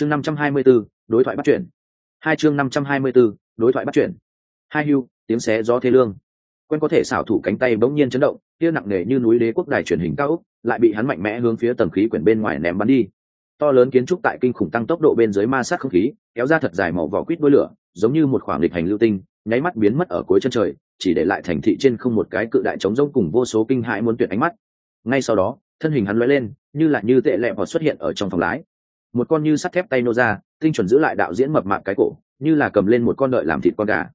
chương 524, đối thoại bắt chuyển hai chương 524, đối thoại bắt chuyển hai hưu tiếng xé gió thế lương. Quen có thể xảo thủ cánh tay bỗng nhiên chấn động kia nặng nề như núi đế quốc đài truyền hình cao ốc lại bị hắn mạnh mẽ hướng phía tầng khí quyển bên ngoài ném bắn đi. To lớn kiến trúc tại kinh khủng tăng tốc độ bên dưới ma sát không khí kéo ra thật dài màu vỏ quýt đuôi lửa giống như một khoảng lịch hành lưu tinh nháy mắt biến mất ở cuối chân trời chỉ để lại thành thị trên không một cái cự đại trống rỗng cùng vô số kinh hãi muốn tuyệt ánh mắt. Ngay sau đó thân hình hắn lóe lên như là như tệ lệ vọt xuất hiện ở trong phòng lái một con như sắt thép tay nô ra, tinh chuẩn giữ lại đạo diễn mập mạp cái cổ, như là cầm lên một con đợi làm thịt con gà.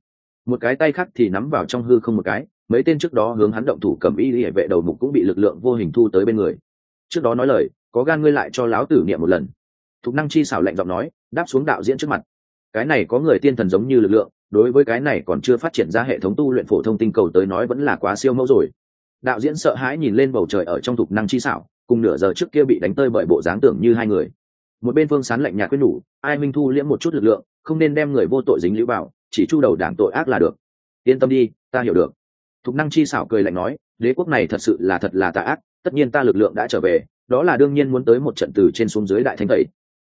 Một cái tay khác thì nắm vào trong hư không một cái, mấy tên trước đó hướng hắn động thủ cầm y hệ vệ đầu mục cũng bị lực lượng vô hình thu tới bên người. Trước đó nói lời, có gan ngươi lại cho láo tử niệm một lần. Thục năng chi xảo lạnh giọng nói, đáp xuống đạo diễn trước mặt. Cái này có người tiên thần giống như lực lượng, đối với cái này còn chưa phát triển ra hệ thống tu luyện phổ thông tinh cầu tới nói vẫn là quá siêu mẫu rồi. Đạo diễn sợ hãi nhìn lên bầu trời ở trong thục năng chi xảo, cùng nửa giờ trước kia bị đánh tơi bởi bộ dáng tưởng như hai người một bên phương sán lạnh nhạt quyết nhủ, ai minh thu liễm một chút lực lượng, không nên đem người vô tội dính lũ vào, chỉ chu đầu đảng tội ác là được. Yên tâm đi, ta hiểu được. Thục năng chi xảo cười lạnh nói, đế quốc này thật sự là thật là tà ác, tất nhiên ta lực lượng đã trở về, đó là đương nhiên muốn tới một trận từ trên xuống dưới đại thanh tẩy.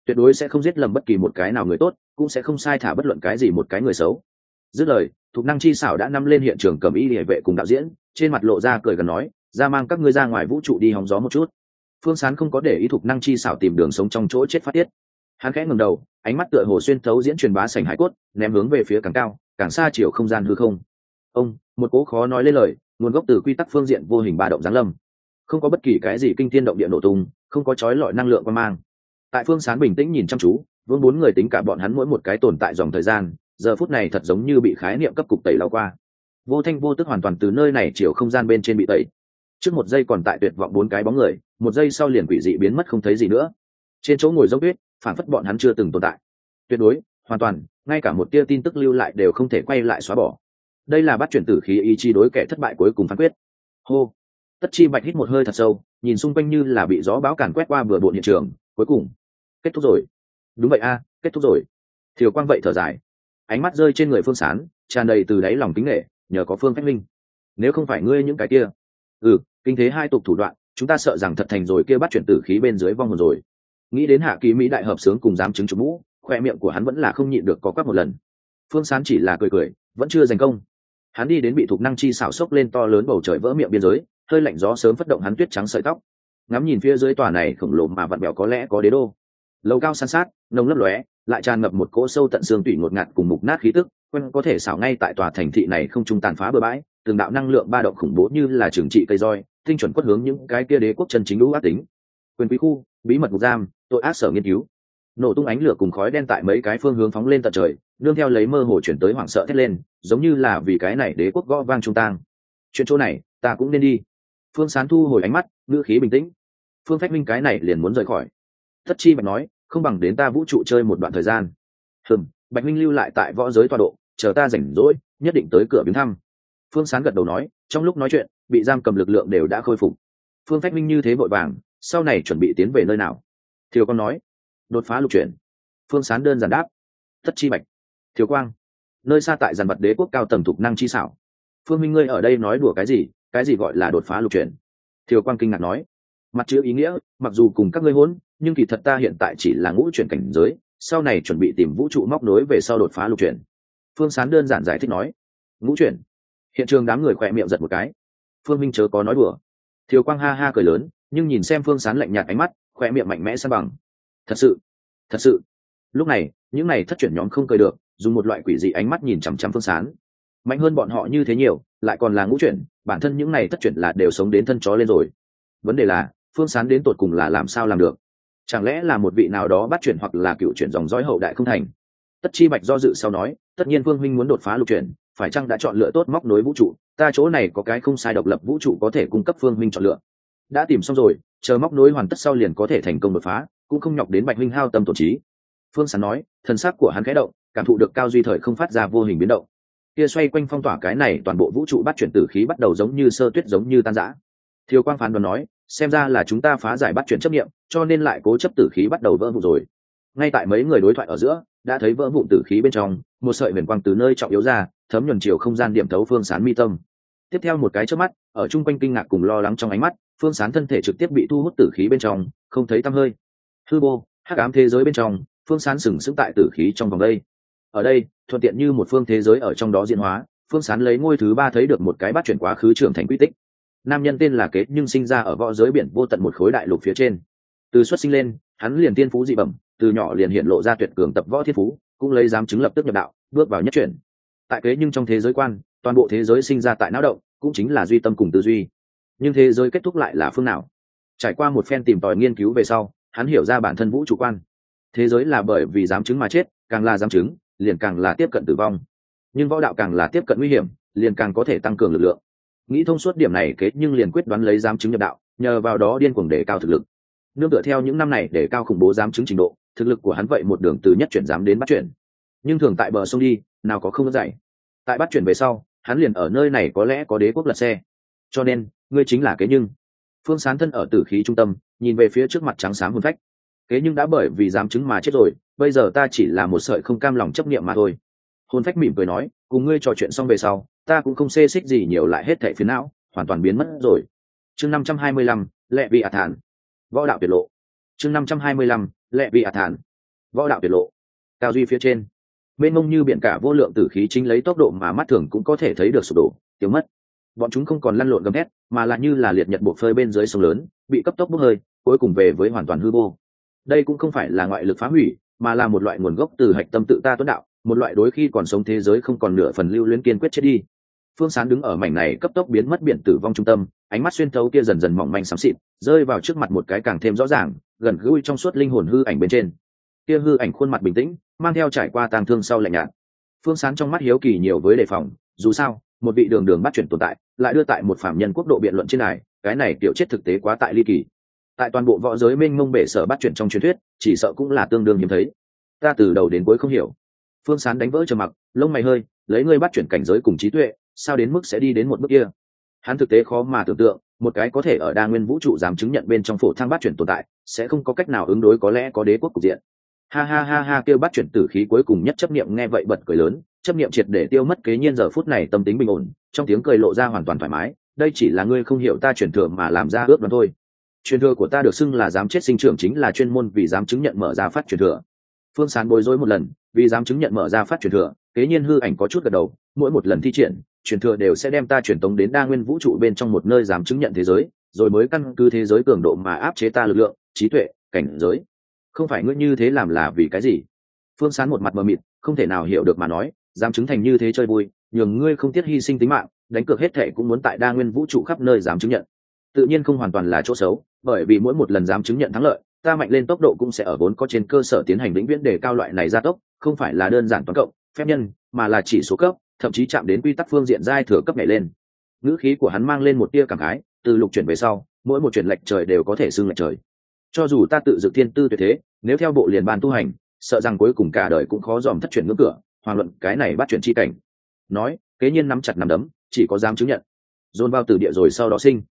Tuyệt đối sẽ không giết lầm bất kỳ một cái nào người tốt, cũng sẽ không sai thả bất luận cái gì một cái người xấu. Dứt lời, thục năng chi xảo đã nắm lên hiện trường cầm y địa vệ cùng đạo diễn, trên mặt lộ ra cười gần nói, ra mang các ngươi ra ngoài vũ trụ đi hóng gió một chút phương sán không có để ý thục năng chi xảo tìm đường sống trong chỗ chết phát tiết. Hắn khẽ ngầm đầu, ánh mắt tựa hồ xuyên thấu diễn truyền bá sành hải cốt, ném hướng về phía càng cao, càng xa chiều không gian hư không. Ông, một cố khó nói lấy lời, nguồn gốc từ quy tắc phương diện vô hình ba động giáng lâm. Không có bất kỳ cái gì kinh tiên động địa nổ tung, không có trói lọi năng lượng quan mang. Tại phương sán bình tĩnh nhìn chăm chú, vương bốn người tính cả bọn hắn mỗi một cái tồn tại dòng thời gian, giờ phút này thật giống như bị khái niệm cấp cục tẩy lao qua. Vô thanh vô tức hoàn toàn từ nơi này chiều không gian bên trên bị tẩy trước một giây còn tại tuyệt vọng bốn cái bóng người, một giây sau liền quỷ dị biến mất không thấy gì nữa. Trên chỗ ngồi dốc tuyết, phản phất bọn hắn chưa từng tồn tại. Tuyệt đối, hoàn toàn, ngay cả một tia tin tức lưu lại đều không thể quay lại xóa bỏ. Đây là bắt chuyển tử khí ý chi đối kẻ thất bại cuối cùng phán quyết. Hô. Tất chi bạch hít một hơi thật sâu, nhìn xung quanh như là bị gió bão càn quét qua vừa bộn hiện trường. Cuối cùng, kết thúc rồi. Đúng vậy a, kết thúc rồi. Thiều quang vậy thở dài. Ánh mắt rơi trên người phương sán, tràn đầy từ đáy lòng kính nghệ nhờ có phương phách linh. Nếu không phải ngươi những cái kia ừ kinh thế hai tục thủ đoạn, chúng ta sợ rằng thật thành rồi kia bắt chuyển tử khí bên dưới vong hồn rồi. Nghĩ đến hạ ký mỹ đại hợp sướng cùng dám chứng chụp mũ, khoe miệng của hắn vẫn là không nhịn được có quắc một lần. Phương sán chỉ là cười cười, vẫn chưa giành công. Hắn đi đến bị thục năng chi xảo sốc lên to lớn bầu trời vỡ miệng biên giới, hơi lạnh gió sớm phất động hắn tuyết trắng sợi tóc. Ngắm nhìn phía dưới tòa này khổng lồ mà vặn bèo có lẽ có đế đô. Lầu cao san sát nông lấp lóe, lại tràn ngập một cỗ sâu tận xương tủy ngột ngạt cùng mục nát khí tức, quen có thể xảo ngay tại tòa thành thị này không trung tàn phá bừa bãi từng đạo năng lượng ba động khủng bố như là trường trị cây roi, tinh chuẩn quất hướng những cái kia đế quốc chân chính lũ ác tính. Quyền quý khu, bí mật ngục giam, tội ác sở nghiên cứu. Nổ tung ánh lửa cùng khói đen tại mấy cái phương hướng phóng lên tận trời, nương theo lấy mơ hồ chuyển tới hoảng sợ thét lên, giống như là vì cái này đế quốc gõ vang trung tang. Chuyện chỗ này, ta cũng nên đi. Phương sán thu hồi ánh mắt, ngữ khí bình tĩnh. Phương phách minh cái này liền muốn rời khỏi. Thất chi bạch nói, không bằng đến ta vũ trụ chơi một đoạn thời gian. Hừm, bạch minh lưu lại tại võ giới tọa độ, chờ ta rảnh rỗi, nhất định tới cửa viếng thăm phương sán gật đầu nói, trong lúc nói chuyện, bị giam cầm lực lượng đều đã khôi phục. Phương phách minh như thế vội vàng, sau này chuẩn bị tiến về nơi nào? Thiều con nói, đột phá lục chuyển. Phương sán đơn giản đáp tất chi bạch thiếu quang, nơi xa tại giàn vật đế quốc cao tầng thục năng chi xảo. Phương minh ngươi ở đây nói đùa cái gì? Cái gì gọi là đột phá lục chuyển? Thiều quang kinh ngạc nói, mặt chữ ý nghĩa, mặc dù cùng các ngươi hôn, nhưng kỳ thật ta hiện tại chỉ là ngũ chuyển cảnh giới, sau này chuẩn bị tìm vũ trụ móc nối về sau đột phá lục chuyển. Phương sán đơn giản giải thích nói, ngũ chuyển? Hiện trường đám người khỏe miệng giật một cái. Phương minh chớ có nói đùa. Thiều quang ha ha cười lớn, nhưng nhìn xem phương sán lạnh nhạt ánh mắt, khỏe miệng mạnh mẽ san bằng. Thật sự thật sự. Lúc này, những này thất chuyển nhóm không cười được, dùng một loại quỷ dị ánh mắt nhìn chằm chằm phương sán. Mạnh hơn bọn họ như thế nhiều, lại còn là ngũ chuyển, bản thân những này thất chuyển là đều sống đến thân chó lên rồi. Vấn đề là, phương sán đến tột cùng là làm sao làm được? Chẳng lẽ là một vị nào đó bắt chuyển hoặc là cựu chuyển dòng dõi hậu đại không thành? Tất chi bạch do dự sau nói, tất nhiên phương huynh muốn đột phá lục chuyển phải chăng đã chọn lựa tốt móc nối vũ trụ? Ta chỗ này có cái không sai độc lập vũ trụ có thể cung cấp phương minh chọn lựa. Đã tìm xong rồi, chờ móc nối hoàn tất sau liền có thể thành công đột phá, cũng không nhọc đến bạch huynh hao tâm tổ trí. Phương sán nói, thần sắc của hắn khẽ động, cảm thụ được cao duy thời không phát ra vô hình biến động. Kia xoay quanh phong tỏa cái này, toàn bộ vũ trụ bắt chuyển tử khí bắt đầu giống như sơ tuyết giống như tan rã. Thiếu quang phán đoán nói, xem ra là chúng ta phá giải bắt chuyển chấp nghiệm cho nên lại cố chấp tử khí bắt đầu vỡ vụn rồi. Ngay tại mấy người đối thoại ở giữa, đã thấy vỡ vụn tử khí bên trong, một sợi huyền quang từ nơi trọng yếu ra thấm nhuần chiều không gian điểm thấu phương sán mi tâm. Tiếp theo một cái trước mắt, ở chung quanh kinh ngạc cùng lo lắng trong ánh mắt, phương sán thân thể trực tiếp bị thu hút tử khí bên trong, không thấy tăm hơi. Hư vô, hắc ám thế giới bên trong, phương sán sừng sững tại tử khí trong vòng đây. Ở đây, thuận tiện như một phương thế giới ở trong đó diễn hóa, phương sán lấy ngôi thứ ba thấy được một cái bắt chuyển quá khứ trưởng thành quy tích. Nam nhân tên là kế nhưng sinh ra ở võ giới biển vô tận một khối đại lục phía trên. Từ xuất sinh lên, hắn liền tiên phú dị bẩm, từ nhỏ liền hiện lộ ra tuyệt cường tập võ thiên phú, cũng lấy dám chứng lập tức nhập đạo, bước vào nhất chuyển tại kế nhưng trong thế giới quan, toàn bộ thế giới sinh ra tại não động, cũng chính là duy tâm cùng tư duy. Nhưng thế giới kết thúc lại là phương nào? Trải qua một phen tìm tòi nghiên cứu về sau, hắn hiểu ra bản thân vũ chủ quan. Thế giới là bởi vì dám chứng mà chết, càng là dám chứng, liền càng là tiếp cận tử vong. Nhưng võ đạo càng là tiếp cận nguy hiểm, liền càng có thể tăng cường lực lượng. Nghĩ thông suốt điểm này kết nhưng liền quyết đoán lấy dám chứng nhập đạo, nhờ vào đó điên cuồng để cao thực lực. Nương tựa theo những năm này để cao khủng bố dám chứng trình độ, thực lực của hắn vậy một đường từ nhất chuyển dám đến bắt chuyển nhưng thường tại bờ sông đi, nào có không dạy. Tại bắt chuyển về sau, hắn liền ở nơi này có lẽ có đế quốc lật xe. Cho nên, ngươi chính là kế nhưng. Phương sán thân ở tử khí trung tâm, nhìn về phía trước mặt trắng sáng hồn phách. Kế nhưng đã bởi vì dám chứng mà chết rồi, bây giờ ta chỉ là một sợi không cam lòng chấp nghiệm mà thôi. Hồn phách mỉm cười nói, cùng ngươi trò chuyện xong về sau, ta cũng không xê xích gì nhiều lại hết thẻ phiến não, hoàn toàn biến mất rồi. Chương năm trăm hai mươi lăm, lệ vị ả thản. Võ đạo tiết lộ. Chương năm trăm hai mươi lăm, lệ vị ả thản. Võ đạo tiết lộ. Cao duy phía trên mênh mông như biển cả vô lượng tử khí chính lấy tốc độ mà mắt thường cũng có thể thấy được sụp đổ, tiêu mất. Bọn chúng không còn lăn lộn gầm thét, mà là như là liệt nhật buộc phơi bên dưới sông lớn, bị cấp tốc bốc hơi, cuối cùng về với hoàn toàn hư vô. Đây cũng không phải là ngoại lực phá hủy, mà là một loại nguồn gốc từ hạch tâm tự ta tuấn đạo, một loại đối khi còn sống thế giới không còn nửa phần lưu luyến kiên quyết chết đi. Phương sán đứng ở mảnh này cấp tốc biến mất biển tử vong trung tâm, ánh mắt xuyên thấu kia dần dần mỏng manh xám xịt, rơi vào trước mặt một cái càng thêm rõ ràng, gần gũi trong suốt linh hồn hư ảnh bên trên kia hư ảnh khuôn mặt bình tĩnh, mang theo trải qua tang thương sau lạnh nhạt. Phương sán trong mắt hiếu kỳ nhiều với đề phòng, dù sao, một vị đường đường bắt chuyển tồn tại, lại đưa tại một phạm nhân quốc độ biện luận trên này, cái này kiểu chết thực tế quá tại ly kỳ. Tại toàn bộ võ giới mênh mông bể sở bắt chuyển trong truyền thuyết, chỉ sợ cũng là tương đương hiếm thấy. Ta từ đầu đến cuối không hiểu. Phương sán đánh vỡ trầm mặc, lông mày hơi, lấy ngươi bắt chuyển cảnh giới cùng trí tuệ, sao đến mức sẽ đi đến một bước kia? Hắn thực tế khó mà tưởng tượng, một cái có thể ở đa nguyên vũ trụ dám chứng nhận bên trong phổ thang bắt chuyển tồn tại, sẽ không có cách nào ứng đối có lẽ có đế quốc cục diện ha ha ha ha, kêu bắt chuyển tử khí cuối cùng nhất chấp niệm nghe vậy bật cười lớn, chấp niệm triệt để tiêu mất kế nhiên giờ phút này tâm tính bình ổn, trong tiếng cười lộ ra hoàn toàn thoải mái, đây chỉ là ngươi không hiểu ta truyền thừa mà làm ra ước đoán thôi. Truyền thừa của ta được xưng là dám chết sinh trưởng chính là chuyên môn vì dám chứng nhận mở ra phát truyền thừa. Phương sán bối rối một lần, vì dám chứng nhận mở ra phát truyền thừa, kế nhiên hư ảnh có chút gật đầu, mỗi một lần thi triển, truyền thừa đều sẽ đem ta truyền tống đến đa nguyên vũ trụ bên trong một nơi dám chứng nhận thế giới, rồi mới căn cứ thế giới cường độ mà áp chế ta lực lượng, trí tuệ, cảnh giới không phải ngươi như thế làm là vì cái gì? Phương sán một mặt mờ mịt, không thể nào hiểu được mà nói, dám chứng thành như thế chơi vui, nhường ngươi không tiếc hy sinh tính mạng, đánh cược hết thệ cũng muốn tại đa nguyên vũ trụ khắp nơi dám chứng nhận. Tự nhiên không hoàn toàn là chỗ xấu, bởi vì mỗi một lần dám chứng nhận thắng lợi, ta mạnh lên tốc độ cũng sẽ ở vốn có trên cơ sở tiến hành lĩnh viễn đề cao loại này gia tốc, không phải là đơn giản toán cộng, phép nhân, mà là chỉ số cấp, thậm chí chạm đến quy tắc phương diện giai thừa cấp nhảy lên. Ngữ khí của hắn mang lên một tia cảm khái, từ lục chuyển về sau, mỗi một chuyển lệch trời đều có thể xưng lệch trời. Cho dù ta tự dự thiên tư tuyệt thế nếu theo bộ liền ban tu hành, sợ rằng cuối cùng cả đời cũng khó dòm thất chuyển ngưỡng cửa hoàn luận cái này bắt chuyển chi cảnh. Nói, kế nhiên nắm chặt nắm đấm, chỉ có dám chứng nhận. Dồn vào từ địa rồi sau đó sinh.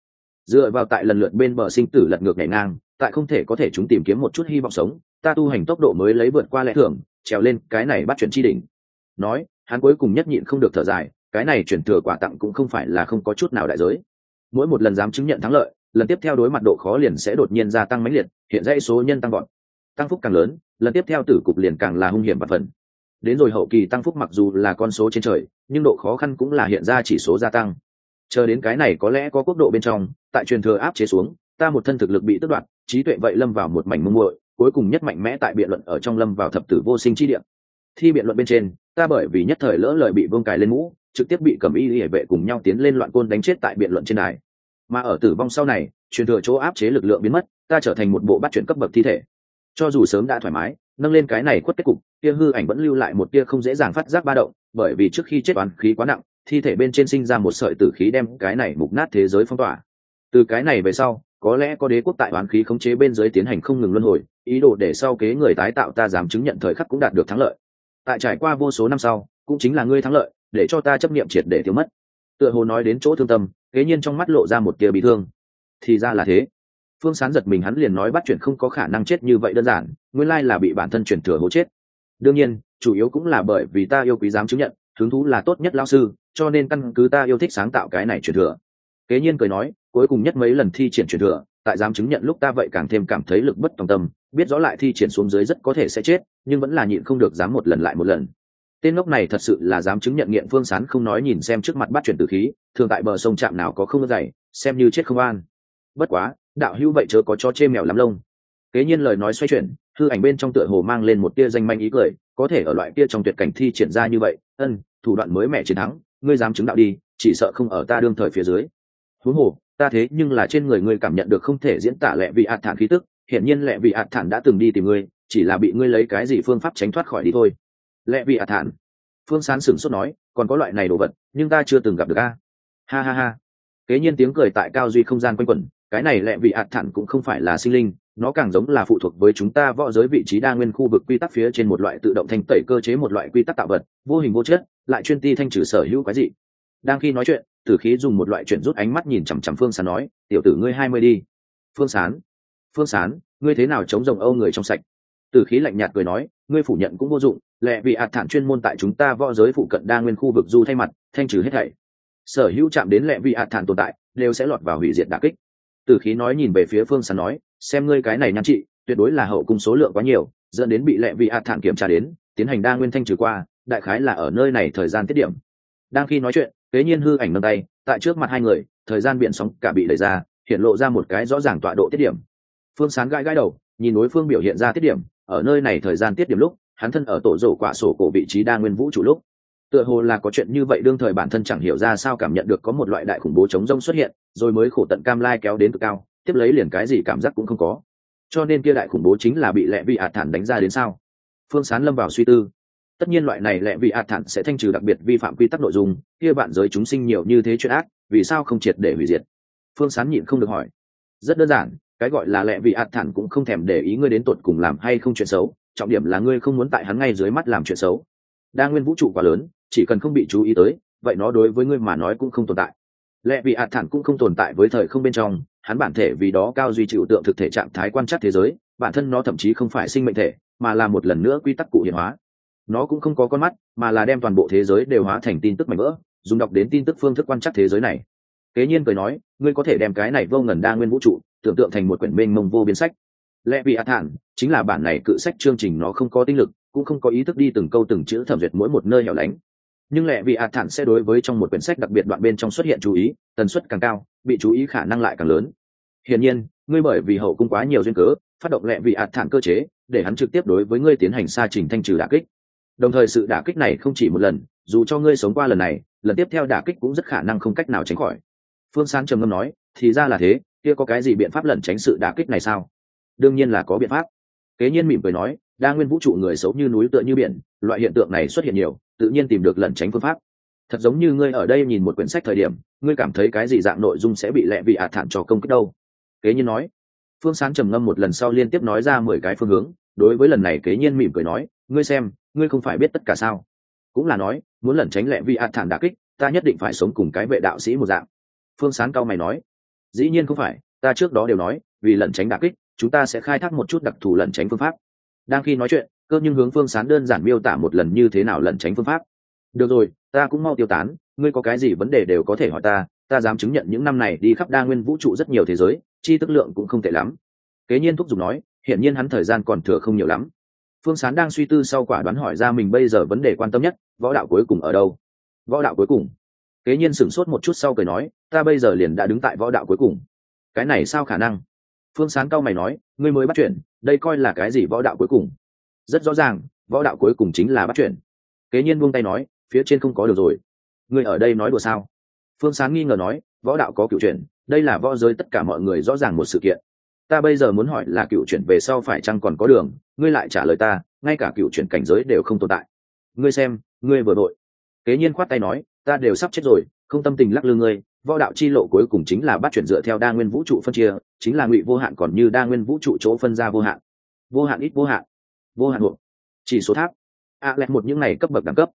Dựa vào tại lần lượt bên bờ sinh tử lật ngược nhảy ngang, tại không thể có thể chúng tìm kiếm một chút hy vọng sống, ta tu hành tốc độ mới lấy vượt qua lẽ thường, trèo lên cái này bắt chuyển chi đỉnh. Nói, hắn cuối cùng nhất nhịn không được thở dài, cái này chuyển thừa quả tặng cũng không phải là không có chút nào đại giới. Mỗi một lần dám chứng nhận thắng lợi, lần tiếp theo đối mặt độ khó liền sẽ đột nhiên gia tăng mãnh liệt, hiện dãy số nhân tăng gọn tăng phúc càng lớn, lần tiếp theo tử cục liền càng là hung hiểm và phần. Đến rồi hậu kỳ tăng phúc mặc dù là con số trên trời, nhưng độ khó khăn cũng là hiện ra chỉ số gia tăng. Chờ đến cái này có lẽ có quốc độ bên trong, tại truyền thừa áp chế xuống, ta một thân thực lực bị tước đoạt, trí tuệ vậy lâm vào một mảnh mông muội, cuối cùng nhất mạnh mẽ tại biện luận ở trong lâm vào thập tử vô sinh chi điểm thi biện luận bên trên, ta bởi vì nhất thời lỡ lời bị vương cài lên mũ, trực tiếp bị cầm y hệ vệ cùng nhau tiến lên loạn côn đánh chết tại biện luận trên đài. Mà ở tử vong sau này, truyền thừa chỗ áp chế lực lượng biến mất, ta trở thành một bộ bắt chuyển cấp bậc thi thể cho dù sớm đã thoải mái, nâng lên cái này khuất kết cục tia hư ảnh vẫn lưu lại một tia không dễ dàng phát giác ba động, bởi vì trước khi chết oán khí quá nặng, thi thể bên trên sinh ra một sợi tử khí đem cái này mục nát thế giới phong tỏa. Từ cái này về sau, có lẽ có đế quốc tại oán khí khống chế bên dưới tiến hành không ngừng luân hồi, ý đồ để sau kế người tái tạo ta dám chứng nhận thời khắc cũng đạt được thắng lợi. Tại trải qua vô số năm sau, cũng chính là ngươi thắng lợi, để cho ta chấp nghiệm triệt để thiếu mất. Tựa hồ nói đến chỗ thương tâm, kế nhiên trong mắt lộ ra một tia bị thương. Thì ra là thế phương sán giật mình hắn liền nói bắt chuyển không có khả năng chết như vậy đơn giản, nguyên lai là bị bản thân chuyển thừa hố chết. Đương nhiên, chủ yếu cũng là bởi vì ta yêu quý dám chứng nhận, hứng thú là tốt nhất lao sư, cho nên căn cứ ta yêu thích sáng tạo cái này chuyển thừa. Kế nhiên cười nói, cuối cùng nhất mấy lần thi triển chuyển thừa, tại dám chứng nhận lúc ta vậy càng thêm cảm thấy lực bất tòng tâm, biết rõ lại thi triển xuống dưới rất có thể sẽ chết, nhưng vẫn là nhịn không được dám một lần lại một lần. Tên ngốc này thật sự là dám chứng nhận nghiện phương sán không nói nhìn xem trước mặt bắt chuyển từ khí, thường tại bờ sông trạm nào có không dày, xem như chết không an. Bất quá đạo hữu vậy chớ có cho chê mèo lắm lông. Kế nhiên lời nói xoay chuyển, hư ảnh bên trong tựa hồ mang lên một tia danh manh ý cười, có thể ở loại kia trong tuyệt cảnh thi triển ra như vậy, ân, thủ đoạn mới mẻ chiến thắng, ngươi dám chứng đạo đi, chỉ sợ không ở ta đương thời phía dưới. Thú hồ, ta thế nhưng là trên người ngươi cảm nhận được không thể diễn tả lẹ vị ạt thản khí tức, hiển nhiên lẹ vị ạt thản đã từng đi tìm ngươi, chỉ là bị ngươi lấy cái gì phương pháp tránh thoát khỏi đi thôi. Lẹ vị ạt thản, phương sán sửng sốt nói, còn có loại này đồ vật, nhưng ta chưa từng gặp được a. Ha ha ha. Kế nhiên tiếng cười tại cao duy không gian quanh quẩn cái này lẹ vị ạt thản cũng không phải là sinh linh, nó càng giống là phụ thuộc với chúng ta võ giới vị trí đa nguyên khu vực quy tắc phía trên một loại tự động thanh tẩy cơ chế một loại quy tắc tạo vật, vô hình vô chất, lại chuyên ti thanh trừ sở hữu cái gì đang khi nói chuyện, tử khí dùng một loại chuyện rút ánh mắt nhìn chằm chằm phương sán nói, tiểu tử ngươi hai mươi đi. Phương sán phương sán, ngươi thế nào chống rồng âu người trong sạch? Tử khí lạnh nhạt cười nói, ngươi phủ nhận cũng vô dụng lẽ vì ạt thản chuyên môn tại chúng ta võ giới phụ cận đa nguyên khu vực du thay mặt, thanh trừ hết thảy. Sở hữu chạm đến lẽ vì ạt thản tồn tại, đều sẽ lọt vào hủy diệt đà kích tử khí nói nhìn về phía phương sán nói, xem ngươi cái này nhan trị, tuyệt đối là hậu cung số lượng quá nhiều, dẫn đến bị lệ vị hạt thản kiểm tra đến, tiến hành đa nguyên thanh trừ qua, đại khái là ở nơi này thời gian tiết điểm. Đang khi nói chuyện, kế nhiên hư ảnh nâng tay, tại trước mặt hai người, thời gian biển sóng cả bị đẩy ra, hiện lộ ra một cái rõ ràng tọa độ tiết điểm. Phương sán gãi gãi đầu, nhìn đối phương biểu hiện ra tiết điểm, ở nơi này thời gian tiết điểm lúc, hắn thân ở tổ rổ quả sổ cổ vị trí đa nguyên vũ trụ lúc tựa hồ là có chuyện như vậy đương thời bản thân chẳng hiểu ra sao cảm nhận được có một loại đại khủng bố chống rông xuất hiện, rồi mới khổ tận cam lai kéo đến cực cao, tiếp lấy liền cái gì cảm giác cũng không có. Cho nên kia đại khủng bố chính là bị lẹ vị ạt thản đánh ra đến sao? Phương sán lâm vào suy tư. Tất nhiên loại này lẹ vị ạt thản sẽ thanh trừ đặc biệt vi phạm quy tắc nội dung, kia bạn giới chúng sinh nhiều như thế chuyện ác, vì sao không triệt để hủy diệt? Phương sán nhịn không được hỏi. Rất đơn giản, cái gọi là lẹ vị ạt thản cũng không thèm để ý ngươi đến tột cùng làm hay không chuyện xấu, trọng điểm là ngươi không muốn tại hắn ngay dưới mắt làm chuyện xấu. Đa nguyên vũ trụ quá lớn chỉ cần không bị chú ý tới, vậy nó đối với ngươi mà nói cũng không tồn tại. Lẽ vì ạt thản cũng không tồn tại với thời không bên trong, hắn bản thể vì đó cao duy chịu tượng thực thể trạng thái quan trắc thế giới, bản thân nó thậm chí không phải sinh mệnh thể, mà là một lần nữa quy tắc cụ hiện hóa. Nó cũng không có con mắt, mà là đem toàn bộ thế giới đều hóa thành tin tức mạnh vỡ, dùng đọc đến tin tức phương thức quan trắc thế giới này. Kế nhiên cười nói, ngươi có thể đem cái này vô ngần đa nguyên vũ trụ, tưởng tượng thành một quyển mênh mông vô biến sách. Lẽ vì ạt thản, chính là bản này cự sách chương trình nó không có tinh lực, cũng không có ý thức đi từng câu từng chữ thẩm duyệt mỗi một nơi hẻo lánh nhưng lẽ vì ạt thản sẽ đối với trong một quyển sách đặc biệt đoạn bên trong xuất hiện chú ý, tần suất càng cao, bị chú ý khả năng lại càng lớn. Hiển nhiên, ngươi bởi vì hậu cung quá nhiều duyên cớ, phát động lẽ vì ạt thản cơ chế, để hắn trực tiếp đối với ngươi tiến hành xa trình thanh trừ đả kích. Đồng thời sự đả kích này không chỉ một lần, dù cho ngươi sống qua lần này, lần tiếp theo đả kích cũng rất khả năng không cách nào tránh khỏi. Phương sáng trầm ngâm nói, thì ra là thế, kia có cái gì biện pháp lẩn tránh sự đả kích này sao? Đương nhiên là có biện pháp. Kế nhiên mỉm cười nói đa nguyên vũ trụ người xấu như núi tựa như biển, loại hiện tượng này xuất hiện nhiều, tự nhiên tìm được lẩn tránh phương pháp. Thật giống như ngươi ở đây nhìn một quyển sách thời điểm, ngươi cảm thấy cái gì dạng nội dung sẽ bị lẹ vị ạt thản cho công kích đâu? Kế nhiên nói. Phương sáng trầm ngâm một lần sau liên tiếp nói ra mười cái phương hướng, đối với lần này kế nhiên mỉm cười nói, ngươi xem, ngươi không phải biết tất cả sao? Cũng là nói, muốn lẩn tránh lẹ vị ạt thản đà kích, ta nhất định phải sống cùng cái vệ đạo sĩ một dạng. Phương sáng cao mày nói, dĩ nhiên không phải, ta trước đó đều nói, vì lẩn tránh đà kích, chúng ta sẽ khai thác một chút đặc thù lẩn tránh phương pháp đang khi nói chuyện, cơ nhưng hướng phương sán đơn giản miêu tả một lần như thế nào lẩn tránh phương pháp. Được rồi, ta cũng mau tiêu tán, ngươi có cái gì vấn đề đều có thể hỏi ta ta dám chứng nhận những năm này đi khắp đa nguyên vũ trụ rất nhiều thế giới, chi tức lượng cũng không tệ lắm. Kế nhiên thúc giục nói hiện nhiên hắn thời gian còn thừa không nhiều lắm. Phương sán đang suy tư sau quả đoán hỏi ra mình bây giờ vấn đề quan tâm nhất, võ đạo cuối cùng ở đâu? Võ đạo cuối cùng. Kế nhiên sửng sốt một chút sau cười nói, ta bây giờ liền đã đứng tại võ đạo cuối cùng. Cái này sao khả năng? Phương sán cao mày nói, ngươi mới bắt chuyện đây coi là cái gì võ đạo cuối cùng? Rất rõ ràng, võ đạo cuối cùng chính là bắt chuyển kế nhiên buông tay nói, phía trên không có được rồi. Người ở đây nói đùa sao? Phương sáng nghi ngờ nói, võ đạo có cựu chuyển đây là võ giới tất cả mọi người rõ ràng một sự kiện. Ta bây giờ muốn hỏi là cựu chuyển về sau phải chăng còn có đường, ngươi lại trả lời ta, ngay cả cựu chuyển cảnh giới đều không tồn tại. Ngươi xem, ngươi vừa đội. Kế nhiên khoát tay nói, ta đều sắp chết rồi không tâm tình lắc lư ngươi võ đạo chi lộ cuối cùng chính là bắt chuyển dựa theo đa nguyên vũ trụ phân chia chính là ngụy vô hạn còn như đa nguyên vũ trụ chỗ phân ra vô hạn. Vô hạn ít vô hạn. Vô hạn hộ chỉ số tháp. A à, lẹt một những này cấp bậc đẳng cấp.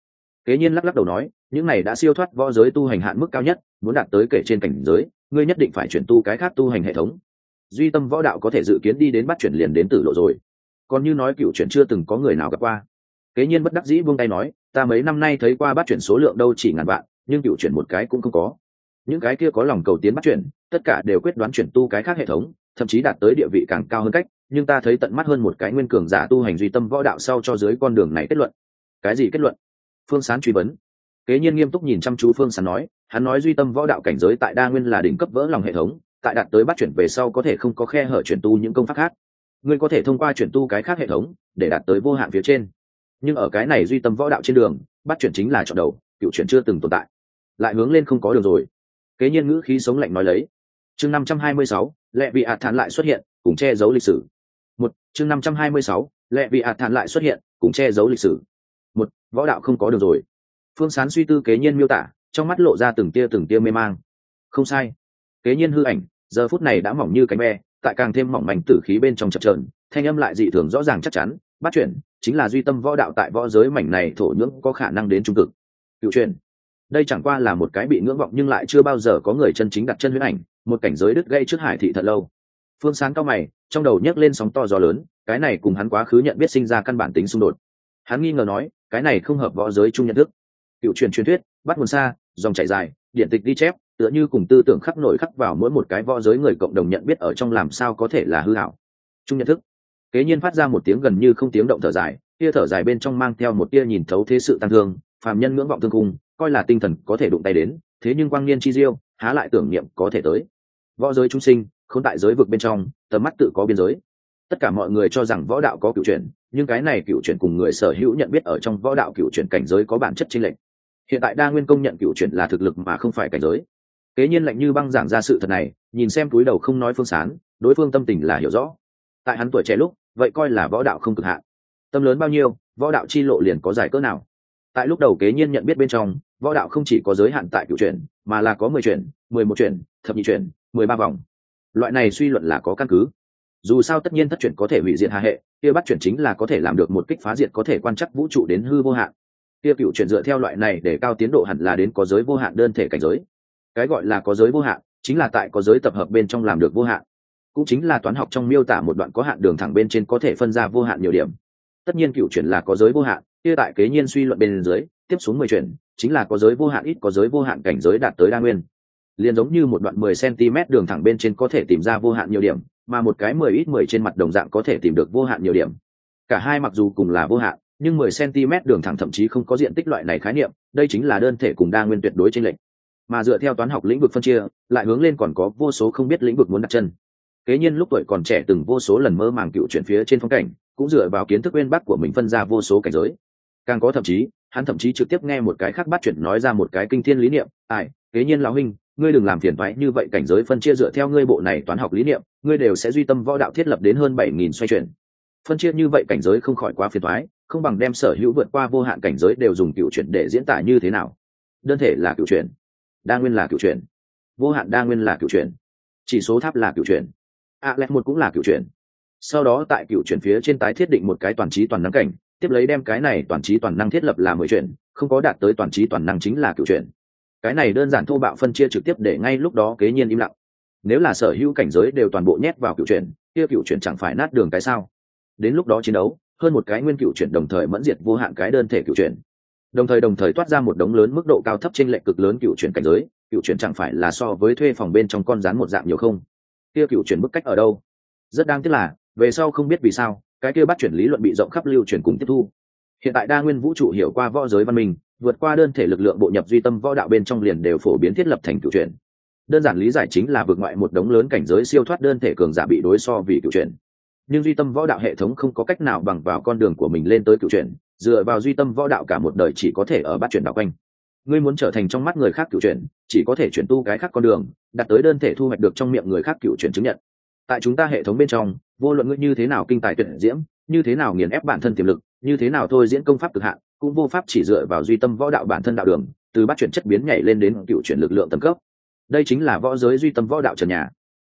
Kế nhiên lắc lắc đầu nói những này đã siêu thoát võ giới tu hành hạn mức cao nhất muốn đạt tới kể trên cảnh giới ngươi nhất định phải chuyển tu cái khác tu hành hệ thống. Duy tâm võ đạo có thể dự kiến đi đến bắt chuyển liền đến tử lộ rồi. Còn như nói cựu chuyển chưa từng có người nào gặp qua. Kế nhiên bất đắc dĩ buông tay nói ta mấy năm nay thấy qua bắt chuyển số lượng đâu chỉ ngàn vạn nhưng cựu chuyển một cái cũng không có. Những cái kia có lòng cầu tiến bắt chuyển, tất cả đều quyết đoán chuyển tu cái khác hệ thống, thậm chí đạt tới địa vị càng cao hơn cách, nhưng ta thấy tận mắt hơn một cái nguyên cường giả tu hành duy tâm võ đạo sau cho dưới con đường này kết luận. Cái gì kết luận? Phương sán truy vấn. Kế nhiên nghiêm túc nhìn chăm chú phương sán nói, hắn nói duy tâm võ đạo cảnh giới tại đa nguyên là đỉnh cấp vỡ lòng hệ thống, tại đạt tới bắt chuyển về sau có thể không có khe hở chuyển tu những công pháp khác. Ngươi có thể thông qua chuyển tu cái khác hệ thống để đạt tới vô hạn phía trên. Nhưng ở cái này duy tâm võ đạo trên đường, bắt chuyển chính là chọn đầu cựu chuyển chưa từng tồn tại. Lại hướng lên không có đường rồi. Kế nhiên ngữ khí sống lạnh nói lấy. Chương năm trăm hai mươi sáu lệ vị ạt thản lại xuất hiện cùng che giấu lịch sử. Một chương năm trăm hai mươi sáu lệ vị ạt thản lại xuất hiện cùng che giấu lịch sử. Một võ đạo không có đường rồi. Phương sán suy tư kế nhiên miêu tả trong mắt lộ ra từng tia từng tia mê mang. Không sai. Kế nhiên hư ảnh giờ phút này đã mỏng như cánh ve, tại càng thêm mỏng mảnh tử khí bên trong chập trờn thanh âm lại dị thường rõ ràng chắc chắn bắt chuyển chính là duy tâm võ đạo tại võ giới mảnh này thổ nhưỡng có khả năng đến trung cực cựu truyền. Đây chẳng qua là một cái bị ngưỡng vọng nhưng lại chưa bao giờ có người chân chính đặt chân huyết ảnh, một cảnh giới đứt gây trước hải thị thật lâu. Phương sáng cao mày, trong đầu nhấc lên sóng to gió lớn, cái này cùng hắn quá khứ nhận biết sinh ra căn bản tính xung đột. Hắn nghi ngờ nói, cái này không hợp võ giới chung nhận thức. Cựu truyền truyền thuyết, bắt nguồn xa, dòng chảy dài, điện tịch đi chép, tựa như cùng tư tưởng khắc nổi khắc vào mỗi một cái võ giới người cộng đồng nhận biết ở trong làm sao có thể là hư hảo. Chung nhận thức. Kế nhiên phát ra một tiếng gần như không tiếng động thở dài, tia thở dài bên trong mang theo một tia nhìn thấu thế sự tăng thương phàm nhân ngưỡng vọng thương cung coi là tinh thần có thể đụng tay đến, thế nhưng quang niên chi diêu, há lại tưởng niệm có thể tới. Võ giới trung sinh không tại giới vực bên trong, tầm mắt tự có biên giới. Tất cả mọi người cho rằng võ đạo có cựu chuyển, nhưng cái này cựu chuyển cùng người sở hữu nhận biết ở trong võ đạo cựu chuyển cảnh giới có bản chất chênh lệch. Hiện tại đa nguyên công nhận cựu chuyển là thực lực mà không phải cảnh giới. Kế nhiên lạnh như băng giảng ra sự thật này, nhìn xem túi đầu không nói phương sán, đối phương tâm tình là hiểu rõ. Tại hắn tuổi trẻ lúc, vậy coi là võ đạo không cực hạn. Tâm lớn bao nhiêu, võ đạo chi lộ liền có giải cỡ nào? Tại lúc đầu kế nhiên nhận biết bên trong, võ đạo không chỉ có giới hạn tại cựu chuyển, mà là có mười chuyển, mười một chuyển, thập nhị chuyển, mười ba vòng. Loại này suy luận là có căn cứ. Dù sao tất nhiên thất chuyển có thể hủy diệt hạ hệ, kia bắt chuyển chính là có thể làm được một kích phá diệt có thể quan chắc vũ trụ đến hư vô hạn. Kia cựu chuyển dựa theo loại này để cao tiến độ hẳn là đến có giới vô hạn đơn thể cảnh giới. Cái gọi là có giới vô hạn, chính là tại có giới tập hợp bên trong làm được vô hạn. Cũng chính là toán học trong miêu tả một đoạn có hạn đường thẳng bên trên có thể phân ra vô hạn nhiều điểm. Tất nhiên cựu chuyển là có giới vô hạn kia tại kế nhiên suy luận bên dưới, tiếp xuống mười chuyển, chính là có giới vô hạn ít, có giới vô hạn cảnh giới đạt tới đa nguyên. Liền giống như một đoạn mười cm đường thẳng bên trên có thể tìm ra vô hạn nhiều điểm, mà một cái mười ít mười trên mặt đồng dạng có thể tìm được vô hạn nhiều điểm. Cả hai mặc dù cùng là vô hạn, nhưng mười cm đường thẳng thậm chí không có diện tích loại này khái niệm, đây chính là đơn thể cùng đa nguyên tuyệt đối trên lệch. mà dựa theo toán học lĩnh vực phân chia, lại hướng lên còn có vô số không biết lĩnh vực muốn đặt chân. Kế nhiên lúc tuổi còn trẻ từng vô số lần mơ màng cựu chuyển phía trên phong cảnh, cũng dựa vào kiến thức nguyên bắc của mình phân ra vô số cảnh giới càng có thậm chí, hắn thậm chí trực tiếp nghe một cái khác bắt chuyển nói ra một cái kinh thiên lý niệm. Ai thế nhiên lão huynh, ngươi đừng làm phiền thoái như vậy cảnh giới phân chia dựa theo ngươi bộ này toán học lý niệm, ngươi đều sẽ duy tâm võ đạo thiết lập đến hơn bảy nghìn xoay chuyển. Phân chia như vậy cảnh giới không khỏi quá phiền thoái không bằng đem sở hữu vượt qua vô hạn cảnh giới đều dùng cựu chuyển để diễn tả như thế nào. Đơn thể là cựu chuyển, đa nguyên là cựu chuyển, vô hạn đa nguyên là cựu chuyển, chỉ số tháp là cựu chuyển, a lẹt một cũng là cựu chuyển. Sau đó tại cựu chuyển phía trên tái thiết định một cái toàn trí toàn năng cảnh tiếp lấy đem cái này toàn trí toàn năng thiết lập là mười chuyện, không có đạt tới toàn trí toàn năng chính là cựu chuyện. Cái này đơn giản thô bạo phân chia trực tiếp để ngay lúc đó kế nhiên im lặng. Nếu là sở hữu cảnh giới đều toàn bộ nhét vào cựu chuyện kia cựu chuyện chẳng phải nát đường cái sao? Đến lúc đó chiến đấu hơn một cái nguyên cựu chuyển đồng thời mẫn diệt vô hạn cái đơn thể cựu chuyển đồng thời đồng thời toát ra một đống lớn mức độ cao thấp trên lệ cực lớn cựu chuyển cảnh giới cựu chuyển chẳng phải là so với thuê phòng bên trong con rán một dạng nhiều không? Kia cựu chuyển bức cách ở đâu? Rất đáng tiếc là về sau không biết vì sao cái kia bắt chuyển lý luận bị rộng khắp lưu truyền cùng tiếp thu hiện tại đa nguyên vũ trụ hiểu qua võ giới văn minh, vượt qua đơn thể lực lượng bộ nhập duy tâm võ đạo bên trong liền đều phổ biến thiết lập thành cựu truyền. đơn giản lý giải chính là vượt ngoại một đống lớn cảnh giới siêu thoát đơn thể cường giả bị đối so vì cựu truyền. nhưng duy tâm võ đạo hệ thống không có cách nào bằng vào con đường của mình lên tới cựu truyền. dựa vào duy tâm võ đạo cả một đời chỉ có thể ở bát chuyển đạo quanh ngươi muốn trở thành trong mắt người khác cựu chuyển chỉ có thể chuyển tu cái khác con đường đặt tới đơn thể thu hoạch được trong miệng người khác cựu chuyển chứng nhận tại chúng ta hệ thống bên trong vô luận ngươi như thế nào kinh tài tuyển diễm, như thế nào nghiền ép bản thân tiềm lực, như thế nào thôi diễn công pháp cực hạn, cũng vô pháp chỉ dựa vào duy tâm võ đạo bản thân đạo đường, từ bắt chuyển chất biến nhảy lên đến cựu chuyển lực lượng tầm cấp. Đây chính là võ giới duy tâm võ đạo trần nhà.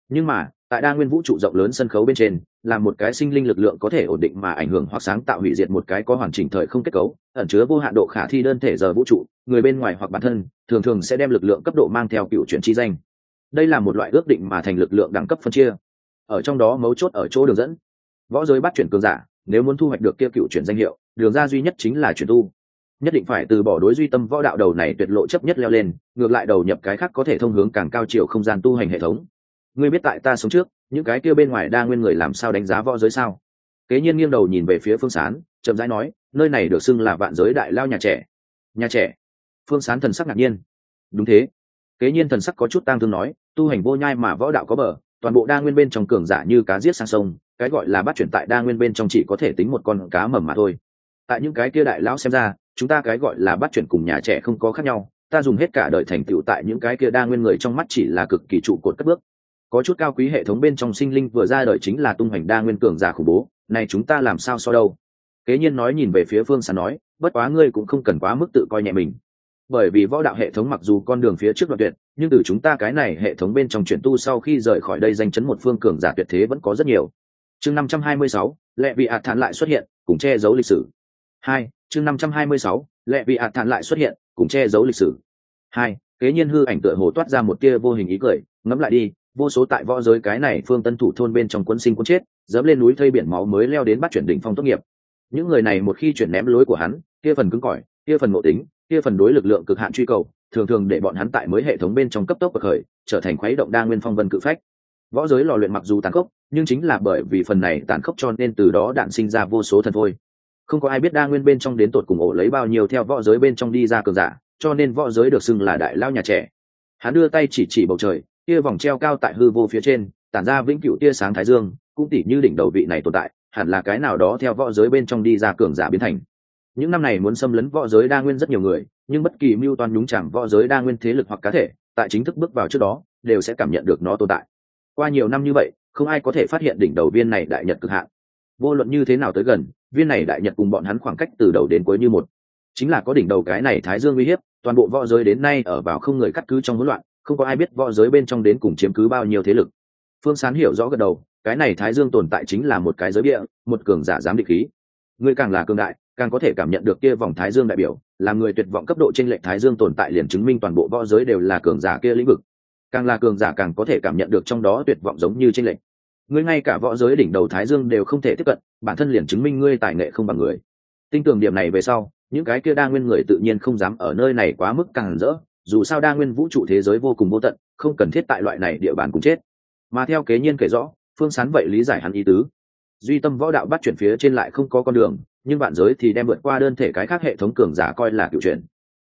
Nhưng mà, tại đa nguyên vũ trụ rộng lớn sân khấu bên trên, là một cái sinh linh lực lượng có thể ổn định mà ảnh hưởng hoặc sáng tạo hủy diệt một cái có hoàn chỉnh thời không kết cấu, ẩn chứa vô hạn độ khả thi đơn thể giờ vũ trụ, người bên ngoài hoặc bản thân, thường thường sẽ đem lực lượng cấp độ mang theo cựu chuyển chi danh. Đây là một loại ước định mà thành lực lượng đẳng cấp phân chia ở trong đó mấu chốt ở chỗ đường dẫn. Võ giới bắt chuyển cường giả, nếu muốn thu hoạch được kia cựu chuyển danh hiệu, đường ra duy nhất chính là chuyển tu. Nhất định phải từ bỏ đối duy tâm võ đạo đầu này tuyệt lộ chấp nhất leo lên, ngược lại đầu nhập cái khác có thể thông hướng càng cao chiều không gian tu hành hệ thống. Ngươi biết tại ta sống trước, những cái kia bên ngoài đa nguyên người làm sao đánh giá võ giới sao? Kế nhiên nghiêng đầu nhìn về phía phương sán, chậm rãi nói, nơi này được xưng là vạn giới đại lao nhà trẻ. Nhà trẻ? Phương sán thần sắc ngạc nhiên. Đúng thế. Kế nhiên thần sắc có chút tang thương nói, tu hành vô nhai mà võ đạo có bờ toàn bộ đa nguyên bên trong cường giả như cá giết sang sông, cái gọi là bắt chuyển tại đa nguyên bên trong chỉ có thể tính một con cá mầm mà thôi. Tại những cái kia đại lão xem ra, chúng ta cái gọi là bắt chuyển cùng nhà trẻ không có khác nhau, ta dùng hết cả đời thành tựu tại những cái kia đa nguyên người trong mắt chỉ là cực kỳ trụ cột cất bước. Có chút cao quý hệ thống bên trong sinh linh vừa ra đời chính là tung hoành đa nguyên cường giả khủng bố, này chúng ta làm sao so đâu? Kế nhiên nói nhìn về phía phương sán nói, bất quá ngươi cũng không cần quá mức tự coi nhẹ mình bởi vì võ đạo hệ thống mặc dù con đường phía trước đoạn tuyệt, nhưng từ chúng ta cái này hệ thống bên trong chuyển tu sau khi rời khỏi đây danh chấn một phương cường giả tuyệt thế vẫn có rất nhiều. Chương năm trăm hai mươi sáu, lệ vị ạt thản lại xuất hiện, cùng che giấu lịch sử. Hai, chương năm trăm hai mươi sáu, lệ vị ạt thản lại xuất hiện, cùng che giấu lịch sử. Hai, kế nhiên hư ảnh tựa hồ toát ra một tia vô hình ý cười, ngẫm lại đi, vô số tại võ giới cái này phương tân thủ thôn bên trong quân sinh quân chết, dẫm lên núi thây biển máu mới leo đến bắt chuyển đỉnh phong tốt nghiệp. Những người này một khi chuyển ném lối của hắn, kia phần cứng cỏi, kia phần ngộ tính kia phần đối lực lượng cực hạn truy cầu, thường thường để bọn hắn tại mới hệ thống bên trong cấp tốc bậc khởi, trở thành khuấy động đa nguyên phong vân cự phách. Võ giới lò luyện mặc dù tàn khốc, nhưng chính là bởi vì phần này tàn khốc cho nên từ đó đạn sinh ra vô số thần thôi. Không có ai biết đa nguyên bên trong đến tột cùng ổ lấy bao nhiêu theo võ giới bên trong đi ra cường giả, cho nên võ giới được xưng là đại lao nhà trẻ. Hắn đưa tay chỉ chỉ bầu trời tia vòng treo cao tại hư vô phía trên, tản ra vĩnh cửu tia sáng thái dương, cũng tỉ như đỉnh đầu vị này tồn tại, hẳn là cái nào đó theo võ giới bên trong đi ra cường giả biến thành những năm này muốn xâm lấn võ giới đa nguyên rất nhiều người, nhưng bất kỳ mưu toan nhúng chẳng võ giới đa nguyên thế lực hoặc cá thể, tại chính thức bước vào trước đó, đều sẽ cảm nhận được nó tồn tại. Qua nhiều năm như vậy, không ai có thể phát hiện đỉnh đầu viên này đại nhật cực hạn. Vô luận như thế nào tới gần, viên này đại nhật cùng bọn hắn khoảng cách từ đầu đến cuối như một. Chính là có đỉnh đầu cái này thái dương uy hiếp, toàn bộ võ giới đến nay ở vào không người cắt cứ trong hỗn loạn, không có ai biết võ giới bên trong đến cùng chiếm cứ bao nhiêu thế lực. Phương sán hiểu rõ gật đầu, cái này thái dương tồn tại chính là một cái giới địa, một cường giả dám định khí. Người càng là cường đại càng có thể cảm nhận được kia vòng thái dương đại biểu, là người tuyệt vọng cấp độ trên lệnh thái dương tồn tại liền chứng minh toàn bộ võ giới đều là cường giả kia lĩnh vực. Càng là cường giả càng có thể cảm nhận được trong đó tuyệt vọng giống như trên lệnh ngươi ngay cả võ giới đỉnh đầu thái dương đều không thể tiếp cận, bản thân liền chứng minh ngươi tài nghệ không bằng người. Tin tưởng điểm này về sau, những cái kia đa nguyên người tự nhiên không dám ở nơi này quá mức càng rỡ, dù sao đa nguyên vũ trụ thế giới vô cùng vô tận, không cần thiết tại loại này địa bàn cùng chết. Mà theo kế nhiên kể rõ, phương sán vậy lý giải hắn ý tứ. Duy tâm võ đạo bắt chuyển phía trên lại không có con đường nhưng bạn giới thì đem vượt qua đơn thể cái khác hệ thống cường giả coi là cựu chuyện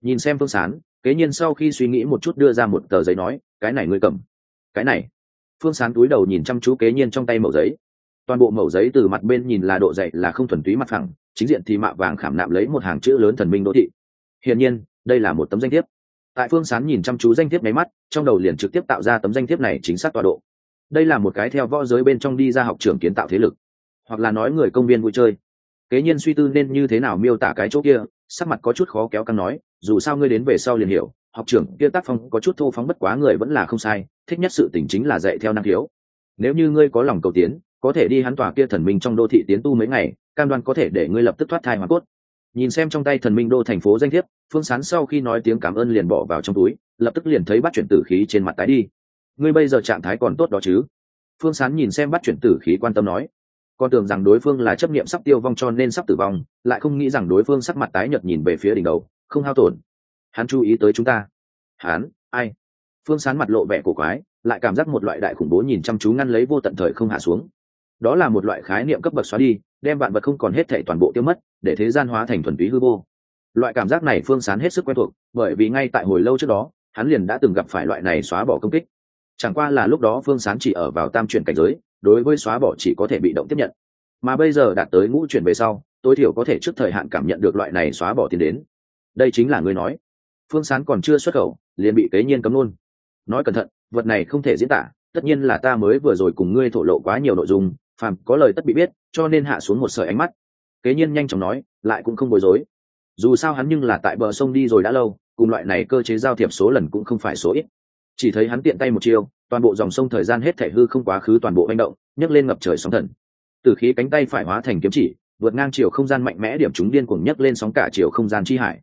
nhìn xem phương sán, kế nhiên sau khi suy nghĩ một chút đưa ra một tờ giấy nói, cái này ngươi cầm. Cái này? Phương sán túi đầu nhìn chăm chú kế nhiên trong tay mẩu giấy. Toàn bộ mẩu giấy từ mặt bên nhìn là độ dày là không thuần túy mặt phẳng, chính diện thì mạ vàng khảm nạm lấy một hàng chữ lớn thần minh đô thị. Hiển nhiên, đây là một tấm danh thiếp. Tại phương sán nhìn chăm chú danh thiếp máy mắt, trong đầu liền trực tiếp tạo ra tấm danh thiếp này chính xác tọa độ. Đây là một cái theo võ giới bên trong đi ra học trường kiến tạo thế lực, hoặc là nói người công viên vui chơi kế nhiên suy tư nên như thế nào miêu tả cái chỗ kia, sắc mặt có chút khó kéo căng nói, dù sao ngươi đến về sau liền hiểu, học trưởng kia tác phong có chút thô phóng bất quá người vẫn là không sai, thích nhất sự tỉnh chính là dạy theo năng khiếu. Nếu như ngươi có lòng cầu tiến, có thể đi hắn tòa kia thần minh trong đô thị tiến tu mấy ngày, cam đoan có thể để ngươi lập tức thoát thai hoàn cốt. Nhìn xem trong tay thần minh đô thành phố danh thiếp, phương sán sau khi nói tiếng cảm ơn liền bỏ vào trong túi, lập tức liền thấy bắt chuyển tử khí trên mặt tái đi. Ngươi bây giờ trạng thái còn tốt đó chứ? Phương sán nhìn xem bắt chuyển tử khí quan tâm nói con tưởng rằng đối phương là chấp nghiệm sắp tiêu vong cho nên sắp tử vong, lại không nghĩ rằng đối phương sắc mặt tái nhợt nhìn về phía đỉnh đầu, không hao tổn. Hắn chú ý tới chúng ta. Hắn? Ai? Phương sán mặt lộ vẻ cổ quái, lại cảm giác một loại đại khủng bố nhìn chăm chú ngăn lấy vô tận thời không hạ xuống. Đó là một loại khái niệm cấp bậc xóa đi, đem bạn vật không còn hết thể toàn bộ tiêu mất, để thế gian hóa thành thuần túy hư vô. Loại cảm giác này phương sán hết sức quen thuộc, bởi vì ngay tại hồi lâu trước đó, hắn liền đã từng gặp phải loại này xóa bỏ công kích. Chẳng qua là lúc đó phương sán chỉ ở vào tam chuyển cảnh giới đối với xóa bỏ chỉ có thể bị động tiếp nhận. Mà bây giờ đạt tới ngũ chuyển về sau, tối thiểu có thể trước thời hạn cảm nhận được loại này xóa bỏ tiền đến. Đây chính là người nói. Phương sán còn chưa xuất khẩu, liền bị kế nhiên cấm luôn. Nói cẩn thận, vật này không thể diễn tả, tất nhiên là ta mới vừa rồi cùng ngươi thổ lộ quá nhiều nội dung, phàm có lời tất bị biết, cho nên hạ xuống một sợi ánh mắt. Kế nhiên nhanh chóng nói, lại cũng không bối rối. Dù sao hắn nhưng là tại bờ sông đi rồi đã lâu, cùng loại này cơ chế giao thiệp số lần cũng không phải số ít chỉ thấy hắn tiện tay một chiêu, toàn bộ dòng sông thời gian hết thể hư không quá khứ toàn bộ manh động, nhấc lên ngập trời sóng thần. Từ khí cánh tay phải hóa thành kiếm chỉ, vượt ngang chiều không gian mạnh mẽ điểm chúng điên cuồng nhấc lên sóng cả chiều không gian chi hải.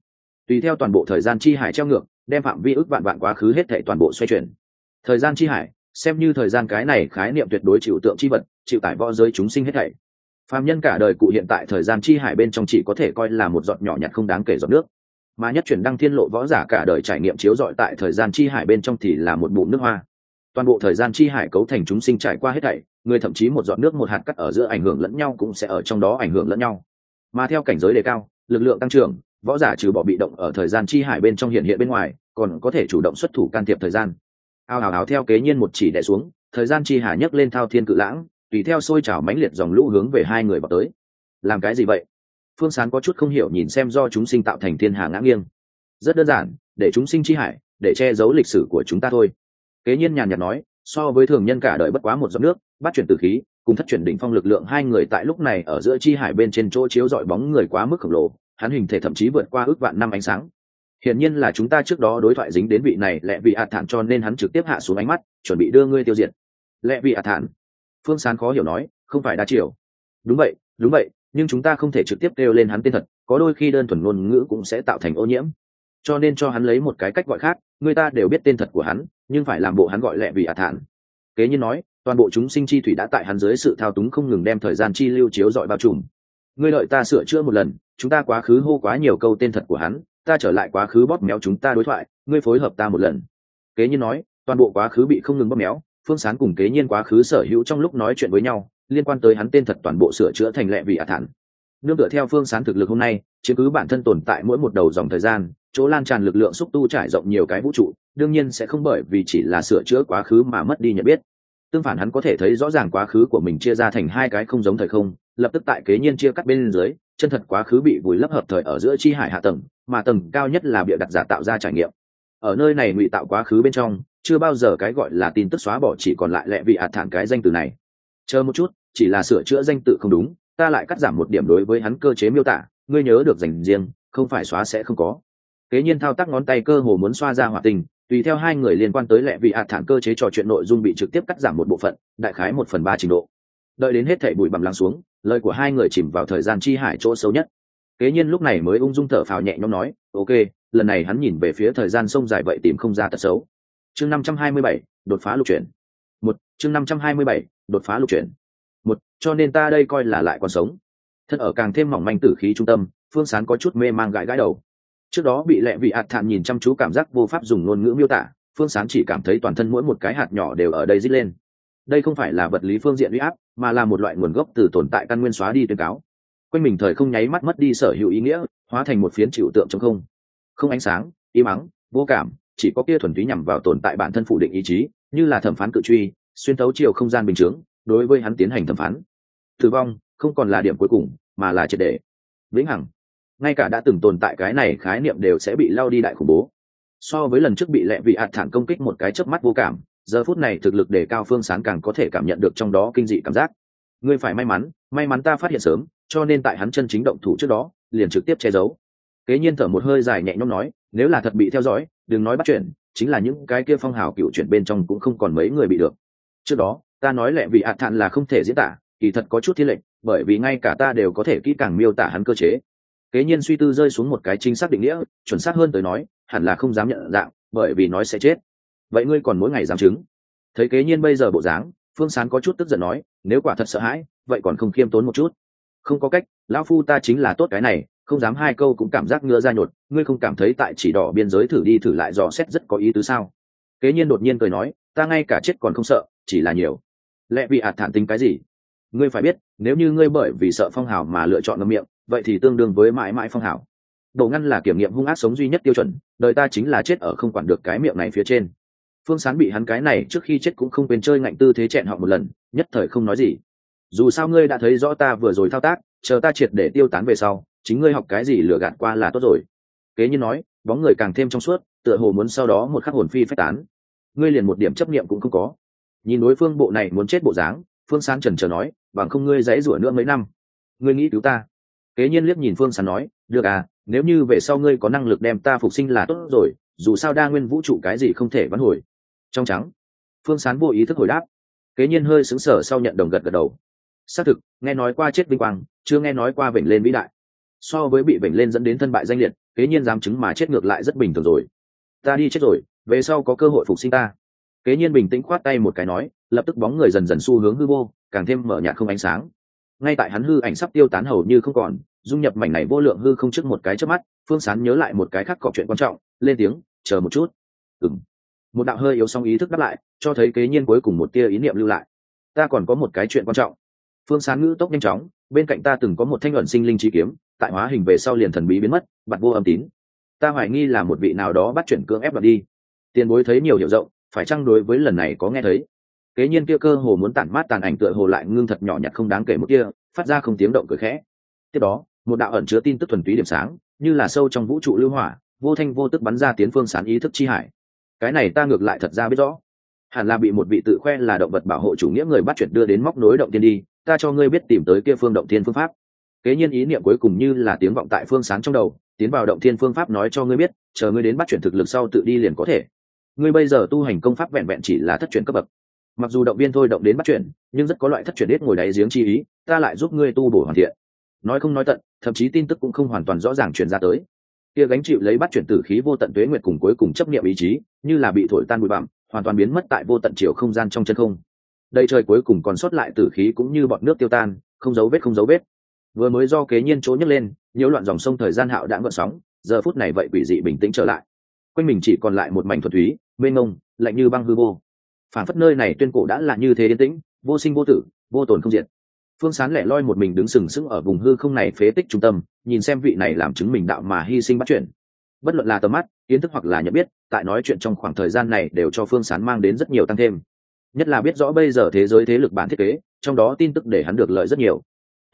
Tùy theo toàn bộ thời gian chi hải treo ngược, đem phạm vi ước vạn vạn quá khứ hết thể toàn bộ xoay chuyển. Thời gian chi hải, xem như thời gian cái này khái niệm tuyệt đối chịu tượng chi vật, chịu tải võ giới chúng sinh hết thảy. Phàm nhân cả đời cụ hiện tại thời gian chi hải bên trong chỉ có thể coi là một giọt nhỏ nhặt không đáng kể giọt nước mà nhất chuyển đăng thiên lộ võ giả cả đời trải nghiệm chiếu dọi tại thời gian chi hải bên trong thì là một bụng nước hoa. Toàn bộ thời gian chi hải cấu thành chúng sinh trải qua hết thảy, người thậm chí một giọt nước một hạt cắt ở giữa ảnh hưởng lẫn nhau cũng sẽ ở trong đó ảnh hưởng lẫn nhau. Mà theo cảnh giới đề cao, lực lượng tăng trưởng, võ giả trừ bỏ bị động ở thời gian chi hải bên trong hiện hiện bên ngoài, còn có thể chủ động xuất thủ can thiệp thời gian. Ao ào ào theo kế nhiên một chỉ đẻ xuống, thời gian chi hải nhấc lên thao thiên cự lãng, tùy theo sôi trào mãnh liệt dòng lũ hướng về hai người vào tới. Làm cái gì vậy? Phương sán có chút không hiểu nhìn xem do chúng sinh tạo thành thiên hà ngã nghiêng. Rất đơn giản, để chúng sinh chi hải, để che giấu lịch sử của chúng ta thôi. Kế nhiên nhàn nhạt nói, so với thường nhân cả đời bất quá một giọt nước, bắt chuyển từ khí, cùng thất chuyển đỉnh phong lực lượng hai người tại lúc này ở giữa chi hải bên trên chỗ chiếu dọi bóng người quá mức khổng lồ, hắn hình thể thậm chí vượt qua ước vạn năm ánh sáng. Hiển nhiên là chúng ta trước đó đối thoại dính đến vị này lẹ vị hạ thản cho nên hắn trực tiếp hạ xuống ánh mắt, chuẩn bị đưa ngươi tiêu diệt. Lẹ vị hạ thản. Phương sán khó hiểu nói, không phải đa chiều. Đúng vậy đúng vậy nhưng chúng ta không thể trực tiếp kêu lên hắn tên thật, có đôi khi đơn thuần ngôn ngữ cũng sẽ tạo thành ô nhiễm. Cho nên cho hắn lấy một cái cách gọi khác, người ta đều biết tên thật của hắn, nhưng phải làm bộ hắn gọi lẹ vì ả thản. Kế nhiên nói, toàn bộ chúng sinh chi thủy đã tại hắn dưới sự thao túng không ngừng đem thời gian chi lưu chiếu dọi bao trùm. Ngươi lợi ta sửa chữa một lần, chúng ta quá khứ hô quá nhiều câu tên thật của hắn, ta trở lại quá khứ bóp méo chúng ta đối thoại, ngươi phối hợp ta một lần. Kế nhiên nói, toàn bộ quá khứ bị không ngừng bóp méo, phương sán cùng kế nhiên quá khứ sở hữu trong lúc nói chuyện với nhau liên quan tới hắn tên thật toàn bộ sửa chữa thành lệ vị ả thản. Nương tựa theo phương sán thực lực hôm nay chứng cứ bản thân tồn tại mỗi một đầu dòng thời gian, chỗ lan tràn lực lượng xúc tu trải rộng nhiều cái vũ trụ, đương nhiên sẽ không bởi vì chỉ là sửa chữa quá khứ mà mất đi nhận biết. Tương phản hắn có thể thấy rõ ràng quá khứ của mình chia ra thành hai cái không giống thời không, lập tức tại kế nhiên chia cắt bên dưới, chân thật quá khứ bị vùi lấp hợp thời ở giữa chi hải hạ tầng, mà tầng cao nhất là bịa đặt giả tạo ra trải nghiệm. Ở nơi này ngụy tạo quá khứ bên trong, chưa bao giờ cái gọi là tin tức xóa bỏ chỉ còn lại lẹ vị hạt thản cái danh từ này. Chờ một chút chỉ là sửa chữa danh tự không đúng, ta lại cắt giảm một điểm đối với hắn cơ chế miêu tả, ngươi nhớ được dành riêng, không phải xóa sẽ không có. Kế nhiên thao tác ngón tay cơ hồ muốn xoa ra hỏa tình, tùy theo hai người liên quan tới lệ vị hạt thản cơ chế trò chuyện nội dung bị trực tiếp cắt giảm một bộ phận, đại khái một phần ba trình độ. Đợi đến hết thảy bụi bặm lắng xuống, lời của hai người chìm vào thời gian chi hải chỗ xấu nhất. Kế nhiên lúc này mới ung dung thở phào nhẹ nhõm nói, ok, lần này hắn nhìn về phía thời gian sông dài vậy tìm không ra tật xấu. Chương năm trăm hai mươi bảy, đột phá lục chuyển. Một, chương năm trăm hai mươi bảy, đột phá lục chuyển cho nên ta đây coi là lại còn sống. Thân ở càng thêm mỏng manh tử khí trung tâm, phương sán có chút mê mang gãi gãi đầu. Trước đó bị lẹ vị hạt thản nhìn chăm chú cảm giác vô pháp dùng ngôn ngữ miêu tả, phương sán chỉ cảm thấy toàn thân mỗi một cái hạt nhỏ đều ở đây dít lên. Đây không phải là vật lý phương diện huy áp, mà là một loại nguồn gốc từ tồn tại căn nguyên xóa đi tuyên cáo. Quanh mình thời không nháy mắt mất đi sở hữu ý nghĩa, hóa thành một phiến chịu tượng trong không. Không ánh sáng, im ắng, vô cảm, chỉ có kia thuần túy nhằm vào tồn tại bản thân phủ định ý chí, như là thẩm phán cự truy, xuyên tấu chiều không gian bình chướng, đối với hắn tiến hành thẩm phán tử vong, không còn là điểm cuối cùng, mà là triệt đề vĩnh hằng. Ngay cả đã từng tồn tại cái này khái niệm đều sẽ bị lao đi đại khủng bố. So với lần trước bị lẹ vị hạt thản công kích một cái chớp mắt vô cảm, giờ phút này thực lực đề cao phương sáng càng có thể cảm nhận được trong đó kinh dị cảm giác. Ngươi phải may mắn may mắn ta phát hiện sớm, cho nên tại hắn chân chính động thủ trước đó, liền trực tiếp che giấu. Kế nhiên thở một hơi dài nhẹ nhõm nói, nếu là thật bị theo dõi, đừng nói bắt chuyện, chính là những cái kia phong hào cựu chuyển bên trong cũng không còn mấy người bị được. Trước đó, ta nói lẹ vị hạt thản là không thể diễn tả kỳ thật có chút thiên lệnh, bởi vì ngay cả ta đều có thể kỹ càng miêu tả hắn cơ chế. Kế nhiên suy tư rơi xuống một cái chính xác định nghĩa, chuẩn xác hơn tới nói, hẳn là không dám nhận dạng, bởi vì nói sẽ chết. Vậy ngươi còn mỗi ngày dám chứng? Thấy kế nhiên bây giờ bộ dáng, phương sán có chút tức giận nói, nếu quả thật sợ hãi, vậy còn không khiêm tốn một chút. Không có cách, lão phu ta chính là tốt cái này, không dám hai câu cũng cảm giác ngựa ra nhột, ngươi không cảm thấy tại chỉ đỏ biên giới thử đi thử lại dò xét rất có ý tứ sao? Kế nhiên đột nhiên cười nói, ta ngay cả chết còn không sợ, chỉ là nhiều. Lẽ vì ạt thản tính cái gì? Ngươi phải biết, nếu như ngươi bởi vì sợ phong hào mà lựa chọn ngâm miệng, vậy thì tương đương với mãi mãi phong hào. Đồ ngăn là kiểm nghiệm hung ác sống duy nhất tiêu chuẩn, đời ta chính là chết ở không quản được cái miệng này phía trên. Phương sán bị hắn cái này trước khi chết cũng không quên chơi ngạnh tư thế chẹn họ một lần, nhất thời không nói gì. Dù sao ngươi đã thấy rõ ta vừa rồi thao tác, chờ ta triệt để tiêu tán về sau, chính ngươi học cái gì lừa gạt qua là tốt rồi. Kế như nói, bóng người càng thêm trong suốt, tựa hồ muốn sau đó một khắc hồn phi phách tán. Ngươi liền một điểm chấp niệm cũng không có. Nhìn đối phương bộ này muốn chết bộ dáng, phương sán trần trờ nói bằng không ngươi dãy rủa nữa mấy năm. Ngươi nghĩ cứu ta. Kế nhiên liếc nhìn phương sán nói, được à nếu như về sau ngươi có năng lực đem ta phục sinh là tốt rồi, dù sao đa nguyên vũ trụ cái gì không thể vãn hồi. Trong trắng, phương sán vô ý thức hồi đáp. Kế nhiên hơi xứng sở sau nhận đồng gật gật đầu. Xác thực, nghe nói qua chết vinh quang, chưa nghe nói qua vểnh lên vĩ đại. So với bị vểnh lên dẫn đến thân bại danh liệt, kế nhiên dám chứng mà chết ngược lại rất bình thường rồi. Ta đi chết rồi, về sau có cơ hội phục sinh ta. Kế nhiên bình tĩnh khoát tay một cái nói, lập tức bóng người dần dần xu hướng hư vô càng thêm mở nhạt không ánh sáng. Ngay tại hắn hư ảnh sắp tiêu tán hầu như không còn, dung nhập mảnh này vô lượng hư không trước một cái trước mắt, phương sán nhớ lại một cái khác cọc chuyện quan trọng, lên tiếng, chờ một chút. Ừng một đạo hơi yếu song ý thức đáp lại, cho thấy kế nhiên cuối cùng một tia ý niệm lưu lại. Ta còn có một cái chuyện quan trọng. Phương sán ngữ tốc nhanh chóng, bên cạnh ta từng có một thanh luận sinh linh chi kiếm, tại hóa hình về sau liền thần bí biến mất bặt vô âm tín. Ta hoài nghi là một vị nào đó bắt chuyển cưỡng ép đoạt đi. Tiền bối thấy nhiều hiểu rộng, phải chăng đối với lần này có nghe thấy? Kế nhiên kia cơ hồ muốn tản mát tàn ảnh tựa hồ lại ngưng thật nhỏ nhặt không đáng kể một kia, phát ra không tiếng động cười khẽ. Tiếp đó, một đạo ẩn chứa tin tức thuần túy điểm sáng, như là sâu trong vũ trụ lưu hỏa, vô thanh vô tức bắn ra tiến phương sán ý thức chi hải. Cái này ta ngược lại thật ra biết rõ. Hẳn là bị một vị tự khoe là động vật bảo hộ chủ nghĩa người bắt chuyển đưa đến móc nối động tiên đi, ta cho ngươi biết tìm tới kia phương động thiên phương pháp. Kế nhiên ý niệm cuối cùng như là tiếng vọng tại phương sáng trong đầu, tiến vào động thiên phương pháp nói cho ngươi biết, chờ ngươi đến bắt chuyển thực lực sau tự đi liền có thể. Ngươi bây giờ tu hành công pháp vẹn vẹn chỉ là thất chuyển cấp bậc mặc dù động viên thôi động đến bắt chuyển nhưng rất có loại thất chuyển hết ngồi đáy giếng chi ý, ta lại giúp ngươi tu bổ hoàn thiện. Nói không nói tận, thậm chí tin tức cũng không hoàn toàn rõ ràng truyền ra tới. Kia gánh chịu lấy bắt chuyển tử khí vô tận tuế nguyệt cùng cuối cùng chấp niệm ý chí, như là bị thổi tan bụi bặm, hoàn toàn biến mất tại vô tận chiều không gian trong chân không. Đây trời cuối cùng còn sót lại tử khí cũng như bọn nước tiêu tan, không dấu vết không dấu vết. Vừa mới do kế nhiên chỗ nhấc lên, nhiễu loạn dòng sông thời gian hạo đã ngợn sóng, giờ phút này vậy quỷ dị bình tĩnh trở lại. Quanh mình chỉ còn lại một mảnh thuật thúy mênh ngông lạnh như băng hư vô phản phất nơi này tuyên cổ đã là như thế yên tĩnh, vô sinh vô tử, vô tồn không diệt. Phương sán lẻ loi một mình đứng sừng sững ở vùng hư không này phế tích trung tâm, nhìn xem vị này làm chứng mình đạo mà hy sinh bắt chuyển. bất luận là tầm mắt, kiến thức hoặc là nhận biết, tại nói chuyện trong khoảng thời gian này đều cho phương sán mang đến rất nhiều tăng thêm. Nhất là biết rõ bây giờ thế giới thế lực bản thiết kế, trong đó tin tức để hắn được lợi rất nhiều.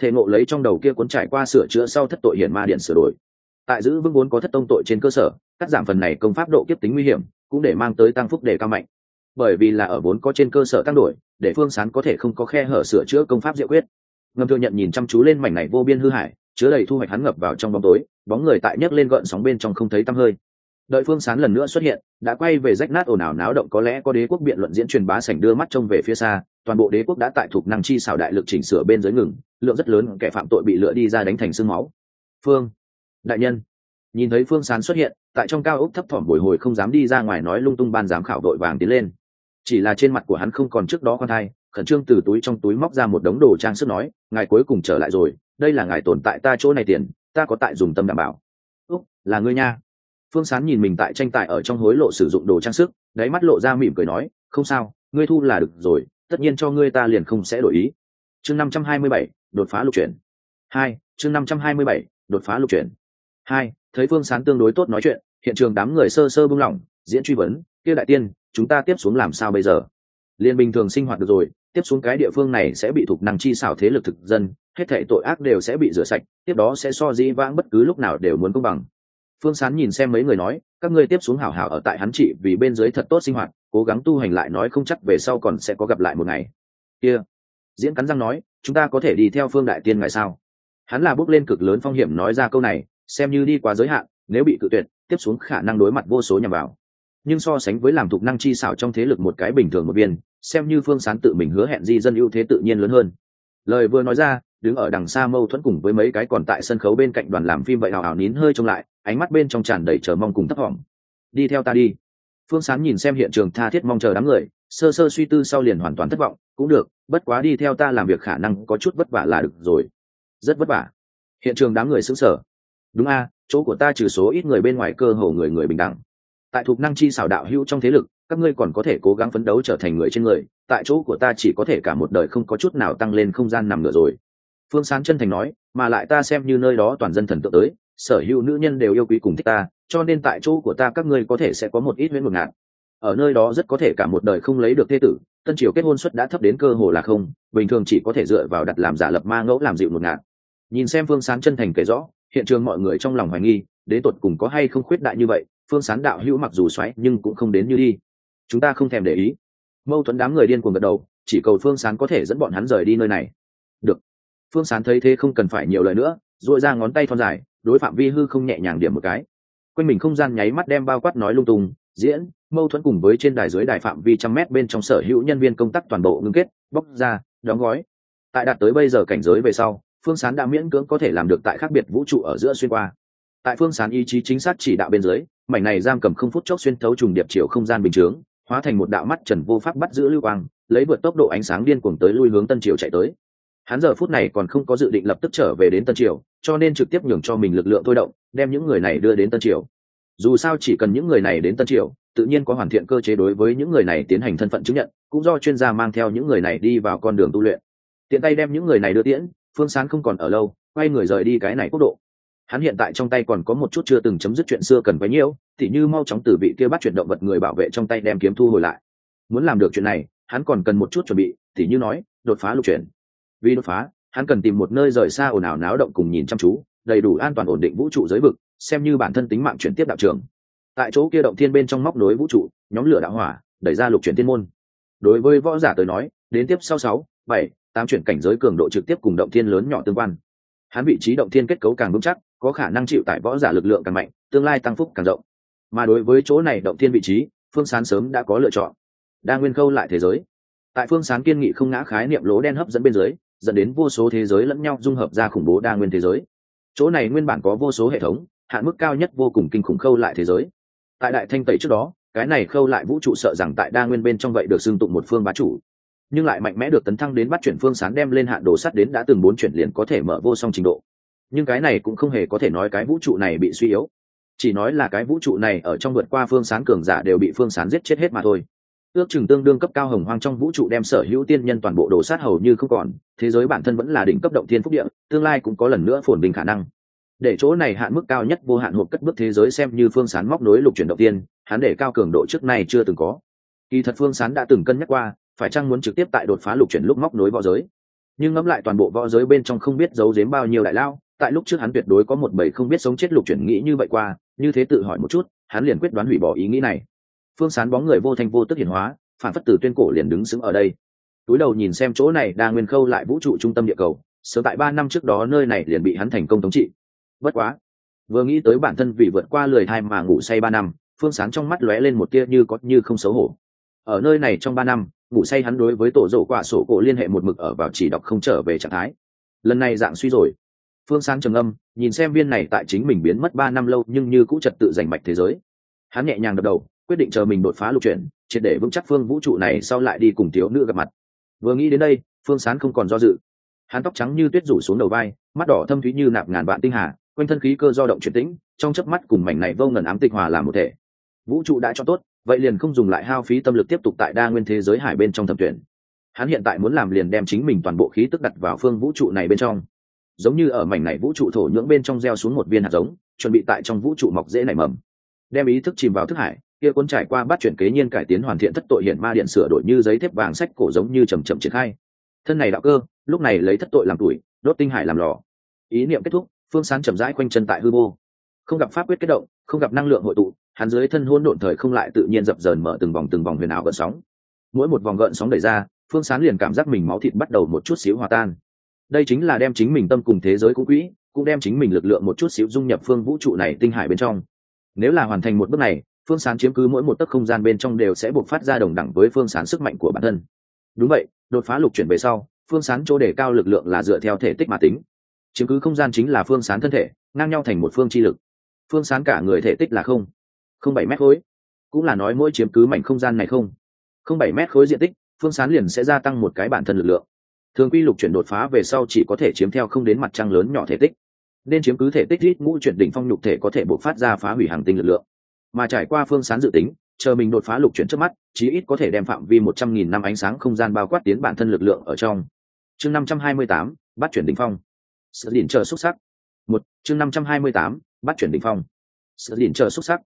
Thể ngộ lấy trong đầu kia cuốn trải qua sửa chữa sau thất tội hiển ma điện sửa đổi. Tại giữ vững vốn có thất tông tội trên cơ sở, cắt giảm phần này công pháp độ kiếp tính nguy hiểm, cũng để mang tới tăng phúc để cao mạnh bởi vì là ở vốn có trên cơ sở tăng đổi, để phương sán có thể không có khe hở sửa chữa công pháp diệu quyết. Ngầm thừa nhận nhìn chăm chú lên mảnh này vô biên hư hại, chứa đầy thu hoạch hắn ngập vào trong bóng tối, bóng người tại nhấc lên gợn sóng bên trong không thấy tăm hơi. Đợi phương sán lần nữa xuất hiện, đã quay về rách nát ồn ào náo động, có lẽ có đế quốc biện luận diễn truyền bá sảnh đưa mắt trông về phía xa, toàn bộ đế quốc đã tại thuộc năng chi xảo đại lực chỉnh sửa bên dưới ngừng, lượng rất lớn kẻ phạm tội bị lựa đi ra đánh thành sương máu. Phương, đại nhân, nhìn thấy phương sán xuất hiện, tại trong cao ốc thấp thỏm bồi hồi không dám đi ra ngoài nói lung tung ban giám khảo đội vàng tiến lên chỉ là trên mặt của hắn không còn trước đó con thai, khẩn trương từ túi trong túi móc ra một đống đồ trang sức nói, ngài cuối cùng trở lại rồi, đây là ngài tồn tại ta chỗ này tiền, ta có tại dùng tâm đảm bảo. Úc, là ngươi nha. Phương sán nhìn mình tại tranh tài ở trong hối lộ sử dụng đồ trang sức, đáy mắt lộ ra mỉm cười nói, không sao, ngươi thu là được rồi, tất nhiên cho ngươi ta liền không sẽ đổi ý. Chương năm trăm hai mươi bảy, đột phá lục chuyển. Hai, chương năm trăm hai mươi bảy, đột phá lục chuyển. Hai, thấy phương sán tương đối tốt nói chuyện, hiện trường đám người sơ sơ bung lỏng, diễn truy vấn, kia đại tiên chúng ta tiếp xuống làm sao bây giờ? Liên bình thường sinh hoạt được rồi, tiếp xuống cái địa phương này sẽ bị thuộc năng chi xảo thế lực thực dân, hết thệ tội ác đều sẽ bị rửa sạch, tiếp đó sẽ so dĩ vãng bất cứ lúc nào đều muốn công bằng. Phương sán nhìn xem mấy người nói, các ngươi tiếp xuống hảo hảo ở tại hắn trị vì bên dưới thật tốt sinh hoạt, cố gắng tu hành lại nói không chắc về sau còn sẽ có gặp lại một ngày. Kia. Diễn cắn răng nói, chúng ta có thể đi theo phương đại tiên ngày sao? Hắn là bước lên cực lớn phong hiểm nói ra câu này, xem như đi quá giới hạn, nếu bị cự tuyệt, tiếp xuống khả năng đối mặt vô số nhằm vào nhưng so sánh với làm thục năng chi xảo trong thế lực một cái bình thường một viên, xem như phương sán tự mình hứa hẹn di dân ưu thế tự nhiên lớn hơn. Lời vừa nói ra, đứng ở đằng xa mâu thuẫn cùng với mấy cái còn tại sân khấu bên cạnh đoàn làm phim vậy hào hào nín hơi trông lại, ánh mắt bên trong tràn đầy chờ mong cùng thấp thỏm đi theo ta đi. Phương sán nhìn xem hiện trường tha thiết mong chờ đám người, sơ sơ suy tư sau liền hoàn toàn thất vọng, cũng được, bất quá đi theo ta làm việc khả năng có chút vất vả là được rồi. Rất vất vả. Hiện trường đám người xứng sở đúng a, chỗ của ta trừ số ít người bên ngoài cơ hồ người người bình đẳng tại thuộc năng chi xảo đạo hữu trong thế lực, các ngươi còn có thể cố gắng phấn đấu trở thành người trên người, tại chỗ của ta chỉ có thể cả một đời không có chút nào tăng lên không gian nằm ngửa rồi. Phương sán chân thành nói, mà lại ta xem như nơi đó toàn dân thần tượng tới, sở hữu nữ nhân đều yêu quý cùng thích ta, cho nên tại chỗ của ta các ngươi có thể sẽ có một ít huyễn một ngạn. Ở nơi đó rất có thể cả một đời không lấy được thế tử, tân triều kết hôn suất đã thấp đến cơ hồ là không, bình thường chỉ có thể dựa vào đặt làm giả lập ma ngẫu làm dịu một ngạn. Nhìn xem phương sán chân thành kể rõ, hiện trường mọi người trong lòng hoài nghi, đến tột cùng có hay không khuyết đại như vậy phương sán đạo hữu mặc dù xoáy, nhưng cũng không đến như đi. Chúng ta không thèm để ý. Mâu thuẫn đám người điên cuồng gật đầu, chỉ cầu phương sán có thể dẫn bọn hắn rời đi nơi này. Được. Phương sán thấy thế không cần phải nhiều lời nữa dội ra ngón tay thon dài, đối phạm vi hư không nhẹ nhàng điểm một cái. Quanh mình không gian nháy mắt đem bao quát nói lung tung, diễn, mâu thuẫn cùng với trên đài dưới đài phạm vi trăm mét bên trong sở hữu nhân viên công tác toàn bộ ngưng kết, bóc ra, đóng gói. Tại đạt tới bây giờ cảnh giới về sau, phương sán đã miễn cưỡng có thể làm được tại khác biệt vũ trụ ở giữa xuyên qua tại phương sán ý chí chính xác chỉ đạo bên dưới, mảnh này giam cầm không phút chốc xuyên thấu trùng điệp chiều không gian bình chướng, hóa thành một đạo mắt trần vô pháp bắt giữ lưu quang, lấy vượt tốc độ ánh sáng điên cuồng tới lui hướng tân triều chạy tới. Hắn giờ phút này còn không có dự định lập tức trở về đến tân triều, cho nên trực tiếp nhường cho mình lực lượng thôi động, đem những người này đưa đến tân triều. Dù sao chỉ cần những người này đến tân triều, tự nhiên có hoàn thiện cơ chế đối với những người này tiến hành thân phận chứng nhận, cũng do chuyên gia mang theo những người này đi vào con đường tu luyện. Tiện tay đem những người này đưa tiễn, phương sán không còn ở lâu, quay người rời đi cái này quốc độ hắn hiện tại trong tay còn có một chút chưa từng chấm dứt chuyện xưa cần bấy nhiêu thì như mau chóng từ vị kia bắt chuyển động vật người bảo vệ trong tay đem kiếm thu hồi lại. Muốn làm được chuyện này, hắn còn cần một chút chuẩn bị thì như nói, đột phá lục chuyển. Vì đột phá, hắn cần tìm một nơi rời xa ồn ào náo động cùng nhìn chăm chú, đầy đủ an toàn ổn định vũ trụ giới vực, xem như bản thân tính mạng chuyển tiếp đạo trường. Tại chỗ kia động thiên bên trong móc nối vũ trụ, nhóm lửa đạo hỏa, đẩy ra lục chuyển tiên môn. Đối với võ giả tới nói, đến tiếp sau sáu, bảy, tám chuyển cảnh giới cường độ trực tiếp cùng động thiên lớn nhỏ tương quan. Hắn vị trí động thiên kết cấu càng vững chắc có khả năng chịu tải võ giả lực lượng càng mạnh, tương lai tăng phúc càng rộng. Mà đối với chỗ này động thiên vị trí, phương sán sớm đã có lựa chọn. Đa nguyên khâu lại thế giới. Tại phương sán kiên nghị không ngã khái niệm lỗ đen hấp dẫn bên dưới, dẫn đến vô số thế giới lẫn nhau dung hợp ra khủng bố đa nguyên thế giới. Chỗ này nguyên bản có vô số hệ thống, hạn mức cao nhất vô cùng kinh khủng khâu lại thế giới. Tại đại thanh tẩy trước đó, cái này khâu lại vũ trụ sợ rằng tại đa nguyên bên trong vậy được xưng tụng một phương bá chủ. Nhưng lại mạnh mẽ được tấn thăng đến bắt chuyển phương sán đem lên hạn đồ sắt đến đã từng bốn chuyển liền có thể mở vô song trình độ nhưng cái này cũng không hề có thể nói cái vũ trụ này bị suy yếu. Chỉ nói là cái vũ trụ này ở trong vượt qua phương sán cường giả đều bị phương sán giết chết hết mà thôi. Ước chừng tương đương cấp cao hồng hoang trong vũ trụ đem sở hữu tiên nhân toàn bộ đồ sát hầu như không còn, thế giới bản thân vẫn là đỉnh cấp động thiên phúc địa, tương lai cũng có lần nữa phồn bình khả năng. Để chỗ này hạn mức cao nhất vô hạn hộp cất bước thế giới xem như phương sán móc nối lục chuyển động tiên, hắn để cao cường độ trước này chưa từng có. Kỳ thật phương sán đã từng cân nhắc qua, phải chăng muốn trực tiếp tại đột phá lục chuyển lúc móc nối võ giới. Nhưng ngẫm lại toàn bộ võ giới bên trong không biết giấu giếm bao nhiêu đại lao tại lúc trước hắn tuyệt đối có một bầy không biết sống chết lục chuyển nghĩ như vậy qua, như thế tự hỏi một chút, hắn liền quyết đoán hủy bỏ ý nghĩ này. Phương sán bóng người vô thanh vô tức hiển hóa, phản phất từ tuyên cổ liền đứng sững ở đây. Túi đầu nhìn xem chỗ này, đa nguyên khâu lại vũ trụ trung tâm địa cầu, sớm tại ba năm trước đó nơi này liền bị hắn thành công thống trị. Bất quá, vừa nghĩ tới bản thân vì vượt qua lười thai mà ngủ say ba năm, phương sáng trong mắt lóe lên một tia như có như không xấu hổ. Ở nơi này trong ba năm, ngủ say hắn đối với tổ rổ quả sổ cổ liên hệ một mực ở vào chỉ đọc không trở về trạng thái. Lần này dạng suy rồi phương sáng trầm âm nhìn xem viên này tại chính mình biến mất ba năm lâu nhưng như cũ trật tự giành mạch thế giới. Hắn nhẹ nhàng đập đầu, quyết định chờ mình đột phá lục chuyển, triệt để vững chắc phương vũ trụ này sau lại đi cùng thiếu nữ gặp mặt. Vừa nghĩ đến đây, phương sán không còn do dự. Hắn tóc trắng như tuyết rủ xuống đầu vai, mắt đỏ thâm thúy như nạp ngàn vạn tinh hà, quanh thân khí cơ do động chuyển tĩnh, trong chớp mắt cùng mảnh này vô ngần ám tịch hòa làm một thể. Vũ trụ đã cho tốt, vậy liền không dùng lại hao phí tâm lực tiếp tục tại đa nguyên thế giới hải bên trong thẩm tuyển. Hắn hiện tại muốn làm liền đem chính mình toàn bộ khí tức đặt vào phương vũ trụ này bên trong giống như ở mảnh này vũ trụ thổ nhưỡng bên trong gieo xuống một viên hạt giống, chuẩn bị tại trong vũ trụ mọc dễ nảy mầm. Đem ý thức chìm vào thức hải, kia cuốn trải qua bắt chuyển kế nhiên cải tiến hoàn thiện thất tội hiện ma điện sửa đổi như giấy thép vàng sách cổ giống như chầm chậm triển khai. Thân này đạo cơ, lúc này lấy thất tội làm tuổi, đốt tinh hải làm lò. Ý niệm kết thúc, phương sán chậm rãi quanh chân tại hư vô. Không gặp pháp quyết kết động, không gặp năng lượng hội tụ, hắn dưới thân hôn độn thời không lại tự nhiên dập dờn mở từng vòng từng vòng huyền ảo gợn sóng. Mỗi một vòng gợn sóng đẩy ra, phương sán liền cảm giác mình máu thịt bắt đầu một chút xíu hòa tan đây chính là đem chính mình tâm cùng thế giới cũ quỹ, cũng đem chính mình lực lượng một chút xíu dung nhập phương vũ trụ này tinh hải bên trong. Nếu là hoàn thành một bước này, phương sán chiếm cứ mỗi một tấc không gian bên trong đều sẽ buộc phát ra đồng đẳng với phương sán sức mạnh của bản thân. Đúng vậy, đột phá lục chuyển về sau, phương sán chỗ đề cao lực lượng là dựa theo thể tích mà tính. Chiếm cứ không gian chính là phương sán thân thể, ngang nhau thành một phương chi lực. Phương sán cả người thể tích là không không bảy mét khối. Cũng là nói mỗi chiếm cứ mảnh không gian này không không bảy mét khối diện tích, phương sán liền sẽ gia tăng một cái bản thân lực lượng thường quy lục chuyển đột phá về sau chỉ có thể chiếm theo không đến mặt trăng lớn nhỏ thể tích. Nên chiếm cứ thể tích ít ngũ chuyển đỉnh phong nhục thể có thể bộc phát ra phá hủy hàng tinh lực lượng. Mà trải qua phương sán dự tính, chờ mình đột phá lục chuyển trước mắt, chí ít có thể đem phạm vi một trăm nghìn năm ánh sáng không gian bao quát tiến bản thân lực lượng ở trong. Chương năm trăm hai mươi tám, bắt chuyển đỉnh phong. Sự đỉnh chờ xuất sắc. Một, chương năm trăm hai mươi tám, bắt chuyển đỉnh phong. Sự đỉnh chờ xuất sắc.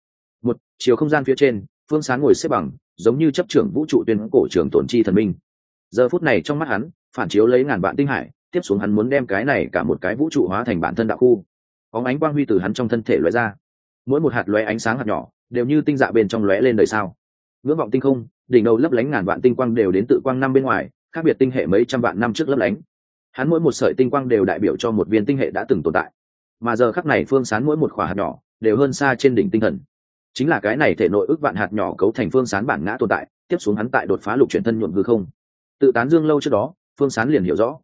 Một, chiều không gian phía trên, phương sán ngồi xếp bằng, giống như chấp trưởng vũ trụ tuyên cổ trường tổn chi thần minh. Giờ phút này trong mắt hắn phản chiếu lấy ngàn vạn tinh hải, tiếp xuống hắn muốn đem cái này cả một cái vũ trụ hóa thành bản thân đạo khu. Có ánh quang huy từ hắn trong thân thể lóe ra. Mỗi một hạt lóe ánh sáng hạt nhỏ, đều như tinh dạ bên trong lóe lên đời sao. Ngưỡng vọng tinh không, đỉnh đầu lấp lánh ngàn vạn tinh quang đều đến tự quang năm bên ngoài, khác biệt tinh hệ mấy trăm vạn năm trước lấp lánh. Hắn mỗi một sợi tinh quang đều đại biểu cho một viên tinh hệ đã từng tồn tại. Mà giờ khắc này phương sán mỗi một khỏa hạt nhỏ, đều hơn xa trên đỉnh tinh thần. Chính là cái này thể nội ước vạn hạt nhỏ cấu thành phương sán bản ngã tồn tại, tiếp xuống hắn tại đột phá lục chuyển thân nhuộm hư không. Tự tán dương lâu trước đó phương sán liền hiểu rõ.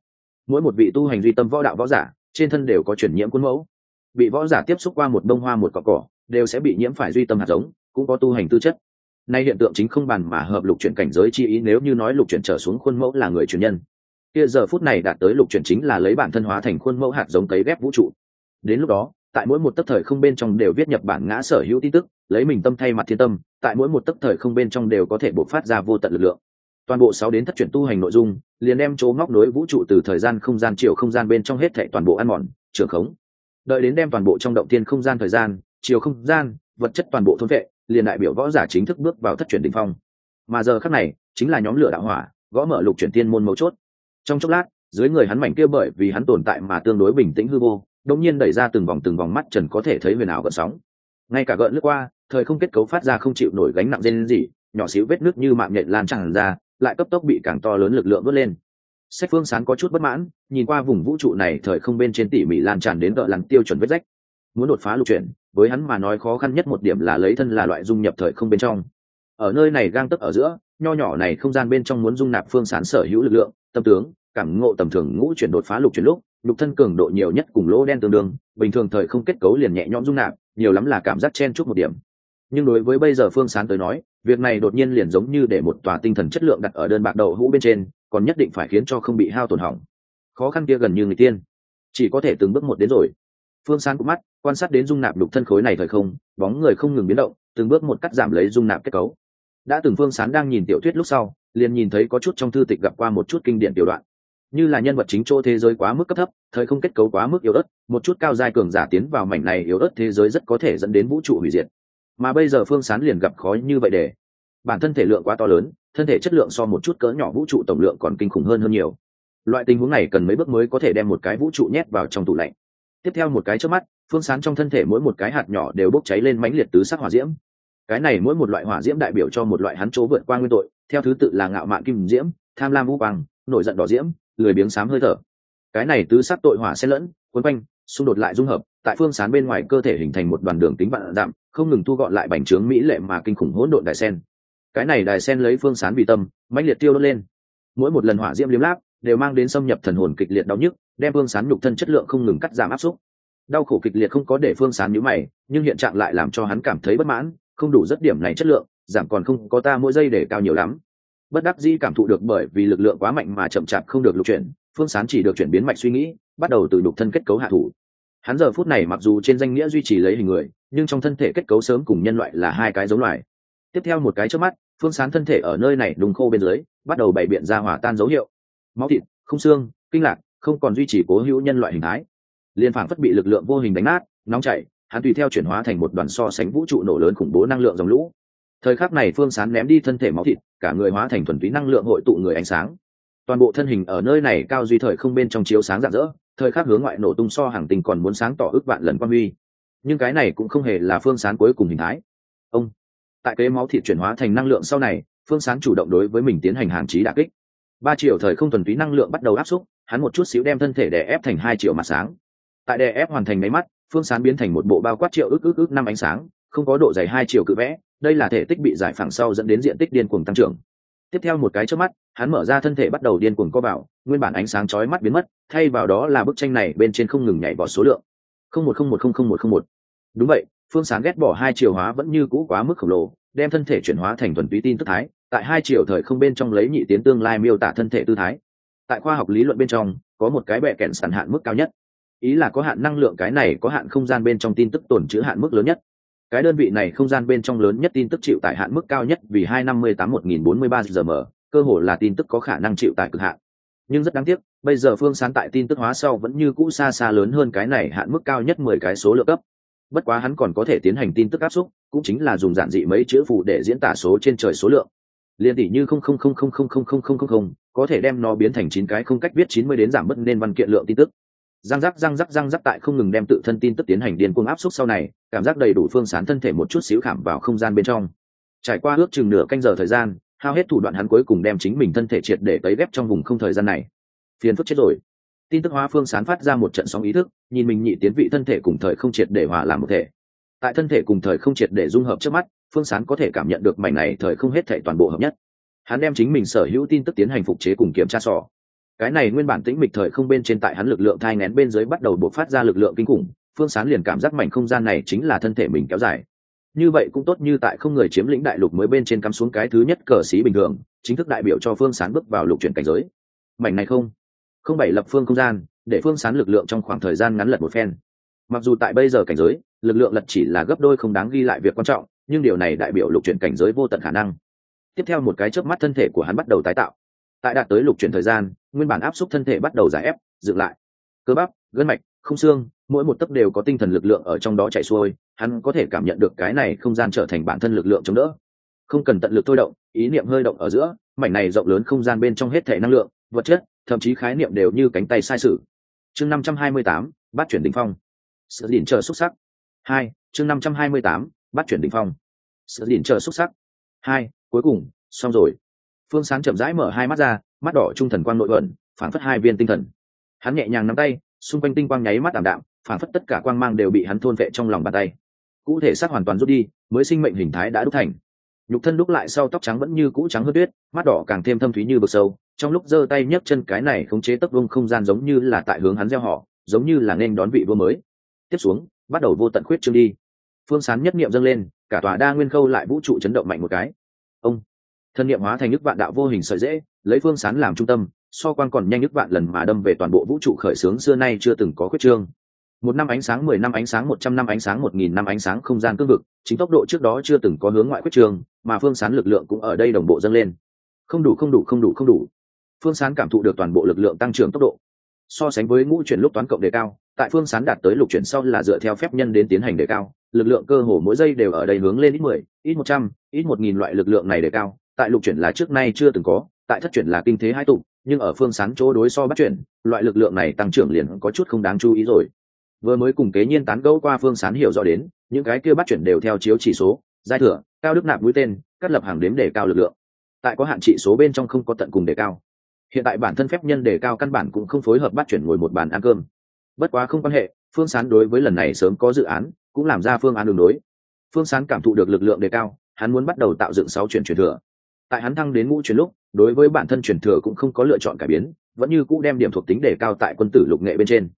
Mỗi một vị tu hành duy tâm võ đạo võ giả, trên thân đều có chuyển nhiễm cuốn mẫu. Bị võ giả tiếp xúc qua một bông hoa một cỏ cỏ, đều sẽ bị nhiễm phải duy tâm hạt giống, cũng có tu hành tư chất. Nay hiện tượng chính không bàn mà hợp lục chuyển cảnh giới chi ý, nếu như nói lục chuyển trở xuống khuôn mẫu là người truyền nhân. Kia giờ phút này đạt tới lục chuyển chính là lấy bản thân hóa thành khuôn mẫu hạt giống cấy ghép vũ trụ. Đến lúc đó, tại mỗi một tấc thời không bên trong đều viết nhập bản ngã sở hữu tin tức, lấy mình tâm thay mặt thiên tâm, tại mỗi một tấc thời không bên trong đều có thể bộc phát ra vô tận lực lượng toàn bộ sáu đến thất chuyển tu hành nội dung, liền đem chỗ ngóc nối vũ trụ từ thời gian không gian, chiều không gian bên trong hết thệ toàn bộ ăn mòn trường khống. Đợi đến đem toàn bộ trong động tiên không gian thời gian, chiều không gian, vật chất toàn bộ thôn vệ, liền đại biểu võ giả chính thức bước vào thất chuyển đỉnh phong. Mà giờ khắc này, chính là nhóm lửa đạo hỏa, gõ mở lục chuyển tiên môn mấu chốt. Trong chốc lát, dưới người hắn mảnh kia bởi vì hắn tồn tại mà tương đối bình tĩnh hư vô, đột nhiên đẩy ra từng vòng từng vòng mắt trần có thể thấy huyền ảo gợn sóng. Ngay cả gợn lướt qua, thời không kết cấu phát ra không chịu nổi gánh nặng dên gì nhỏ xíu vết nước như mạng nhện lan tràn ra lại cấp tốc bị càng to lớn lực lượng vớt lên. Sách phương sán có chút bất mãn, nhìn qua vùng vũ trụ này thời không bên trên tỉ mỉ lan tràn đến gợ lắng tiêu chuẩn vết rách. Muốn đột phá lục chuyển, với hắn mà nói khó khăn nhất một điểm là lấy thân là loại dung nhập thời không bên trong. Ở nơi này gang tấc ở giữa, nho nhỏ này không gian bên trong muốn dung nạp phương sán sở hữu lực lượng, tâm tướng, cảm ngộ tầm thường ngũ chuyển đột phá lục chuyển lúc lục thân cường độ nhiều nhất cùng lỗ đen tương đương, bình thường thời không kết cấu liền nhẹ nhõm dung nạp, nhiều lắm là cảm giác chen chúc một điểm nhưng đối với bây giờ phương sán tới nói, việc này đột nhiên liền giống như để một tòa tinh thần chất lượng đặt ở đơn bạc đậu hũ bên trên, còn nhất định phải khiến cho không bị hao tổn hỏng. Khó khăn kia gần như người tiên. Chỉ có thể từng bước một đến rồi. Phương sán cũng mắt, quan sát đến dung nạp đục thân khối này thời không, bóng người không ngừng biến động, từng bước một cắt giảm lấy dung nạp kết cấu. Đã từng phương sán đang nhìn tiểu thuyết lúc sau, liền nhìn thấy có chút trong thư tịch gặp qua một chút kinh điển tiểu đoạn. Như là nhân vật chính chỗ thế giới quá mức cấp thấp, thời không kết cấu quá mức yếu ớt, một chút cao giai cường giả tiến vào mảnh này yếu ớt thế giới rất có thể dẫn đến vũ trụ hủy diệt mà bây giờ phương sán liền gặp khó như vậy để. Bản thân thể lượng quá to lớn, thân thể chất lượng so một chút cỡ nhỏ vũ trụ tổng lượng còn kinh khủng hơn hơn nhiều. Loại tình huống này cần mấy bước mới có thể đem một cái vũ trụ nhét vào trong tủ lạnh. Tiếp theo một cái trước mắt, phương sán trong thân thể mỗi một cái hạt nhỏ đều bốc cháy lên mãnh liệt tứ sắc hỏa diễm. Cái này mỗi một loại hỏa diễm đại biểu cho một loại hắn chỗ vượt qua nguyên tội, theo thứ tự là ngạo mạn kim diễm, tham lam vũ quang, nổi giận đỏ diễm, lười biếng xám hơi thở. Cái này tứ sắc tội hỏa xen lẫn, quấn quanh, xung đột lại dung hợp, tại phương sán bên ngoài cơ thể hình thành một đoàn đường tính vạn dặm không ngừng thu gọn lại bành trướng mỹ lệ mà kinh khủng hỗn độn đài sen. Cái này đài sen lấy phương sán vì tâm, mãnh liệt tiêu đốt lên. Mỗi một lần hỏa diễm liếm láp, đều mang đến xâm nhập thần hồn kịch liệt đau nhức, đem phương sán nhục thân chất lượng không ngừng cắt giảm áp xúc đau khổ kịch liệt không có để phương sán nhữ mày, nhưng hiện trạng lại làm cho hắn cảm thấy bất mãn, không đủ rất điểm này chất lượng, giảm còn không có ta mỗi giây để cao nhiều lắm. Bất đắc dĩ cảm thụ được bởi vì lực lượng quá mạnh mà chậm chạp không được lục chuyển, phương sán chỉ được chuyển biến mạch suy nghĩ, bắt đầu từ nhục thân kết cấu hạ thủ. Hắn giờ phút này mặc dù trên danh nghĩa duy trì lấy hình người nhưng trong thân thể kết cấu sớm cùng nhân loại là hai cái giống loài. Tiếp theo một cái trước mắt, phương sán thân thể ở nơi này đùng khô bên dưới, bắt đầu bày biện ra hỏa tan dấu hiệu. Máu thịt, không xương, kinh lạc, không còn duy trì cố hữu nhân loại hình thái. Liên phảng phất bị lực lượng vô hình đánh nát, nóng chảy, hắn tùy theo chuyển hóa thành một đoàn so sánh vũ trụ nổ lớn khủng bố năng lượng dòng lũ. Thời khắc này phương sán ném đi thân thể máu thịt, cả người hóa thành thuần túy năng lượng hội tụ người ánh sáng. Toàn bộ thân hình ở nơi này cao duy thời không bên trong chiếu sáng rạng rỡ, thời khắc hướng ngoại nổ tung so hàng tình còn muốn sáng tỏ ước vạn lần quan huy nhưng cái này cũng không hề là phương sán cuối cùng hình thái. Ông, tại kế máu thịt chuyển hóa thành năng lượng sau này, phương sán chủ động đối với mình tiến hành hàng trí đà kích. Ba triệu thời không thuần túy năng lượng bắt đầu áp xúc, hắn một chút xíu đem thân thể đè ép thành hai triệu mặt sáng. Tại đè ép hoàn thành máy mắt, phương sán biến thành một bộ bao quát triệu ước ước ước năm ánh sáng, không có độ dày hai triệu cự vẽ, đây là thể tích bị giải phẳng sau dẫn đến diện tích điên cuồng tăng trưởng. Tiếp theo một cái trước mắt, hắn mở ra thân thể bắt đầu điên cuồng co vào, nguyên bản ánh sáng chói mắt biến mất, thay vào đó là bức tranh này bên trên không ngừng nhảy bỏ số lượng không một không một không không một không một. Đúng vậy, phương sáng ghét bỏ hai chiều hóa vẫn như cũ quá mức khổng lồ, đem thân thể chuyển hóa thành thuần túy tin tức thái, tại hai chiều thời không bên trong lấy nhị tiến tương lai miêu tả thân thể tư thái. Tại khoa học lý luận bên trong, có một cái bệ kẹn sản hạn mức cao nhất. Ý là có hạn năng lượng cái này có hạn không gian bên trong tin tức tồn chữ hạn mức lớn nhất. Cái đơn vị này không gian bên trong lớn nhất tin tức chịu tải hạn mức cao nhất vì hai năm mươi tám một nghìn bốn mươi ba giờ mở, cơ hồ là tin tức có khả năng chịu tải cực hạn nhưng rất đáng tiếc, bây giờ phương sán tại tin tức hóa sau vẫn như cũ xa xa lớn hơn cái này hạn mức cao nhất mười cái số lượng cấp. Bất quá hắn còn có thể tiến hành tin tức áp xúc, cũng chính là dùng giản dị mấy chữ phụ để diễn tả số trên trời số lượng. Liên tỷ như không không không không không không không không không không, có thể đem nó biến thành chín cái không cách viết chín mươi đến giảm bớt nên văn kiện lượng tin tức. Răng rắc răng rắc răng rắc tại không ngừng đem tự thân tin tức tiến hành điên cuồng áp xúc sau này, cảm giác đầy đủ phương sán thân thể một chút xíu khảm vào không gian bên trong. Trải qua ước chừng nửa canh giờ thời gian hao hết thủ đoạn hắn cuối cùng đem chính mình thân thể triệt để tấy ghép trong vùng không thời gian này. Phiền phức chết rồi. Tin tức hóa phương sán phát ra một trận sóng ý thức, nhìn mình nhị tiến vị thân thể cùng thời không triệt để hòa làm một thể. Tại thân thể cùng thời không triệt để dung hợp trước mắt, phương sán có thể cảm nhận được mảnh này thời không hết thể toàn bộ hợp nhất. Hắn đem chính mình sở hữu tin tức tiến hành phục chế cùng kiểm tra sò. Cái này nguyên bản tĩnh mịch thời không bên trên tại hắn lực lượng thai ngén bên dưới bắt đầu bộc phát ra lực lượng kinh khủng, phương sán liền cảm giác mảnh không gian này chính là thân thể mình kéo dài như vậy cũng tốt như tại không người chiếm lĩnh đại lục mới bên trên cắm xuống cái thứ nhất cờ xí bình thường, chính thức đại biểu cho phương sán bước vào lục chuyển cảnh giới. Mảnh này không không bảy lập phương không gian, để phương sán lực lượng trong khoảng thời gian ngắn lật một phen. Mặc dù tại bây giờ cảnh giới, lực lượng lật chỉ là gấp đôi không đáng ghi lại việc quan trọng, nhưng điều này đại biểu lục chuyển cảnh giới vô tận khả năng. Tiếp theo một cái chớp mắt thân thể của hắn bắt đầu tái tạo. Tại đạt tới lục chuyển thời gian, nguyên bản áp suất thân thể bắt đầu giải ép, dựng lại. Cơ bắp, gân mạch, không xương mỗi một tấc đều có tinh thần lực lượng ở trong đó chạy xuôi, hắn có thể cảm nhận được cái này không gian trở thành bản thân lực lượng chống đỡ. Không cần tận lực thôi động, ý niệm hơi động ở giữa, mảnh này rộng lớn không gian bên trong hết thể năng lượng, vật chất, thậm chí khái niệm đều như cánh tay sai sự. Chương năm trăm hai mươi tám, bắt chuyển đỉnh phong. Sự đỉnh chờ xúc sắc. Hai, chương năm trăm hai mươi tám, bắt chuyển đỉnh phong. Sự đỉnh chờ xúc sắc. Hai, cuối cùng, xong rồi. Phương sáng chậm rãi mở hai mắt ra, mắt đỏ trung thần quang nội vận phản phất hai viên tinh thần. Hắn nhẹ nhàng nắm tay, xung quanh tinh quang nháy mắt ảm đạm phản phất tất cả quang mang đều bị hắn thôn vệ trong lòng bàn tay. Cụ thể xác hoàn toàn rút đi, mới sinh mệnh hình thái đã đúc thành. Nhục thân đúc lại sau tóc trắng vẫn như cũ trắng hơn tuyết, mắt đỏ càng thêm thâm thúy như bực sâu, trong lúc giơ tay nhấc chân cái này khống chế tấc vông không gian giống như là tại hướng hắn gieo họ, giống như là nên đón vị vua mới. Tiếp xuống, bắt đầu vô tận khuyết trương đi. Phương sán nhất niệm dâng lên, cả tòa đa nguyên khâu lại vũ trụ chấn động mạnh một cái. Ông, thân niệm hóa thành nước vạn đạo vô hình sợi dễ, lấy phương sán làm trung tâm, so quan còn nhanh nước vạn lần mà đâm về toàn bộ vũ trụ khởi xướng xưa nay chưa từng có khuyết trương một năm ánh sáng, mười năm ánh sáng, một trăm năm ánh sáng, một nghìn năm ánh sáng không gian cương vực. Chính tốc độ trước đó chưa từng có hướng ngoại quyết trường, mà phương sán lực lượng cũng ở đây đồng bộ dâng lên. Không đủ không đủ không đủ không đủ. Phương sán cảm thụ được toàn bộ lực lượng tăng trưởng tốc độ. So sánh với ngũ chuyển lúc toán cộng đề cao, tại phương sán đạt tới lục chuyển sau là dựa theo phép nhân đến tiến hành đề cao. Lực lượng cơ hồ mỗi giây đều ở đây hướng lên ít mười, ít một trăm, ít một nghìn loại lực lượng này đề cao. Tại lục chuyển là trước nay chưa từng có, tại thất chuyển là kinh thế hai tụ, nhưng ở phương sán chỗ đối so bắt chuyển, loại lực lượng này tăng trưởng liền có chút không đáng chú ý rồi vừa mới cùng kế nhiên tán gẫu qua phương sán hiểu rõ đến, những cái kia bắt chuyển đều theo chiếu chỉ số, giai thừa, cao đức nạp mũi tên, cắt lập hàng đếm để cao lực lượng. Tại có hạn trị số bên trong không có tận cùng đề cao. Hiện tại bản thân phép nhân đề cao căn bản cũng không phối hợp bắt chuyển ngồi một bàn ăn cơm. Bất quá không quan hệ, phương sán đối với lần này sớm có dự án, cũng làm ra phương án đường đối. Phương sán cảm thụ được lực lượng đề cao, hắn muốn bắt đầu tạo dựng sáu chuyển truyền thừa. Tại hắn thăng đến ngũ chuyển lúc, đối với bản thân truyền thừa cũng không có lựa chọn cải biến, vẫn như cũ đem điểm thuộc tính đề cao tại quân tử lục nghệ bên trên.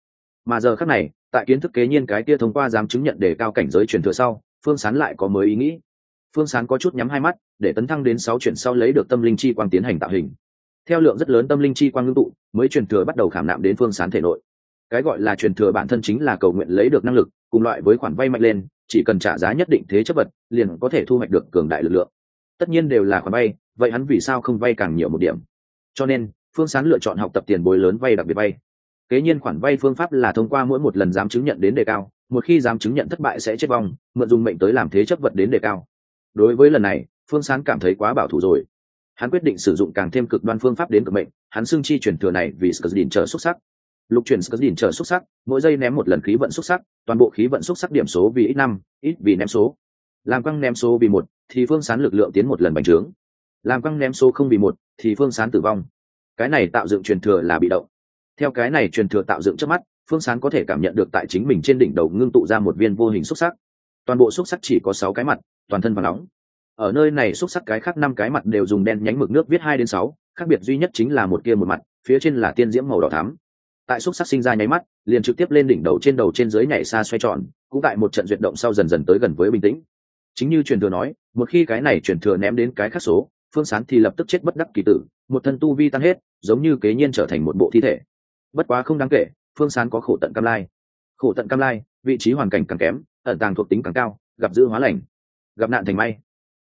Mà giờ khác này tại kiến thức kế nhiên cái kia thông qua dám chứng nhận để cao cảnh giới truyền thừa sau, phương sán lại có mới ý nghĩ. Phương sán có chút nhắm hai mắt, để tấn thăng đến sáu chuyển sau lấy được tâm linh chi quang tiến hành tạo hình. Theo lượng rất lớn tâm linh chi quang ngưng tụ, mới truyền thừa bắt đầu khảm nạm đến phương sán thể nội. Cái gọi là truyền thừa bản thân chính là cầu nguyện lấy được năng lực, cùng loại với khoản vay mạnh lên, chỉ cần trả giá nhất định thế chấp vật, liền có thể thu hoạch được cường đại lực lượng. Tất nhiên đều là khoản vay, vậy hắn vì sao không vay càng nhiều một điểm? Cho nên, phương sán lựa chọn học tập tiền bối lớn vay đặc biệt vay kế nhiên khoản vay phương pháp là thông qua mỗi một lần dám chứng nhận đến đề cao, một khi dám chứng nhận thất bại sẽ chết vong, mượn dùng mệnh tới làm thế chấp vật đến đề cao. Đối với lần này, phương sán cảm thấy quá bảo thủ rồi. Hắn quyết định sử dụng càng thêm cực đoan phương pháp đến cực mệnh, hắn xưng chi chuyển thừa này vì skzdin chờ xuất sắc. Lục chuyển skzdin chờ xuất sắc, mỗi giây ném một lần khí vận xuất sắc, toàn bộ khí vận xuất sắc điểm số vì ít năm, ít vì ném số. Làm quăng ném số vì một, thì phương sán lực lượng tiến một lần bành trướng. Làm quăng ném số không vì một, thì phương sán tử vong. Cái này tạo dựng truyền thừa là bị động theo cái này truyền thừa tạo dựng trước mắt, phương sán có thể cảm nhận được tại chính mình trên đỉnh đầu ngưng tụ ra một viên vô hình xúc sắc. Toàn bộ xúc sắc chỉ có sáu cái mặt, toàn thân và nóng. Ở nơi này xúc sắc cái khác năm cái mặt đều dùng đen nhánh mực nước viết hai đến sáu, khác biệt duy nhất chính là một kia một mặt, phía trên là tiên diễm màu đỏ thắm. Tại xúc sắc sinh ra nháy mắt, liền trực tiếp lên đỉnh đầu trên đầu trên dưới nhảy xa xoay tròn, cũng tại một trận duyệt động sau dần dần tới gần với bình tĩnh. Chính như truyền thừa nói, một khi cái này truyền thừa ném đến cái khác số, phương sán thì lập tức chết bất đắc kỳ tử, một thân tu vi tan hết, giống như kế nhiên trở thành một bộ thi thể bất quá không đáng kể, phương sán có khổ tận cam lai. Khổ tận cam lai, vị trí hoàn cảnh càng kém, ẩn tàng thuộc tính càng cao, gặp dữ hóa lành, gặp nạn thành may.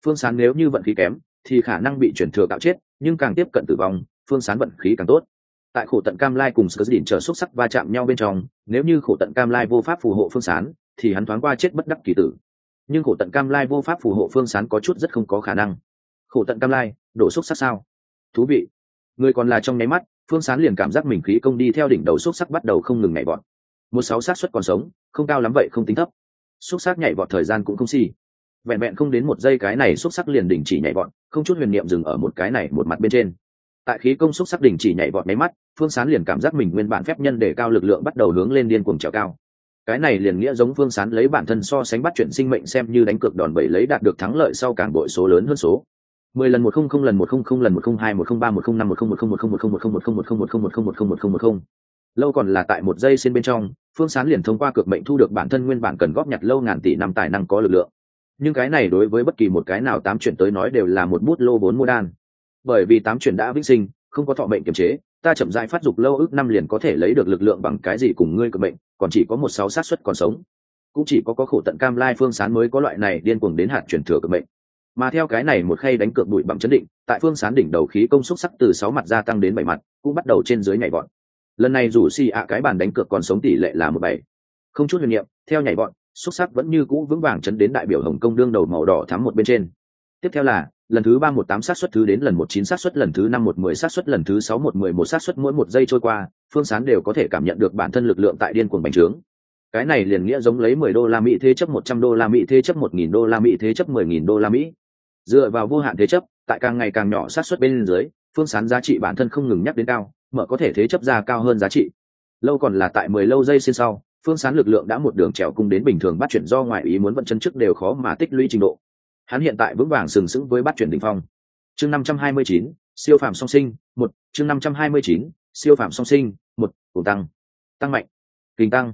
Phương sán nếu như vận khí kém, thì khả năng bị chuyển thừa cạo chết, nhưng càng tiếp cận tử vong, phương sán vận khí càng tốt. Tại khổ tận cam lai cùng sơ đỉnh chờ xúc sắc va chạm nhau bên trong, nếu như khổ tận cam lai vô pháp phù hộ phương sán, thì hắn thoáng qua chết bất đắc kỳ tử. Nhưng khổ tận cam lai vô pháp phù hộ phương sán có chút rất không có khả năng. Khổ tận cam lai, đổ xúc sắc sao? Thú vị. Người còn là trong nháy mắt phương sán liền cảm giác mình khí công đi theo đỉnh đầu xúc sắc bắt đầu không ngừng nhảy vọt. Một sáu xác suất còn sống, không cao lắm vậy, không tính thấp. Xúc sắc nhảy vọt thời gian cũng không xi、si. vẹn vẹn không đến một giây cái này xúc sắc liền đình chỉ nhảy vọt, không chút huyền niệm dừng ở một cái này một mặt bên trên. Tại khí công xúc sắc đình chỉ nhảy vọt máy mắt, phương sán liền cảm giác mình nguyên bản phép nhân để cao lực lượng bắt đầu hướng lên điên cuồng trèo cao. Cái này liền nghĩa giống phương sán lấy bản thân so sánh bắt chuyện sinh mệnh xem như đánh cược đòn bẩy lấy đạt được thắng lợi sau càng bội số lớn hơn số mười lần một không không lần một không không lần một không hai một không ba một không năm một không một không một không một không một không một không một không một không một không một không một không một không lâu còn là tại một giây xin bên trong phương sán liền thông qua cược mệnh thu được bản thân nguyên bản cần góp nhặt lâu ngàn tỷ năm tài năng có lực lượng nhưng cái này đối với bất kỳ một cái nào tám chuyển tới nói đều là một bút lô vốn mua đan bởi vì tám chuyển đã vĩnh sinh không có thọ mệnh kiềm chế ta chậm rãi phát dục lâu ước năm liền có thể lấy được lực lượng bằng cái gì cùng ngươi cực mệnh còn chỉ có một sáu xác suất còn sống cũng chỉ có có khổ tận cam lai phương sán mới có loại này điên cuồng đến hạt chuyển thừa cực mệnh mà theo cái này một khay đánh cược bụi bặm chấn định, tại phương sán đỉnh đầu khí công xúc sắc từ sáu mặt gia tăng đến bảy mặt, cũng bắt đầu trên dưới nhảy bọn lần này dù xì ạ cái bàn đánh cược còn sống tỷ lệ là một bảy. Không chút huyền niệm, theo nhảy bọn xúc sắc vẫn như cũ vững vàng chấn đến đại biểu hồng công đương đầu màu đỏ thắm một bên trên. Tiếp theo là, lần thứ ba một tám sát xuất thứ đến lần một chín sát xuất lần thứ năm một mười sát xuất lần thứ sáu một mười một sát xuất mỗi một giây trôi qua, phương sán đều có thể cảm nhận được bản thân lực lượng tại điên cuồng bành trướng. Cái này liền nghĩa giống lấy mười đô la mỹ thế chấp một trăm đô la mỹ thế chấp một nghìn đô la mỹ thế chấp mười nghìn đô la mỹ dựa vào vô hạn thế chấp, tại càng ngày càng nhỏ sát xuất bên dưới, phương sán giá trị bản thân không ngừng nhắc đến cao, mở có thể thế chấp ra cao hơn giá trị. Lâu còn là tại mười lâu giây xin sau, phương sán lực lượng đã một đường trèo cung đến bình thường bắt chuyển do ngoại ý muốn vận chân trước đều khó mà tích lũy trình độ. Hắn hiện tại vững vàng sừng sững với bắt chuyển đ ỉ n h phong. Chương năm trăm hai mươi chín, siêu phàm song sinh, một, chương năm trăm hai mươi chín, siêu phàm song sinh, một, cùng tăng. Tăng mạnh. Kinh tăng.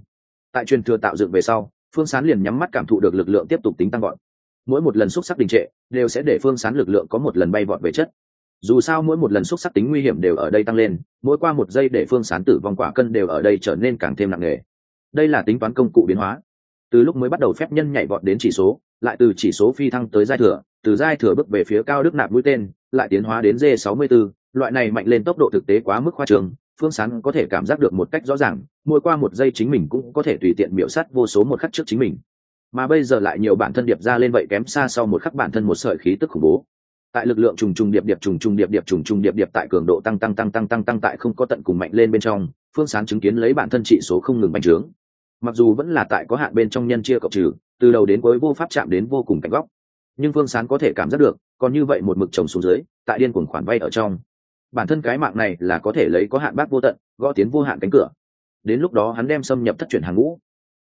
Tại truyền thừa tạo dựng về sau, phương sán liền nhắm mắt cảm thụ được lực lượng tiếp tục tính tăng gọn mỗi một lần xúc sắc đình trệ đều sẽ để phương sán lực lượng có một lần bay vọt về chất. Dù sao mỗi một lần xúc sắc tính nguy hiểm đều ở đây tăng lên, mỗi qua một giây để phương sán tử vong quả cân đều ở đây trở nên càng thêm nặng nề. Đây là tính toán công cụ biến hóa. Từ lúc mới bắt đầu phép nhân nhảy vọt đến chỉ số, lại từ chỉ số phi thăng tới giai thừa, từ giai thừa bước về phía cao đức nạp mũi tên, lại tiến hóa đến d 64 loại này mạnh lên tốc độ thực tế quá mức khoa trường phương sán có thể cảm giác được một cách rõ ràng, mỗi qua một giây chính mình cũng có thể tùy tiện miễu sát vô số một khắc trước chính mình mà bây giờ lại nhiều bản thân điệp ra lên vậy kém xa sau một khắc bản thân một sợi khí tức khủng bố. Tại lực lượng trùng trùng điệp điệp trùng trùng điệp điệp trùng trùng điệp điệp tại cường độ tăng tăng tăng tăng tăng tăng tại không có tận cùng mạnh lên bên trong, phương sán chứng kiến lấy bản thân trị số không ngừng bành trướng. Mặc dù vẫn là tại có hạn bên trong nhân chia cộng trừ, từ đầu đến cuối vô pháp chạm đến vô cùng cạnh góc, nhưng phương sán có thể cảm giác được, còn như vậy một mực trồng xuống dưới, tại điên cuồng khoản vay ở trong. Bản thân cái mạng này là có thể lấy có hạn bác vô tận, gõ tiến vô hạn cánh cửa. Đến lúc đó hắn đem xâm nhập thất chuyển hàng ngũ.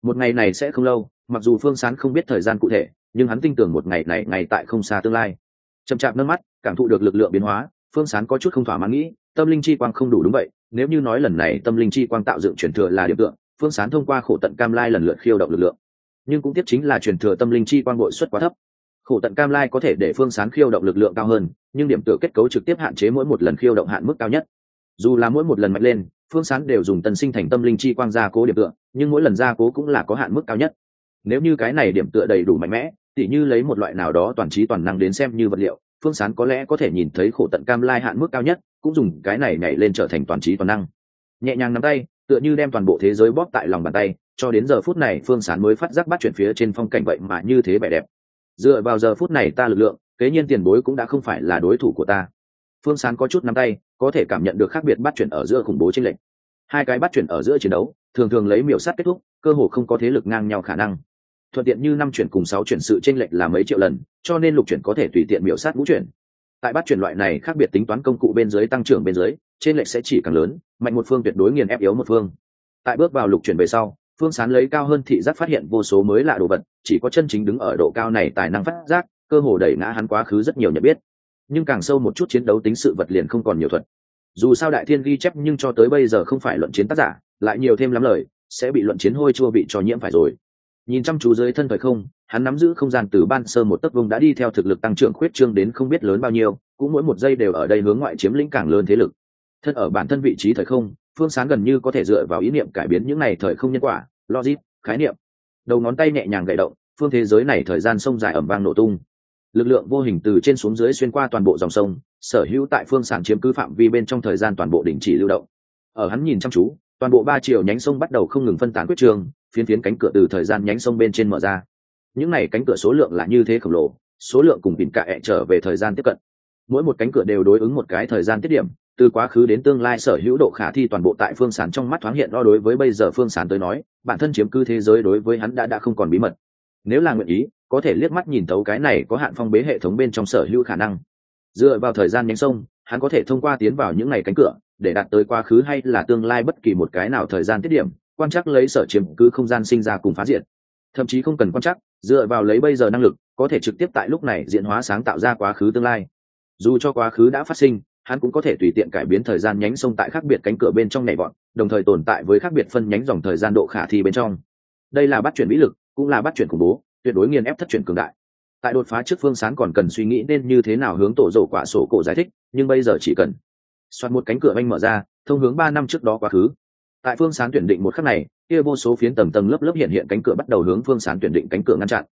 Một ngày này sẽ không lâu mặc dù phương sán không biết thời gian cụ thể, nhưng hắn tin tưởng một ngày này ngày tại không xa tương lai. Chậm chạp nâng mắt, cảm thụ được lực lượng biến hóa, phương sán có chút không thỏa mãn nghĩ, tâm linh chi quang không đủ đúng vậy, nếu như nói lần này tâm linh chi quang tạo dựng truyền thừa là điểm tượng phương sán thông qua khổ tận cam lai lần lượt khiêu động lực lượng. Nhưng cũng tiếp chính là truyền thừa tâm linh chi quang bội suất quá thấp. Khổ tận cam lai có thể để phương sán khiêu động lực lượng cao hơn, nhưng điểm tựa kết cấu trực tiếp hạn chế mỗi một lần khiêu động hạn mức cao nhất. Dù là mỗi một lần mạnh lên, phương sán đều dùng tân sinh thành tâm linh chi quang gia cố điểm tựa, nhưng mỗi lần gia cố cũng là có hạn mức cao nhất nếu như cái này điểm tựa đầy đủ mạnh mẽ, tỉ như lấy một loại nào đó toàn trí toàn năng đến xem như vật liệu, phương sán có lẽ có thể nhìn thấy khổ tận cam lai hạn mức cao nhất, cũng dùng cái này nhảy lên trở thành toàn trí toàn năng. Nhẹ nhàng nắm tay, tựa như đem toàn bộ thế giới bóp tại lòng bàn tay, cho đến giờ phút này phương sán mới phát giác bắt chuyển phía trên phong cảnh vậy mà như thế vẻ đẹp. Dựa vào giờ phút này ta lực lượng, kế nhiên tiền bối cũng đã không phải là đối thủ của ta. Phương sán có chút nắm tay, có thể cảm nhận được khác biệt bắt chuyển ở giữa khủng bố tranh lệch. Hai cái bắt chuyển ở giữa chiến đấu, thường thường lấy miểu sát kết thúc, cơ hồ không có thế lực ngang nhau khả năng thuận tiện như năm chuyển cùng sáu chuyển sự chênh lệch là mấy triệu lần, cho nên lục chuyển có thể tùy tiện miểu sát ngũ chuyển. Tại bát chuyển loại này khác biệt tính toán công cụ bên dưới tăng trưởng bên dưới trên lệch sẽ chỉ càng lớn, mạnh một phương tuyệt đối nghiền ép yếu một phương. Tại bước vào lục chuyển về sau, phương sán lấy cao hơn thị giác phát hiện vô số mới lạ đồ vật, chỉ có chân chính đứng ở độ cao này tài năng phát giác, cơ hồ đẩy ngã hắn quá khứ rất nhiều nhận biết. Nhưng càng sâu một chút chiến đấu tính sự vật liền không còn nhiều thuật. Dù sao đại thiên ghi chép nhưng cho tới bây giờ không phải luận chiến tác giả, lại nhiều thêm lắm lời, sẽ bị luận chiến hôi chua bị cho nhiễm phải rồi nhìn chăm chú dưới thân thời không, hắn nắm giữ không gian từ ban sơ một tấc vùng đã đi theo thực lực tăng trưởng khuyết trương đến không biết lớn bao nhiêu, cũng mỗi một giây đều ở đây hướng ngoại chiếm lĩnh càng lớn thế lực. Thân ở bản thân vị trí thời không, phương sáng gần như có thể dựa vào ý niệm cải biến những này thời không nhân quả, logic, khái niệm. Đầu ngón tay nhẹ nhàng gậy động, phương thế giới này thời gian sông dài ẩm vang nổ tung. Lực lượng vô hình từ trên xuống dưới xuyên qua toàn bộ dòng sông, sở hữu tại phương sản chiếm cứ phạm vi bên trong thời gian toàn bộ đình chỉ lưu động. Ở hắn nhìn chăm chú, toàn bộ ba chiều nhánh sông bắt đầu không ngừng phân tán quyết trường phiến phiến cánh cửa từ thời gian nhánh sông bên trên mở ra. Những này cánh cửa số lượng là như thế khổng lồ, số lượng cùng tìm cả hẹ trở về thời gian tiếp cận. Mỗi một cánh cửa đều đối ứng một cái thời gian tiết điểm, từ quá khứ đến tương lai sở hữu độ khả thi toàn bộ tại phương sán trong mắt thoáng hiện đo đối với bây giờ phương sán tới nói, bản thân chiếm cư thế giới đối với hắn đã đã không còn bí mật. Nếu là nguyện ý, có thể liếc mắt nhìn tấu cái này có hạn phong bế hệ thống bên trong sở hữu khả năng. Dựa vào thời gian nhánh sông, hắn có thể thông qua tiến vào những ngày cánh cửa, để đạt tới quá khứ hay là tương lai bất kỳ một cái nào thời gian tiết điểm quan chắc lấy sở chiếm cứ không gian sinh ra cùng phá diện thậm chí không cần quan chắc dựa vào lấy bây giờ năng lực, có thể trực tiếp tại lúc này diễn hóa sáng tạo ra quá khứ tương lai. Dù cho quá khứ đã phát sinh, hắn cũng có thể tùy tiện cải biến thời gian nhánh sông tại khác biệt cánh cửa bên trong nhảy bọn đồng thời tồn tại với khác biệt phân nhánh dòng thời gian độ khả thi bên trong. Đây là bắt chuyển vĩ lực, cũng là bắt chuyển khủng bố, tuyệt đối nghiền ép thất chuyển cường đại. Tại đột phá trước phương sán còn cần suy nghĩ nên như thế nào hướng tổ rổ quả sổ cổ giải thích, nhưng bây giờ chỉ cần soạt một cánh cửa anh mở ra, thông hướng ba năm trước đó quá khứ tại phương sán tuyển định một khắc này, kia vô số phiến tầng tầng lớp lớp hiện hiện cánh cửa bắt đầu hướng phương sán tuyển định cánh cửa ngăn chặn.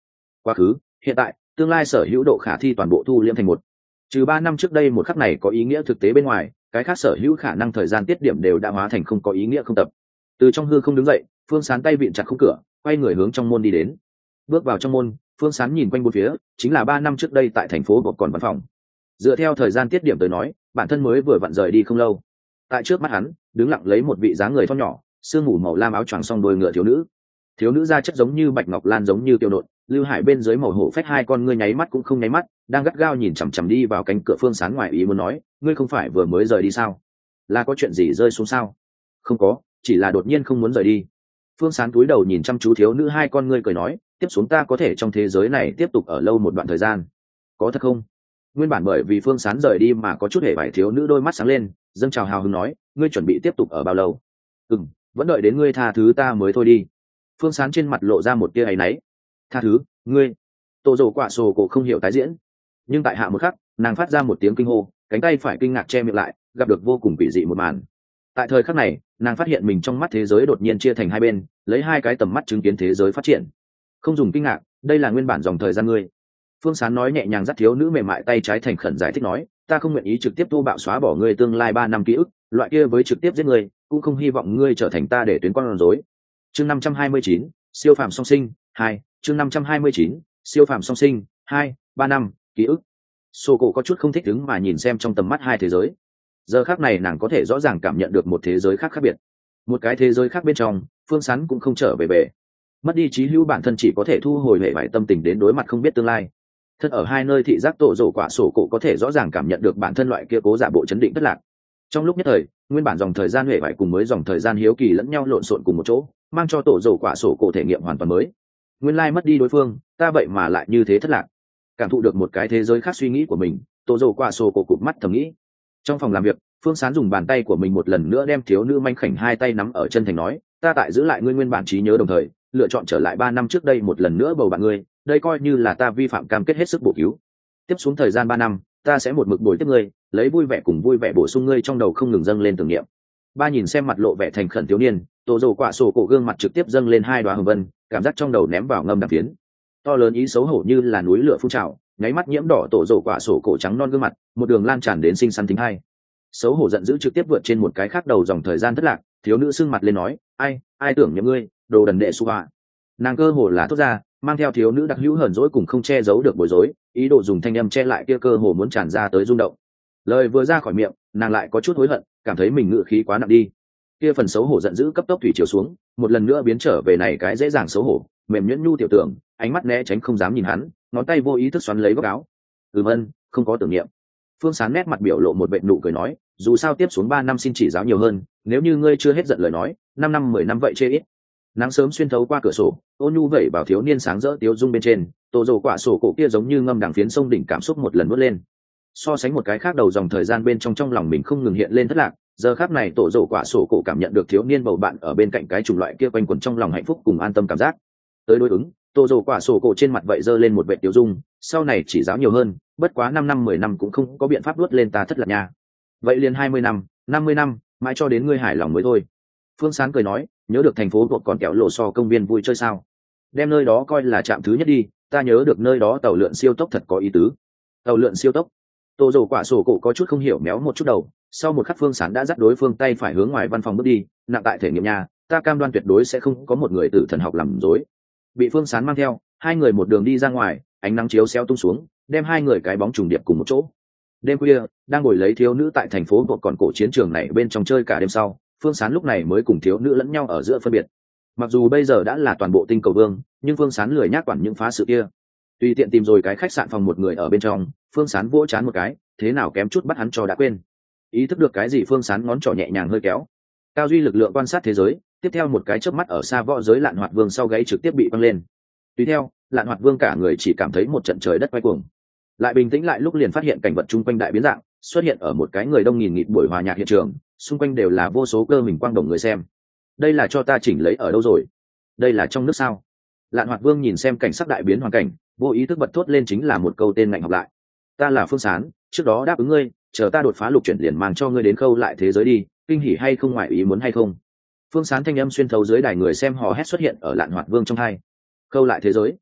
Quá khứ, hiện tại, tương lai sở hữu độ khả thi toàn bộ thu liễm thành một. Trừ ba năm trước đây một khắc này có ý nghĩa thực tế bên ngoài, cái khác sở hữu khả năng thời gian tiết điểm đều đã hóa thành không có ý nghĩa không tập. Từ trong hư không đứng dậy, phương sán tay vịn chặt khung cửa, quay người hướng trong môn đi đến. Bước vào trong môn, phương sán nhìn quanh bốn phía, chính là ba năm trước đây tại thành phố bột còn văn phòng. Dựa theo thời gian tiết điểm tới nói, bản thân mới vừa vặn rời đi không lâu. Tại trước mắt hắn đứng lặng lấy một vị dáng người thon nhỏ, sương mù màu lam áo choàng xong đôi ngựa thiếu nữ. Thiếu nữ da chất giống như bạch ngọc lan giống như tiêu nộn lưu hải bên dưới màu hổ phách hai con ngươi nháy mắt cũng không nháy mắt, đang gắt gao nhìn chằm chằm đi vào cánh cửa phương sán ngoài ý muốn nói, ngươi không phải vừa mới rời đi sao? Là có chuyện gì rơi xuống sao? Không có, chỉ là đột nhiên không muốn rời đi. Phương sán túi đầu nhìn chăm chú thiếu nữ hai con ngươi cười nói, tiếp xuống ta có thể trong thế giới này tiếp tục ở lâu một đoạn thời gian. Có thật không? Nguyên bản bởi vì phương sán rời đi mà có chút hề vải thiếu nữ đôi mắt sáng lên, dâng chào hào hứng nói ngươi chuẩn bị tiếp tục ở bao lâu? Ừ m vẫn đợi đến ngươi tha thứ ta mới thôi đi. Phương sán trên mặt lộ ra một tia áy náy. Tha thứ, ngươi. Tổ rổ quả sổ cổ không hiểu tái diễn. Nhưng tại hạ một khắc, nàng phát ra một tiếng kinh hô, cánh tay phải kinh ngạc che miệng lại, gặp được vô cùng quỷ dị một màn. Tại thời khắc này, nàng phát hiện mình trong mắt thế giới đột nhiên chia thành hai bên, lấy hai cái tầm mắt chứng kiến thế giới phát triển. Không dùng kinh ngạc, đây là nguyên bản dòng thời gian ngươi. Phương sán nói nhẹ nhàng dắt thiếu nữ mềm mại tay trái thành khẩn giải thích nói, ta không nguyện ý trực tiếp tu bạo xóa bỏ ngươi tương lai ba năm ký ức loại kia với trực tiếp giết người, cũng không hy vọng ngươi trở thành ta để tuyến con rối. Chương năm trăm hai mươi chín siêu phàm song sinh hai chương năm trăm hai mươi chín siêu phàm song sinh hai ba năm ký ức. Sô cổ có chút không thích đứng mà nhìn xem trong tầm mắt hai thế giới. Giờ khác này nàng có thể rõ ràng cảm nhận được một thế giới khác khác biệt. Một cái thế giới khác bên trong phương sán cũng không trở về về mất đi trí hữu bản thân chỉ có thể thu hồi hệ vải tâm tình đến đối mặt không biết tương lai. Thân ở hai nơi thị giác tổ rổ quả sổ cổ có thể rõ ràng cảm nhận được bản thân loại kia cố giả bộ chấn định thất lạc trong lúc nhất thời, nguyên bản dòng thời gian hệ vải cùng mới dòng thời gian hiếu kỳ lẫn nhau lộn xộn cùng một chỗ, mang cho tổ dầu quả sổ cổ thể nghiệm hoàn toàn mới. Nguyên lai mất đi đối phương, ta vậy mà lại như thế thất lạc. Cảm thụ được một cái thế giới khác suy nghĩ của mình, tổ dầu quả sổ cổ cụp mắt thầm nghĩ. Trong phòng làm việc, phương sán dùng bàn tay của mình một lần nữa đem thiếu nữ manh khảnh hai tay nắm ở chân thành nói, ta tại giữ lại ngươi nguyên bản trí nhớ đồng thời, lựa chọn trở lại ba năm trước đây một lần nữa bầu bạn ngươi, đây coi như là ta vi phạm cam kết hết sức bổ cứu. Tiếp xuống thời gian ba năm, ta sẽ một mực bồi tiếp ngươi lấy vui vẻ cùng vui vẻ bổ sung ngươi trong đầu không ngừng dâng lên tưởng niệm. Ba nhìn xem mặt lộ vẻ thành khẩn thiếu niên tổ dầu quả sổ cổ gương mặt trực tiếp dâng lên hai đoá hồng vân, cảm giác trong đầu ném vào ngâm đặc tiến to lớn ý xấu hổ như là núi lửa phun trào, nháy mắt nhiễm đỏ tổ dầu quả sổ cổ trắng non gương mặt, một đường lan tràn đến sinh săn thính hai. Xấu hổ giận dữ trực tiếp vượt trên một cái khác đầu dòng thời gian thất lạc, thiếu nữ sưng mặt lên nói, ai ai tưởng nhầm ngươi, đồ đần đệ su họa. Nàng cơ hồ là thốt ra, mang theo thiếu nữ đặc hữu hờn dỗi cùng không che giấu được bối rối, ý đồ dùng thanh âm che lại kia cơ hồ muốn tràn ra tới rung động lời vừa ra khỏi miệng, nàng lại có chút hối hận, cảm thấy mình ngự khí quá nặng đi. Kia phần xấu hổ giận dữ cấp tốc thủy chiều xuống, một lần nữa biến trở về này cái dễ dàng xấu hổ, mềm nhuyễn nhu tiểu tưởng, ánh mắt né tránh không dám nhìn hắn, ngón tay vô ý thức xoắn lấy góc áo. Ừm ân, không có tưởng niệm. Phương sán nét mặt biểu lộ một vệ nụ cười nói, dù sao tiếp xuống ba năm xin chỉ giáo nhiều hơn, nếu như ngươi chưa hết giận lời nói, năm năm, mười năm vậy chê ít. Nắng sớm xuyên thấu qua cửa sổ, ô nhu vẩy vào thiếu niên sáng rỡ tiếu dung bên trên tổ rồ quả sổ cổ kia giống như ngâm đằng phiến sông đỉnh cảm xúc một lần vớt lên so sánh một cái khác đầu dòng thời gian bên trong trong lòng mình không ngừng hiện lên thất lạc, giờ khác này tổ rổ quả sổ cổ cảm nhận được thiếu niên bầu bạn ở bên cạnh cái chủng loại kia quanh quẩn trong lòng hạnh phúc cùng an tâm cảm giác. Tới đối ứng, tổ rổ quả sổ cổ trên mặt vậy giơ lên một vệ tiêu dung, sau này chỉ giáo nhiều hơn, bất quá năm năm mười năm cũng không có biện pháp luốt lên ta thất lạc nha. Vậy liền hai mươi năm năm mươi năm, mãi cho đến ngươi hài lòng mới thôi. Phương sán cười nói, nhớ được thành phố thuộc còn kẹo lộ so công viên vui chơi sao? Đem nơi đó coi là trạm thứ nhất đi, ta nhớ được nơi đó tàu lượn siêu tốc thật có ý tứ. Tàu lượn siêu tốc Tô dầu quả sổ cổ có chút không hiểu méo một chút đầu, sau một khắc phương sán đã dắt đối phương tay phải hướng ngoài văn phòng bước đi, nặng tại thể nghiệm nhà, ta cam đoan tuyệt đối sẽ không có một người tử thần học làm dối. Bị phương sán mang theo, hai người một đường đi ra ngoài, ánh nắng chiếu xeo tung xuống, đem hai người cái bóng trùng điệp cùng một chỗ. Đêm khuya, đang ngồi lấy thiếu nữ tại thành phố bộ còn cổ chiến trường này bên trong chơi cả đêm sau, phương sán lúc này mới cùng thiếu nữ lẫn nhau ở giữa phân biệt. Mặc dù bây giờ đã là toàn bộ tinh cầu vương, nhưng phương sán lười nhác quản những phá sự kia tùy tiện tìm rồi cái khách sạn phòng một người ở bên trong, phương sán vỗ chán một cái, thế nào kém chút bắt hắn cho đã quên. Ý thức được cái gì phương sán ngón trỏ nhẹ nhàng hơi kéo. Cao duy lực lượng quan sát thế giới, tiếp theo một cái chớp mắt ở xa võ giới lạn hoạt vương sau gáy trực tiếp bị văng lên. Tùy theo, lạn hoạt vương cả người chỉ cảm thấy một trận trời đất quay cuồng. Lại bình tĩnh lại lúc liền phát hiện cảnh vật chung quanh đại biến dạng, xuất hiện ở một cái người đông nghìn nghịt buổi hòa nhạc hiện trường, xung quanh đều là vô số cơ mình quang đồng người xem. Đây là cho ta chỉnh lấy ở đâu rồi? Đây là trong nước sao? Lạn hoạt vương nhìn xem cảnh sắc đại biến hoàn cảnh vô ý thức bật thốt lên chính là một câu tên ngạnh học lại. Ta là phương sán, trước đó đáp ứng ngươi, chờ ta đột phá lục chuyển liền mang cho ngươi đến khâu lại thế giới đi, kinh hỉ hay không ngoại ý muốn hay không? Phương sán thanh âm xuyên thấu dưới đài người xem hò hét xuất hiện ở lạn hoạt vương trong hai. Khâu lại thế giới.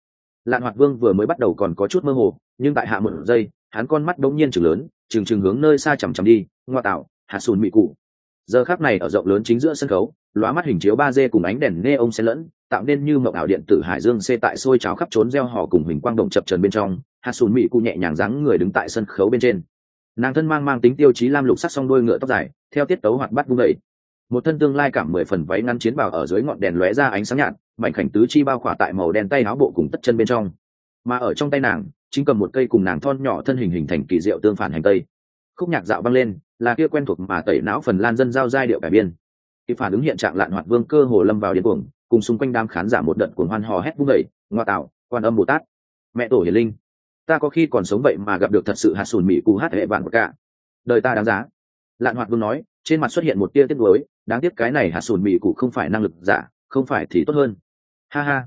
Lạn hoạt vương vừa mới bắt đầu còn có chút mơ hồ, nhưng tại hạ một giây, hắn con mắt đống nhiên chừng lớn chừng chừng hướng nơi xa chằm chằm đi, ngoa tạo hạ sùn mị cụ. Giờ khác này ở rộng lớn chính giữa sân khấu, lóa mắt hình chiếu ba d cùng ánh đèn nê ông xen lẫn tạo nên như mộng ảo điện tử hải dương xê tại xôi cháo khắp trốn gieo hò cùng hình quang động chập trần bên trong hạt sùn mị cụ nhẹ nhàng dáng người đứng tại sân khấu bên trên. Nàng thân mang mang tính tiêu chí lam lục sắc song đôi ngựa tóc dài, theo tiết tấu hoạt bắt vung đẩy một thân tương lai cảm mười phần váy ngắn chiến bào ở dưới ngọn đèn lóe ra ánh sáng nhạt, mảnh khảnh tứ chi bao khỏa tại màu đen tay áo bộ cùng tất chân bên trong. Mà ở trong tay nàng, chính cầm một cây cùng nàng thon nhỏ thân hình hình thành kỳ diệu tương phản hành tây. Khúc nhạc dạo vang lên, là kia quen thuộc mà tẩy não phần lan dân giao giai điệu cải biên. Khi phản ứng hiện trạng lạn hoạt vương cơ hồ lâm vào điên cuồng cùng xung quanh đám khán giả một đợt cuồng hoan hò hét vung dậy. ngoa tạo, quan âm bồ tát. Mẹ tổ hiền linh, ta có khi còn sống vậy mà gặp được thật sự hạt sùn mỹ cù hát hệ vạn một cả. Đời ta đáng giá. Lạn hoạt vương nói, trên mặt xuất hiện một tia tiếc nuối, đáng tiếc cái này hạt sùn mỹ cụ không phải năng lực giả, không phải thì tốt hơn. Ha ha.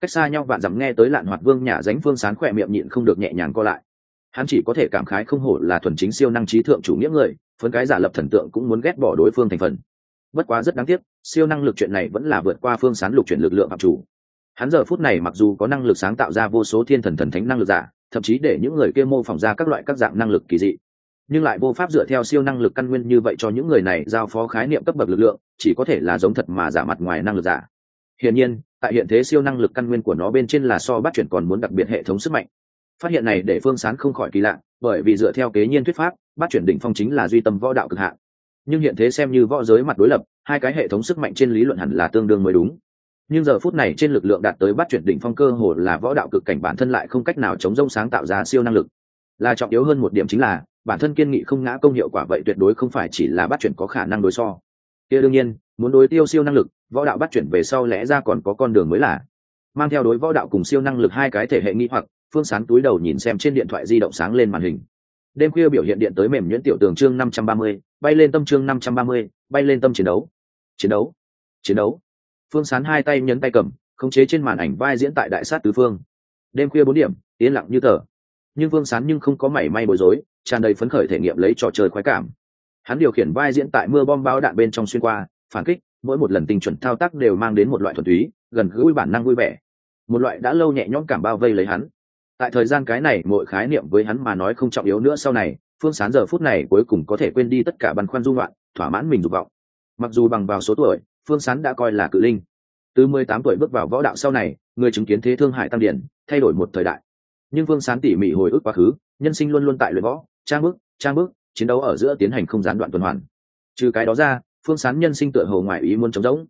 Cách xa nhau vạn dặm nghe tới lạn hoạt vương nhà dánh phương sán khỏe miệng nhịn không được nhẹ nhàng co lại. Hắn chỉ có thể cảm khái không hổ là thuần chính siêu năng trí thượng chủ nghĩa người, phấn cái giả lập thần tượng cũng muốn ghét bỏ đối phương thành phần bất quá rất đáng tiếc, siêu năng lực chuyện này vẫn là vượt qua phương sán lục chuyển lực lượng phạm chủ. Hắn giờ phút này mặc dù có năng lực sáng tạo ra vô số thiên thần thần thánh năng lực giả, thậm chí để những người kia mô phỏng ra các loại các dạng năng lực kỳ dị. Nhưng lại vô pháp dựa theo siêu năng lực căn nguyên như vậy cho những người này giao phó khái niệm cấp bậc lực lượng, chỉ có thể là giống thật mà giả mặt ngoài năng lực giả. Hiển nhiên, tại hiện thế siêu năng lực căn nguyên của nó bên trên là so bắt chuyển còn muốn đặc biệt hệ thống sức mạnh. Phát hiện này để phương sán không khỏi kỳ lạ, bởi vì dựa theo kế nhiên thuyết pháp, bắt chuyển đỉnh phong chính là duy tâm võ đạo cực hạn nhưng hiện thế xem như võ giới mặt đối lập, hai cái hệ thống sức mạnh trên lý luận hẳn là tương đương mới đúng. Nhưng giờ phút này trên lực lượng đạt tới bắt chuyển đỉnh phong cơ hồ là võ đạo cực cảnh bản thân lại không cách nào chống rông sáng tạo ra siêu năng lực. Là trọng yếu hơn một điểm chính là, bản thân kiên nghị không ngã công hiệu quả vậy tuyệt đối không phải chỉ là bắt chuyển có khả năng đối so. Kia đương nhiên, muốn đối tiêu siêu năng lực, võ đạo bắt chuyển về sau lẽ ra còn có con đường mới là. Mang theo đối võ đạo cùng siêu năng lực hai cái thể hệ nghi hoặc, phương sán túi đầu nhìn xem trên điện thoại di động sáng lên màn hình đêm khuya biểu hiện điện tới mềm nhuyễn tiểu tường chương năm trăm ba mươi, bay lên tâm chương năm trăm ba mươi, bay lên tâm chiến đấu. Chiến đấu. Chiến đấu. Phương sán hai tay nhấn tay cầm, khống chế trên màn ảnh vai diễn tại đại sát tứ phương. Đêm khuya bốn điểm, yên lặng như tờ. Nhưng phương sán nhưng không có mảy may bối rối, tràn đầy phấn khởi thể nghiệm lấy trò chơi khoái cảm. Hắn điều khiển vai diễn tại mưa bom bao đạn bên trong xuyên qua, phản kích, mỗi một lần tinh chuẩn thao tác đều mang đến một loại thuần túy, gần gũi bản năng vui vẻ. Một loại đã lâu nhẹ nhõm cảm bao vây lấy hắn tại thời gian cái này, mọi khái niệm với hắn mà nói không trọng yếu nữa sau này, phương sán giờ phút này cuối cùng có thể quên đi tất cả băn khoăn dung loạn, thỏa mãn mình dục vọng. Mặc dù bằng vào số tuổi, phương sán đã coi là cự linh. Từ mười tám tuổi bước vào võ đạo sau này, người chứng kiến thế thương hải tăng điển, thay đổi một thời đại. Nhưng phương sán tỉ mỉ hồi ức quá khứ, nhân sinh luôn luôn tại luyện võ, trang bước trang bước, chiến đấu ở giữa tiến hành không gián đoạn tuần hoàn. Trừ cái đó ra, phương sán nhân sinh tựa hồ ngoài ý muốn trống rỗng.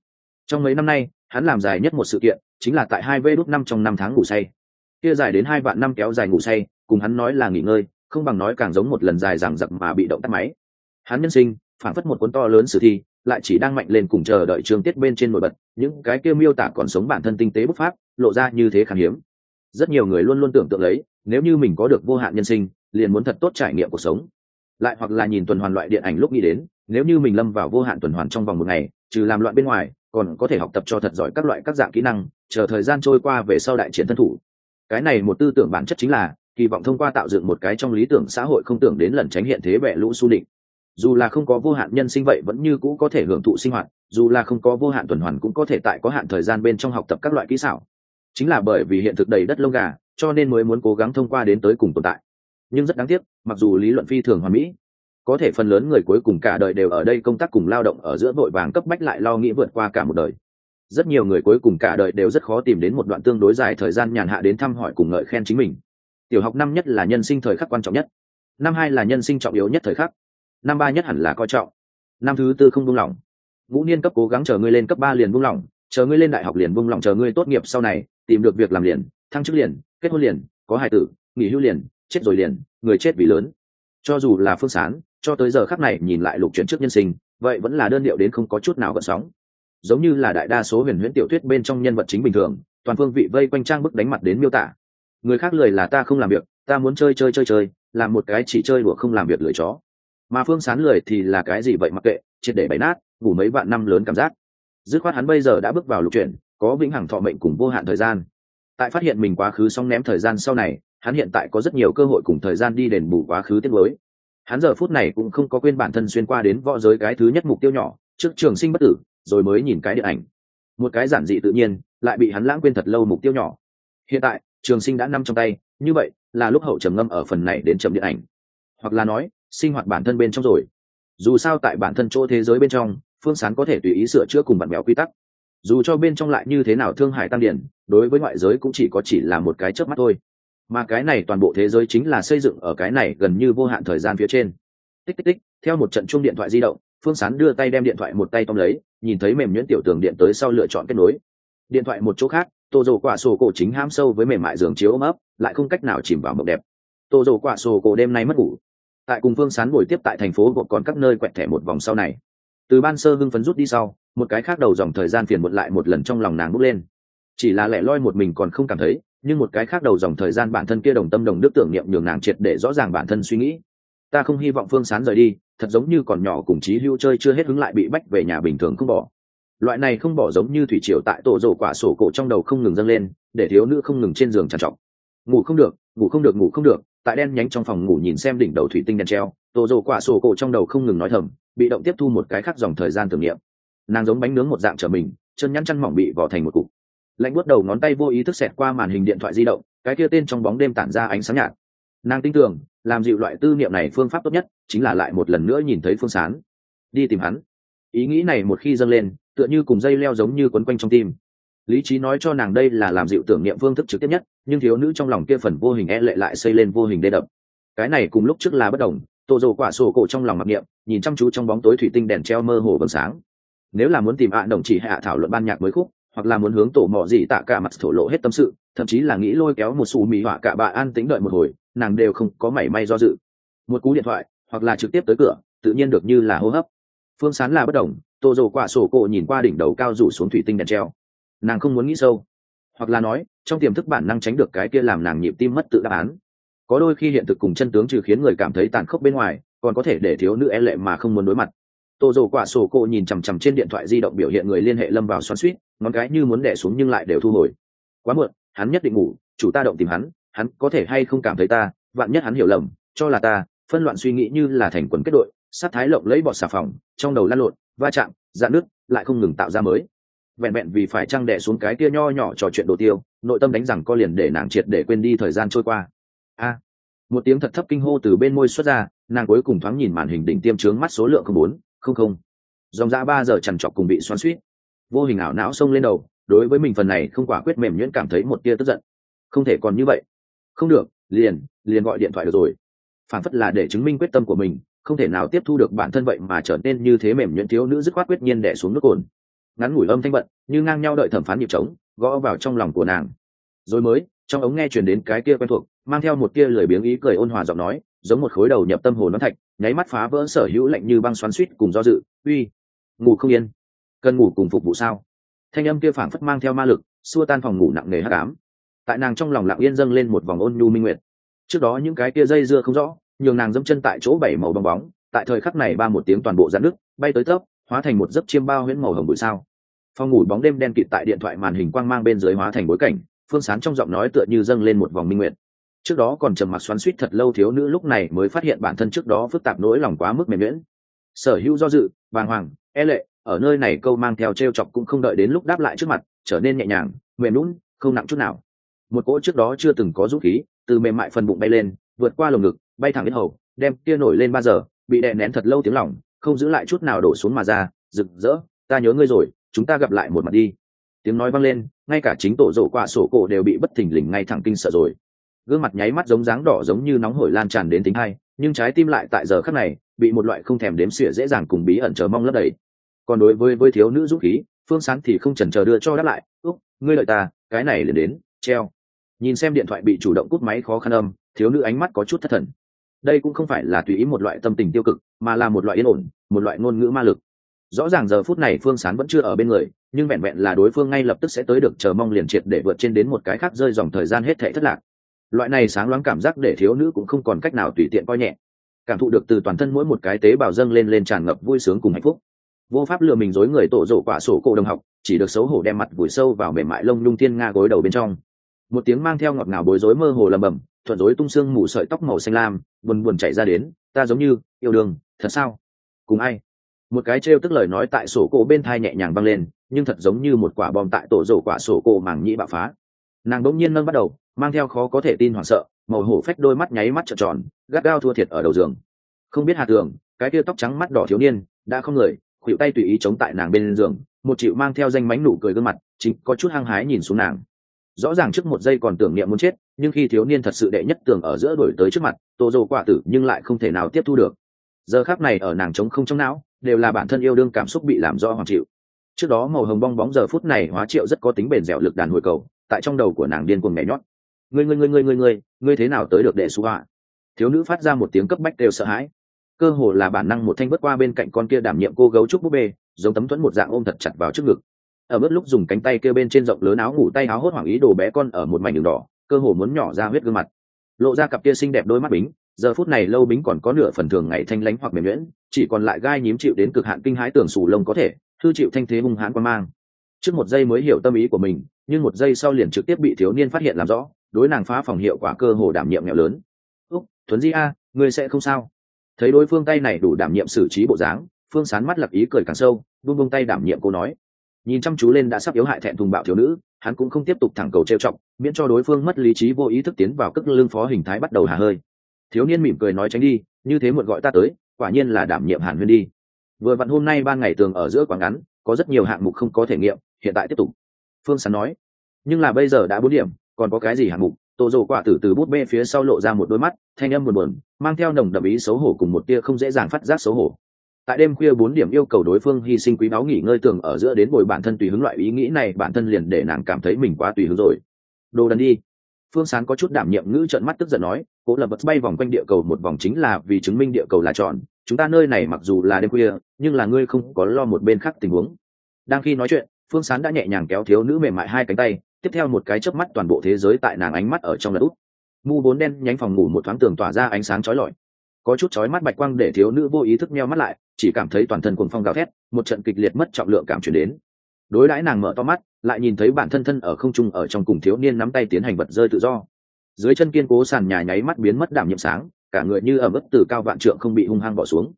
Trong mấy năm nay, hắn làm dài nhất một sự kiện, chính là tại hai vê đúc năm trong năm tháng ngủ say kia dài đến hai vạn năm kéo dài ngủ say, cùng hắn nói là nghỉ ngơi, không bằng nói càng giống một lần dài rằng giặc mà bị động tắt máy. Hắn nhân sinh phản phất một cuốn to lớn sử thi, lại chỉ đang mạnh lên cùng chờ đợi trường tiết bên trên nổi bật, những cái kia miêu tả còn sống bản thân tinh tế bút pháp, lộ ra như thế khan hiếm. Rất nhiều người luôn luôn tưởng tượng lấy, nếu như mình có được vô hạn nhân sinh, liền muốn thật tốt trải nghiệm cuộc sống. Lại hoặc là nhìn tuần hoàn loại điện ảnh lúc nghĩ đến, nếu như mình lâm vào vô hạn tuần hoàn trong vòng một ngày, trừ làm loạn bên ngoài, còn có thể học tập cho thật giỏi các loại các dạng kỹ năng, chờ thời gian trôi qua về sau đại chiến thân thủ cái này một tư tưởng bản chất chính là, kỳ vọng thông qua tạo dựng một cái trong lý tưởng xã hội không tưởng đến lần tránh hiện thế bẹ lũ su định dù là không có vô hạn nhân sinh vậy vẫn như cũ có thể hưởng thụ sinh hoạt, dù là không có vô hạn tuần hoàn cũng có thể tại có hạn thời gian bên trong học tập các loại kỹ xảo. Chính là bởi vì hiện thực đầy đất lông gà, cho nên mới muốn cố gắng thông qua đến tới cùng tồn tại. Nhưng rất đáng tiếc, mặc dù lý luận phi thường hoàn mỹ, có thể phần lớn người cuối cùng cả đời đều ở đây công tác cùng lao động ở giữa vội vàng cấp bách lại lo nghĩ vượt qua cả một đời rất nhiều người cuối cùng cả đời đều rất khó tìm đến một đoạn tương đối dài thời gian nhàn hạ đến thăm hỏi cùng ngợi khen chính mình. Tiểu học năm nhất là nhân sinh thời khắc quan trọng nhất. Năm hai là nhân sinh trọng yếu nhất thời khắc. Năm ba nhất hẳn là coi trọng. Năm thứ tư không buông lỏng. Ngũ niên cấp cố gắng chờ ngươi lên cấp ba liền buông lỏng, chờ ngươi lên đại học liền buông lỏng, chờ ngươi tốt nghiệp sau này, tìm được việc làm liền, thăng chức liền, kết hôn liền, có hài tử, nghỉ hưu liền, chết rồi liền, người chết vì lớn. Cho dù là phương sán, cho tới giờ khắc này nhìn lại lục chuyển trước nhân sinh, vậy vẫn là đơn điệu đến không có chút nào gợn sóng giống như là đại đa số huyền huyễn tiểu thuyết bên trong nhân vật chính bình thường, toàn phương vị vây quanh trang bức đánh mặt đến miêu tả. Người khác lời là ta không làm việc, ta muốn chơi chơi chơi chơi, làm một cái chỉ chơi đùa không làm việc lười chó. Mà phương sán lười thì là cái gì vậy mặc kệ, triệt để bày nát, ngủ mấy vạn năm lớn cảm giác. Dứt khoát hắn bây giờ đã bước vào lục chuyển có vĩnh hằng thọ mệnh cùng vô hạn thời gian. Tại phát hiện mình quá khứ xong ném thời gian sau này, hắn hiện tại có rất nhiều cơ hội cùng thời gian đi đền bù quá khứ tiết mới hắn giờ phút này cũng không có quên bản thân xuyên qua đến võ giới cái thứ nhất mục tiêu nhỏ, trước trường sinh bất tử rồi mới nhìn cái điện ảnh. Một cái giản dị tự nhiên, lại bị hắn lãng quên thật lâu mục tiêu nhỏ. Hiện tại, trường sinh đã nằm trong tay, như vậy là lúc hậu trầm ngâm ở phần này đến chậm điện ảnh. Hoặc là nói, sinh hoạt bản thân bên trong rồi. Dù sao tại bản thân chỗ thế giới bên trong, phương sán có thể tùy ý sửa chữa cùng bản béo quy tắc. Dù cho bên trong lại như thế nào thương hải tăng điển đối với ngoại giới cũng chỉ có chỉ là một cái chớp mắt thôi. Mà cái này toàn bộ thế giới chính là xây dựng ở cái này gần như vô hạn thời gian phía trên. Tích tích tích, theo một trận chuông điện thoại di động, phương sán đưa tay đem điện thoại một tay tóm lấy nhìn thấy mềm nhuyễn tiểu tường điện tới sau lựa chọn kết nối. Điện thoại một chỗ khác, tô dầu quả sổ cổ chính ham sâu với mềm mại giường chiếu ôm ấp lại không cách nào chìm vào mộng đẹp. Tô dầu quả sổ cổ đêm nay mất ngủ. Tại cùng phương sán buổi tiếp tại thành phố gộp còn các nơi quẹt thẻ một vòng sau này. Từ ban sơ hưng phấn rút đi sau, một cái khác đầu dòng thời gian phiền muộn lại một lần trong lòng nàng bốc lên. Chỉ là lẻ loi một mình còn không cảm thấy, nhưng một cái khác đầu dòng thời gian bản thân kia đồng tâm đồng đức tưởng niệm nhường nàng triệt để rõ ràng bản thân suy nghĩ. Ta không hy vọng phương sán rời đi thật giống như còn nhỏ cùng chí hưu chơi chưa hết hứng lại bị bách về nhà bình thường không bỏ. Loại này không bỏ giống như thủy triều tại tổ rổ quả sổ cổ trong đầu không ngừng dâng lên, để thiếu nữ không ngừng trên giường trằn trọc. Ngủ không được, ngủ không được, ngủ không được, tại đen nhánh trong phòng ngủ nhìn xem đỉnh đầu thủy tinh đèn treo, tổ rổ quả sổ cổ trong đầu không ngừng nói thầm, bị động tiếp thu một cái khác dòng thời gian tưởng niệm. Nàng giống bánh nướng một dạng trở mình, chân nhăn chăn mỏng bị vỏ thành một cục. Lạnh buốt đầu ngón tay vô ý thức xẹt qua màn hình điện thoại di động, cái kia tên trong bóng đêm tản ra ánh sáng nhạt. Nàng tin tưởng làm dịu loại tư niệm này phương pháp tốt nhất chính là lại một lần nữa nhìn thấy phương sán. Đi tìm hắn. Ý nghĩ này một khi dâng lên, tựa như cùng dây leo giống như quấn quanh trong tim. Lý trí nói cho nàng đây là làm dịu tưởng niệm phương thức trực tiếp nhất, nhưng thiếu nữ trong lòng kia phần vô hình e lệ lại xây lên vô hình đê đập. Cái này cùng lúc trước là bất đồng tổ dầu quả sổ cổ trong lòng mặc niệm, nhìn chăm chú trong bóng tối thủy tinh đèn treo mơ hồ vầng sáng. Nếu là muốn tìm ạ đồng chỉ hạ thảo luận ban nhạc mới khúc, hoặc là muốn hướng tổ mò gì tạ cả mặt thổ lộ hết tâm sự, thậm chí là nghĩ lôi kéo một xù mì họa cả bà an tĩnh đợi một hồi nàng đều không có mảy may do dự. Một cú điện thoại, hoặc là trực tiếp tới cửa, tự nhiên được như là hô hấp. Phương sán là bất đồng tô dồ quả sổ cổ nhìn qua đỉnh đầu cao rủ xuống thủy tinh đèn treo. Nàng không muốn nghĩ sâu, hoặc là nói, trong tiềm thức bản năng tránh được cái kia làm nàng nhịp tim mất tự đáp án. Có đôi khi hiện thực cùng chân tướng trừ khiến người cảm thấy tàn khốc bên ngoài, còn có thể để thiếu nữ e lệ mà không muốn đối mặt. Tô dồ quả sổ cổ nhìn chằm chằm trên điện thoại di động biểu hiện người liên hệ lâm vào xoắn suýt, ngón cái như muốn đẻ xuống nhưng lại đều thu hồi. Quá muộn, hắn nhất định ngủ, chủ ta động tìm hắn hắn có thể hay không cảm thấy ta, vạn nhất hắn hiểu lầm, cho là ta, phân loạn suy nghĩ như là thành quần kết đội, sát thái lộng lấy bọt xà phòng, trong đầu lăn lộn, va chạm, dạn nước lại không ngừng tạo ra mới. Vẹn vẹn vì phải trăng đẻ xuống cái kia nho nhỏ trò chuyện đồ tiêu, nội tâm đánh rằng co liền để nàng triệt để quên đi thời gian trôi qua. A. Một tiếng thật thấp kinh hô từ bên môi xuất ra, nàng cuối cùng thoáng nhìn màn hình đỉnh tiêm trướng mắt số lượng không bốn, không không. Dòng ra ba giờ trằn trọc cùng bị xoắn suýt. Vô hình ảo não xông lên đầu, đối với mình phần này không quả quyết mềm nhuyễn cảm thấy một tia tức giận. Không thể còn như vậy không được, liền liền gọi điện thoại được rồi. Phản phất là để chứng minh quyết tâm của mình, không thể nào tiếp thu được bản thân vậy mà trở nên như thế mềm nhuyễn thiếu nữ dứt khoát quyết nhiên đẻ xuống nước cồn. Ngắn ngủi âm thanh bận, như ngang nhau đợi thẩm phán nhịp trống, gõ vào trong lòng của nàng. Rồi mới, trong ống nghe truyền đến cái kia quen thuộc, mang theo một tia lười biếng ý cười ôn hòa giọng nói, giống một khối đầu nhập tâm hồ nó thạch, nháy mắt phá vỡ sở hữu lạnh như băng xoắn suýt cùng do dự, uy, ngủ không yên, cần ngủ cùng phục vụ sao? Thanh âm kia phảng phất mang theo ma lực, xua tan phòng ngủ nặng nề hắc ám tại nàng trong lòng lặng yên dâng lên một vòng ôn nhu minh nguyệt. Trước đó những cái kia dây dưa không rõ, nhường nàng dẫm chân tại chỗ bảy màu bong bóng, tại thời khắc này ba một tiếng toàn bộ dạn nước bay tới tấp, hóa thành một giấc chiêm bao huyễn màu hồng bụi sao. Phòng ngủ bóng đêm đen kịt tại điện thoại màn hình quang mang bên dưới hóa thành bối cảnh, phương sán trong giọng nói tựa như dâng lên một vòng minh nguyệt. Trước đó còn trầm mặc xoắn suýt thật lâu thiếu nữ lúc này mới phát hiện bản thân trước đó phức tạp nỗi lòng quá mức mềm nhuyễn sở hữu do dự, bàng hoàng e lệ, ở nơi này câu mang theo t r e o chọc cũng không đợi đến lúc đáp lại trước mặt, trở nên nhẹ nhàng, mềm lún không nặng chút nào một cỗ trước đó chưa từng có dũng khí, từ mềm mại phần bụng bay lên, vượt qua lồng ngực, bay thẳng đến hầu, đem kia nổi lên ba giờ, bị đè nén thật lâu tiếng lỏng không giữ lại chút nào đổ xuống mà ra, rực rỡ, ta nhớ ngươi rồi, chúng ta gặp lại một mặt đi. Tiếng nói vang lên, ngay cả chính tổ rổ qua sổ cổ đều bị bất thình lình ngay thẳng kinh sợ rồi. Gương mặt nháy mắt giống dáng đỏ giống như nóng hổi lan tràn đến tính hai, nhưng trái tim lại tại giờ khắc này, bị một loại không thèm đếm xỉa dễ dàng cùng bí ẩn chờ mong lấp đầy. Còn đối với với thiếu nữ dũng khí, phương sáng thì không chần chờ đưa cho đáp lại, úc, ngươi lợi ta, cái này liền đến, treo nhìn xem điện thoại bị chủ động cút máy khó khăn âm, thiếu nữ ánh mắt có chút thất thần. Đây cũng không phải là tùy ý một loại tâm tình tiêu cực, mà là một loại yên ổn, một loại ngôn ngữ ma lực. Rõ ràng giờ phút này phương sán vẫn chưa ở bên người, nhưng vẹn vẹn là đối phương ngay lập tức sẽ tới được chờ mong liền triệt để vượt trên đến một cái khác rơi dòng thời gian hết thể thất lạc. Loại này sáng loáng cảm giác để thiếu nữ cũng không còn cách nào tùy tiện coi nhẹ. Cảm thụ được từ toàn thân mỗi một cái tế bào dâng lên lên tràn ngập vui sướng cùng hạnh phúc. Vô pháp lừa mình dối người tổ rộ quả sổ cổ đồng học, chỉ được xấu hổ đem mặt vùi sâu vào mềm mại lông lung thiên nga gối đầu bên trong một tiếng mang theo ngọt ngào bối rối mơ hồ lầm bầm, thuận rối tung xương mù sợi tóc màu xanh lam, buồn buồn chạy ra đến, ta giống như yêu đương, thật sao? Cùng ai? Một cái trêu tức lời nói tại sổ cổ bên thai nhẹ nhàng băng lên, nhưng thật giống như một quả bom tại tổ rổ quả sổ cổ màng nhĩ bạo phá. Nàng bỗng nhiên nâng bắt đầu, mang theo khó có thể tin hoảng sợ, màu hổ phách đôi mắt nháy mắt trợn tròn, gắt gao thua thiệt ở đầu giường. Không biết hà tường, cái kia tóc trắng mắt đỏ thiếu niên, đã không người khuỵu tay tùy ý chống tại nàng bên giường, một chịu mang theo danh mánh nụ cười gương mặt, chính có chút hăng hái nhìn xuống nàng rõ ràng trước một giây còn tưởng niệm muốn chết, nhưng khi thiếu niên thật sự đệ nhất tường ở giữa đổi tới trước mặt, tô dô quả tử nhưng lại không thể nào tiếp thu được. Giờ khác này ở nàng trống không trong não, đều là bản thân yêu đương cảm xúc bị làm do hoàng chịu. Trước đó màu hồng bong bóng giờ phút này hóa triệu rất có tính bền dẻo lực đàn hồi cầu, tại trong đầu của nàng điên cuồng nhảy nhót. Ngươi ngươi ngươi ngươi ngươi ngươi ngươi thế nào tới được đệ xu họa? Thiếu nữ phát ra một tiếng cấp bách đều sợ hãi. Cơ hồ là bản năng một thanh vớt qua bên cạnh con kia đảm nhiệm cô gấu trúc búp bê, giống tấm thuẫn một dạng ôm thật chặt vào trước ngực ở bước lúc dùng cánh tay kêu bên trên rộng lớn áo ngủ tay áo hốt hoảng ý đồ bé con ở một mảnh đường đỏ, cơ hồ muốn nhỏ ra huyết gương mặt. Lộ ra cặp kia xinh đẹp đôi mắt bính, giờ phút này lâu bính còn có nửa phần thường ngày thanh lánh hoặc mềm nhuyễn, chỉ còn lại gai nhím chịu đến cực hạn kinh hãi tưởng sù lông có thể, thư chịu thanh thế hung hãn quan mang. Trước một giây mới hiểu tâm ý của mình, nhưng một giây sau liền trực tiếp bị thiếu niên phát hiện làm rõ, đối nàng phá phòng hiệu quả cơ hồ đảm nhiệm nghèo lớn. Úc thuấn di a, ngươi sẽ không sao. Thấy đối phương tay này đủ đảm nhiệm xử trí bộ dáng, phương sán mắt lập ý cười càng sâu vung vung tay đảm nhiệm cô nói nhìn chăm chú lên đã sắp yếu hại thẹn thùng bạo thiếu nữ, hắn cũng không tiếp tục thẳng cầu trêu trọng miễn cho đối phương mất lý trí vô ý thức tiến vào cất lưng phó hình thái bắt đầu hà hơi. Thiếu niên mỉm cười nói tránh đi, như thế muộn gọi ta tới, quả nhiên là đảm nhiệm hàn huyên đi. Vừa vặn hôm nay ban ngày tường ở giữa quảng ngắn, có rất nhiều hạng mục không có thể nghiệm, hiện tại tiếp tục. Phương sán nói, nhưng là bây giờ đã bốn điểm, còn có cái gì hạng mục? Tô dồ quả tử từ bút bê phía sau lộ ra một đôi mắt, thanh âm buồn buồn, mang theo nồng đậm ý xấu hổ cùng một tia không dễ dàng phát giác xấu hổ tại đêm khuya bốn điểm yêu cầu đối phương hy sinh quý báu nghỉ ngơi tường ở giữa đến bồi bản thân tùy hứng loại ý nghĩ này, bản thân liền để nàng cảm thấy mình quá tùy hứng rồi. Đồ đần đi. Phương sán có chút đảm nhiệm ngữ trợn mắt tức giận nói, cố lập bật bay vòng quanh địa cầu, một vòng chính là vì chứng minh địa cầu là tròn chúng ta nơi này mặc dù là đêm khuya, nhưng là ngươi không có lo một bên khác tình huống. Đang khi nói chuyện, phương sán đã nhẹ nhàng kéo thiếu nữ mềm mại hai cánh tay, tiếp theo một cái chớp mắt toàn bộ thế giới tại nàng ánh mắt ở trong lật út mu bốn đen nhánh phòng ngủ một thoáng tường tỏa ra ánh sáng chói lọi. Có chút chói mắt bạch quang để thiếu nữ vô ý thức meo mắt lại chỉ cảm thấy toàn thân cuồng phong gào thét, một trận kịch liệt mất trọng lượng cảm chuyển đến. Đối đãi nàng mở to mắt, lại nhìn thấy bản thân thân ở không trung ở trong cùng thiếu niên nắm tay tiến hành vật rơi tự do. Dưới chân kiên cố sàn nhà nháy mắt biến mất đảm nhiệm sáng, cả người như ở mức từ cao vạn trượng không bị hung hăng bỏ xuống.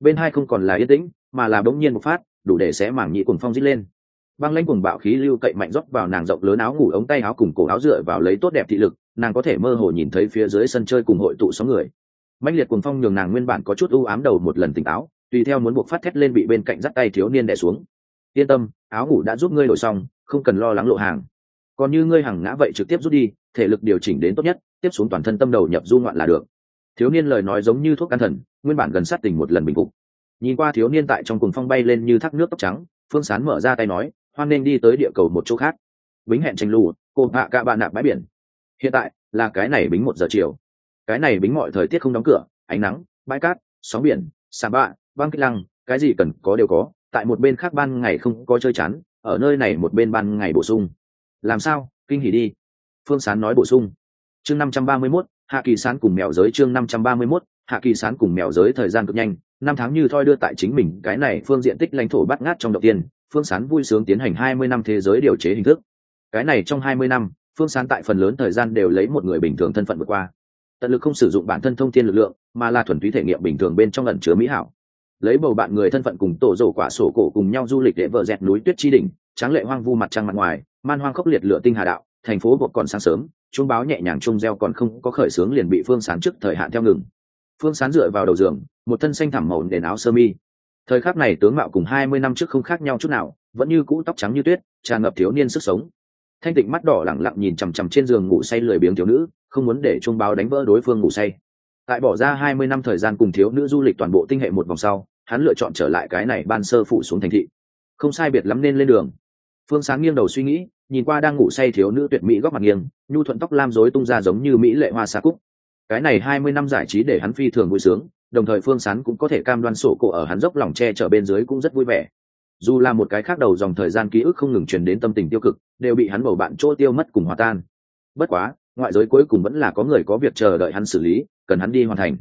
Bên hai không còn là yên tĩnh, mà là bỗng nhiên một phát, đủ để xé mảng nhị cuồng phong dít lên. Băng lãnh cuồng bạo khí lưu cậy mạnh rót vào nàng rộng lớn áo ngủ ống tay áo cùng cổ áo dựa vào lấy tốt đẹp thị lực, nàng có thể mơ hồ nhìn thấy phía dưới sân chơi cùng hội tụ số người. Mạnh liệt cuồng phong nhường nàng nguyên bản có chút ưu ám đầu một lần tỉnh táo tùy theo muốn buộc phát thét lên bị bên cạnh dắt tay thiếu niên đè xuống. Yên tâm, áo ngủ đã giúp ngươi đổi xong, không cần lo lắng lộ hàng. Còn như ngươi hàng ngã vậy trực tiếp rút đi, thể lực điều chỉnh đến tốt nhất, tiếp xuống toàn thân tâm đầu nhập du ngoạn là được. Thiếu niên lời nói giống như thuốc an thần, nguyên bản gần sát tình một lần bình phục. Nhìn qua thiếu niên tại trong cùng phong bay lên như thác nước tóc trắng, phương sán mở ra tay nói, hoan nên đi tới địa cầu một chỗ khác. Bính hẹn tranh lù, cô hạ cả bạn nạp bãi biển. Hiện tại là cái này bính một giờ chiều. Cái này bính mọi thời tiết không đóng cửa, ánh nắng, bãi cát, sóng biển xà bạ băng kích lăng, cái gì cần có đều có, tại một bên khác ban ngày không có chơi chán, ở nơi này một bên ban ngày bổ sung. Làm sao? Kinh hỉ đi. Phương sán nói bổ sung. Chương năm trăm ba mươi mốt, hạ kỳ sán cùng mèo giới, chương năm trăm ba mươi mốt, hạ kỳ sán cùng mèo giới thời gian cực nhanh. Năm tháng như thoi đưa tại chính mình, cái này phương diện tích lãnh thổ bắt ngát trong đầu tiên, phương sán vui sướng tiến hành hai mươi năm thế giới điều chế hình thức. Cái này trong hai mươi năm, phương sán tại phần lớn thời gian đều lấy một người bình thường thân phận vượt qua. Tận lực không sử dụng bản thân thông tin lực lượng, mà là thuần túy thể nghiệm bình thường bên trong lần chứa mỹ hảo lấy bầu bạn người thân phận cùng tổ rổ quả sổ cổ cùng nhau du lịch để vợ dẹt núi tuyết chi đỉnh, tráng lệ hoang vu mặt trăng mặt ngoài, man hoang khốc liệt lửa tinh hà đạo, thành phố buộc còn sáng sớm, chuông báo nhẹ nhàng chung reo còn không có khởi sướng liền bị phương sán trước thời hạn theo ngừng. Phương sán dựa vào đầu giường, một thân xanh thẳm màu nền áo sơ mi. Thời khắc này tướng mạo cùng hai mươi năm trước không khác nhau chút nào, vẫn như cũ tóc trắng như tuyết, tràn ngập thiếu niên sức sống. Thanh tịnh mắt đỏ lẳng lặng nhìn chằm chằm trên giường ngủ say lười biếng thiếu nữ, không muốn để chuông báo đánh vỡ đối phương ngủ say tại bỏ ra hai mươi năm thời gian cùng thiếu nữ du lịch toàn bộ tinh hệ một vòng sau, hắn lựa chọn trở lại cái này ban sơ phụ xuống thành thị. Không sai biệt lắm nên lên đường. Phương sáng nghiêng đầu suy nghĩ, nhìn qua đang ngủ say thiếu nữ tuyệt mỹ góc mặt nghiêng, nhu thuận tóc lam rối tung ra giống như mỹ lệ hoa xa cúc. Cái này hai mươi năm giải trí để hắn phi thường vui sướng, đồng thời phương sán cũng có thể cam đoan sổ cổ ở hắn dốc lòng che chở bên dưới cũng rất vui vẻ. Dù là một cái khác đầu dòng thời gian ký ức không ngừng truyền đến tâm tình tiêu cực, đều bị hắn bầu bạn chỗ tiêu mất cùng hòa tan. Bất quá ngoại giới cuối cùng vẫn là có người có việc chờ đợi hắn xử lý, cần hắn đi hoàn thành.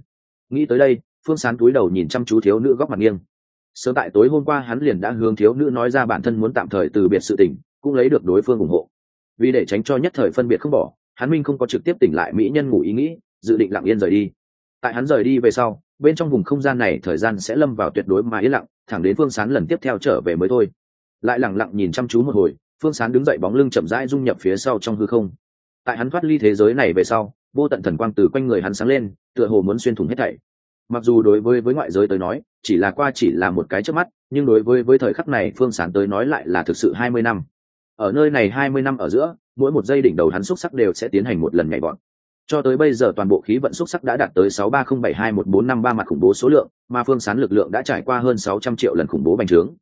Nghĩ tới đây, phương sán túi đầu nhìn chăm chú thiếu nữ góc mặt nghiêng. Sớm tại tối hôm qua hắn liền đã hướng thiếu nữ nói ra bản thân muốn tạm thời từ biệt sự tình, cũng lấy được đối phương ủng hộ. Vì để tránh cho nhất thời phân biệt không bỏ, hắn minh không có trực tiếp tỉnh lại mỹ nhân ngủ ý nghĩ, dự định lặng yên rời đi. Tại hắn rời đi về sau, bên trong vùng không gian này thời gian sẽ lâm vào tuyệt đối mà yên lặng, thẳng đến phương sán lần tiếp theo trở về mới thôi. Lại lẳng lặng nhìn chăm chú một hồi, phương sán đứng dậy bóng lưng chậm rãi dung nhập phía sau trong hư không tại hắn thoát ly thế giới này về sau, vô tận thần quang từ quanh người hắn sáng lên, tựa hồ muốn xuyên thủng hết thảy. Mặc dù đối với với ngoại giới tới nói, chỉ là qua chỉ là một cái trước mắt, nhưng đối với với thời khắc này phương sán tới nói lại là thực sự hai mươi năm. Ở nơi này hai mươi năm ở giữa, mỗi một giây đỉnh đầu hắn xúc sắc đều sẽ tiến hành một lần nhảy bọn cho tới bây giờ toàn bộ khí vận xúc sắc đã đạt tới sáu ba không bảy hai một bốn năm ba mặt khủng bố số lượng, mà phương sán lực lượng đã trải qua hơn sáu trăm triệu lần khủng bố bành trướng.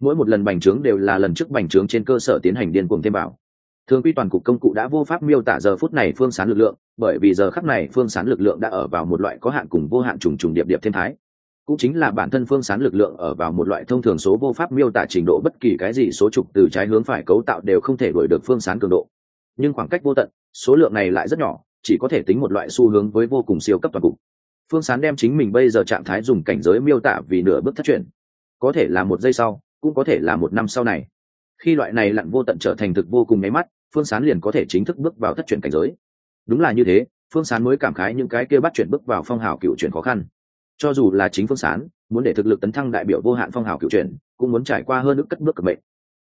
Mỗi một lần bành trướng đều là lần trước bành trướng trên cơ sở tiến hành điên cuồng thêm bảo thường quy toàn cục công cụ đã vô pháp miêu tả giờ phút này phương sán lực lượng, bởi vì giờ khắc này phương sán lực lượng đã ở vào một loại có hạn cùng vô hạn trùng trùng điệp điệp thêm thái. Cũng chính là bản thân phương sán lực lượng ở vào một loại thông thường số vô pháp miêu tả trình độ bất kỳ cái gì số trục từ trái hướng phải cấu tạo đều không thể đuổi được phương sán cường độ. Nhưng khoảng cách vô tận, số lượng này lại rất nhỏ, chỉ có thể tính một loại xu hướng với vô cùng siêu cấp toàn cục. Phương sán đem chính mình bây giờ trạng thái dùng cảnh giới miêu tả vì nửa bước thất truyền. Có thể là một giây sau, cũng có thể là một năm sau này. Khi loại này lặn vô tận trở thành thực vô cùng nháy mắt phương sán liền có thể chính thức bước vào thất truyền cảnh giới. Đúng là như thế, phương sán mới cảm khái những cái kia bắt chuyển bước vào phong hào cựu chuyển khó khăn. Cho dù là chính phương sán, muốn để thực lực tấn thăng đại biểu vô hạn phong hào cựu chuyển, cũng muốn trải qua hơn ức cất bước cực mệnh.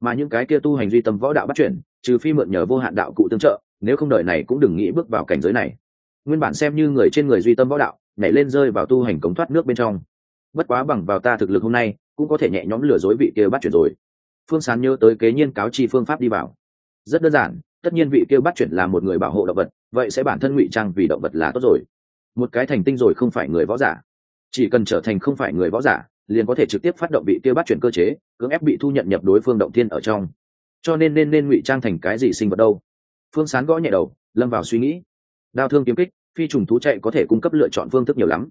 Mà những cái kia tu hành duy tâm võ đạo bắt chuyển, trừ phi mượn nhờ vô hạn đạo cụ tương trợ, nếu không đợi này cũng đừng nghĩ bước vào cảnh giới này. Nguyên bản xem như người trên người duy tâm võ đạo, nhảy lên rơi vào tu hành cống thoát nước bên trong. Bất quá bằng vào ta thực lực hôm nay, cũng có thể nhẹ nhõm lừa dối vị kia bắt chuyển rồi. Phương sán nhớ tới kế nhiên cáo chi phương pháp đi vào rất đơn giản, tất nhiên vị kêu bắt chuyển là một người bảo hộ động vật, vậy sẽ bản thân ngụy trang vì động vật là tốt rồi. Một cái thành tinh rồi không phải người võ giả. Chỉ cần trở thành không phải người võ giả, liền có thể trực tiếp phát động vị kêu bắt chuyển cơ chế, cưỡng ép bị thu nhận nhập đối phương động thiên ở trong. Cho nên nên nên ngụy trang thành cái gì sinh vật đâu? Phương sán gõ nhẹ đầu, lâm vào suy nghĩ. Đao thương kiếm kích, phi trùng thú chạy có thể cung cấp lựa chọn phương thức nhiều lắm.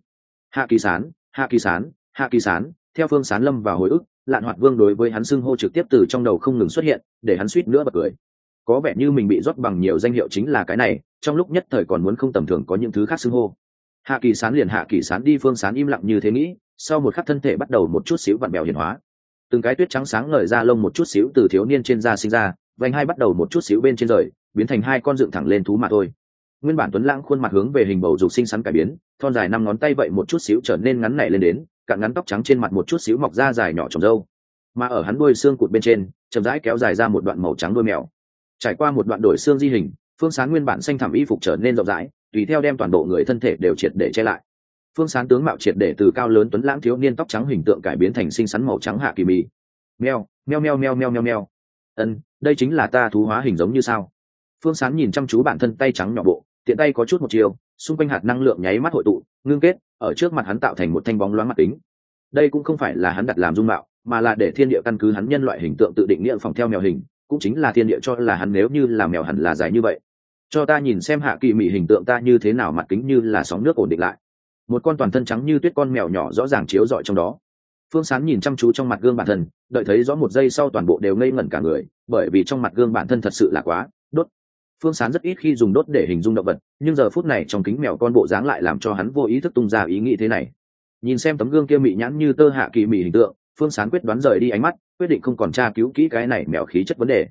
Hạ kỳ sán, hạ kỳ sán, hạ kỳ sán, theo phương sán lâm vào hồi ức, lạn hoạt vương đối với hắn xưng hô trực tiếp từ trong đầu không ngừng xuất hiện, để hắn suýt nữa bật cười có vẻ như mình bị rót bằng nhiều danh hiệu chính là cái này, trong lúc nhất thời còn muốn không tầm thường có những thứ khác xưng hô. Hạ kỳ sán liền hạ kỳ sán đi phương sán im lặng như thế nghĩ, sau một khắc thân thể bắt đầu một chút xíu vặn bèo hiền hóa. Từng cái tuyết trắng sáng ngời ra lông một chút xíu từ thiếu niên trên da sinh ra, vành hai bắt đầu một chút xíu bên trên rời, biến thành hai con dựng thẳng lên thú mà thôi. Nguyên bản tuấn lãng khuôn mặt hướng về hình bầu dục xinh xắn cải biến, thon dài năm ngón tay vậy một chút xíu trở nên ngắn nảy lên đến cạn ngắn tóc trắng trên mặt một chút xíu mọc ra dài nhỏ trồng râu. Mà ở hắn đuôi xương cụt bên trên, chậm rãi kéo dài ra một đoạn màu trắng đuôi mèo trải qua một đoạn đổi xương di hình, phương sán nguyên bản xanh thẳm y phục trở nên rộng rãi, tùy theo đem toàn bộ người thân thể đều triệt để che lại. Phương sán tướng mạo triệt để từ cao lớn tuấn lãng thiếu niên tóc trắng hình tượng cải biến thành xinh xắn màu trắng hạ kỳ mì meo meo meo meo meo meo meo. Ân, đây chính là ta thú hóa hình giống như sao? Phương sán nhìn chăm chú bản thân tay trắng nhỏ bộ, tiện tay có chút một chiều, xung quanh hạt năng lượng nháy mắt hội tụ, ngưng kết, ở trước mặt hắn tạo thành một thanh bóng loáng mặt tính đây cũng không phải là hắn đặt làm dung mạo, mà là để thiên địa căn cứ hắn nhân loại hình tượng tự định nghĩa phòng theo mèo hình cũng chính là thiên địa cho là hắn nếu như là mèo hẳn là dài như vậy. Cho ta nhìn xem hạ kỳ mị hình tượng ta như thế nào mặt kính như là sóng nước ổn định lại. Một con toàn thân trắng như tuyết con mèo nhỏ rõ ràng chiếu rọi trong đó. Phương sán nhìn chăm chú trong mặt gương bản thân, đợi thấy rõ một giây sau toàn bộ đều ngây ngẩn cả người, bởi vì trong mặt gương bản thân thật sự là quá đốt. Phương sán rất ít khi dùng đốt để hình dung động vật, nhưng giờ phút này trong kính mèo con bộ dáng lại làm cho hắn vô ý thức tung ra ý nghĩ thế này. Nhìn xem tấm gương kia mị nhãn như tơ hạ kỳ mị hình tượng, phương sán quyết đoán rời đi ánh mắt quyết định không còn tra cứu kỹ cái này mèo khí chất vấn đề.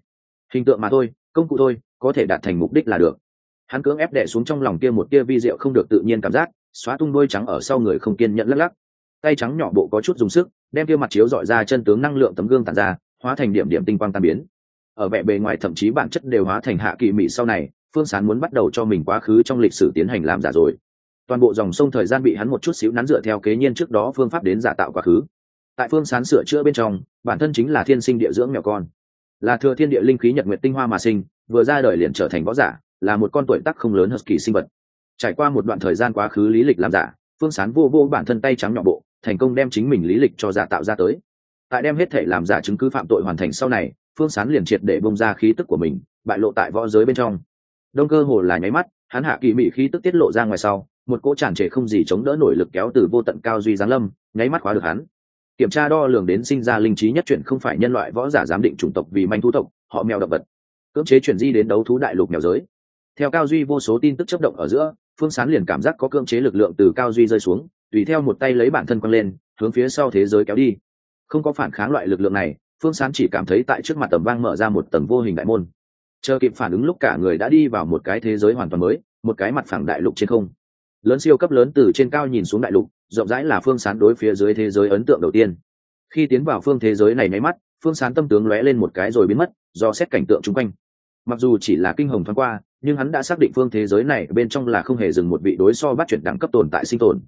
Hình tượng mà thôi, công cụ thôi, có thể đạt thành mục đích là được. Hắn cưỡng ép đẻ xuống trong lòng kia một kia vi rượu không được tự nhiên cảm giác, xóa tung đôi trắng ở sau người không kiên nhẫn lắc lắc. Tay trắng nhỏ bộ có chút dùng sức, đem kia mặt chiếu dọi ra chân tướng năng lượng tấm gương tàn ra, hóa thành điểm điểm tinh quang tan biến. Ở vẻ bề ngoài thậm chí bản chất đều hóa thành hạ kỳ mị sau này, phương sán muốn bắt đầu cho mình quá khứ trong lịch sử tiến hành làm giả rồi. Toàn bộ dòng sông thời gian bị hắn một chút xíu nắn dựa theo kế nhiên trước đó phương pháp đến giả tạo quá khứ tại phương sán sửa chữa bên trong, bản thân chính là thiên sinh địa dưỡng mèo con. Là thừa thiên địa linh khí nhật nguyện tinh hoa mà sinh, vừa ra đời liền trở thành võ giả, là một con tuổi tắc không lớn hợp kỳ sinh vật. Trải qua một đoạn thời gian quá khứ lý lịch làm giả, phương sán vô vô bản thân tay trắng nhỏ bộ, thành công đem chính mình lý lịch cho giả tạo ra tới. Tại đem hết thể làm giả chứng cứ phạm tội hoàn thành sau này, phương sán liền triệt để bông ra khí tức của mình, bại lộ tại võ giới bên trong. Đông cơ hồ là nháy mắt, hắn hạ kỳ mị khí tức tiết lộ ra ngoài sau, một cỗ tràn trề không gì chống đỡ nổi lực kéo từ vô tận cao duy giáng lâm, nháy mắt khóa được hắn kiểm tra đo lường đến sinh ra linh trí nhất chuyển không phải nhân loại võ giả giám định chủng tộc vì manh thú tộc, họ mèo động vật. Cưỡng chế chuyển di đến đấu thú đại lục mèo giới. Theo cao duy vô số tin tức chấp động ở giữa, phương sán liền cảm giác có cưỡng chế lực lượng từ cao duy rơi xuống, tùy theo một tay lấy bản thân quăng lên, hướng phía sau thế giới kéo đi. Không có phản kháng loại lực lượng này, phương sán chỉ cảm thấy tại trước mặt tầm vang mở ra một tầng vô hình đại môn. Chờ kịp phản ứng lúc cả người đã đi vào một cái thế giới hoàn toàn mới, một cái mặt phẳng đại lục trên không lớn siêu cấp lớn từ trên cao nhìn xuống đại lục, rộng rãi là phương sán đối phía dưới thế giới ấn tượng đầu tiên. Khi tiến vào phương thế giới này nháy mắt, phương sán tâm tướng lóe lên một cái rồi biến mất, do xét cảnh tượng chung quanh. Mặc dù chỉ là kinh hồng thoáng qua, nhưng hắn đã xác định phương thế giới này bên trong là không hề dừng một vị đối so bắt chuyển đẳng cấp tồn tại sinh tồn.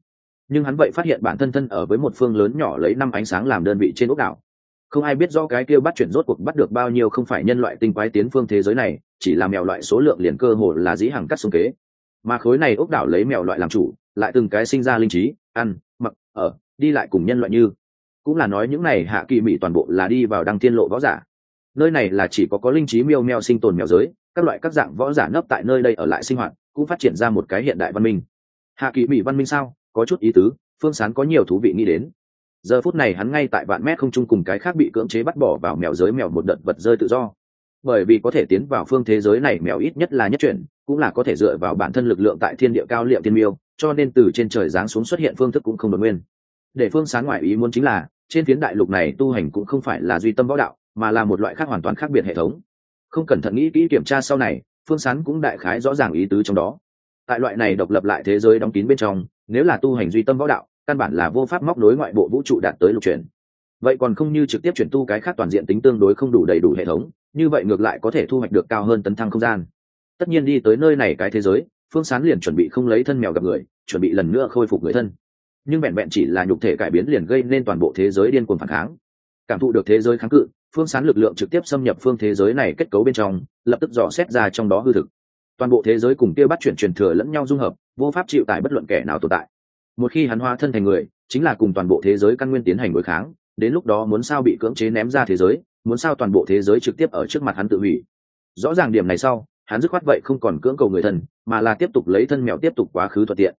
Nhưng hắn vậy phát hiện bản thân thân ở với một phương lớn nhỏ lấy năm ánh sáng làm đơn vị trên ốc đảo. Không ai biết do cái kia bắt chuyển rốt cuộc bắt được bao nhiêu không phải nhân loại tinh quái tiến phương thế giới này, chỉ là mèo loại số lượng liền cơ hồ là dĩ hàng cắt xuống kế mà khối này ốc đảo lấy mèo loại làm chủ, lại từng cái sinh ra linh trí, ăn, mặc, ở, đi lại cùng nhân loại như. Cũng là nói những này hạ kỳ mỹ toàn bộ là đi vào đăng thiên lộ võ giả. Nơi này là chỉ có có linh trí miêu meo sinh tồn mèo giới, các loại các dạng võ giả nấp tại nơi đây ở lại sinh hoạt, cũng phát triển ra một cái hiện đại văn minh. Hạ kỳ mỹ văn minh sao? Có chút ý tứ, phương sán có nhiều thú vị nghĩ đến. Giờ phút này hắn ngay tại vạn mét không chung cùng cái khác bị cưỡng chế bắt bỏ vào mèo giới mèo một đợt vật rơi tự do. Bởi vì có thể tiến vào phương thế giới này mèo ít nhất là nhất chuyển cũng là có thể dựa vào bản thân lực lượng tại thiên địa cao liệm thiên miêu, cho nên từ trên trời giáng xuống xuất hiện phương thức cũng không đột nguyên. Để phương sáng ngoại ý muốn chính là, trên phiến đại lục này tu hành cũng không phải là duy tâm võ đạo, mà là một loại khác hoàn toàn khác biệt hệ thống. Không cẩn thận nghĩ kỹ kiểm tra sau này, phương sán cũng đại khái rõ ràng ý tứ trong đó. Tại loại này độc lập lại thế giới đóng kín bên trong, nếu là tu hành duy tâm võ đạo, căn bản là vô pháp móc nối ngoại bộ vũ trụ đạt tới lục chuyển. Vậy còn không như trực tiếp chuyển tu cái khác toàn diện tính tương đối không đủ đầy đủ hệ thống, như vậy ngược lại có thể thu hoạch được cao hơn tấn thăng không gian tất nhiên đi tới nơi này cái thế giới, phương sán liền chuẩn bị không lấy thân mèo gặp người, chuẩn bị lần nữa khôi phục người thân. Nhưng vẹn vẹn chỉ là nhục thể cải biến liền gây nên toàn bộ thế giới điên cuồng phản kháng. Cảm thụ được thế giới kháng cự, phương sán lực lượng trực tiếp xâm nhập phương thế giới này kết cấu bên trong, lập tức dò xét ra trong đó hư thực. Toàn bộ thế giới cùng kia bắt chuyển truyền thừa lẫn nhau dung hợp, vô pháp chịu tại bất luận kẻ nào tồn tại. Một khi hắn hóa thân thành người, chính là cùng toàn bộ thế giới căn nguyên tiến hành đối kháng, đến lúc đó muốn sao bị cưỡng chế ném ra thế giới, muốn sao toàn bộ thế giới trực tiếp ở trước mặt hắn tự hủy. Rõ ràng điểm này sau hắn dứt khoát vậy không còn cưỡng cầu người thân, mà là tiếp tục lấy thân mèo tiếp tục quá khứ thuận tiện.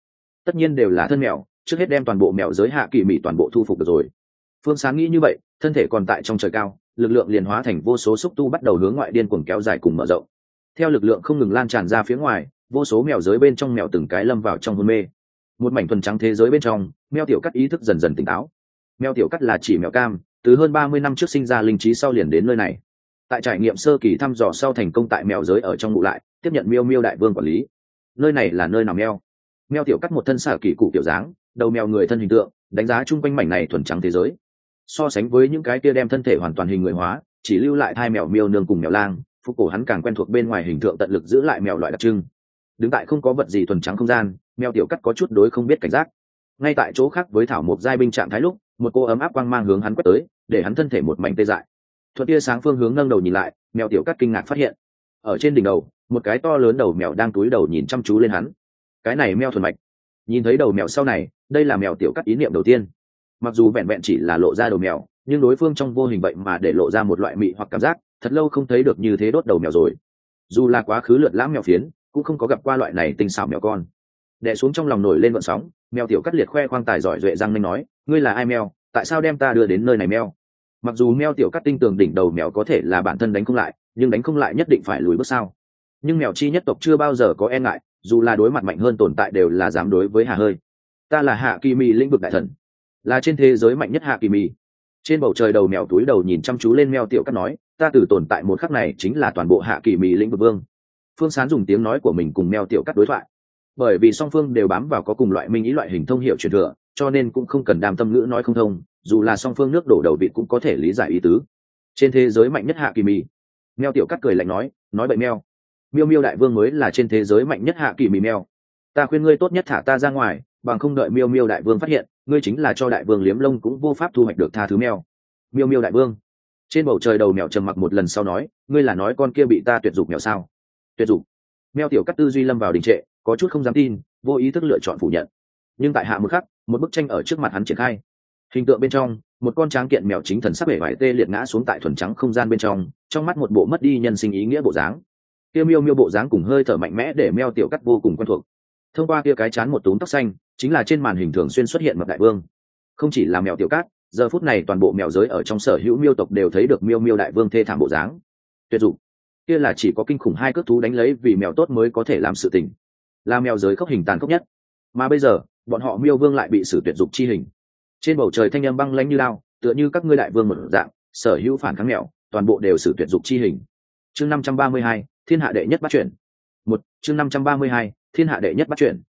Tất nhiên đều là thân mèo, trước hết đem toàn bộ mèo giới hạ kỳ mỹ toàn bộ thu phục được rồi. Phương sáng nghĩ như vậy, thân thể còn tại trong trời cao, lực lượng liền hóa thành vô số xúc tu bắt đầu hướng ngoại điên cuồng kéo dài cùng mở rộng. Theo lực lượng không ngừng lan tràn ra phía ngoài, vô số mèo giới bên trong mèo từng cái lâm vào trong hôn mê. Một mảnh thuần trắng thế giới bên trong, mèo tiểu cắt ý thức dần dần tỉnh táo. Mèo tiểu cắt là chỉ mèo cam, từ hơn ba mươi năm trước sinh ra linh trí sau liền đến nơi này tại trải nghiệm sơ kỳ thăm dò sau thành công tại mèo giới ở trong ngụ lại, tiếp nhận miêu miêu đại vương quản lý. Nơi này là nơi nào mèo? Mèo tiểu cắt một thân xả kỳ cụ tiểu dáng, đầu mèo người thân hình tượng, đánh giá chung quanh mảnh này thuần trắng thế giới. So sánh với những cái kia đem thân thể hoàn toàn hình người hóa, chỉ lưu lại hai mèo miêu nương cùng mèo lang, phục cổ hắn càng quen thuộc bên ngoài hình tượng tận lực giữ lại mèo loại đặc trưng. Đứng tại không có vật gì thuần trắng không gian, mèo tiểu cắt có chút đối không biết cảnh giác. Ngay tại chỗ khác với thảo mộc giai binh trạng thái lúc, một cô ấm áp quang mang hướng hắn quét tới, để hắn thân thể một mảnh tê dại thuận tia sáng phương hướng nâng đầu nhìn lại, mèo tiểu cắt kinh ngạc phát hiện, ở trên đỉnh đầu, một cái to lớn đầu mèo đang túi đầu nhìn chăm chú lên hắn. Cái này mèo thuần mạch. Nhìn thấy đầu mèo sau này, đây là mèo tiểu cắt ý niệm đầu tiên. Mặc dù vẹn vẹn chỉ là lộ ra đầu mèo, nhưng đối phương trong vô hình vậy mà để lộ ra một loại mị hoặc cảm giác, thật lâu không thấy được như thế đốt đầu mèo rồi. Dù là quá khứ lượt lãm mèo phiến, cũng không có gặp qua loại này tinh xảo mèo con. Đẻ xuống trong lòng nổi lên vận sóng, mèo tiểu cắt liệt khoe khoang tài giỏi duệ răng nên nói, ngươi là ai mèo? Tại sao đem ta đưa đến nơi này mèo? Mặc dù mèo tiểu cắt tinh tường đỉnh đầu mèo có thể là bản thân đánh không lại, nhưng đánh không lại nhất định phải lùi bước sao nhưng mèo chi nhất tộc chưa bao giờ có e ngại, dù là đối mặt mạnh hơn tồn tại đều là dám đối với hà hơi. Ta là hạ kỳ mì lĩnh vực đại thần. Là trên thế giới mạnh nhất hạ kỳ mì. Trên bầu trời đầu mèo túi đầu nhìn chăm chú lên mèo tiểu cắt nói, ta từ tồn tại một khắc này chính là toàn bộ hạ kỳ mì lĩnh vực vương. Phương sán dùng tiếng nói của mình cùng mèo tiểu cắt đối thoại. Bởi vì song phương đều bám vào có cùng loại minh ý loại hình thông hiệu truyền thừa cho nên cũng không cần đàm tâm ngữ nói không thông, dù là song phương nước đổ đầu vịt cũng có thể lý giải ý tứ. Trên thế giới mạnh nhất hạ kỳ mì mèo tiểu cắt cười lạnh nói nói bậy mèo. Miêu miêu đại vương mới là trên thế giới mạnh nhất hạ kỳ mì mèo. Ta khuyên ngươi tốt nhất thả ta ra ngoài, bằng không đợi miêu miêu đại vương phát hiện, ngươi chính là cho đại vương liếm lông cũng vô pháp thu hoạch được tha thứ mèo. Miêu miêu đại vương, trên bầu trời đầu mèo trầm mặc một lần sau nói, ngươi là nói con kia bị ta tuyệt dục mèo sao? Tuyệt dục. Mèo tiểu cắt tư duy lâm vào đình trệ, có chút không dám tin, vô ý thức lựa chọn phủ nhận. Nhưng tại hạ một khắc một bức tranh ở trước mặt hắn triển khai. Hình tượng bên trong, một con tráng kiện mèo chính thần sắc bể vải tê liệt ngã xuống tại thuần trắng không gian bên trong trong mắt một bộ mất đi nhân sinh ý nghĩa bộ dáng. Kia miêu miêu bộ dáng cùng hơi thở mạnh mẽ để meo tiểu cắt vô cùng quen thuộc. Thông qua kia cái chán một túm tóc xanh, chính là trên màn hình thường xuyên xuất hiện mập đại vương. Không chỉ là mèo tiểu cát giờ phút này toàn bộ mèo giới ở trong sở hữu miêu tộc đều thấy được miêu miêu đại vương thê thảm bộ dáng. Tuyệt dụng. Kia là chỉ có kinh khủng hai cước thú đánh lấy vì mèo tốt mới có thể làm sự tình. Là mèo giới khốc hình tàn khốc nhất. Mà bây giờ bọn họ miêu vương lại bị xử tuyệt dục chi hình. Trên bầu trời thanh âm băng lanh như lao tựa như các ngươi đại vương một dạng, sở hữu phản kháng mèo toàn bộ đều xử tuyệt dục chi hình. Chương năm trăm ba mươi hai, thiên hạ đệ nhất bắt chuyển một, chương năm trăm ba mươi hai, thiên hạ đệ nhất bắt chuyển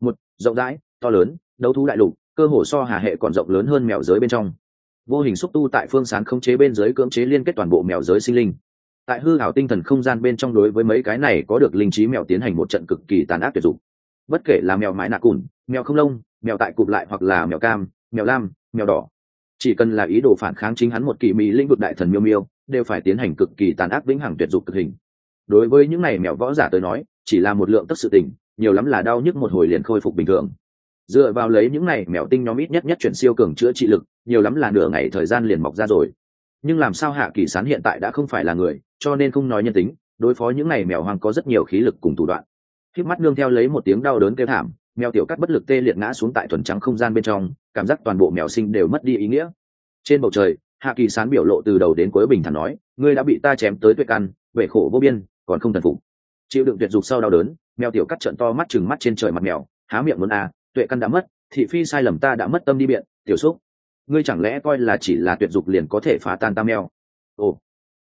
một, rộng rãi, to lớn, đấu thú đại lục, cơ hồ so hà hệ còn rộng lớn hơn mèo giới bên trong. Vô hình xúc tu tại phương sáng khống chế bên dưới cưỡng chế liên kết toàn bộ mèo giới sinh linh. Tại hư hảo tinh thần không gian bên trong đối với mấy cái này có được linh trí mèo tiến hành một trận cực kỳ tàn ác tuyệt dụng bất kể là mèo mãi nạ cùn, mèo không lông, mèo tại cụp lại hoặc là mèo cam, mèo lam, mèo đỏ. Chỉ cần là ý đồ phản kháng chính hắn một kỳ mỹ lĩnh vực đại thần miêu miêu, đều phải tiến hành cực kỳ tàn ác vĩnh hằng tuyệt dục cực hình. Đối với những này mèo võ giả tới nói, chỉ là một lượng tất sự tình, nhiều lắm là đau nhức một hồi liền khôi phục bình thường. Dựa vào lấy những này mèo tinh nhóm ít nhất nhất chuyển siêu cường chữa trị lực, nhiều lắm là nửa ngày thời gian liền mọc ra rồi. Nhưng làm sao hạ kỳ sán hiện tại đã không phải là người, cho nên không nói nhân tính, đối phó những này mèo hoang có rất nhiều khí lực cùng thủ đoạn khiếp mắt nương theo lấy một tiếng đau đớn kêu thảm, mèo tiểu cắt bất lực tê liệt ngã xuống tại thuần trắng không gian bên trong, cảm giác toàn bộ mèo sinh đều mất đi ý nghĩa. Trên bầu trời, hạ kỳ sán biểu lộ từ đầu đến cuối bình thản nói, ngươi đã bị ta chém tới tuyệt ăn vệ khổ vô biên, còn không thần phục. Chịu đựng tuyệt dục sau đau đớn, mèo tiểu cắt trận to mắt chừng mắt trên trời mặt mèo, há miệng muốn à tuệ căn đã mất, thị phi sai lầm ta đã mất tâm đi biện, tiểu xúc. Ngươi chẳng lẽ coi là chỉ là tuyệt dục liền có thể phá tan ta mèo? Ồ,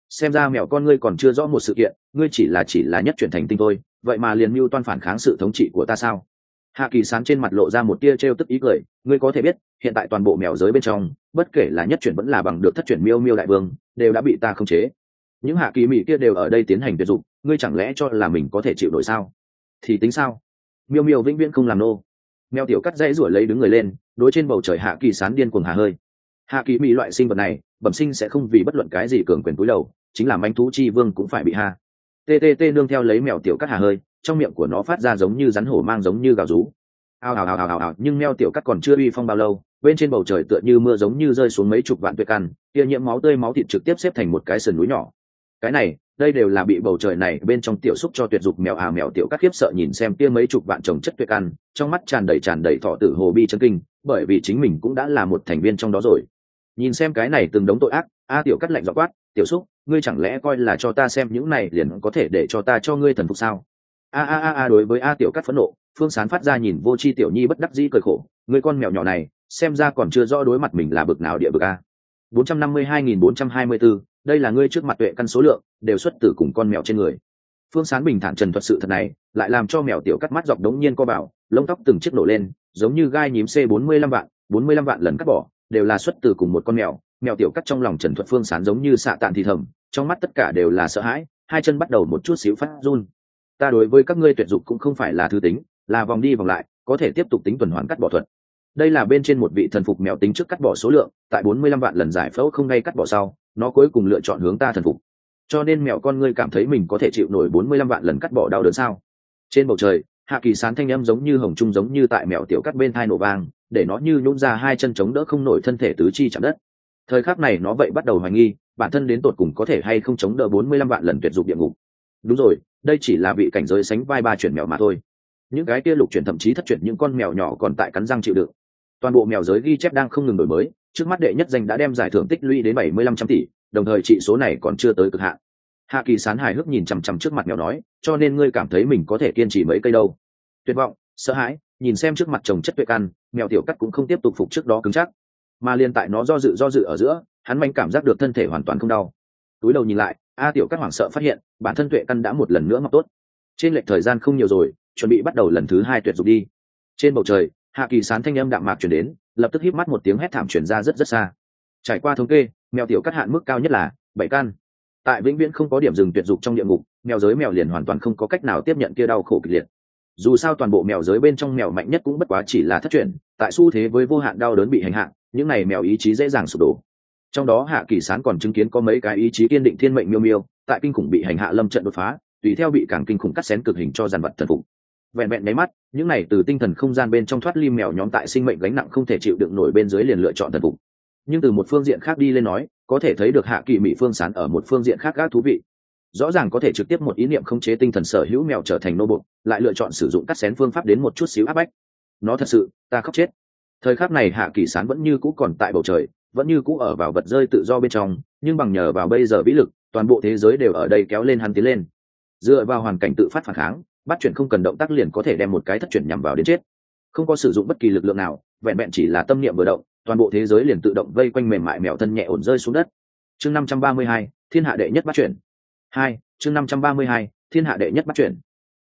xem ra mèo con ngươi còn chưa rõ một sự kiện, ngươi chỉ là chỉ là nhất chuyển thành tinh thôi vậy mà liền mưu toan phản kháng sự thống trị của ta sao? Hạ kỳ sán trên mặt lộ ra một tia t r e o tức ý cười, ngươi có thể biết, hiện tại toàn bộ mèo giới bên trong, bất kể là nhất chuyển vẫn là bằng được thất chuyển miêu miêu đại vương, đều đã bị ta khống chế. Những hạ kỳ mỹ kia đều ở đây tiến hành tuyệt dụng, ngươi chẳng lẽ cho là mình có thể chịu nổi sao? Thì tính sao? Miêu miêu vĩnh viễn không làm nô. Mèo tiểu cắt dãy ruổi lấy đứng người lên, đối trên bầu trời hạ kỳ sán điên cuồng hà hơi. Hạ kỳ mỹ loại sinh vật này, bẩm sinh sẽ không vì bất luận cái gì cường quyền cúi đầu, chính là manh thú chi vương cũng phải bị hạ ttt nương theo lấy mèo tiểu cắt hà hơi, trong miệng của nó phát ra giống như rắn hổ mang giống như gào rú. Ao ào ào ào ào ào nhưng mèo tiểu cắt còn chưa uy phong bao lâu, bên trên bầu trời tựa như mưa giống như rơi xuống mấy chục vạn tuyệt căn tia nhiễm máu tươi máu thịt trực tiếp xếp thành một cái sườn núi nhỏ. Cái này, đây đều là bị bầu trời này bên trong tiểu xúc cho tuyệt dục mèo à mèo tiểu cắt khiếp sợ nhìn xem kia mấy chục vạn trồng chất tuyệt căn, trong mắt tràn đầy tràn đầy thọ tử hồ bi chân kinh, bởi vì chính mình cũng đã là một thành viên trong đó rồi. Nhìn xem cái này từng đống tội ác, a tiểu cắt lạnh dọ quát, tiểu xúc ngươi chẳng lẽ coi là cho ta xem những này liền có thể để cho ta cho ngươi thần phục sao? A a a a, đối với a tiểu cắt phẫn nộ, phương sán phát ra nhìn vô c h i tiểu nhi bất đắc dĩ cười khổ, người con mèo nhỏ này, xem ra còn chưa rõ đối mặt mình là bực nào địa bực a. bốn trăm năm mươi hai nghìn bốn trăm hai mươi bốn đây là ngươi trước mặt tuệ căn số lượng, đều xuất từ cùng con mèo trên người. Phương sán bình thản trần thuật sự thật này, lại làm cho mèo tiểu cắt mắt dọc đống nhiên co bảo, lông tóc từng chiếc nổ lên, giống như gai nhím c bốn mươi lăm vạn, bốn mươi lăm vạn lần cắt bỏ, đều là xuất từ cùng một con mèo mèo tiểu cắt trong lòng trần thuật phương sán giống như xạ tàn thì thầm, trong mắt tất cả đều là sợ hãi, hai chân bắt đầu một chút xíu phát run. Ta đối với các ngươi tuyệt dục cũng không phải là thứ tính, là vòng đi vòng lại, có thể tiếp tục tính tuần hoàn cắt bỏ thuật. Đây là bên trên một vị thần phục mèo tính trước cắt bỏ số lượng, tại bốn mươi lăm vạn lần giải phẫu không ngay cắt bỏ sau, nó cuối cùng lựa chọn hướng ta thần phục. Cho nên mèo con ngươi cảm thấy mình có thể chịu nổi bốn mươi lăm vạn lần cắt bỏ đau đớn sao? Trên bầu trời, hạ kỳ sán thanh âm giống như hồng trung giống như tại mèo tiểu cắt bên thai nổ vang, để nó như nhún ra hai chân chống đỡ không nổi thân thể tứ chi chạm đất thời khắc này nó vậy bắt đầu hoài nghi, bản thân đến tột cùng có thể hay không chống đỡ bốn mươi lăm vạn lần tuyệt dục địa ngục. Đúng rồi, đây chỉ là vị cảnh giới sánh vai ba chuyển mèo mà thôi. Những cái kia lục chuyển thậm chí thất chuyển những con mèo nhỏ còn tại cắn răng chịu đựng. Toàn bộ mèo giới ghi chép đang không ngừng đổi mới, trước mắt đệ nhất danh đã đem giải thưởng tích lũy đến bảy mươi lăm trăm tỷ, đồng thời trị số này còn chưa tới cực hạn. Hạ kỳ sán hài hước nhìn chằm chằm trước mặt mèo nói, cho nên ngươi cảm thấy mình có thể kiên trì mấy cây đâu? Tuyệt vọng, sợ hãi, nhìn xem trước mặt chồng chất tuệ căn, mèo tiểu cắt cũng không tiếp tục phục trước đó cứng chắc mà liên tại nó do dự do dự ở giữa, hắn manh cảm giác được thân thể hoàn toàn không đau. Túi đầu nhìn lại, a tiểu các hoảng sợ phát hiện, bản thân tuệ căn đã một lần nữa ngọc tốt. Trên lệch thời gian không nhiều rồi, chuẩn bị bắt đầu lần thứ hai tuyệt dục đi. Trên bầu trời, hạ kỳ sán thanh âm đạm mạc chuyển đến, lập tức híp mắt một tiếng hét thảm chuyển ra rất rất xa. Trải qua thống kê, mèo tiểu cắt hạn mức cao nhất là bảy căn. Tại vĩnh viễn không có điểm dừng tuyệt dục trong địa ngục, mèo giới mèo liền hoàn toàn không có cách nào tiếp nhận kia đau khổ kịch liệt dù sao toàn bộ mèo giới bên trong mèo mạnh nhất cũng bất quá chỉ là thất truyền, tại xu thế với vô hạn đau đớn bị hành hạ, những này mèo ý chí dễ dàng sụp đổ. Trong đó hạ kỳ sán còn chứng kiến có mấy cái ý chí kiên định thiên mệnh miêu miêu, tại kinh khủng bị hành hạ lâm trận đột phá, tùy theo bị càng kinh khủng cắt xén cực hình cho dàn vật thần phục. Vẹn vẹn nháy mắt, những này từ tinh thần không gian bên trong thoát lim mèo nhóm tại sinh mệnh gánh nặng không thể chịu đựng nổi bên dưới liền lựa chọn thần phục. Nhưng từ một phương diện khác đi lên nói, có thể thấy được hạ kỳ mỹ phương sán ở một phương diện khác gác thú vị rõ ràng có thể trực tiếp một ý niệm khống chế tinh thần sở hữu mèo trở thành nô bộc lại lựa chọn sử dụng cắt xén phương pháp đến một chút xíu áp bách. Nó thật sự, ta khóc chết. Thời khắc này hạ kỳ sán vẫn như cũ còn tại bầu trời, vẫn như cũ ở vào vật rơi tự do bên trong, nhưng bằng nhờ vào bây giờ vĩ lực, toàn bộ thế giới đều ở đây kéo lên hắn tiến lên. Dựa vào hoàn cảnh tự phát phản kháng, bắt chuyển không cần động tác liền có thể đem một cái thất chuyển nhằm vào đến chết. Không có sử dụng bất kỳ lực lượng nào, vẹn vẹn chỉ là tâm niệm vừa động, toàn bộ thế giới liền tự động vây quanh mềm mại mèo thân nhẹ ổn rơi xuống đất. Chương năm trăm ba mươi hai, thiên hạ đệ nhất bắt chuyển hai, chương năm trăm ba mươi hai, thiên hạ đệ nhất bắt chuyển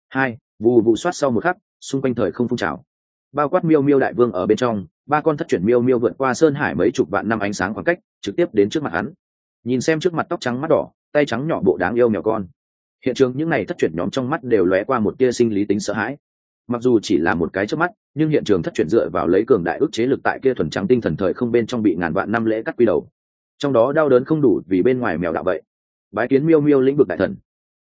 hai vụ vụ soát sau một khắc, xung quanh thời không phun trào. Bao quát miêu miêu đại vương ở bên trong, ba con thất chuyển miêu miêu vượt qua sơn hải mấy chục vạn năm ánh sáng khoảng cách, trực tiếp đến trước mặt hắn. Nhìn xem trước mặt tóc trắng mắt đỏ, tay trắng nhỏ bộ đáng yêu mèo con. Hiện trường những này thất chuyển nhóm trong mắt đều lóe qua một tia sinh lý tính sợ hãi. Mặc dù chỉ là một cái trước mắt, nhưng hiện trường thất chuyển dựa vào lấy cường đại ức chế lực tại kia thuần trắng tinh thần thời không bên trong bị ngàn vạn năm lễ cắt quy đầu. Trong đó đau đớn không đủ vì bên ngoài mèo đạo vậy bái kiến miêu miêu lĩnh vực đại thần.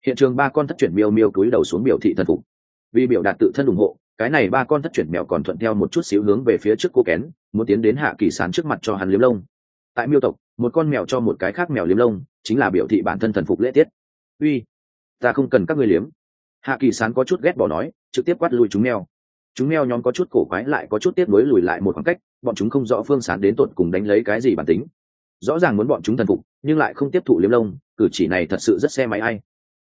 Hiện trường ba con thất chuyển miêu miêu cúi đầu xuống biểu thị thần phục. Vì biểu đạt tự thân ủng hộ, cái này ba con thất chuyển mèo còn thuận theo một chút xíu hướng về phía trước cô kén, muốn tiến đến hạ kỳ sán trước mặt cho hắn liếm lông. Tại miêu tộc, một con mèo cho một cái khác mèo liếm lông, chính là biểu thị bản thân thần phục lễ tiết. Uy, ta không cần các ngươi liếm. Hạ kỳ sán có chút ghét bỏ nói, trực tiếp quát lui chúng mèo. Chúng mèo nhóm có chút cổ quái lại có chút tiếp nối lùi lại một khoảng cách, bọn chúng không rõ phương sán đến tột cùng đánh lấy cái gì bản tính. Rõ ràng muốn bọn chúng thần phục, nhưng lại không tiếp thụ liếm lông cử chỉ này thật sự rất xe máy ai.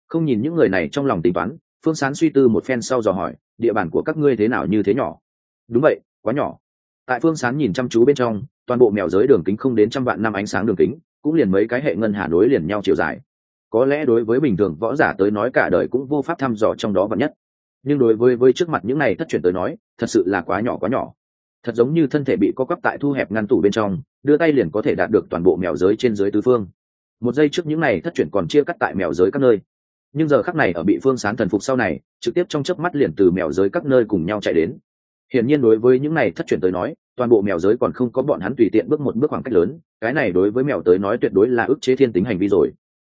Không nhìn những người này trong lòng tính toán, phương sán suy tư một phen sau dò hỏi, địa bàn của các ngươi thế nào như thế nhỏ? Đúng vậy, quá nhỏ. Tại phương sán nhìn chăm chú bên trong, toàn bộ mèo giới đường kính không đến trăm vạn năm ánh sáng đường kính, cũng liền mấy cái hệ ngân hà nối liền nhau chiều dài. Có lẽ đối với bình thường võ giả tới nói cả đời cũng vô pháp thăm dò trong đó vật nhất. Nhưng đối với với trước mặt những này thất truyền tới nói, thật sự là quá nhỏ quá nhỏ. Thật giống như thân thể bị co cắp tại thu hẹp ngăn tủ bên trong, đưa tay liền có thể đạt được toàn bộ mèo giới trên dưới tứ phương một giây trước những này thất truyền còn chia cắt tại mèo giới các nơi. Nhưng giờ khắc này ở bị phương sán thần phục sau này, trực tiếp trong chớp mắt liền từ mèo giới các nơi cùng nhau chạy đến. Hiển nhiên đối với những này thất truyền tới nói, toàn bộ mèo giới còn không có bọn hắn tùy tiện bước một bước khoảng cách lớn, cái này đối với mèo tới nói tuyệt đối là ức chế thiên tính hành vi rồi.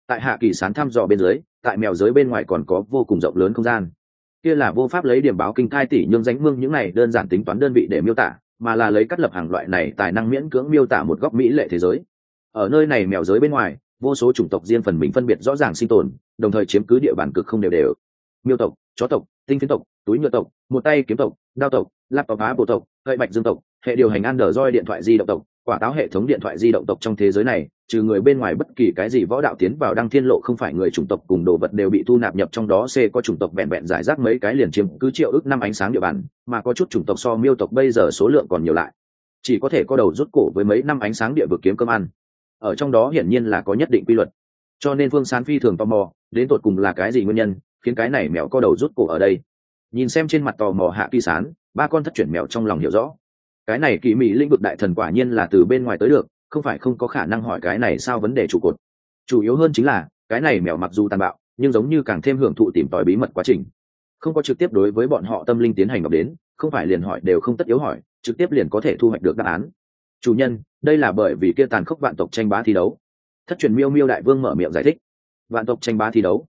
Tại hạ kỳ sán thăm dò bên dưới, tại mèo giới bên ngoài còn có vô cùng rộng lớn không gian. Kia là vô pháp lấy điểm báo kinh thai tỷ nhưng danh mương những này đơn giản tính toán đơn vị để miêu tả, mà là lấy cắt lập hàng loại này tài năng miễn cưỡng miêu tả một góc mỹ lệ thế giới. Ở nơi này mèo giới bên ngoài vô số chủng tộc riêng phần mình phân biệt rõ ràng sinh tồn, đồng thời chiếm cứ địa bàn cực không đều đều. Miêu tộc, chó tộc, tinh phiến tộc, túi nhựa tộc, một tay kiếm tộc, đao tộc, lạp tộc á bộ tộc, gậy bạch dương tộc, hệ điều hành ăn đờ roi điện thoại di động tộc, quả táo hệ thống điện thoại di động tộc trong thế giới này, trừ người bên ngoài bất kỳ cái gì võ đạo tiến vào đăng thiên lộ không phải người chủng tộc cùng đồ vật đều bị thu nạp nhập trong đó, c có chủng tộc vẹn vẹn giải rác mấy cái liền chiếm cứ triệu ước năm ánh sáng địa bàn, mà có chút chủng tộc so miêu tộc bây giờ số lượng còn nhiều lại. Chỉ có thể có đầu rút cổ với mấy năm ánh sáng địa vực kiếm cơm ăn ở trong đó hiển nhiên là có nhất định quy luật. Cho nên phương sán phi thường tò mò, đến tột cùng là cái gì nguyên nhân, khiến cái này mèo co đầu rút cổ ở đây. Nhìn xem trên mặt tò mò hạ kỳ sán, ba con thất chuyển mèo trong lòng hiểu rõ. Cái này kỳ mỹ lĩnh vực đại thần quả nhiên là từ bên ngoài tới được, không phải không có khả năng hỏi cái này sao vấn đề trụ cột. Chủ yếu hơn chính là, cái này mèo mặc dù tàn bạo, nhưng giống như càng thêm hưởng thụ tìm tòi bí mật quá trình. Không có trực tiếp đối với bọn họ tâm linh tiến hành ngọc đến, không phải liền hỏi đều không tất yếu hỏi, trực tiếp liền có thể thu hoạch được đáp án chủ nhân, đây là bởi vì kia tàn khốc vạn tộc tranh bá thi đấu. Thất truyền miêu miêu đại vương mở miệng giải thích. Vạn tộc tranh bá thi đấu.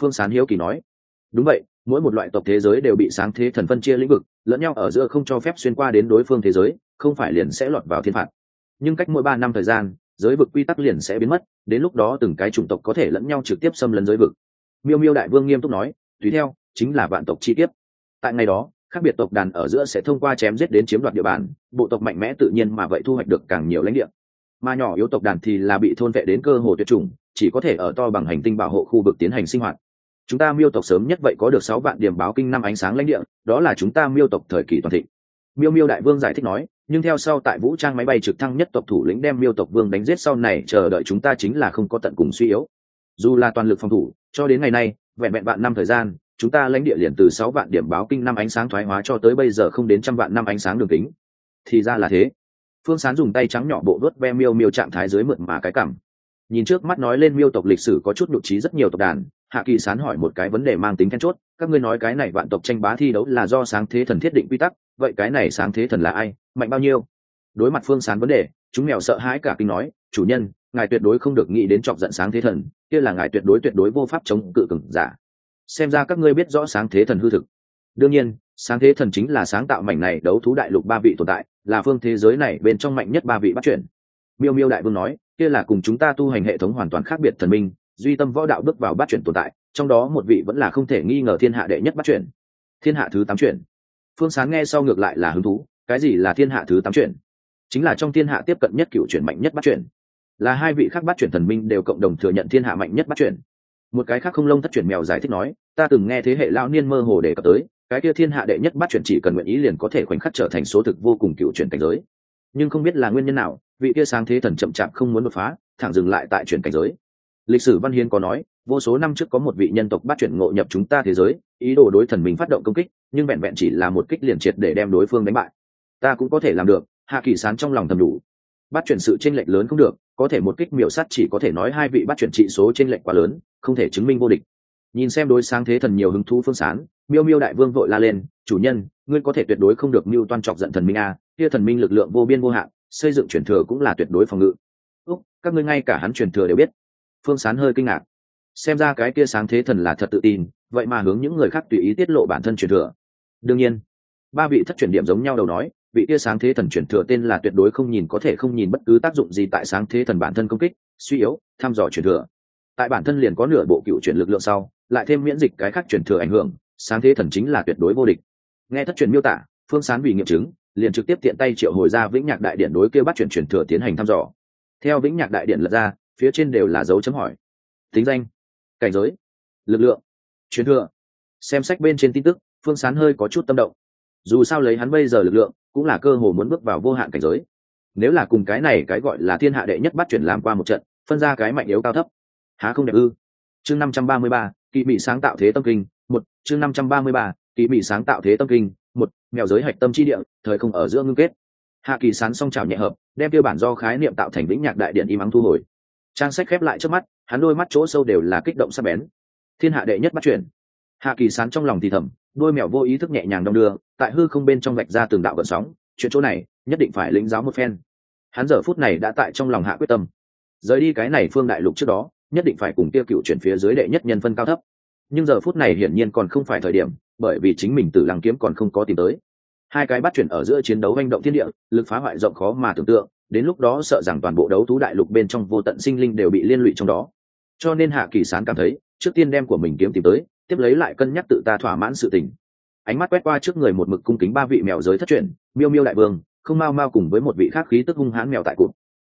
Phương sán hiếu kỳ nói. Đúng vậy, mỗi một loại tộc thế giới đều bị sáng thế thần phân chia lĩnh vực, lẫn nhau ở giữa không cho phép xuyên qua đến đối phương thế giới, không phải liền sẽ lọt vào thiên phạt. Nhưng cách mỗi ba năm thời gian, giới vực quy tắc liền sẽ biến mất, đến lúc đó từng cái chủng tộc có thể lẫn nhau trực tiếp xâm lấn giới vực. Miêu miêu đại vương nghiêm túc nói, tùy theo, chính là vạn tộc chi tiết tại ngày đó khác biệt tộc đàn ở giữa sẽ thông qua chém giết đến chiếm đoạt địa bàn, bộ tộc mạnh mẽ tự nhiên mà vậy thu hoạch được càng nhiều lãnh địa. Mà nhỏ yếu tộc đàn thì là bị thôn vệ đến cơ hồ tuyệt chủng, chỉ có thể ở to bằng hành tinh bảo hộ khu vực tiến hành sinh hoạt. Chúng ta miêu tộc sớm nhất vậy có được sáu vạn điểm báo kinh năm ánh sáng lãnh địa, đó là chúng ta miêu tộc thời kỳ toàn thịnh. Miêu miêu đại vương giải thích nói, nhưng theo sau tại vũ trang máy bay trực thăng nhất tộc thủ lĩnh đem miêu tộc vương đánh giết sau này chờ đợi chúng ta chính là không có tận cùng suy yếu. Dù là toàn lực phòng thủ, cho đến ngày nay, vẹn vẹn bạn năm thời gian chúng ta lãnh địa liền từ sáu vạn điểm báo kinh năm ánh sáng thoái hóa cho tới bây giờ không đến trăm vạn năm ánh sáng đường kính. Thì ra là thế. Phương sán dùng tay trắng nhỏ bộ đốt ve miêu miêu trạng thái dưới mượn mà cái cảm. Nhìn trước mắt nói lên miêu tộc lịch sử có chút nhụ trí rất nhiều tộc đàn, hạ kỳ sán hỏi một cái vấn đề mang tính then chốt, các ngươi nói cái này vạn tộc tranh bá thi đấu là do sáng thế thần thiết định quy tắc, vậy cái này sáng thế thần là ai, mạnh bao nhiêu? Đối mặt phương sán vấn đề, chúng mèo sợ hãi cả kinh nói, chủ nhân, ngài tuyệt đối không được nghĩ đến chọc giận sáng thế thần, kia là ngài tuyệt đối tuyệt đối vô pháp chống cự cừng giả xem ra các ngươi biết rõ sáng thế thần hư thực. Đương nhiên, sáng thế thần chính là sáng tạo mảnh này đấu thú đại lục ba vị tồn tại, là phương thế giới này bên trong mạnh nhất ba vị bắt chuyển miêu miêu đại vương nói, kia là cùng chúng ta tu hành hệ thống hoàn toàn khác biệt thần minh, duy tâm võ đạo bước vào bắt chuyển tồn tại, trong đó một vị vẫn là không thể nghi ngờ thiên hạ đệ nhất bắt chuyển thiên hạ thứ tám chuyển phương sáng nghe sau ngược lại là hứng thú, cái gì là thiên hạ thứ tám chuyển chính là trong thiên hạ tiếp cận nhất cựu chuyển mạnh nhất bắt chuyển là hai vị khác bắt chuyển thần minh đều cộng đồng thừa nhận thiên hạ mạnh nhất bắt chuyển một cái khác không lông thất chuyển mèo giải thích nói ta từng nghe thế hệ lao niên mơ hồ đề cập tới, cái kia thiên hạ đệ nhất bắt chuyển chỉ cần nguyện ý liền có thể khoảnh khắc trở thành số thực vô cùng cựu chuyển cảnh giới. Nhưng không biết là nguyên nhân nào, vị kia sáng thế thần chậm chạp không muốn đột phá, thẳng dừng lại tại chuyển cảnh giới. Lịch sử văn hiến có nói, vô số năm trước có một vị nhân tộc bắt chuyển ngộ nhập chúng ta thế giới, ý đồ đối thần mình phát động công kích, nhưng vẹn vẹn chỉ là một kích liền triệt để đem đối phương đánh bại. Ta cũng có thể làm được, hạ kỳ sán trong lòng thầm đủ. Bắt chuyển sự tranh lệch lớn không được, có thể một kích miểu sát chỉ có thể nói hai vị bắt chuyển trị số tranh lệch quá lớn, không thể chứng minh vô địch nhìn xem đối sáng thế thần nhiều hứng thú phương sán miêu miêu đại vương vội la lên, chủ nhân, ngươi có thể tuyệt đối không được mưu toan chọc giận thần minh a, kia thần minh lực lượng vô biên vô hạn, xây dựng truyền thừa cũng là tuyệt đối phòng ngự. Úc, các ngươi ngay cả hắn truyền thừa đều biết. Phương sán hơi kinh ngạc. Xem ra cái kia sáng thế thần là thật tự tin, vậy mà hướng những người khác tùy ý tiết lộ bản thân truyền thừa. Đương nhiên. Ba vị thất truyền điểm giống nhau đầu nói, vị kia sáng thế thần truyền thừa tên là tuyệt đối không nhìn có thể không nhìn bất cứ tác dụng gì tại sáng thế thần bản thân công kích, suy yếu, thăm dò truyền thừa. Tại bản thân liền có nửa bộ cựu chuyển lực lượng sau lại thêm miễn dịch cái khác truyền thừa ảnh hưởng, sáng thế thần chính là tuyệt đối vô địch. Nghe thất truyền miêu tả, phương sán vì nghiệm chứng, liền trực tiếp tiện tay triệu hồi ra vĩnh nhạc đại điện đối kêu bắt chuyển truyền thừa tiến hành thăm dò. Theo vĩnh nhạc đại điện lật ra, phía trên đều là dấu chấm hỏi. Tính danh, cảnh giới, lực lượng, truyền thừa. Xem sách bên trên tin tức, phương sán hơi có chút tâm động. Dù sao lấy hắn bây giờ lực lượng, cũng là cơ hồ muốn bước vào vô hạn cảnh giới. Nếu là cùng cái này cái gọi là thiên hạ đệ nhất bắt chuyển làm qua một trận, phân ra cái mạnh yếu cao thấp. Há không đẹp ư? Chương năm trăm ba mươi ba kỳ mị sáng tạo thế tâm kinh, một, chương năm trăm ba mươi ba kỳ mị sáng tạo thế tâm kinh, một, mèo giới hạch tâm chi địa, thời không ở giữa ngưng kết. Hạ kỳ sán song trào nhẹ hợp, đem tiêu bản do khái niệm tạo thành vĩnh nhạc đại điện im ắng thu hồi. Trang sách khép lại trước mắt, hắn đôi mắt chỗ sâu đều là kích động sắc bén. Thiên hạ đệ nhất bắt chuyển hạ kỳ sán trong lòng thì thầm, đôi mèo vô ý thức nhẹ nhàng đong đưa, tại hư không bên trong vạch ra từng đạo gợn sóng, chuyện chỗ này, nhất định phải lĩnh giáo một phen. Hắn giờ phút này đã tại trong lòng hạ quyết tâm. Rời đi cái này phương đại lục trước đó nhất định phải cùng tiêu cựu chuyển phía dưới đệ nhất nhân phân cao thấp. Nhưng giờ phút này hiển nhiên còn không phải thời điểm, bởi vì chính mình tử lăng kiếm còn không có tìm tới. Hai cái bắt chuyển ở giữa chiến đấu manh động thiên địa, lực phá hoại rộng khó mà tưởng tượng, đến lúc đó sợ rằng toàn bộ đấu thú đại lục bên trong vô tận sinh linh đều bị liên lụy trong đó. Cho nên hạ kỳ sán cảm thấy, trước tiên đem của mình kiếm tìm tới, tiếp lấy lại cân nhắc tự ta thỏa mãn sự tình. Ánh mắt quét qua trước người một mực cung kính ba vị mèo giới thất truyền miêu miêu đại vương, không mau mau cùng với một vị khác khí tức hung hãn mèo tại cụt.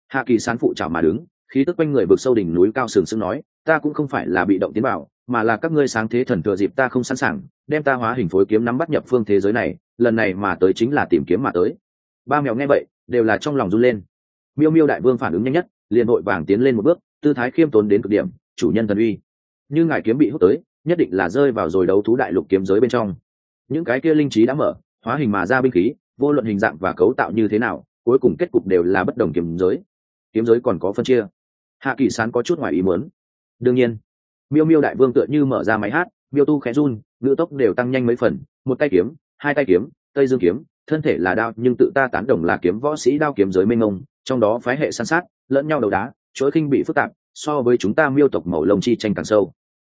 Hạ kỳ sán phụ chảo mà đứng khí tức quanh người vực sâu đỉnh núi cao sừng sững nói, ta cũng không phải là bị động tiến bảo, mà là các ngươi sáng thế thần thừa dịp ta không sẵn sàng, đem ta hóa hình phối kiếm nắm bắt nhập phương thế giới này, lần này mà tới chính là tìm kiếm mà tới. Ba mèo nghe vậy, đều là trong lòng run lên. Miêu miêu đại vương phản ứng nhanh nhất, liền vội vàng tiến lên một bước, tư thái khiêm tốn đến cực điểm, chủ nhân thần uy, như ngài kiếm bị hút tới, nhất định là rơi vào rồi đấu thú đại lục kiếm giới bên trong. Những cái kia linh trí đã mở, hóa hình mà ra binh khí, vô luận hình dạng và cấu tạo như thế nào, cuối cùng kết cục đều là bất đồng kiếm giới. Kiếm giới còn có phân chia hạ kỳ sán có chút ngoài ý muốn. Đương nhiên, miêu miêu đại vương tựa như mở ra máy hát, miêu tu khẽ run, ngữ tốc đều tăng nhanh mấy phần, một tay kiếm, hai tay kiếm, tây dương kiếm, thân thể là đao, nhưng tự ta tán đồng là kiếm võ sĩ đao kiếm giới mênh mông, trong đó phái hệ san sát, lẫn nhau đầu đá chuỗi khinh bị phức tạp, so với chúng ta miêu tộc màu lông chi tranh càng sâu.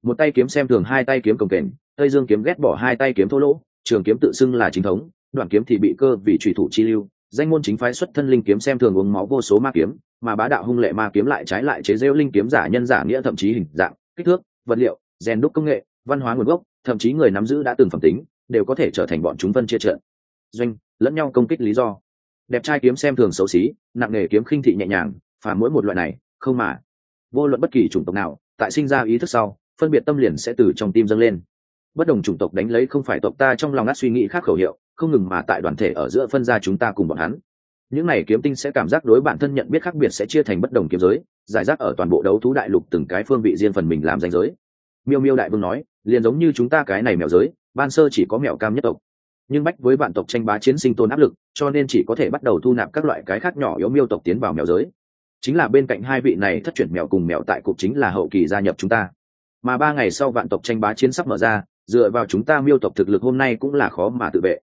Một tay kiếm xem thường, hai tay kiếm cồng kềnh, tây dương kiếm ghét bỏ hai tay kiếm thô lỗ, trường kiếm tự xưng là chính thống, đoạn kiếm thì bị cơ vì trùy thủ chi lưu danh môn chính phái xuất thân linh kiếm xem thường uống máu vô số ma kiếm, mà bá đạo hung lệ ma kiếm lại trái lại chế rêu linh kiếm giả nhân giả nghĩa thậm chí hình dạng, kích thước, vật liệu, rèn đúc công nghệ, văn hóa nguồn gốc, thậm chí người nắm giữ đã từng phẩm tính, đều có thể trở thành bọn chúng phân chia trận doanh, lẫn nhau công kích lý do. Đẹp trai kiếm xem thường xấu xí, nặng nghề kiếm khinh thị nhẹ nhàng phà mỗi một loại này, không mà. Vô luận bất kỳ chủng tộc nào, tại sinh ra ý thức sau, phân biệt tâm liền sẽ từ trong tim dâng lên. Bất đồng chủng tộc đánh lấy không phải tộc ta trong lòng át suy nghĩ khác khẩu hiệu không ngừng mà tại đoàn thể ở giữa phân ra chúng ta cùng bọn hắn. Những này kiếm tinh sẽ cảm giác đối bản thân nhận biết khác biệt sẽ chia thành bất đồng kiếm giới, giải rác ở toàn bộ đấu thú đại lục từng cái phương vị riêng phần mình làm danh giới. Miêu miêu đại vương nói, liền giống như chúng ta cái này mèo giới, ban sơ chỉ có mèo cam nhất tộc. Nhưng bách với vạn tộc tranh bá chiến sinh tồn áp lực, cho nên chỉ có thể bắt đầu thu nạp các loại cái khác nhỏ yếu miêu tộc tiến vào mèo giới. Chính là bên cạnh hai vị này thất chuyển mèo cùng mèo tại cục chính là hậu kỳ gia nhập chúng ta. Mà ba ngày sau vạn tộc tranh bá chiến sắp mở ra, dựa vào chúng ta miêu tộc thực lực hôm nay cũng là khó mà tự vệ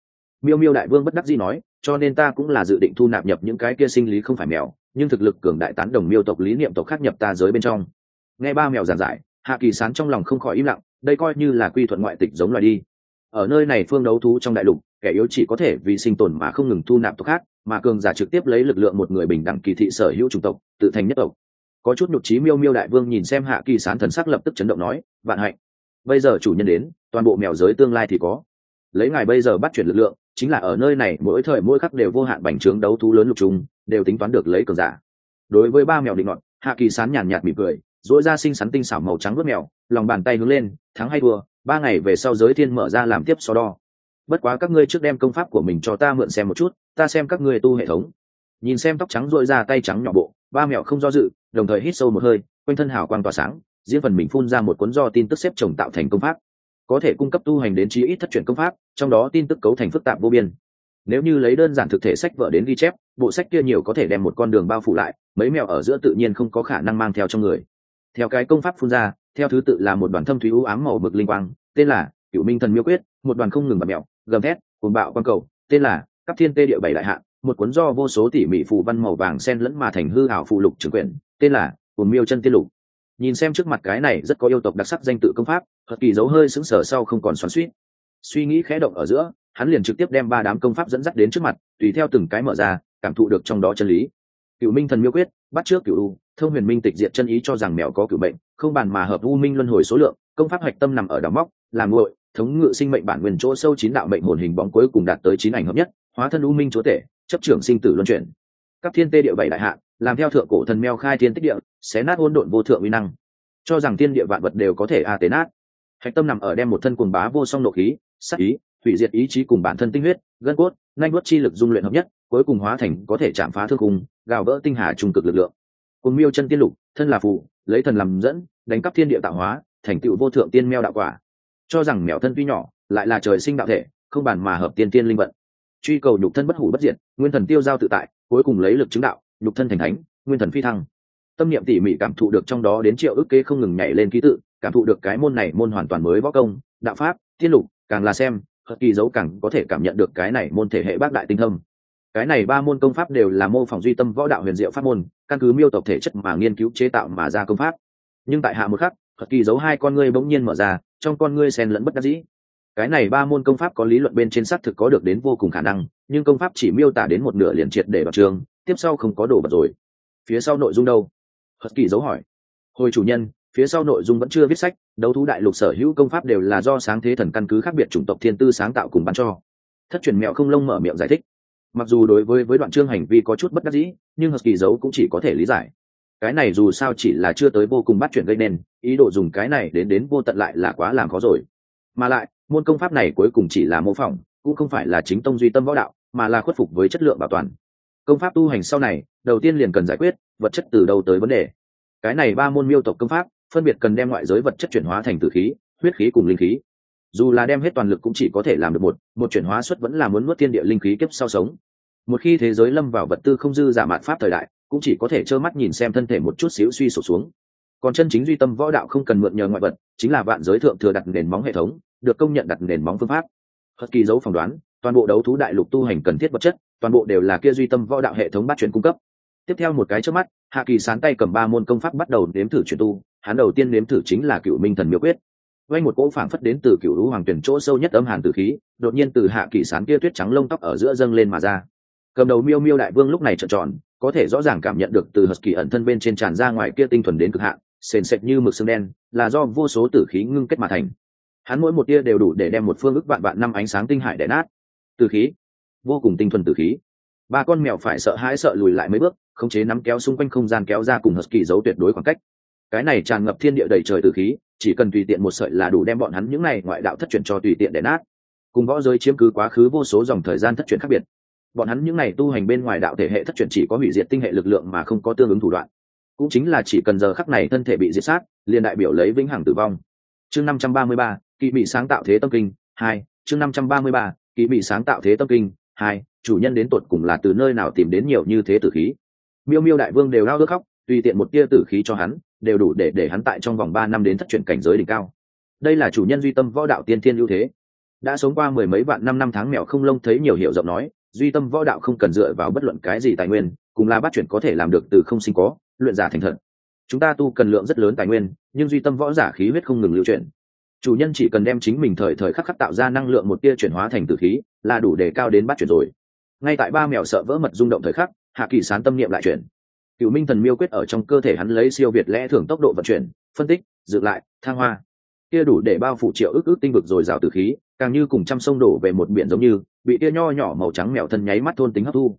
miêu miêu đại vương bất đắc dĩ nói, cho nên ta cũng là dự định thu nạp nhập những cái kia sinh lý không phải mèo, nhưng thực lực cường đại tán đồng miêu tộc lý niệm tộc khác nhập ta giới bên trong. Nghe ba mèo giản giải, hạ kỳ sán trong lòng không khỏi im lặng, đây coi như là quy thuận ngoại tịch giống loài đi. Ở nơi này phương đấu thú trong đại lục, kẻ yếu chỉ có thể vì sinh tồn mà không ngừng thu nạp tộc khác, mà cường giả trực tiếp lấy lực lượng một người bình đẳng kỳ thị sở hữu chủng tộc, tự thành nhất tộc. Có chút nhục trí miêu miêu đại vương nhìn xem hạ kỳ sán thần sắc lập tức chấn động nói, vạn hạnh. Bây giờ chủ nhân đến, toàn bộ mèo giới tương lai thì có lấy ngài bây giờ bắt chuyển lực lượng, chính là ở nơi này, mỗi thời mỗi khắc đều vô hạn bành trướng đấu thú lớn lục trùng, đều tính toán được lấy cường giả. Đối với ba mèo định ngọn hạ kỳ sán nhàn nhạt mỉm cười dỗi ra xinh xắn tinh xảo màu trắng vớt mèo, lòng bàn tay hướng lên, thắng hay thua, ba ngày về sau giới thiên mở ra làm tiếp so đo. Bất quá các ngươi trước đem công pháp của mình cho ta mượn xem một chút, ta xem các ngươi tu hệ thống. Nhìn xem tóc trắng dội ra tay trắng nhỏ bộ, ba mèo không do dự, đồng thời hít sâu một hơi, quanh thân hào quang tỏa sáng, diễn phần mình phun ra một cuốn do tin tức xếp chồng tạo thành công pháp có thể cung cấp tu hành đến chí ít thất truyền công pháp, trong đó tin tức cấu thành phức tạp vô biên. Nếu như lấy đơn giản thực thể sách vở đến ghi chép, bộ sách kia nhiều có thể đem một con đường bao phủ lại, mấy mèo ở giữa tự nhiên không có khả năng mang theo trong người. Theo cái công pháp phun ra, theo thứ tự là một đoàn thâm thúy u ám màu mực linh quang, tên là cựu minh thần miêu quyết, một đoàn không ngừng mà mèo gầm thét, cuồng bạo quang cầu, tên là Cấp thiên tê địa bảy đại hạ một cuốn do vô số tỉ mỉ phù văn màu vàng sen lẫn mà thành hư ảo phụ lục trưởng quyển, tên là cuồng miêu chân tiên lục nhìn xem trước mặt cái này rất có yêu tộc đặc sắc danh tự công pháp thật kỳ giấu hơi sững sờ sau không còn xoắn suýt suy nghĩ khẽ động ở giữa, hắn liền trực tiếp đem ba đám công pháp dẫn dắt đến trước mặt, tùy theo từng cái mở ra, cảm thụ được trong đó chân lý. Cựu minh thần miêu quyết, bắt trước cựu u, thông huyền minh tịch diệt chân ý cho rằng mèo có cựu bệnh, không bàn mà hợp u minh luân hồi số lượng, công pháp hạch tâm nằm ở đóng móc, làm nguội, thống ngự sinh mệnh bản nguyên chỗ sâu chín đạo mệnh hồn hình bóng cuối cùng đạt tới chín ảnh hợp nhất, hóa thân u minh chúa tể, chấp trưởng sinh tử luân chuyển. Các thiên tê địa bảy đại hạ làm theo thượng cổ thần mèo khai thiên tích địa, xé nát hôn độn vô thượng uy năng. Cho rằng thiên địa vạn vật đều có thể a tế nát. Hạch tâm nằm ở đem một thân cuồng bá vô song nộ khí sắc ý, hủy diệt ý chí cùng bản thân tinh huyết, gân cốt, nhanh nuốt chi lực dung luyện hợp nhất, cuối cùng hóa thành có thể chạm phá thương cùng gào vỡ tinh hà trung cực lực lượng. Cùng miêu chân tiên lục, thân là phụ, lấy thần làm dẫn, đánh cắp thiên địa tạo hóa, thành tựu vô thượng tiên meo đạo quả. Cho rằng mèo thân tuy nhỏ, lại là trời sinh đạo thể, không bàn mà hợp tiên tiên linh vận. Truy cầu nhục thân bất hủ bất diệt, nguyên thần tiêu giao tự tại, cuối cùng lấy lực chứng đạo nhục thân thành thánh, nguyên thần phi thăng. Tâm niệm tỉ mỉ cảm thụ được trong đó đến triệu ức kế không ngừng nhảy lên ký tự, cảm thụ được cái môn này môn hoàn toàn mới võ công, đạo pháp tiên lục, càng là xem hất kỳ dấu càng có thể cảm nhận được cái này môn thể hệ bác đại tinh thông cái này ba môn công pháp đều là mô phỏng duy tâm võ đạo huyền diệu pháp môn, căn cứ miêu tộc thể chất mà nghiên cứu chế tạo mà ra công pháp. Nhưng tại hạ một khắc hất kỳ dấu hai con ngươi bỗng nhiên mở ra, trong con ngươi xen lẫn bất đắc dĩ. Cái này ba môn công pháp có lý luận bên trên xác thực có được đến vô cùng khả năng, nhưng công pháp chỉ miêu tả đến một nửa liền triệt để vào trường tiếp sau không có đồ bật rồi. Phía sau nội dung đâu? Hất kỳ dấu hỏi. Hồi chủ nhân, phía sau nội dung vẫn chưa viết sách, đấu thú đại lục sở hữu công pháp đều là do sáng thế thần căn cứ khác biệt chủng tộc thiên tư sáng tạo cùng bán cho. Thất truyền mẹo không lông mở miệng giải thích. Mặc dù đối với với đoạn chương hành vi có chút bất đắc dĩ, nhưng hất kỳ dấu cũng chỉ có thể lý giải. Cái này dù sao chỉ là chưa tới vô cùng bắt chuyển gây nên, ý đồ dùng cái này đến đến vô tận lại là quá làm khó rồi. Mà lại, môn công pháp này cuối cùng chỉ là mô phỏng, cũng không phải là chính tông duy tâm võ đạo, mà là khuất phục với chất lượng bảo toàn công pháp tu hành sau này, đầu tiên liền cần giải quyết vật chất từ đâu tới vấn đề. Cái này ba môn miêu tộc công pháp, phân biệt cần đem ngoại giới vật chất chuyển hóa thành tử khí, huyết khí cùng linh khí. Dù là đem hết toàn lực cũng chỉ có thể làm được một một chuyển hóa suất vẫn là muốn nuốt thiên địa linh khí kiếp sau sống. Một khi thế giới lâm vào vật tư không dư giả mạn pháp thời đại, cũng chỉ có thể trơ mắt nhìn xem thân thể một chút xíu suy sụp xuống. Còn chân chính duy tâm võ đạo không cần mượn nhờ ngoại vật, chính là vạn giới thượng thừa đặt nền móng hệ thống, được công nhận đặt nền móng phương pháp. Hất kỳ dấu phỏng đoán, toàn bộ đấu thú đại lục tu hành cần thiết vật chất toàn bộ đều là kia duy tâm võ đạo hệ thống bắt chuyển cung cấp. Tiếp theo một cái trước mắt, hạ kỳ sán tay cầm ba môn công pháp bắt đầu nếm thử chuyển tu, hắn đầu tiên nếm thử chính là cựu minh thần miêu quyết. Quanh một cỗ phảng phất đến từ cựu lũ hoàng tuyển chỗ sâu nhất âm hàn tử khí, đột nhiên từ hạ kỳ sán kia tuyết trắng lông tóc ở giữa dâng lên mà ra. Cầm đầu miêu miêu đại vương lúc này trợn tròn, có thể rõ ràng cảm nhận được từ hật kỳ ẩn thân bên trên tràn ra ngoài kia tinh thuần đến cực hạn, sền sệt như mực xương đen, là do vô số tử khí ngưng kết mà thành. Hắn mỗi một tia đều đủ để đem một phương ức vạn vạn năm ánh sáng tinh hải đẻ nát. Tử khí vô cùng tinh thuần tử khí. Ba con mèo phải sợ hãi sợ lùi lại mấy bước, khống chế nắm kéo xung quanh không gian kéo ra cùng hật kỳ giấu tuyệt đối khoảng cách. Cái này tràn ngập thiên địa đầy trời tử khí, chỉ cần tùy tiện một sợi là đủ đem bọn hắn những này ngoại đạo thất truyền cho tùy tiện để nát. Cùng võ giới chiếm cứ quá khứ vô số dòng thời gian thất truyền khác biệt. Bọn hắn những này tu hành bên ngoài đạo thể hệ thất truyền chỉ có hủy diệt tinh hệ lực lượng mà không có tương ứng thủ đoạn. Cũng chính là chỉ cần giờ khắc này thân thể bị diệt sát, liền đại biểu lấy vĩnh hằng tử vong. Chương năm trăm ba mươi ba kỳ bị sáng tạo thế tâm kinh, hai, chương năm trăm ba mươi ba kỳ bị sáng tạo thế tâm kinh hai, chủ nhân đến tột cùng là từ nơi nào tìm đến nhiều như thế tử khí? Miêu miêu đại vương đều lao ước khóc, tùy tiện một tia tử khí cho hắn, đều đủ để để hắn tại trong vòng ba năm đến thất truyền cảnh giới đỉnh cao. Đây là chủ nhân duy tâm võ đạo tiên thiên ưu thế. Đã sống qua mười mấy vạn năm năm tháng mèo không lông thấy nhiều hiểu rộng nói, duy tâm võ đạo không cần dựa vào bất luận cái gì tài nguyên, cùng là bắt chuyển có thể làm được từ không sinh có, luyện giả thành thật. Chúng ta tu cần lượng rất lớn tài nguyên, nhưng duy tâm võ giả khí huyết không ngừng lưu chuyển. Chủ nhân chỉ cần đem chính mình thời thời khắc khắc tạo ra năng lượng một tia chuyển hóa thành tử khí là đủ để cao đến bắt chuyển rồi. Ngay tại ba mèo sợ vỡ mật rung động thời khắc, hạ kỳ sán tâm niệm lại chuyển. Cựu minh thần miêu quyết ở trong cơ thể hắn lấy siêu việt lẽ thường tốc độ vận chuyển, phân tích, dựng lại thang hoa. Kia đủ để bao phủ triệu ức ức tinh vực rồi rào từ khí, càng như cùng trăm sông đổ về một biển giống như, bị kia nho nhỏ màu trắng mèo thân nháy mắt thôn tính hấp thu.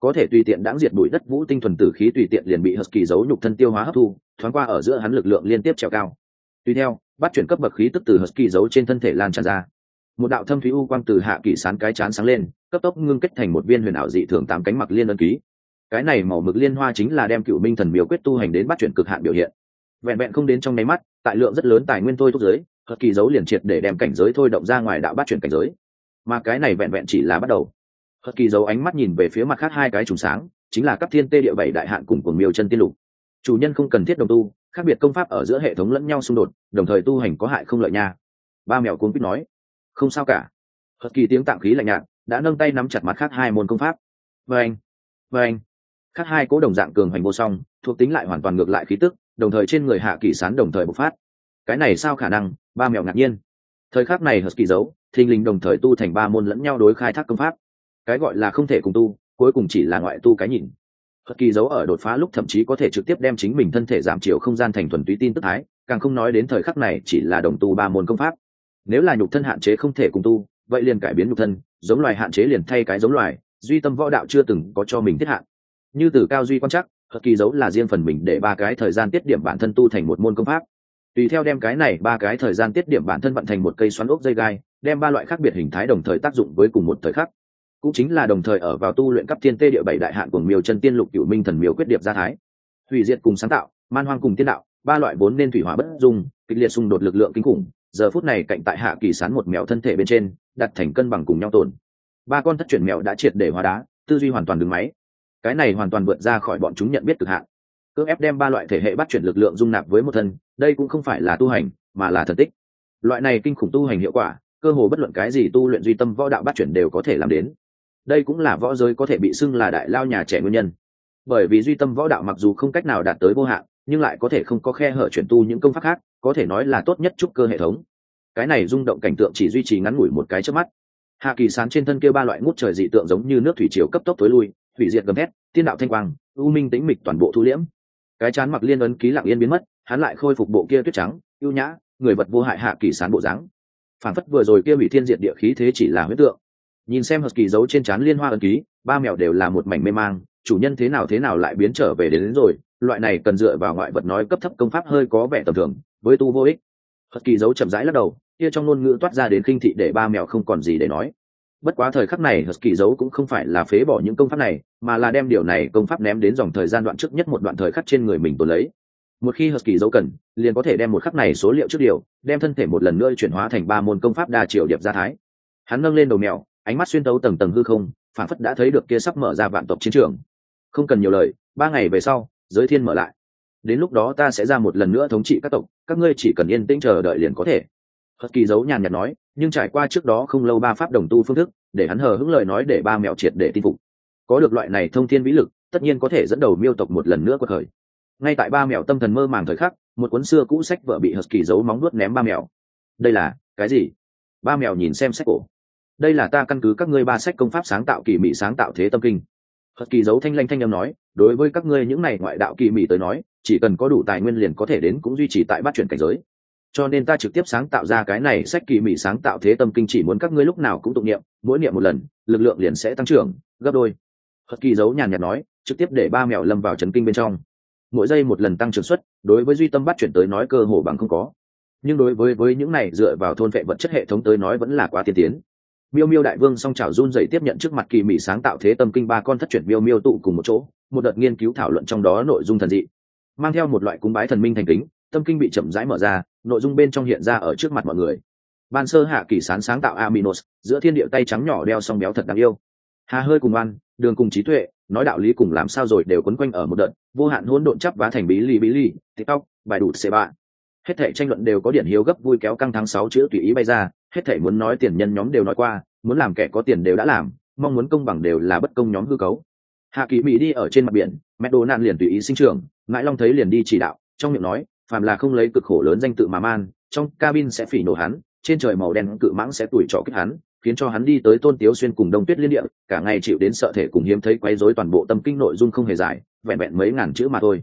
Có thể tùy tiện đáng diệt bụi đất vũ tinh thuần tử khí tùy tiện liền bị husky giấu nhục thân tiêu hóa hấp thu, thoáng qua ở giữa hắn lực lượng liên tiếp trèo cao. Tùy theo, bắt chuyển cấp bậc khí tức từ husky giấu trên thân thể lan tràn ra một đạo thâm thúy u quang từ hạ kỳ sán cái chán sáng lên, cấp tốc ngưng kết thành một viên huyền ảo dị thường tám cánh mặc liên ân ký. Cái này màu mực liên hoa chính là đem cựu minh thần miêu quyết tu hành đến bắt chuyển cực hạn biểu hiện. Vẹn vẹn không đến trong nháy mắt, tại lượng rất lớn tài nguyên thôi thúc giới hật kỳ dấu liền triệt để đem cảnh giới thôi động ra ngoài đạo bắt chuyển cảnh giới. Mà cái này vẹn vẹn chỉ là bắt đầu. Hật kỳ dấu ánh mắt nhìn về phía mặt khác hai cái trùng sáng, chính là các thiên tê địa bảy đại hạn cùng cuồng miêu chân tiên lục. Chủ nhân không cần thiết đồng tu, khác biệt công pháp ở giữa hệ thống lẫn nhau xung đột, đồng thời tu hành có hại không lợi nha. Ba mèo cuốn quýt nói không sao cả. Hợp kỳ tiếng tạng khí lạnh nhạt, đã nâng tay nắm chặt mặt khác hai môn công pháp. Và anh và anh. Khác hai cố đồng dạng cường hành vô song, thuộc tính lại hoàn toàn ngược lại khí tức, đồng thời trên người hạ kỳ sán đồng thời bộc phát. Cái này sao khả năng? Ba mèo ngạc nhiên. Thời khắc này hờ kỳ giấu, thình lình đồng thời tu thành ba môn lẫn nhau đối khai thác công pháp. Cái gọi là không thể cùng tu, cuối cùng chỉ là ngoại tu cái nhìn. Hờ kỳ giấu ở đột phá lúc thậm chí có thể trực tiếp đem chính mình thân thể giảm chiều không gian thành thuần túy tin tức thái, càng không nói đến thời khắc này chỉ là đồng tu ba môn công pháp nếu là nhục thân hạn chế không thể cùng tu, vậy liền cải biến nhục thân, giống loài hạn chế liền thay cái giống loài, duy tâm võ đạo chưa từng có cho mình thiết hạn. Như từ cao duy quan chắc hợp kỳ dấu là riêng phần mình để ba cái thời gian tiết điểm bản thân tu thành một môn công pháp. Tùy theo đem cái này ba cái thời gian tiết điểm bản thân vận thành một cây xoắn ốc dây gai, đem ba loại khác biệt hình thái đồng thời tác dụng với cùng một thời khắc. Cũng chính là đồng thời ở vào tu luyện cấp thiên tê địa bảy đại hạn của miêu chân tiên lục cửu minh thần miêu quyết điệp gia thái. Hủy diệt cùng sáng tạo, man hoang cùng tiên đạo, ba loại vốn nên thủy hỏa bất dung, kịch liệt xung đột lực lượng kinh khủng giờ phút này cạnh tại hạ kỳ sán một mèo thân thể bên trên, đặt thành cân bằng cùng nhau tồn. Ba con thất chuyển mèo đã triệt để hóa đá, tư duy hoàn toàn đứng máy. Cái này hoàn toàn vượt ra khỏi bọn chúng nhận biết cực hạn. Cưỡng ép đem ba loại thể hệ bắt chuyển lực lượng dung nạp với một thân, đây cũng không phải là tu hành, mà là thần tích. Loại này kinh khủng tu hành hiệu quả, cơ hồ bất luận cái gì tu luyện duy tâm võ đạo bắt chuyển đều có thể làm đến. Đây cũng là võ giới có thể bị xưng là đại lao nhà trẻ nguyên nhân. Bởi vì duy tâm võ đạo mặc dù không cách nào đạt tới vô hạn, nhưng lại có thể không có khe hở chuyển tu những công pháp khác có thể nói là tốt nhất trúc cơ hệ thống. Cái này rung động cảnh tượng chỉ duy trì ngắn ngủi một cái trước mắt. Hạ kỳ sán trên thân kia ba loại ngút trời dị tượng giống như nước thủy chiều cấp tốc tối lui thủy diệt gầm thét tiên đạo thanh quang u minh tĩnh mịch toàn bộ thu liễm. Cái chán mặc liên ấn ký lặng yên biến mất hắn lại khôi phục bộ kia tuyết trắng ưu nhã người vật vô hại hạ kỳ sán bộ dáng. Phản phất vừa rồi kia bị thiên diệt địa khí thế chỉ là huyết tượng. Nhìn xem hờ kỳ giấu trên trán liên hoa ấn ký ba mèo đều là một mảnh mê mang chủ nhân thế nào thế nào lại biến trở về đến, đến rồi loại này cần dựa vào ngoại vật nói cấp thấp công pháp hơi có vẻ tầm thường với tu vô ích. Hợp kỳ giấu chậm rãi lắc đầu, kia trong ngôn ngữ toát ra đến khinh thị để ba mèo không còn gì để nói. Bất quá thời khắc này hợp kỳ giấu cũng không phải là phế bỏ những công pháp này, mà là đem điều này công pháp ném đến dòng thời gian đoạn trước nhất một đoạn thời khắc trên người mình tồn lấy. Một khi hợp kỳ giấu cần, liền có thể đem một khắc này số liệu trước điều, đem thân thể một lần nữa chuyển hóa thành ba môn công pháp đa triều điệp gia thái. Hắn nâng lên đầu mèo, ánh mắt xuyên tấu tầng tầng hư không, phản phất đã thấy được kia sắp mở ra vạn tộc chiến trường. Không cần nhiều lời, ba ngày về sau, giới thiên mở lại đến lúc đó ta sẽ ra một lần nữa thống trị các tộc, các ngươi chỉ cần yên tĩnh chờ đợi liền có thể. Hất kỳ giấu nhàn nhạt nói, nhưng trải qua trước đó không lâu ba pháp đồng tu phương thức, để hắn hờ hững lời nói để ba mẹo triệt để tin phục. Có được loại này thông thiên vĩ lực, tất nhiên có thể dẫn đầu miêu tộc một lần nữa qua khởi. Ngay tại ba mẹo tâm thần mơ màng thời khắc, một cuốn xưa cũ sách vợ bị hất kỳ giấu móng nuốt ném ba mẹo. Đây là, cái gì? Ba mẹo nhìn xem sách cổ. Đây là ta căn cứ các ngươi ba sách công pháp sáng tạo, kỳ mỹ sáng tạo thế tâm kinh. Hất kỳ giấu thanh lanh thanh âm nói đối với các ngươi những này ngoại đạo kỳ mỹ tới nói, chỉ cần có đủ tài nguyên liền có thể đến cũng duy trì tại bát chuyển cảnh giới. Cho nên ta trực tiếp sáng tạo ra cái này sách kỳ mỹ sáng tạo thế tâm kinh chỉ muốn các ngươi lúc nào cũng tụng niệm, mỗi niệm một lần, lực lượng liền sẽ tăng trưởng, gấp đôi. Hất kỳ giấu nhàn nhạt nói, trực tiếp để ba mèo lâm vào trấn kinh bên trong. Mỗi giây một lần tăng trưởng suất, đối với duy tâm bắt chuyển tới nói cơ hồ bằng không có. Nhưng đối với với những này dựa vào thôn vệ vật chất hệ thống tới nói vẫn là quá tiên tiến miêu miêu đại vương song trào run dậy tiếp nhận trước mặt kỳ mỹ sáng tạo thế tâm kinh ba con thất chuyển miêu miêu tụ cùng một chỗ, một đợt nghiên cứu thảo luận trong đó nội dung thần dị. Mang theo một loại cúng bái thần minh thành kính, tâm kinh bị chậm rãi mở ra, nội dung bên trong hiện ra ở trước mặt mọi người. Ban sơ hạ kỳ sán sáng tạo aminos, giữa thiên địa tay trắng nhỏ đeo song béo thật đáng yêu. Hà hơi cùng ăn đường cùng trí tuệ, nói đạo lý cùng làm sao rồi đều quấn quanh ở một đợt, vô hạn hỗn độn chắp vá thành bí ly bí ly tiktok, bài đủ xê ba hết thệ tranh luận đều có điển hiếu gấp vui kéo căng tháng sáu chữ tùy ý bay ra hết thảy muốn nói tiền nhân nhóm đều nói qua, muốn làm kẻ có tiền đều đã làm, mong muốn công bằng đều là bất công nhóm hư cấu. Hạ kỳ mỹ đi ở trên mặt biển, mẹ đồ nạn liền tùy ý sinh trưởng, ngãi long thấy liền đi chỉ đạo, trong miệng nói, phàm là không lấy cực khổ lớn danh tự mà man, trong cabin sẽ phỉ nổ hắn, trên trời màu đen cự mãng sẽ tuổi trọ kích hắn, khiến cho hắn đi tới tôn tiếu xuyên cùng đông tuyết liên địa, cả ngày chịu đến sợ thể cùng hiếm thấy quấy rối toàn bộ tâm kinh nội dung không hề dài, vẹn vẹn mấy ngàn chữ mà thôi.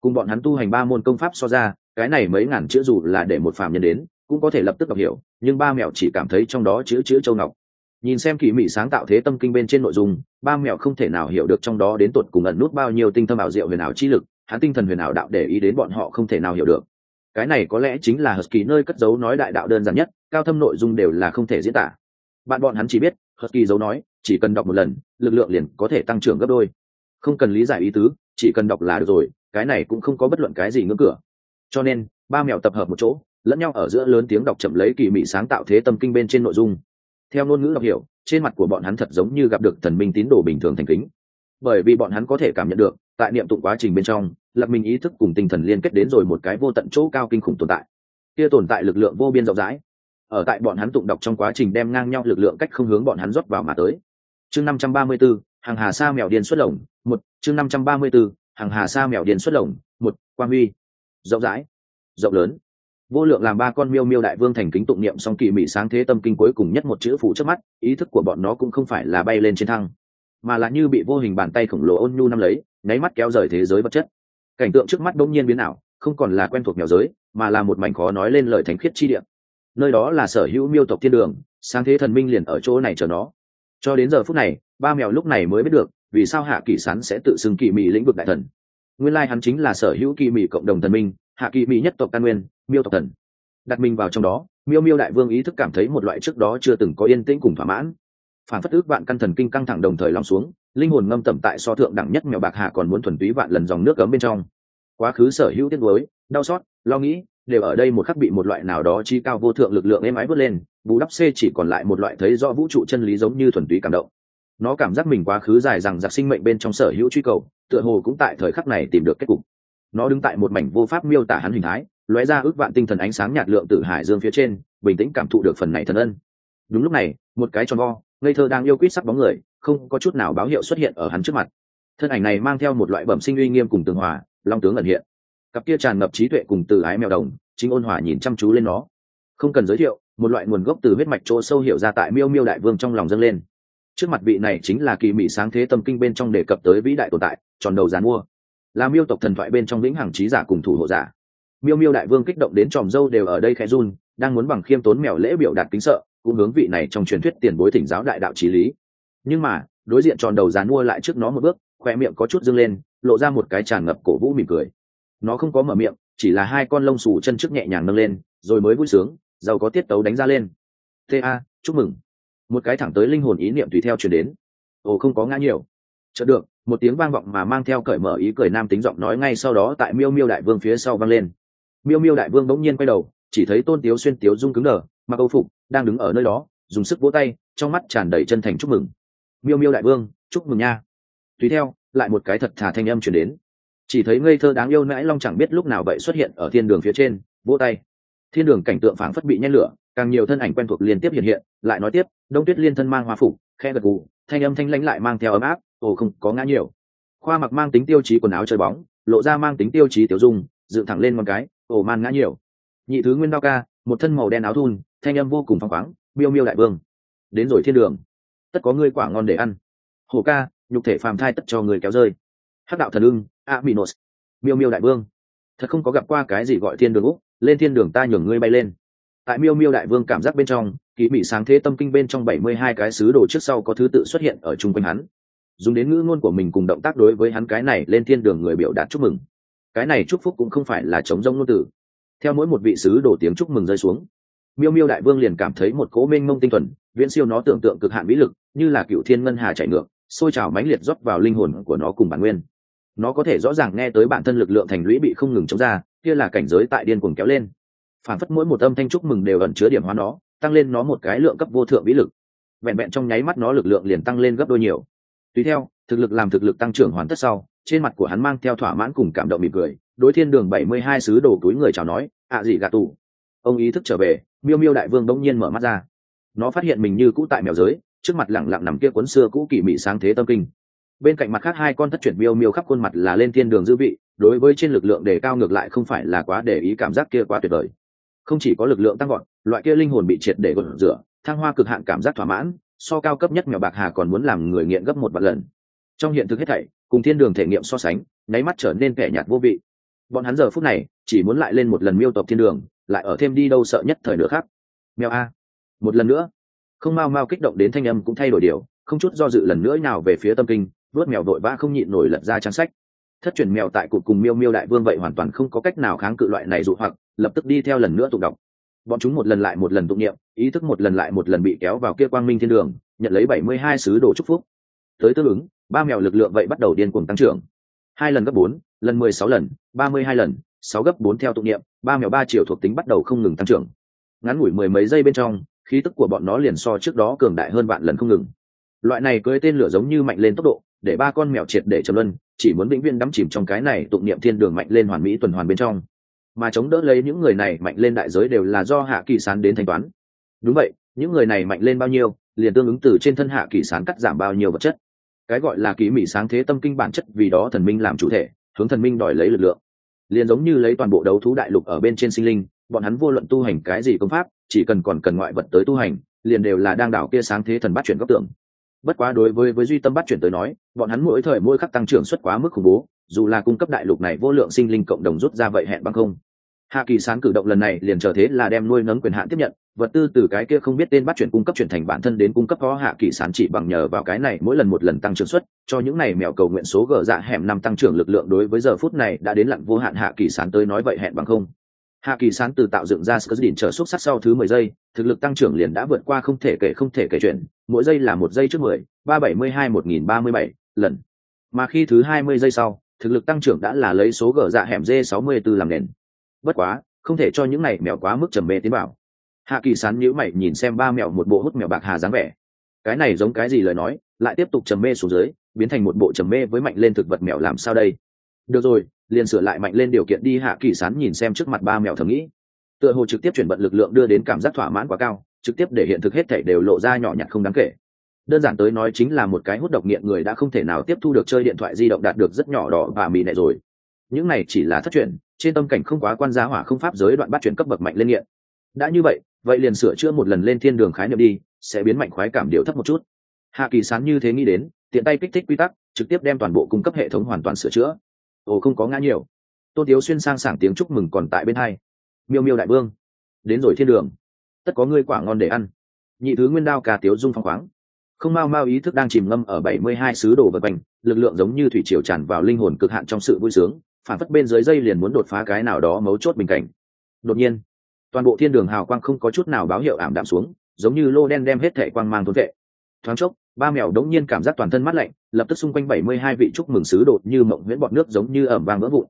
Cùng bọn hắn tu hành ba môn công pháp so ra, cái này mấy ngàn chữ dù là để một phàm nhân đến cũng có thể lập tức đọc hiểu, nhưng ba mẹo chỉ cảm thấy trong đó chữ chữ châu ngọc. Nhìn xem kỳ mỹ sáng tạo thế tâm kinh bên trên nội dung, ba mẹo không thể nào hiểu được trong đó đến tột cùng ẩn nút bao nhiêu tinh thâm ảo diệu huyền ảo chi lực, hắn tinh thần huyền ảo đạo để ý đến bọn họ không thể nào hiểu được. Cái này có lẽ chính là husky nơi cất giấu nói đại đạo đơn giản nhất, cao thâm nội dung đều là không thể diễn tả. Bạn bọn hắn chỉ biết, husky giấu nói, chỉ cần đọc một lần, lực lượng liền có thể tăng trưởng gấp đôi. Không cần lý giải ý tứ, chỉ cần đọc là được rồi, cái này cũng không có bất luận cái gì ngưỡng cửa. Cho nên, ba mèo tập hợp một chỗ lẫn nhau ở giữa lớn tiếng đọc chậm lấy kỳ mị sáng tạo thế tâm kinh bên trên nội dung. Theo ngôn ngữ đọc hiểu trên mặt của bọn hắn thật giống như gặp được thần minh tín đồ bình thường thành kính. Bởi vì bọn hắn có thể cảm nhận được tại niệm tụng quá trình bên trong lập mình ý thức cùng tinh thần liên kết đến rồi một cái vô tận chỗ cao kinh khủng tồn tại. Kia tồn tại lực lượng vô biên rộng rãi. Ở tại bọn hắn tụng đọc trong quá trình đem ngang nhau lực lượng cách không hướng bọn hắn rót vào mà tới. Chương năm trăm ba mươi 534, hàng hà sa mèo điên xuất lồng một. Chương năm trăm ba mươi 534, hàng hà sa mèo điên xuất lồng một. Quang huy. Rộng rãi. Rộng lớn vô lượng làm ba con miêu miêu đại vương thành kính tụng niệm song kỳ mỹ sáng thế tâm kinh cuối cùng nhất một chữ phụ trước mắt, ý thức của bọn nó cũng không phải là bay lên trên thăng, mà là như bị vô hình bàn tay khổng lồ ôn nhu năm lấy, nháy mắt kéo rời thế giới vật chất. Cảnh tượng trước mắt bỗng nhiên biến ảo, không còn là quen thuộc mèo giới, mà là một mảnh khó nói lên lời thánh khiết chi địa. Nơi đó là sở hữu miêu tộc thiên đường, sáng thế thần minh liền ở chỗ này chờ nó. Cho đến giờ phút này, ba mèo lúc này mới biết được, vì sao hạ kỳ sán sẽ tự xưng kỳ mỹ lĩnh vực đại thần. Nguyên lai hắn chính là sở hữu kỳ mỹ cộng đồng thần minh, hạ kỳ mỹ nhất tộc căn nguyên miêu tộc thần. Đặt mình vào trong đó, miêu miêu đại vương ý thức cảm thấy một loại trước đó chưa từng có yên tĩnh cùng thỏa mãn. Phản phất ước vạn căn thần kinh căng thẳng đồng thời lòng xuống, linh hồn ngâm tẩm tại so thượng đẳng nhất mèo bạc hà còn muốn thuần túy vạn lần dòng nước cấm bên trong. Quá khứ sở hữu tiếc đối đau xót, lo nghĩ, đều ở đây một khắc bị một loại nào đó chi cao vô thượng lực lượng êm ái vớt lên, bù đắp xê chỉ còn lại một loại thấy do vũ trụ chân lý giống như thuần túy cảm động. Nó cảm giác mình quá khứ dài rằng giặc sinh mệnh bên trong sở hữu truy cầu, tựa hồ cũng tại thời khắc này tìm được kết cục. Nó đứng tại một mảnh vô pháp miêu tả hắn hình thái lóe ra ước vạn tinh thần ánh sáng nhạt lượng từ hải dương phía trên, bình tĩnh cảm thụ được phần này thần ân. Đúng lúc này, một cái tròn vo, ngây thơ đang yêu quýt sắc bóng người, không có chút nào báo hiệu xuất hiện ở hắn trước mặt. Thân ảnh này mang theo một loại bẩm sinh uy nghiêm cùng tường hòa, long tướng ẩn hiện. Cặp kia tràn ngập trí tuệ cùng từ ái mèo đồng, chính ôn hòa nhìn chăm chú lên nó. Không cần giới thiệu, một loại nguồn gốc từ huyết mạch chỗ sâu hiểu ra tại miêu miêu đại vương trong lòng dâng lên. Trước mặt vị này chính là kỳ mỹ sáng thế tâm kinh bên trong đề cập tới vĩ đại tồn tại, tròn đầu giàn mua là miêu tộc thần thoại bên trong lĩnh hàng trí giả cùng thủ hộ giả miêu miêu đại vương kích động đến tròm dâu đều ở đây khẽ run, đang muốn bằng khiêm tốn mèo lễ biểu đạt kính sợ, cũng hướng vị này trong truyền thuyết tiền bối thỉnh giáo đại đạo trí lý. Nhưng mà, đối diện tròn đầu dàn mua lại trước nó một bước, khoe miệng có chút dâng lên, lộ ra một cái tràn ngập cổ vũ mỉm cười. Nó không có mở miệng, chỉ là hai con lông xù chân trước nhẹ nhàng nâng lên, rồi mới vui sướng, giàu có tiết tấu đánh ra lên. Ta chúc mừng. Một cái thẳng tới linh hồn ý niệm tùy theo chuyển đến. Ồ, không có ngã nhiều. Chợt được, một tiếng vang vọng mà mang theo cởi mở ý cười nam tính giọng nói ngay sau đó tại miêu miêu đại vương phía sau vang lên miêu miêu đại vương bỗng nhiên quay đầu, chỉ thấy tôn tiếu xuyên tiếu dung cứng đờ, mặc âu phục, đang đứng ở nơi đó, dùng sức vỗ tay, trong mắt tràn đầy chân thành chúc mừng. Miêu miêu đại vương, chúc mừng nha. Tùy theo, lại một cái thật thà thanh âm chuyển đến. Chỉ thấy ngây thơ đáng yêu nãi long chẳng biết lúc nào vậy xuất hiện ở thiên đường phía trên, vỗ tay. Thiên đường cảnh tượng phảng phất bị nhen lửa, càng nhiều thân ảnh quen thuộc liên tiếp hiện hiện, lại nói tiếp, đông tuyết liên thân mang hoa phủ khe gật gù, thanh âm thanh lãnh lại mang theo ấm áp, ồ không, có ngã nhiều. Khoa mặc mang tính tiêu chí quần áo chơi bóng, lộ ra mang tính tiêu chí tiểu dung, dựng thẳng lên một cái ổ man ngã nhiều. Nhị thứ nguyên đao ca, một thân màu đen áo thun, thanh âm vô cùng phăng khoáng, miêu miêu đại vương. Đến rồi thiên đường. Tất có ngươi quả ngon để ăn. Hổ ca, nhục thể phàm thai tất cho người kéo rơi. Hắc đạo thần ưng a minos miêu miêu đại vương. Thật không có gặp qua cái gì gọi thiên đường úc, lên thiên đường ta nhường ngươi bay lên. Tại miêu miêu đại vương cảm giác bên trong kỳ mỹ sáng thế tâm kinh bên trong bảy mươi hai cái sứ đồ trước sau có thứ tự xuất hiện ở chung quanh hắn. Dùng đến ngữ ngôn của mình cùng động tác đối với hắn cái này lên thiên đường người biểu đạt chúc mừng cái này chúc phúc cũng không phải là chống rông ngôn từ. Theo mỗi một vị sứ đổ tiếng chúc mừng rơi xuống, miêu miêu đại vương liền cảm thấy một cỗ mênh mông tinh thuần, viễn siêu nó tưởng tượng cực hạn vĩ lực, như là cựu thiên ngân hà chạy ngược xôi trào mãnh liệt rót vào linh hồn của nó cùng bản nguyên. Nó có thể rõ ràng nghe tới bản thân lực lượng thành lũy bị không ngừng chống ra, kia là cảnh giới tại điên cuồng kéo lên. Phản phất mỗi một âm thanh chúc mừng đều ẩn chứa điểm hóa nó, tăng lên nó một cái lượng cấp vô thượng vĩ lực. Vẹn vẹn trong nháy mắt nó lực lượng liền tăng lên gấp đôi nhiều. Tùy theo, thực lực làm thực lực tăng trưởng hoàn tất sau trên mặt của hắn mang theo thỏa mãn cùng cảm động mỉm cười, đối thiên đường bảy mươi hai sứ đồ túi người chào nói, ạ gì gà tù. Ông ý thức trở về, miêu miêu đại vương bỗng nhiên mở mắt ra. Nó phát hiện mình như cũ tại mèo giới, trước mặt lẳng lặng nằm kia cuốn xưa cũ kỳ mị sáng thế tâm kinh. Bên cạnh mặt khác hai con thất chuyển miêu miêu khắp khuôn mặt là lên thiên đường dư vị, đối với trên lực lượng đề cao ngược lại không phải là quá để ý cảm giác kia quá tuyệt vời. Không chỉ có lực lượng tăng gọn loại kia linh hồn bị triệt để gột rửa, thăng hoa cực hạn cảm giác thỏa mãn, so cao cấp nhất mèo bạc hà còn muốn làm người nghiện gấp một vạn lần trong hiện thực hết thảy, cùng thiên đường thể nghiệm so sánh, nháy mắt trở nên kẻ nhạt vô vị. Bọn hắn giờ phút này, chỉ muốn lại lên một lần miêu tộc thiên đường, lại ở thêm đi đâu sợ nhất thời nữa khác. Mèo a. Một lần nữa. Không mau mau kích động đến thanh âm cũng thay đổi điều, không chút do dự lần nữa nào về phía tâm kinh, vớt mèo vội vã không nhịn nổi lật ra trang sách. Thất truyền mèo tại cụt cùng miêu miêu đại vương vậy hoàn toàn không có cách nào kháng cự loại này dụ hoặc, lập tức đi theo lần nữa tụng đọc bọn chúng một lần lại một lần tụng niệm, ý thức một lần lại một lần bị kéo vào kia quang minh thiên đường, nhận lấy bảy mươi hai sứ đồ chúc phúc. Tới tương ứng ba mèo lực lượng vậy bắt đầu điên cuồng tăng trưởng. Hai lần gấp bốn, lần mười sáu lần, ba mươi hai lần, sáu gấp bốn theo tụng niệm, ba mèo ba triệu thuộc tính bắt đầu không ngừng tăng trưởng. Ngắn ngủi mười mấy giây bên trong, khí tức của bọn nó liền so trước đó cường đại hơn vạn lần không ngừng. Loại này cưới tên lửa giống như mạnh lên tốc độ, để ba con mèo triệt để trầm luân, chỉ muốn vĩnh viên đắm chìm trong cái này tụng niệm thiên đường mạnh lên hoàn mỹ tuần hoàn bên trong. Mà chống đỡ lấy những người này mạnh lên đại giới đều là do hạ kỳ sán đến thanh toán. Đúng vậy, những người này mạnh lên bao nhiêu, liền tương ứng từ trên thân hạ kỳ sán cắt giảm bao nhiêu vật chất cái gọi là kỳ mỹ sáng thế tâm kinh bản chất vì đó thần minh làm chủ thể, hướng thần minh đòi lấy lực lượng. Liền giống như lấy toàn bộ đấu thú đại lục ở bên trên sinh linh, bọn hắn vô luận tu hành cái gì công pháp, chỉ cần còn cần ngoại vật tới tu hành, liền đều là đang đảo kia sáng thế thần bắt chuyển góc tưởng bất quá đối với với duy tâm bắt chuyển tới nói, bọn hắn mỗi thời mỗi khắc tăng trưởng xuất quá mức khủng bố, dù là cung cấp đại lục này vô lượng sinh linh cộng đồng rút ra vậy hẹn bằng không hạ kỳ sán cử động lần này liền trở thế là đem nuôi nấng quyền hạn tiếp nhận, vật tư từ cái kia không biết tên bắt chuyển cung cấp chuyển thành bản thân đến cung cấp, có hạ kỳ sán chỉ bằng nhờ vào cái này mỗi lần một lần tăng trưởng suất, cho những này mèo cầu nguyện số gờ dạ hẻm năm tăng trưởng lực lượng đối với giờ phút này đã đến lặn vô hạn hạ kỳ sán tới nói vậy hẹn bằng không. Hạ kỳ sán từ tạo dựng ra sơ đỉnh trở xúc sắc sau thứ mười giây, thực lực tăng trưởng liền đã vượt qua không thể kể không thể kể chuyện, mỗi giây là một giây trước mười, ba bảy mươi hai một nghìn ba mươi bảy lần. Mà khi thứ hai mươi giây sau, thực lực tăng trưởng đã là lấy số gờ dạ hẻm d sáu mươi b ố làm nền bất quá, không thể cho những này mèo quá mức trầm mê tiến bảo hạ kỳ sán nhữ mày nhìn xem ba mèo một bộ hút mèo bạc hà dáng vẻ. Cái này giống cái gì lời nói, lại tiếp tục trầm mê xuống dưới, biến thành một bộ trầm mê với mạnh lên thực vật mèo làm sao đây? Được rồi, liền sửa lại mạnh lên điều kiện đi, hạ kỳ sán nhìn xem trước mặt ba mèo thầm nghĩ. Tựa hồ trực tiếp chuyển vận lực lượng đưa đến cảm giác thỏa mãn quá cao, trực tiếp để hiện thực hết thể đều lộ ra nhỏ nhặt không đáng kể. Đơn giản tới nói chính là một cái hút độc nghiện người đã không thể nào tiếp thu được chơi điện thoại di động đạt được rất nhỏ đỏ và mì này rồi. Những này chỉ là thất truyền trên tâm cảnh không quá quan gia hỏa không pháp giới đoạn bắt chuyển cấp bậc mạnh lên nghiện. Đã như vậy vậy liền sửa chữa một lần lên thiên đường khái niệm đi, sẽ biến mạnh khoái cảm điệu thấp một chút. Hạ kỳ sán như thế nghĩ đến, tiện tay kích thích quy tắc, trực tiếp đem toàn bộ cung cấp hệ thống hoàn toàn sửa chữa. Ồ, không có ngã nhiều. Tôn tiếu xuyên sang sảng tiếng chúc mừng còn tại bên hai. Miêu miêu đại vương, đến rồi thiên đường. Tất có ngươi quả ngon để ăn. Nhị thứ nguyên đao cà tiếu dung phong khoáng. Không mau mau ý thức đang chìm ngâm ở bảy mươi hai sứ đồ vật quanh, lực lượng giống như thủy triều tràn vào linh hồn cực hạn trong sự vui sướng phản phất bên dưới dây liền muốn đột phá cái nào đó mấu chốt bình cảnh. Đột nhiên, toàn bộ thiên đường hào quang không có chút nào báo hiệu ảm đạm xuống, giống như lô đen đem hết thệ quang mang thôn vệ. Thoáng chốc, ba mèo đống nhiên cảm giác toàn thân mát lạnh, lập tức xung quanh bảy mươi hai vị chúc mừng sứ đột như mộng nguyễn bọt nước giống như ẩm vàng vỡ vụn.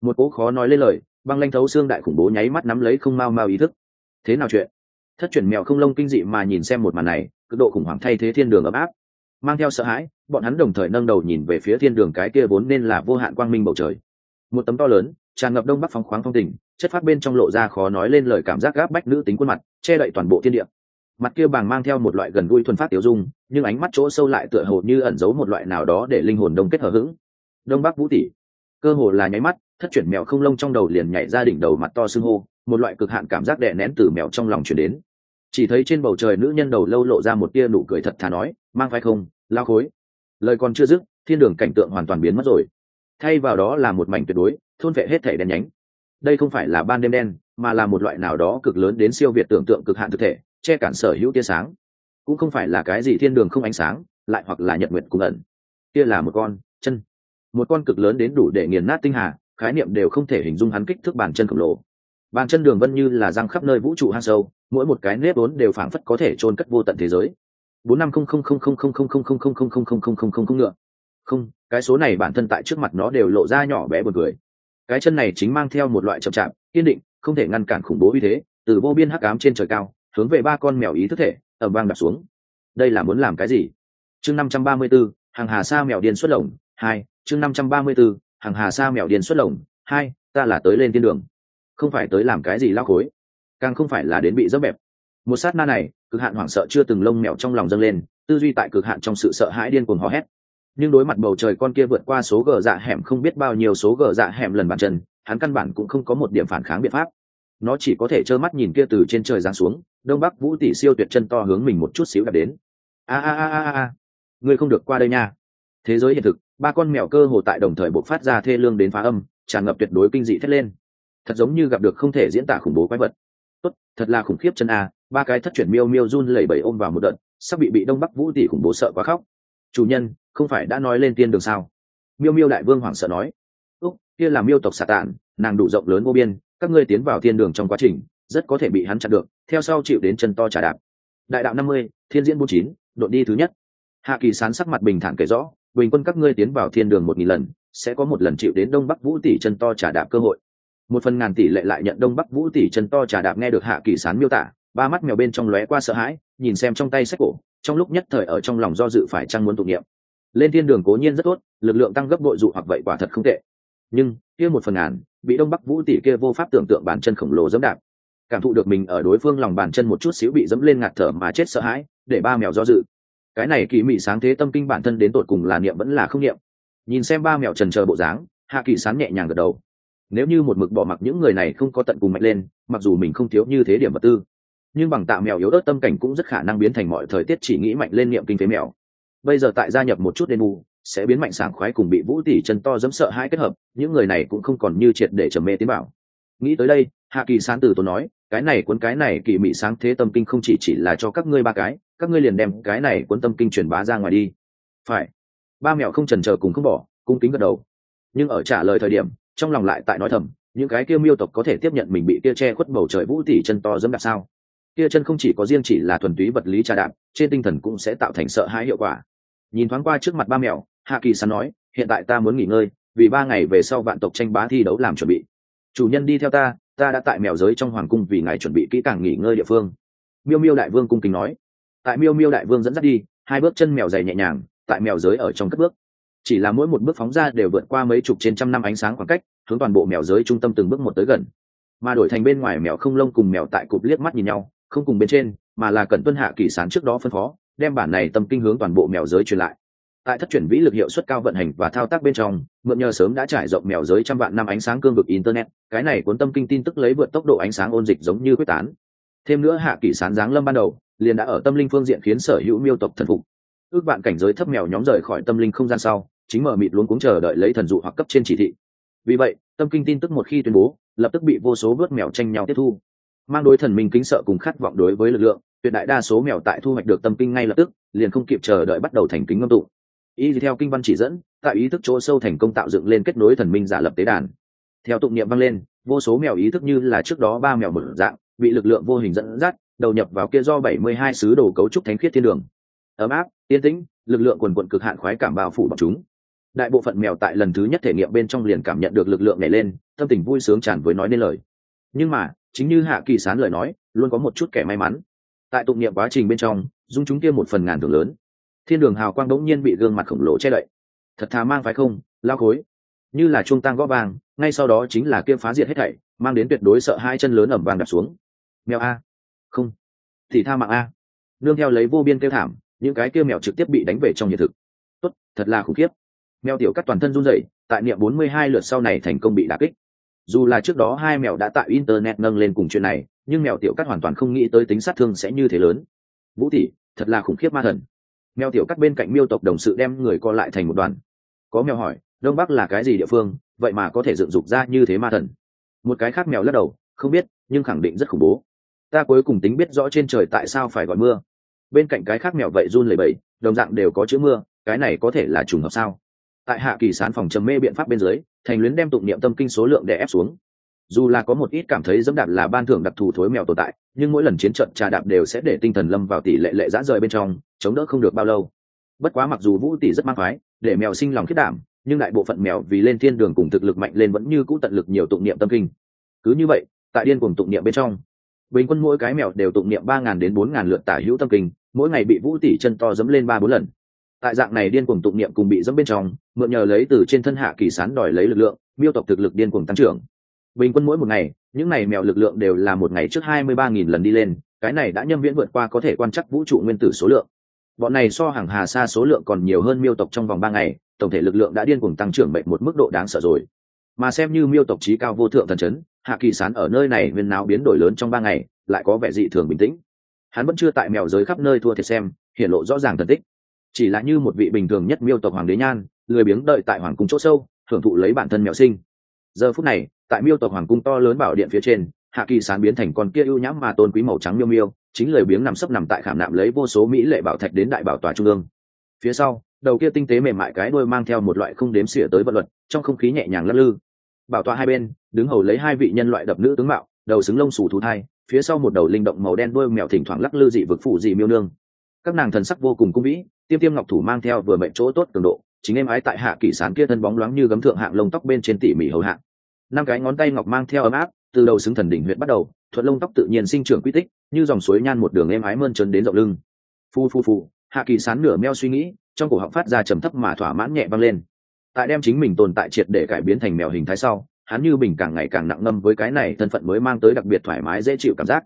Một cố khó nói lên lời, băng lanh thấu xương đại khủng bố nháy mắt nắm lấy không mau mau ý thức. Thế nào chuyện? Thất chuyển mèo không lông kinh dị mà nhìn xem một màn này, cực độ khủng hoảng thay thế thiên đường ấm áp. Mang theo sợ hãi, bọn hắn đồng thời nâng đầu nhìn về phía thiên đường cái kia vốn nên là vô hạn quang minh bầu trời một tấm to lớn, tràn ngập đông bắc phóng khoáng phong tình, chất phát bên trong lộ ra khó nói lên lời cảm giác gáp bách nữ tính khuôn mặt, che đậy toàn bộ thiên địa. Mặt kia bàng mang theo một loại gần gũi thuần phát tiểu dung, nhưng ánh mắt chỗ sâu lại tựa hồ như ẩn giấu một loại nào đó để linh hồn đông kết hở hững. Đông bắc vũ tỷ cơ hồ là nháy mắt, thất chuyển mèo không lông trong đầu liền nhảy ra đỉnh đầu mặt to xưng hô, một loại cực hạn cảm giác đè nén từ mèo trong lòng chuyển đến. Chỉ thấy trên bầu trời nữ nhân đầu lâu lộ ra một tia nụ cười thật thà nói, mang phải không? Lao khối. Lời còn chưa dứt, thiên đường cảnh tượng hoàn toàn biến mất rồi thay vào đó là một mảnh tuyệt đối thôn vệ hết thể đen nhánh đây không phải là ban đêm đen mà là một loại nào đó cực lớn đến siêu việt tưởng tượng cực hạn thực thể che cản sở hữu tia sáng cũng không phải là cái gì thiên đường không ánh sáng lại hoặc là nhật nguyện cùng ẩn kia là một con chân một con cực lớn đến đủ để nghiền nát tinh hà khái niệm đều không thể hình dung hắn kích thước bàn chân khổng lồ bàn chân đường vân như là răng khắp nơi vũ trụ hang sâu mỗi một cái nếp vốn đều phảng phất có thể chôn cất vô tận thế giới bốn năm không không không không không không không không không không không không không không không không ngựa không cái số này bản thân tại trước mặt nó đều lộ ra nhỏ bé buồn cười. Cái chân này chính mang theo một loại chậm chạp kiên định không thể ngăn cản khủng bố uy thế từ vô biên hắc ám trên trời cao hướng về ba con mèo ý thức thể ẩm vang đặt xuống. Đây là muốn làm cái gì? Chương năm trăm ba mươi 534, hàng hà sa mèo điên xuất lồng hai chương năm trăm ba mươi 534, hàng hà sa mèo điên xuất lồng hai ta là tới lên thiên đường. Không phải tới làm cái gì lao khối. Càng không phải là đến bị dấp bẹp. Một sát na này cực hạn hoảng sợ chưa từng lông mèo trong lòng dâng lên tư duy tại cực hạn trong sự sợ hãi điên cuồng hò hét nhưng đối mặt bầu trời con kia vượt qua số gờ dạ hẻm không biết bao nhiêu số gờ dạ hẻm lần bàn chân, hắn căn bản cũng không có một điểm phản kháng biện pháp. Nó chỉ có thể trơ mắt nhìn kia từ trên trời giáng xuống, đông bắc vũ tỷ siêu tuyệt chân to hướng mình một chút xíu đạp đến. A a a a a ngươi không được qua đây nha. Thế giới hiện thực, ba con mèo cơ hồ tại đồng thời bộc phát ra thê lương đến phá âm, tràn ngập tuyệt đối kinh dị thét lên. Thật giống như gặp được không thể diễn tả khủng bố quái vật. Tốt, thật là khủng khiếp chân a, ba cái thất chuyển miêu miêu run lẩy bẩy ôm vào một đợt, sắp bị bị đông bắc vũ tỷ khủng bố sợ quá khóc. Chủ nhân không phải đã nói lên tiên đường sao? Miêu miêu đại vương hoảng sợ nói. Úc, kia là miêu tộc xà tản nàng đủ rộng lớn vô biên, các ngươi tiến vào thiên đường trong quá trình, rất có thể bị hắn chặn được, theo sau chịu đến chân to trả đạp. Đại đạo năm mươi, thiên diễn bốn chín đội đi thứ nhất. Hạ kỳ sán sắc mặt bình thản kể rõ, bình quân các ngươi tiến vào thiên đường một nghìn lần, sẽ có một lần chịu đến đông bắc vũ tỷ chân to trả đạp cơ hội. Một phần ngàn tỷ lệ lại nhận đông bắc vũ tỷ chân to trà đạp nghe được hạ kỳ sán miêu tả, ba mắt mèo bên trong lóe qua sợ hãi, nhìn xem trong tay sách cổ, trong lúc nhất thời ở trong lòng do dự phải chăng muốn tụ niệm lên thiên đường cố nhiên rất tốt, lực lượng tăng gấp bội dụ hoặc vậy quả thật không tệ. Nhưng, kia một phần ngàn, bị đông bắc vũ tỷ kia vô pháp tưởng tượng bản chân khổng lồ dẫm đạp. Cảm thụ được mình ở đối phương lòng bàn chân một chút xíu bị dẫm lên ngạt thở mà chết sợ hãi, để ba mèo do dự. Cái này kỳ mị sáng thế tâm kinh bản thân đến tột cùng là niệm vẫn là không niệm. Nhìn xem ba mèo trần chờ bộ dáng, hạ kỳ sán nhẹ nhàng gật đầu. Nếu như một mực bỏ mặc những người này không có tận cùng mạnh lên, mặc dù mình không thiếu như thế điểm vật tư, nhưng bằng tạo mèo yếu ớt tâm cảnh cũng rất khả năng biến thành mọi thời tiết chỉ nghĩ mạnh lên niệm kinh phế mèo bây giờ tại gia nhập một chút đền bù, sẽ biến mạnh sảng khoái cùng bị vũ tỷ chân to dẫm sợ hai kết hợp, những người này cũng không còn như triệt để trầm mê tiến bảo nghĩ tới đây, hạ kỳ sáng từ tôi nói, cái này cuốn cái này kỳ mị sáng thế tâm kinh không chỉ chỉ là cho các ngươi ba cái, các ngươi liền đem cái này cuốn tâm kinh truyền bá ra ngoài đi. Phải. Ba mẹo không trần chờ cùng không bỏ, cung kính gật đầu. Nhưng ở trả lời thời điểm, trong lòng lại tại nói thầm, những cái kia miêu tộc có thể tiếp nhận mình bị kia che khuất bầu trời vũ tỷ chân to dẫm đạp sao? Kia chân không chỉ có riêng chỉ là thuần túy vật lý trà đạp, trên tinh thần cũng sẽ tạo thành sợ hãi hiệu quả nhìn thoáng qua trước mặt ba mèo hạ kỳ sắn nói, hiện tại ta muốn nghỉ ngơi, vì ba ngày về sau vạn tộc tranh bá thi đấu làm chuẩn bị. Chủ nhân đi theo ta ta đã tại mèo giới trong hoàng cung vì ngài chuẩn bị kỹ càng nghỉ ngơi địa phương. Miêu miêu đại vương cung kính nói. Tại miêu miêu đại vương dẫn dắt đi, hai bước chân mèo dày nhẹ nhàng, tại mèo giới ở trong các bước. Chỉ là mỗi một bước phóng ra đều vượt qua mấy chục trên trăm năm ánh sáng khoảng cách, hướng toàn bộ mèo giới trung tâm từng bước một tới gần. Mà đổi thành bên ngoài mèo không lông cùng mèo tại cụp liếc mắt nhìn nhau, không cùng bên trên, mà là cần tuân hạ kỳ sán trước đó phân phó đem bản này tâm kinh hướng toàn bộ mèo giới truyền lại. Tại thất chuyển vĩ lực hiệu suất cao vận hành và thao tác bên trong, mượn nhờ sớm đã trải rộng mèo giới trăm vạn năm ánh sáng cương vực internet, cái này cuốn tâm kinh tin tức lấy vượt tốc độ ánh sáng ôn dịch giống như quyết tán. Thêm nữa hạ kỷ sán giáng lâm ban đầu, liền đã ở tâm linh phương diện khiến sở hữu miêu tộc thần phục. Ước bạn cảnh giới thấp mèo nhóm rời khỏi tâm linh không gian sau, chính mở mịt luôn cuống chờ đợi lấy thần dụ hoặc cấp trên chỉ thị. Vì vậy, tâm kinh tin tức một khi tuyên bố, lập tức bị vô số vớt mèo tranh nhau tiếp thu mang đối thần minh kính sợ cùng khát vọng đối với lực lượng, tuyệt đại đa số mèo tại thu hoạch được tâm kinh ngay lập tức, liền không kịp chờ đợi bắt đầu thành kính ngâm tụ y theo kinh văn chỉ dẫn, tại ý thức chỗ sâu thành công tạo dựng lên kết nối thần minh giả lập tế đàn. Theo tụng niệm vang lên, vô số mèo ý thức như là trước đó ba mèo mở dạng, bị lực lượng vô hình dẫn dắt, đầu nhập vào kia do bảy mươi hai sứ đồ cấu trúc thánh khiết thiên đường. Ấm áp, yên tĩnh, lực lượng quần quận cực hạn khoái cảm bao phủ bọn chúng. Đại bộ phận mèo tại lần thứ nhất thể nghiệm bên trong liền cảm nhận được lực lượng này lên, tâm tình vui sướng tràn với nói nên lời. Nhưng mà chính như hạ kỳ sán lời nói, luôn có một chút kẻ may mắn. Tại tụng niệm quá trình bên trong, dung chúng kia một phần ngàn thưởng lớn. Thiên đường hào quang đống nhiên bị gương mặt khổng lồ che đậy. Thật thà mang phải không, lao khối? Như là chuông tang gõ vàng ngay sau đó chính là kia phá diệt hết thảy, mang đến tuyệt đối sợ hai chân lớn ẩm vàng đặt xuống. Mèo a. Không. Thì tha mạng a. Nương theo lấy vô biên kêu thảm, những cái kia mèo trực tiếp bị đánh về trong hiện thực. Tốt, thật là khủng khiếp. Mèo tiểu cắt toàn thân run rẩy, tại niệm bốn mươi hai lượt sau này thành công bị đả kích dù là trước đó hai mèo đã tại internet nâng lên cùng chuyện này, nhưng mèo tiểu cắt hoàn toàn không nghĩ tới tính sát thương sẽ như thế lớn. Vũ tỷ, thật là khủng khiếp ma thần. Mèo tiểu cắt bên cạnh miêu tộc đồng sự đem người co lại thành một đoàn. Có mèo hỏi, đông bắc là cái gì địa phương? Vậy mà có thể dựng dục ra như thế ma thần? Một cái khác mèo lắc đầu, không biết, nhưng khẳng định rất khủng bố. Ta cuối cùng tính biết rõ trên trời tại sao phải gọi mưa. Bên cạnh cái khác mèo vậy run lẩy bẩy, đồng dạng đều có chữ mưa, cái này có thể là trùng hợp sao? Tại hạ kỳ sán phòng trầm mê biện pháp bên dưới, thành luyến đem tụng niệm tâm kinh số lượng để ép xuống. Dù là có một ít cảm thấy dẫm đạp là ban thưởng đặc thù thối mèo tồn tại, nhưng mỗi lần chiến trận trà đạp đều sẽ để tinh thần lâm vào tỷ lệ lệ giã rời bên trong, chống đỡ không được bao lâu. Bất quá mặc dù vũ tỷ rất mang phái để mèo sinh lòng khiết đảm, nhưng đại bộ phận mèo vì lên thiên đường cùng thực lực mạnh lên vẫn như cũ tận lực nhiều tụng niệm tâm kinh. Cứ như vậy, tại điên cùng tụng niệm bên trong, bình quân mỗi cái mèo đều tụng niệm ba ngàn đến bốn ngàn lượt tả hữu tâm kinh, mỗi ngày bị vũ tỷ chân to dẫm lên ba bốn lần tại dạng này điên cuồng tụng niệm cùng bị dẫm bên trong, mượn nhờ lấy từ trên thân hạ kỳ sán đòi lấy lực lượng, miêu tộc thực lực điên cuồng tăng trưởng. Bình quân mỗi một ngày, những ngày mèo lực lượng đều là một ngày trước hai mươi ba nghìn lần đi lên, cái này đã nhâm viễn vượt qua có thể quan trắc vũ trụ nguyên tử số lượng. Bọn này so hàng hà xa số lượng còn nhiều hơn miêu tộc trong vòng ba ngày, tổng thể lực lượng đã điên cuồng tăng trưởng bệnh một mức độ đáng sợ rồi. Mà xem như miêu tộc trí cao vô thượng thần chấn, hạ kỳ sán ở nơi này nguyên náo biến đổi lớn trong ba ngày, lại có vẻ dị thường bình tĩnh. Hắn vẫn chưa tại mèo giới khắp nơi thua thiệt xem, hiện lộ rõ ràng thần tích chỉ là như một vị bình thường nhất miêu tộc hoàng đế nhan, lười biếng đợi tại hoàng cung chỗ sâu, thưởng thụ lấy bản thân mèo sinh. Giờ phút này, tại miêu tộc hoàng cung to lớn bảo điện phía trên, hạ kỳ sán biến thành con kia ưu nhãm mà tôn quý màu trắng miêu miêu, chính lười biếng nằm sấp nằm tại khảm nạm lấy vô số mỹ lệ bảo thạch đến đại bảo tòa trung ương. Phía sau, đầu kia tinh tế mềm mại cái đuôi mang theo một loại không đếm xỉa tới vật luật, trong không khí nhẹ nhàng lắc lư. Bảo tọa hai bên, đứng hầu lấy hai vị nhân loại đập nữ tướng mạo, đầu xứng lông xù thú thai, phía sau một đầu linh động màu đen đuôi mèo thỉnh thoảng lắc lư dị vực phủ dị miêu nương các nàng thần sắc vô cùng cung vĩ, tiêm tiêm ngọc thủ mang theo vừa mệnh chỗ tốt cường độ, chính em ái tại hạ kỷ sán kia thân bóng loáng như gấm thượng hạng lông tóc bên trên tỉ mỉ hầu hạng năm cái ngón tay ngọc mang theo ấm áp, từ đầu xứng thần đỉnh huyện bắt đầu, thuận lông tóc tự nhiên sinh trưởng quy tích, như dòng suối nhan một đường êm ái mơn trớn đến rộng lưng. Phu phu phu, hạ kỳ sán nửa meo suy nghĩ, trong cổ họng phát ra trầm thấp mà thỏa mãn nhẹ vang lên. Tại đem chính mình tồn tại triệt để cải biến thành mèo hình thái sau, hắn như bình càng ngày càng nặng ngâm với cái này thân phận mới mang tới đặc biệt thoải mái dễ chịu cảm giác.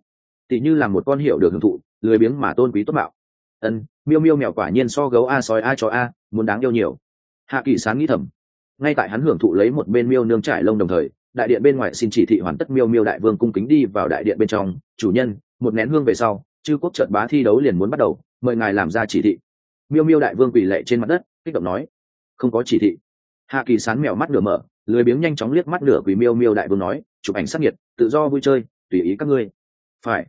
Tỉ như là một con hiệu được hưởng thụ, lười biếng mà tôn quý tốt mạo ân, miêu miêu mèo quả nhiên so gấu a sói a cho a, muốn đáng yêu nhiều. Hạ kỳ sán nghĩ thầm. Ngay tại hắn hưởng thụ lấy một bên miêu nương trải lông đồng thời, đại điện bên ngoài xin chỉ thị hoàn tất miêu miêu đại vương cung kính đi vào đại điện bên trong. Chủ nhân, một nén hương về sau, chư quốc trợt bá thi đấu liền muốn bắt đầu, mời ngài làm ra chỉ thị. Miêu miêu đại vương quỳ lệ trên mặt đất, kích động nói, không có chỉ thị. Hạ kỳ sán mèo mắt nửa mở, lười biếng nhanh chóng liếc mắt nửa quỳ miêu miêu đại vương nói, chụp ảnh sắc nhiệt, tự do vui chơi, tùy ý các ngươi. Phải.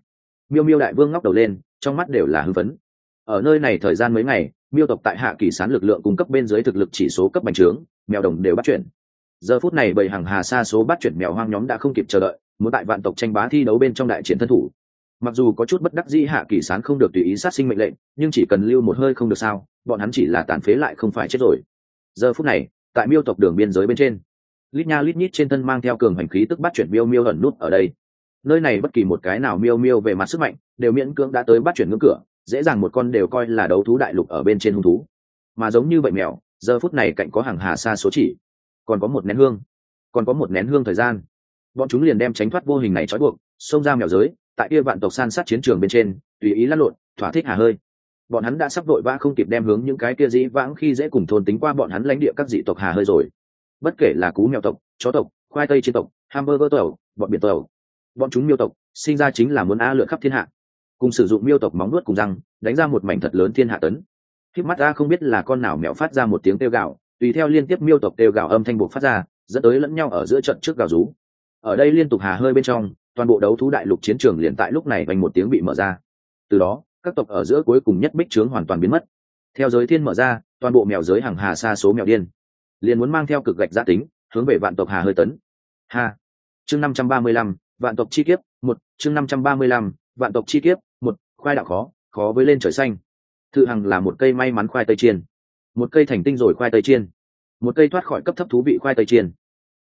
Miêu miêu đại vương ngóc đầu lên, trong mắt đều là hưng phấn ở nơi này thời gian mấy ngày, miêu tộc tại hạ kỳ sán lực lượng cung cấp bên dưới thực lực chỉ số cấp bành trướng, mèo đồng đều bắt chuyển. Giờ phút này bầy hàng hà xa số bắt chuyển mèo hoang nhóm đã không kịp chờ đợi, muốn tại vạn tộc tranh bá thi đấu bên trong đại chiến thân thủ. Mặc dù có chút bất đắc dĩ hạ kỳ sán không được tùy ý sát sinh mệnh lệnh, nhưng chỉ cần lưu một hơi không được sao, bọn hắn chỉ là tàn phế lại không phải chết rồi. Giờ phút này, tại miêu tộc đường biên giới bên trên, lít nha lít nhít trên thân mang theo cường hành khí tức bắt chuyển miêu miêu ẩn nút ở đây. Nơi này bất kỳ một cái nào miêu miêu về mặt sức mạnh, đều miễn cưỡng đã tới bắt chuyển ngưỡng cửa dễ dàng một con đều coi là đấu thú đại lục ở bên trên hung thú. Mà giống như vậy mèo giờ phút này cạnh có hàng hà xa số chỉ, còn có một nén hương, còn có một nén hương thời gian. Bọn chúng liền đem tránh thoát vô hình này trói buộc, xông ra mèo giới, tại kia vạn tộc san sát chiến trường bên trên, tùy ý lăn lộn, thỏa thích hà hơi. Bọn hắn đã sắp đội vã không kịp đem hướng những cái kia dĩ vãng khi dễ cùng thôn tính qua bọn hắn lãnh địa các dị tộc hà hơi rồi. Bất kể là cú mèo tộc, chó tộc, khoai tây trên tộc, hamburger tàu bọn biển tàu bọn chúng miêu tộc, sinh ra chính là muốn a lượn khắp thiên hạ cùng sử dụng miêu tộc móng nuốt cùng răng, đánh ra một mảnh thật lớn thiên hạ tấn. Khiếp mắt ra không biết là con nào mèo phát ra một tiếng kêu gạo tùy theo liên tiếp miêu tộc kêu gạo âm thanh buộc phát ra, dẫn tới lẫn nhau ở giữa trận trước gào rú. Ở đây liên tục hà hơi bên trong, toàn bộ đấu thú đại lục chiến trường liền tại lúc này vành một tiếng bị mở ra. Từ đó, các tộc ở giữa cuối cùng nhất bích trướng hoàn toàn biến mất. Theo giới thiên mở ra, toàn bộ mèo giới hàng hà xa số mèo điên. Liền muốn mang theo cực gạch gia tính, hướng về vạn tộc hà hơi tấn. Hà chương năm trăm ba mươi lăm, vạn tộc chi kiếp, một, chương năm trăm ba mươi lăm, vạn tộc chi kiếp khoai đạo khó khó với lên trời xanh. Thự hằng là một cây may mắn khoai tây chiên. Một cây thành tinh rồi khoai tây chiên. Một cây thoát khỏi cấp thấp thú vị khoai tây chiên.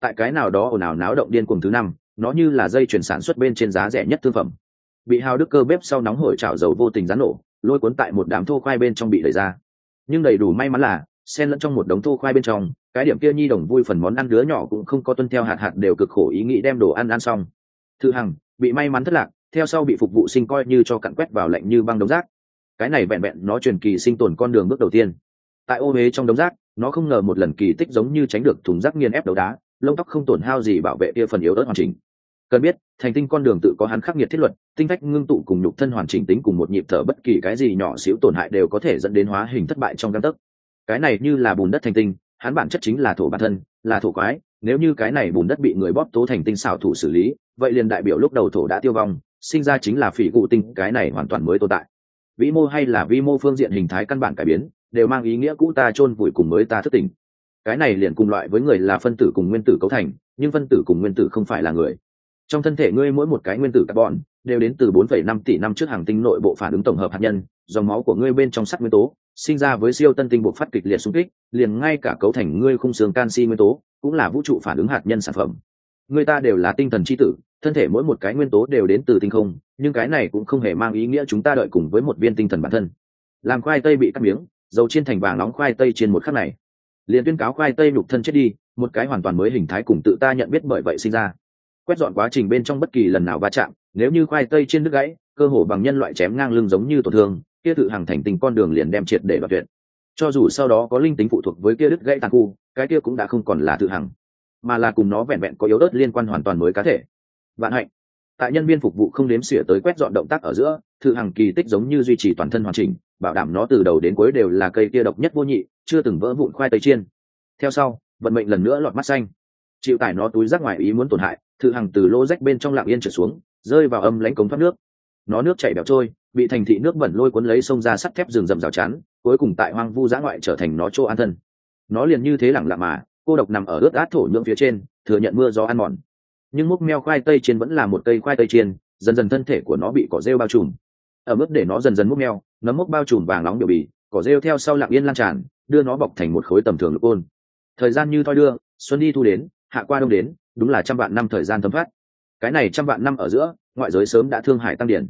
Tại cái nào đó ồn ào náo động điên cuồng thứ năm, nó như là dây chuyển sản xuất bên trên giá rẻ nhất thương phẩm. Bị hào đức cơ bếp sau nóng hổi chảo dầu vô tình rán nổ, lôi cuốn tại một đám thô khoai bên trong bị đẩy ra. Nhưng đầy đủ may mắn là, xen lẫn trong một đống thô khoai bên trong, cái điểm kia nhi đồng vui phần món ăn đứa nhỏ cũng không có tuân theo hạt hạt đều cực khổ ý nghĩ đem đồ ăn ăn xong. Thư hằng, bị may mắn thất lạc theo sau bị phục vụ sinh coi như cho cặn quét vào lạnh như băng đống rác. Cái này vẹn vẹn nó truyền kỳ sinh tồn con đường bước đầu tiên. Tại ô huế trong đống rác, nó không ngờ một lần kỳ tích giống như tránh được thùng rác nghiền ép đấu đá, lông tóc không tổn hao gì bảo vệ kia phần yếu ớt hoàn chỉnh. Cần biết, thành tinh con đường tự có hắn khắc nghiệt thiết luật, tinh phách ngưng tụ cùng nhục thân hoàn chỉnh tính cùng một nhịp thở bất kỳ cái gì nhỏ xíu tổn hại đều có thể dẫn đến hóa hình thất bại trong căn tấc. Cái này như là bùn đất thành tinh, hắn bản chất chính là thổ bản thân, là thổ quái, nếu như cái này bùn đất bị người bóp tố thành tinh xảo thủ xử lý, vậy liền đại biểu lúc đầu thổ đã tiêu vong sinh ra chính là phỉ cụ tinh cái này hoàn toàn mới tồn tại. Vĩ mô hay là vi mô phương diện hình thái căn bản cải biến đều mang ý nghĩa cũ ta chôn vùi cùng mới ta thức tỉnh cái này liền cùng loại với người là phân tử cùng nguyên tử cấu thành nhưng phân tử cùng nguyên tử không phải là người. Trong thân thể ngươi mỗi một cái nguyên tử carbon đều đến từ 4,5 tỷ năm trước hàng tinh nội bộ phản ứng tổng hợp hạt nhân dòng máu của ngươi bên trong sắt nguyên tố sinh ra với siêu tân tinh bộ phát kịch liệt xung kích liền ngay cả cấu thành ngươi khung xương canxi nguyên tố cũng là vũ trụ phản ứng hạt nhân sản phẩm. Người ta đều là tinh thần chi tử thân thể mỗi một cái nguyên tố đều đến từ tinh không, nhưng cái này cũng không hề mang ý nghĩa chúng ta đợi cùng với một viên tinh thần bản thân. Làm khoai tây bị cắt miếng, dầu chiên thành vàng nóng khoai tây trên một khắc này. Liền tuyên cáo khoai tây nhục thân chết đi, một cái hoàn toàn mới hình thái cùng tự ta nhận biết bởi vậy sinh ra. Quét dọn quá trình bên trong bất kỳ lần nào va chạm, nếu như khoai tây trên đứt gãy, cơ hồ bằng nhân loại chém ngang lưng giống như tổn thương, kia tự hàng thành tình con đường liền đem triệt để đoạt tuyệt. Cho dù sau đó có linh tính phụ thuộc với kia đứt gãy tàn khu, cái kia cũng đã không còn là tự hằng mà là cùng nó vẹn vẹn có yếu ớt liên quan hoàn toàn mới cá thể vạn hạnh. Tại nhân viên phục vụ không đếm xỉa tới quét dọn động tác ở giữa thử hằng kỳ tích giống như duy trì toàn thân hoàn chỉnh, bảo đảm nó từ đầu đến cuối đều là cây kia độc nhất vô nhị, chưa từng vỡ vụn khoai tây chiên. Theo sau, vận mệnh lần nữa lọt mắt xanh. Chịu tải nó túi rác ngoài ý muốn tổn hại thử hằng từ lô rách bên trong lạng yên trở xuống, rơi vào âm lãnh cống thoát nước. Nó nước chảy bẹo trôi, bị thành thị nước bẩn lôi cuốn lấy sông ra sắt thép rừng rậm rào chắn, cuối cùng tại hoang vu giã ngoại trở thành nó chỗ an thân. Nó liền như thế lẳng lặng mà, cô độc nằm ở ướt át thổ nhưỡng phía trên, thừa nhận mưa gió ăn mòn nhưng múc meo khoai tây chiên vẫn là một cây khoai tây chiên, dần dần thân thể của nó bị cỏ rêu bao trùm. Ở mức để nó dần dần múc meo nấm mốc bao trùm vàng nóng biểu bì, cỏ rêu theo sau lặng yên lan tràn, đưa nó bọc thành một khối tầm thường lục ôn. Thời gian như thoi đưa, xuân đi thu đến, hạ qua đông đến, đúng là trăm vạn năm thời gian thấm thoát. Cái này trăm vạn năm ở giữa, ngoại giới sớm đã thương hải tăng điển.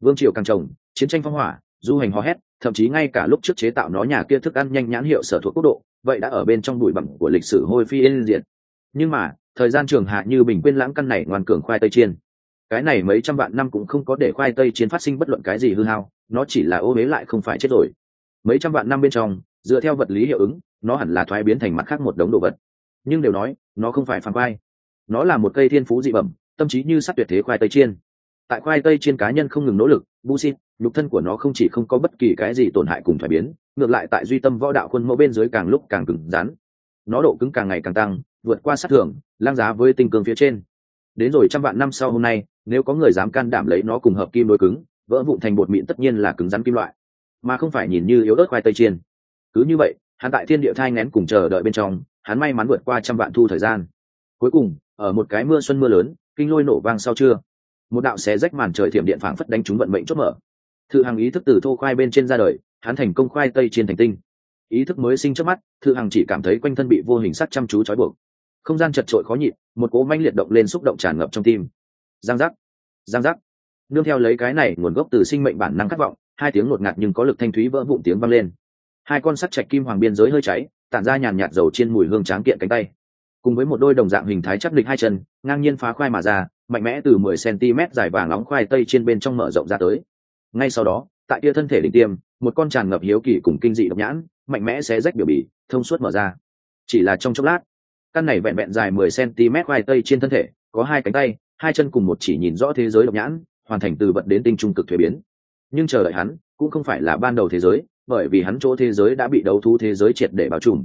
Vương triều càng trồng, chiến tranh phong hỏa, du hành hò hét, thậm chí ngay cả lúc trước chế tạo nó nhà kia thức ăn nhanh nhãn hiệu sở thuộc quốc độ, vậy đã ở bên trong bụi bặm của lịch sử hôi phi yên diệt. Nhưng mà thời gian trường hạ như bình quên lãng căn này ngoan cường khoai tây chiên. Cái này mấy trăm vạn năm cũng không có để khoai tây chiên phát sinh bất luận cái gì hư hao, nó chỉ là ô huế lại không phải chết rồi. Mấy trăm vạn năm bên trong, dựa theo vật lý hiệu ứng, nó hẳn là thoái biến thành mặt khác một đống đồ vật. Nhưng đều nói, nó không phải phản khoai nó là một cây thiên phú dị bẩm, tâm trí như sắt tuyệt thế khoai tây chiên. Tại khoai tây chiên cá nhân không ngừng nỗ lực, bu xin, nhục thân của nó không chỉ không có bất kỳ cái gì tổn hại cùng thoái biến, ngược lại tại duy tâm võ đạo khuôn mẫu bên dưới càng lúc càng cứng rắn. Nó độ cứng càng ngày càng tăng, vượt qua sát thường lang giá với tinh cường phía trên. Đến rồi trăm vạn năm sau hôm nay, nếu có người dám can đảm lấy nó cùng hợp kim đối cứng, vỡ vụn thành bột mịn tất nhiên là cứng rắn kim loại. Mà không phải nhìn như yếu ớt khoai tây chiên. Cứ như vậy, hắn tại thiên địa thai ngén cùng chờ đợi bên trong, hắn may mắn vượt qua trăm vạn thu thời gian. Cuối cùng, ở một cái mưa xuân mưa lớn, kinh lôi nổ vang sau trưa. Một đạo xé rách màn trời thiểm điện phảng phất đánh trúng vận mệnh chốt mở. Thự hằng ý thức từ thô khoai bên trên ra đời, hắn thành công khoai tây trên thành tinh. Ý thức mới sinh trước mắt, thự hằng chỉ cảm thấy quanh thân bị vô hình sắc chăm chú trói buộc không gian chật trội khó nhịn, một cỗ manh liệt động lên xúc động tràn ngập trong tim. Giang giác giang giác. Nương theo lấy cái này, nguồn gốc từ sinh mệnh bản năng khát vọng, hai tiếng ngột ngạt nhưng có lực thanh thúy vỡ vụn tiếng vang lên. Hai con sắt chạch kim hoàng biên giới hơi cháy, tản ra nhàn nhạt dầu trên mùi hương tráng kiện cánh tay. Cùng với một đôi đồng dạng hình thái chắc địch hai chân, ngang nhiên phá khoai mà ra, mạnh mẽ từ mười cm dài vàng nóng khoai tây trên bên trong mở rộng ra tới. Ngay sau đó, tại kia thân thể đỉnh tiêm, một con tràn ngập hiếu kỳ cùng kinh dị độc nhãn, mạnh mẽ xé rách biểu bì, thông suốt mở ra. Chỉ là trong chốc lát căn này vẹn vẹn dài mười cm khoai tây trên thân thể, có hai cánh tay, hai chân cùng một chỉ nhìn rõ thế giới độc nhãn, hoàn thành từ vật đến tinh trung cực thuế biến. Nhưng chờ đợi hắn, cũng không phải là ban đầu thế giới, bởi vì hắn chỗ thế giới đã bị đấu thú thế giới triệt để bao trùm.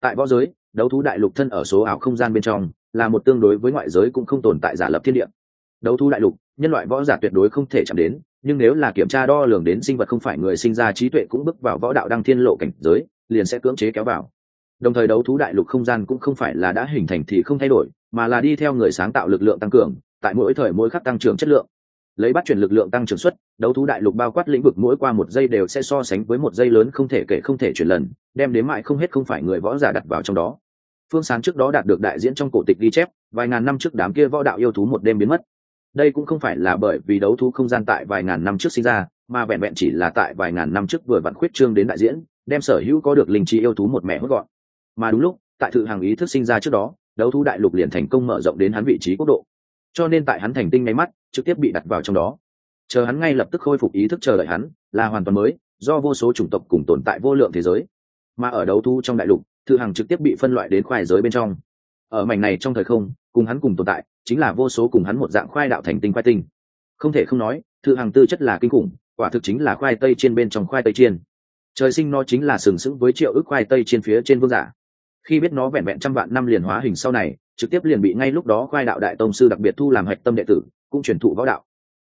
Tại võ giới, đấu thú đại lục thân ở số ảo không gian bên trong, là một tương đối với ngoại giới cũng không tồn tại giả lập thiên địa. Đấu thú đại lục, nhân loại võ giả tuyệt đối không thể chạm đến, nhưng nếu là kiểm tra đo lường đến sinh vật không phải người sinh ra trí tuệ cũng bước vào võ đạo đăng thiên lộ cảnh giới, liền sẽ cưỡng chế kéo vào đồng thời đấu thú đại lục không gian cũng không phải là đã hình thành thì không thay đổi, mà là đi theo người sáng tạo lực lượng tăng cường, tại mỗi thời mỗi khắc tăng trưởng chất lượng. Lấy bắt chuyển lực lượng tăng trưởng suất, đấu thú đại lục bao quát lĩnh vực mỗi qua một giây đều sẽ so sánh với một giây lớn không thể kể không thể chuyển lần, đem đến mại không hết không phải người võ giả đặt vào trong đó. Phương sán trước đó đạt được đại diễn trong cổ tịch ghi chép, vài ngàn năm trước đám kia võ đạo yêu thú một đêm biến mất. Đây cũng không phải là bởi vì đấu thú không gian tại vài ngàn năm trước sinh ra, mà vẹn vẹn chỉ là tại vài ngàn năm trước vừa vặn khuyết trương đến đại diễn, đem sở hữu có được linh trí yêu thú một mẹ hốt gọn mà đúng lúc, tại thự hàng ý thức sinh ra trước đó, đấu thú đại lục liền thành công mở rộng đến hắn vị trí quốc độ. Cho nên tại hắn thành tinh ngay mắt, trực tiếp bị đặt vào trong đó. Chờ hắn ngay lập tức khôi phục ý thức chờ đợi hắn, là hoàn toàn mới, do vô số chủng tộc cùng tồn tại vô lượng thế giới. Mà ở đấu thu trong đại lục, thự hàng trực tiếp bị phân loại đến khoai giới bên trong. Ở mảnh này trong thời không, cùng hắn cùng tồn tại, chính là vô số cùng hắn một dạng khoai đạo thành tinh khoai tinh. Không thể không nói, thự hàng tư chất là kinh khủng, quả thực chính là khoai tây trên bên trong khoai tây chiên. Trời sinh nó chính là sừng sững với triệu ước khoai tây trên phía trên vương giả khi biết nó vẹn vẹn trăm vạn năm liền hóa hình sau này, trực tiếp liền bị ngay lúc đó khoai đạo đại tông sư đặc biệt thu làm hạch tâm đệ tử, cũng truyền thụ võ đạo.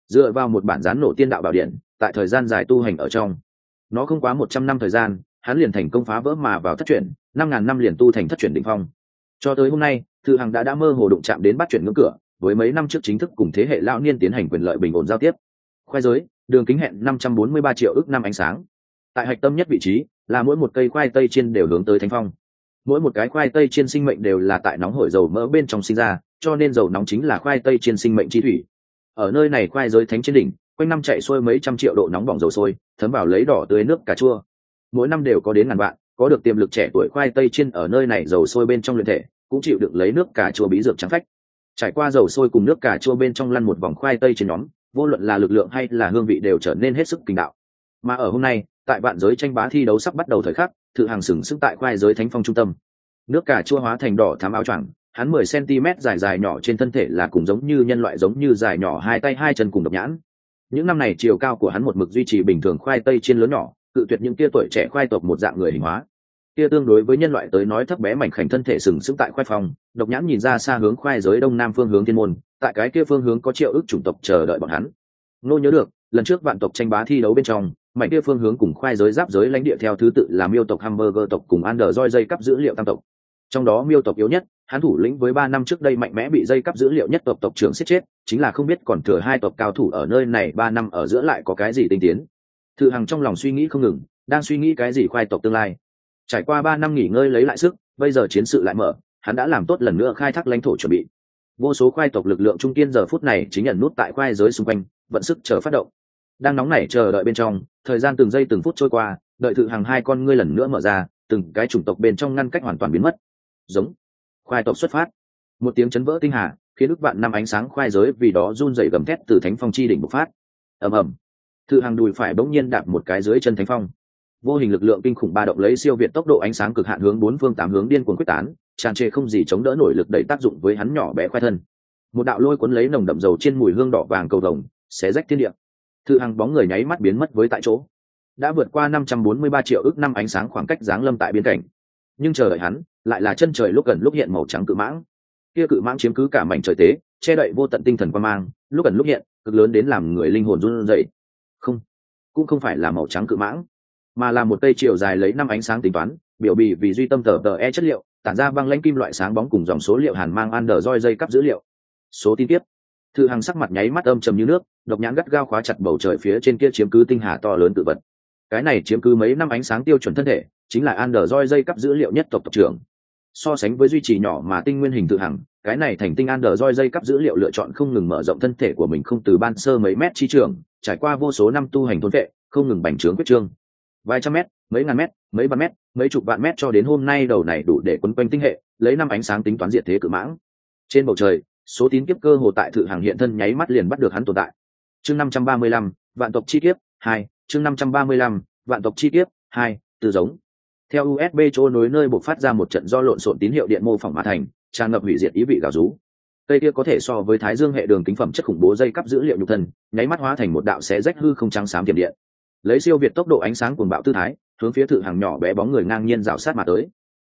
Dựa vào một bản gián nổ tiên đạo bảo điện, tại thời gian dài tu hành ở trong, nó không quá một trăm năm thời gian, hắn liền thành công phá vỡ mà vào thất truyền, năm ngàn năm liền tu thành thất truyền đỉnh phong. Cho tới hôm nay, thư hằng đã đã mơ hồ đụng chạm đến bắt chuyển ngưỡng cửa, với mấy năm trước chính thức cùng thế hệ lão niên tiến hành quyền lợi bình ổn giao tiếp. Khoai giới, đường kính hẹn năm trăm bốn mươi ba triệu ước năm ánh sáng. Tại hạch tâm nhất vị trí, là mỗi một cây khoai tây trên đều hướng tới thánh phong mỗi một cái khoai tây trên sinh mệnh đều là tại nóng hổi dầu mỡ bên trong sinh ra, cho nên dầu nóng chính là khoai tây trên sinh mệnh chi thủy. Ở nơi này khoai giới thánh trên đỉnh, quanh năm chạy xuôi mấy trăm triệu độ nóng bỏng dầu sôi, thấm vào lấy đỏ tưới nước cà chua. Mỗi năm đều có đến ngàn vạn, có được tiềm lực trẻ tuổi khoai tây trên ở nơi này dầu sôi bên trong luyện thể, cũng chịu được lấy nước cà chua bí dược trắng phách. Trải qua dầu sôi cùng nước cà chua bên trong lăn một vòng khoai tây trên nhóm, vô luận là lực lượng hay là hương vị đều trở nên hết sức kinh đạo. Mà ở hôm nay, tại vạn giới tranh bá thi đấu sắp bắt đầu thời khắc thự hàng sừng sức tại khoai giới thánh phong trung tâm. Nước cà chua hóa thành đỏ thám áo choàng, hắn mười cm dài dài nhỏ trên thân thể là cùng giống như nhân loại giống như dài nhỏ hai tay hai chân cùng độc nhãn. Những năm này chiều cao của hắn một mực duy trì bình thường khoai tây trên lớn nhỏ, cự tuyệt những tia tuổi trẻ khoai tộc một dạng người hình hóa. Tia tương đối với nhân loại tới nói thấp bé mảnh khảnh thân thể sừng sững tại khoai phòng độc nhãn nhìn ra xa hướng khoai giới đông nam phương hướng thiên môn, tại cái kia phương hướng có triệu ước chủng tộc chờ đợi bọn hắn. Nô nhớ được, lần trước vạn tộc tranh bá thi đấu bên trong mảnh địa phương hướng cùng khoai giới giáp giới lãnh địa theo thứ tự là miêu tộc hamburger tộc cùng ăn roi dây cắp dữ liệu tam tộc. Trong đó miêu tộc yếu nhất, hắn thủ lĩnh với ba năm trước đây mạnh mẽ bị dây cắp dữ liệu nhất tộc tộc trưởng giết chết, chính là không biết còn thừa hai tộc cao thủ ở nơi này ba năm ở giữa lại có cái gì tinh tiến. Thự hằng trong lòng suy nghĩ không ngừng, đang suy nghĩ cái gì khoai tộc tương lai. Trải qua ba năm nghỉ ngơi lấy lại sức, bây giờ chiến sự lại mở, hắn đã làm tốt lần nữa khai thác lãnh thổ chuẩn bị. Vô số khoai tộc lực lượng trung kiên giờ phút này chính nhận nút tại khoai giới xung quanh, vận sức chờ phát động đang nóng nảy chờ đợi bên trong, thời gian từng giây từng phút trôi qua, đợi thự hàng hai con ngươi lần nữa mở ra, từng cái chủng tộc bên trong ngăn cách hoàn toàn biến mất. Giống. Khoai tộc xuất phát. Một tiếng chấn vỡ tinh hà, khiến ức vạn năm ánh sáng khoai giới vì đó run dậy gầm thét từ thánh phong chi đỉnh bộc phát. Ầm ầm. Thự hàng đùi phải bỗng nhiên đạp một cái dưới chân thánh phong. Vô hình lực lượng kinh khủng ba động lấy siêu việt tốc độ ánh sáng cực hạn hướng bốn phương tám hướng điên cuồng quyết tán, tràn trề không gì chống đỡ nổi lực đẩy tác dụng với hắn nhỏ bé khoe thân. Một đạo lôi cuốn lấy nồng đậm dầu trên mùi hương đỏ vàng cầu rồng xé rách thiên địa thự hằng bóng người nháy mắt biến mất với tại chỗ. Đã vượt qua năm trăm bốn mươi ba triệu ước năm ánh sáng khoảng cách giáng lâm tại biên cảnh. Nhưng chờ đợi hắn, lại là chân trời lúc gần lúc hiện màu trắng cự mãng. Kia cự mãng chiếm cứ cả mảnh trời tế, che đậy vô tận tinh thần quan mang, lúc gần lúc hiện, cực lớn đến làm người linh hồn run rẩy. Không, cũng không phải là màu trắng cự mãng, mà là một cây chiều dài lấy năm ánh sáng tính toán, biểu bì vì duy tâm tờ tờ e chất liệu, tản ra băng lãnh kim loại sáng bóng cùng dòng số liệu hàn mang ăn đờ roi dây cắp dữ liệu. Số tin tiếp thư hàng sắc mặt nháy mắt âm trầm như nước, độc nhãn gắt gao khóa chặt bầu trời phía trên kia chiếm cứ tinh hà to lớn tự vật. Cái này chiếm cứ mấy năm ánh sáng tiêu chuẩn thân thể, chính là an đờ roi dây cắp dữ liệu nhất tộc tộc trưởng. So sánh với duy trì nhỏ mà tinh nguyên hình tự hằng, cái này thành tinh an đờ roi dây cắp dữ liệu lựa chọn không ngừng mở rộng thân thể của mình không từ ban sơ mấy mét chi trường, trải qua vô số năm tu hành thôn vệ, không ngừng bành trướng quyết trương. Vài trăm mét, mấy ngàn mét, mấy vạn mét, mấy chục vạn mét cho đến hôm nay đầu này đủ để quấn quanh tinh hệ, lấy năm ánh sáng tính toán diệt thế cự mãng. Trên bầu trời số tín kiếp cơ hồ tại thự hàng hiện thân nháy mắt liền bắt được hắn tồn tại. Chương năm trăm ba mươi lăm, vạn tộc chi kiếp, hai, chương năm trăm ba mươi lăm, vạn tộc chi kiếp, hai, từ giống. Theo usb chỗ nối nơi buộc phát ra một trận do lộn xộn tín hiệu điện mô phỏng mà thành, tràn ngập hủy diệt ý vị gào rú. Cây kia có thể so với thái dương hệ đường kính phẩm chất khủng bố dây cắp dữ liệu nhục thân, nháy mắt hóa thành một đạo xé rách hư không trắng xám tiềm điện. Lấy siêu việt tốc độ ánh sáng cuồng bạo tư thái, hướng phía thự hàng nhỏ bé bóng người ngang nhiên rào sát mà tới.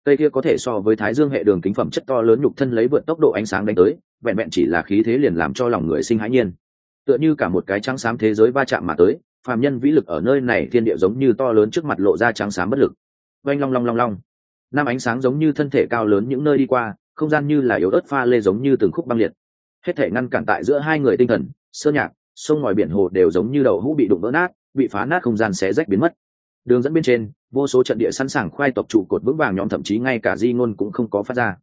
Cây kia có thể so với thái dương hệ đường kính phẩm chất to lớn nhục thân lấy vượt tốc độ ánh sáng đánh tới vẹn vẹn chỉ là khí thế liền làm cho lòng người sinh hãi nhiên. Tựa như cả một cái trắng xám thế giới va chạm mà tới, phàm nhân vĩ lực ở nơi này thiên địa giống như to lớn trước mặt lộ ra trắng xám bất lực. Oanh long long long long. Năm ánh sáng giống như thân thể cao lớn những nơi đi qua, không gian như là yếu ớt pha lê giống như từng khúc băng liệt. Hết thể ngăn cản tại giữa hai người tinh thần, sơ nhạc, sông ngòi biển hồ đều giống như đầu hũ bị đụng vỡ nát, bị phá nát không gian xé rách biến mất. Đường dẫn bên trên, vô số trận địa sẵn sàng khoai tộc trụ cột vững vàng nhóm thậm chí ngay cả di ngôn cũng không có phát ra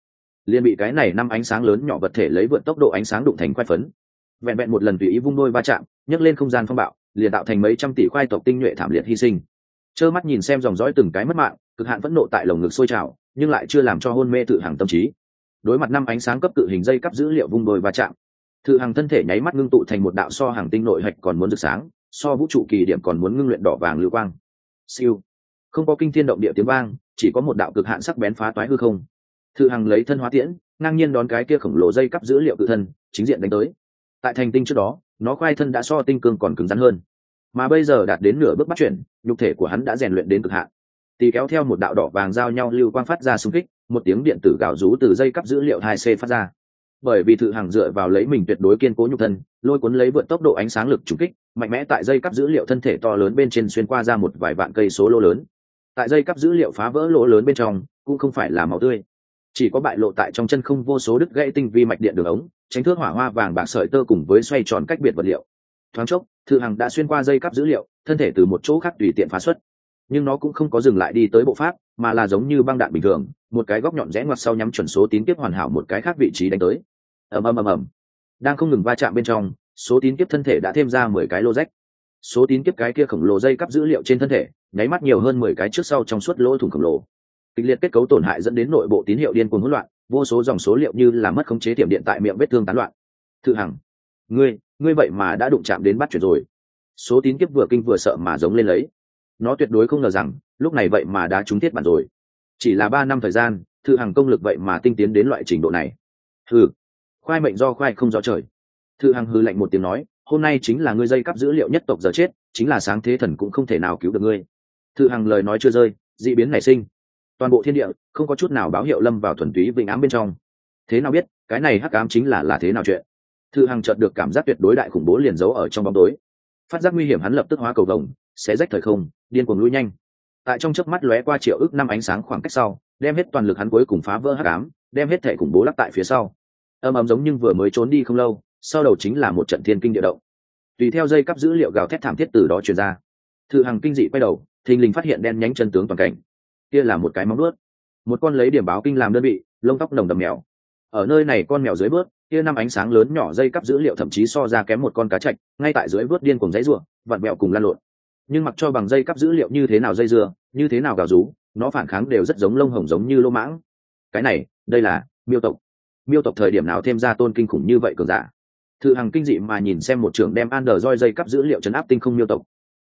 liền bị cái này năm ánh sáng lớn nhỏ vật thể lấy vượt tốc độ ánh sáng đụng thành khoai phấn. Vẹn vẹn một lần tùy ý vung đôi va chạm, nhấc lên không gian phong bạo, liền tạo thành mấy trăm tỷ khoai tộc tinh nhuệ thảm liệt hy sinh. Trơ mắt nhìn xem dòng dõi từng cái mất mạng, cực hạn phẫn nộ tại lồng ngực sôi trào, nhưng lại chưa làm cho hôn mê tự hàng tâm trí. Đối mặt năm ánh sáng cấp tự hình dây cắp dữ liệu vung đôi va chạm, tự hàng thân thể nháy mắt ngưng tụ thành một đạo so hàng tinh nội hạch còn muốn rực sáng, so vũ trụ kỳ điểm còn muốn ngưng luyện đỏ vàng lưu quang. Siêu. Không có kinh thiên động địa tiếng vang, chỉ có một đạo cực hạn sắc bén phá toái hư không thự hằng lấy thân hóa tiễn, ngang nhiên đón cái kia khổng lồ dây cắp dữ liệu tự thân, chính diện đánh tới. Tại thành tinh trước đó, nó khoai thân đã so tinh cương còn cứng rắn hơn. Mà bây giờ đạt đến nửa bước bắt chuyển, nhục thể của hắn đã rèn luyện đến cực hạn. Tì kéo theo một đạo đỏ vàng giao nhau lưu quang phát ra xung kích, một tiếng điện tử gạo rú từ dây cắp dữ liệu hai c phát ra. Bởi vì thự hàng dựa vào lấy mình tuyệt đối kiên cố nhục thân, lôi cuốn lấy vượt tốc độ ánh sáng lực trùng kích, mạnh mẽ tại dây cắp dữ liệu thân thể to lớn bên trên xuyên qua ra một vài vạn cây số lỗ lớn. Tại dây cắp dữ liệu phá vỡ lỗ lớn bên trong, cũng không phải là màu tươi chỉ có bại lộ tại trong chân không vô số đứt gãy tinh vi mạch điện đường ống, tránh thước hỏa hoa vàng bạc sợi tơ cùng với xoay tròn cách biệt vật liệu. Thoáng chốc thư hằng đã xuyên qua dây cắp dữ liệu, thân thể từ một chỗ khác tùy tiện phá xuất. Nhưng nó cũng không có dừng lại đi tới bộ pháp, mà là giống như băng đạn bình thường, một cái góc nhọn rẽ ngoặt sau nhắm chuẩn số tín kiếp hoàn hảo một cái khác vị trí đánh tới. Ầm ầm ầm ầm. Đang không ngừng va chạm bên trong, số tín kiếp thân thể đã thêm ra mười cái lô rách. Số tín kiếp cái kia khổng lồ dây cắp dữ liệu trên thân thể, nháy mắt nhiều hơn mười cái trước sau trong suốt lỗ thủng khổng lồ kịch liệt kết cấu tổn hại dẫn đến nội bộ tín hiệu điên cuồng hỗn loạn, vô số dòng số liệu như là mất khống chế tiệm điện tại miệng vết thương tán loạn. Thự hằng, ngươi ngươi vậy mà đã đụng chạm đến bắt chuyển rồi. Số tín kiếp vừa kinh vừa sợ mà giống lên lấy. Nó tuyệt đối không ngờ rằng, lúc này vậy mà đã trúng thiết bản rồi. Chỉ là ba năm thời gian, thự hằng công lực vậy mà tinh tiến đến loại trình độ này. Hừ, khoai mệnh do khoai không rõ trời. Thư hằng hư lạnh một tiếng nói, hôm nay chính là ngươi dây cắp dữ liệu nhất tộc giờ chết, chính là sáng thế thần cũng không thể nào cứu được ngươi. Thư hằng lời nói chưa rơi d ị biến nảy sinh toàn bộ thiên địa, không có chút nào báo hiệu lâm vào thuần túy vĩnh ám bên trong. Thế nào biết, cái này hắc ám chính là là thế nào chuyện? Thư hằng chợt được cảm giác tuyệt đối đại khủng bố liền giấu ở trong bóng tối. Phát giác nguy hiểm hắn lập tức hóa cầu vồng, sẽ rách thời không, điên cuồng lui nhanh. Tại trong chớp mắt lóe qua triệu ước năm ánh sáng khoảng cách sau, đem hết toàn lực hắn cuối cùng phá vỡ hắc ám, đem hết thể khủng bố lắc tại phía sau. Âm ấm giống nhưng vừa mới trốn đi không lâu, sau đầu chính là một trận thiên kinh địa động. Tùy theo dây cắp dữ liệu gào thét thảm thiết từ đó truyền ra. Thư hằng kinh dị quay đầu, thình lình phát hiện đen nhánh chân tướng toàn cảnh kia là một cái móng đuốt một con lấy điểm báo kinh làm đơn vị, lông tóc nồng đầm mèo. Ở nơi này con mèo dưới bước, kia năm ánh sáng lớn nhỏ dây cắp dữ liệu thậm chí so ra kém một con cá chạch, ngay tại dưới vớt điên cùng dãy ruộng vặn mẹo cùng lan lộn. Nhưng mặc cho bằng dây cắp dữ liệu như thế nào dây dưa, như thế nào gào rú, nó phản kháng đều rất giống lông hồng giống như lô mãng. Cái này, đây là miêu tộc. Miêu tộc thời điểm nào thêm ra tôn kinh khủng như vậy cường giả? Thự hằng kinh dị mà nhìn xem một trưởng đem an đờ roi dây cắp dữ liệu chấn áp tinh không miêu tộc.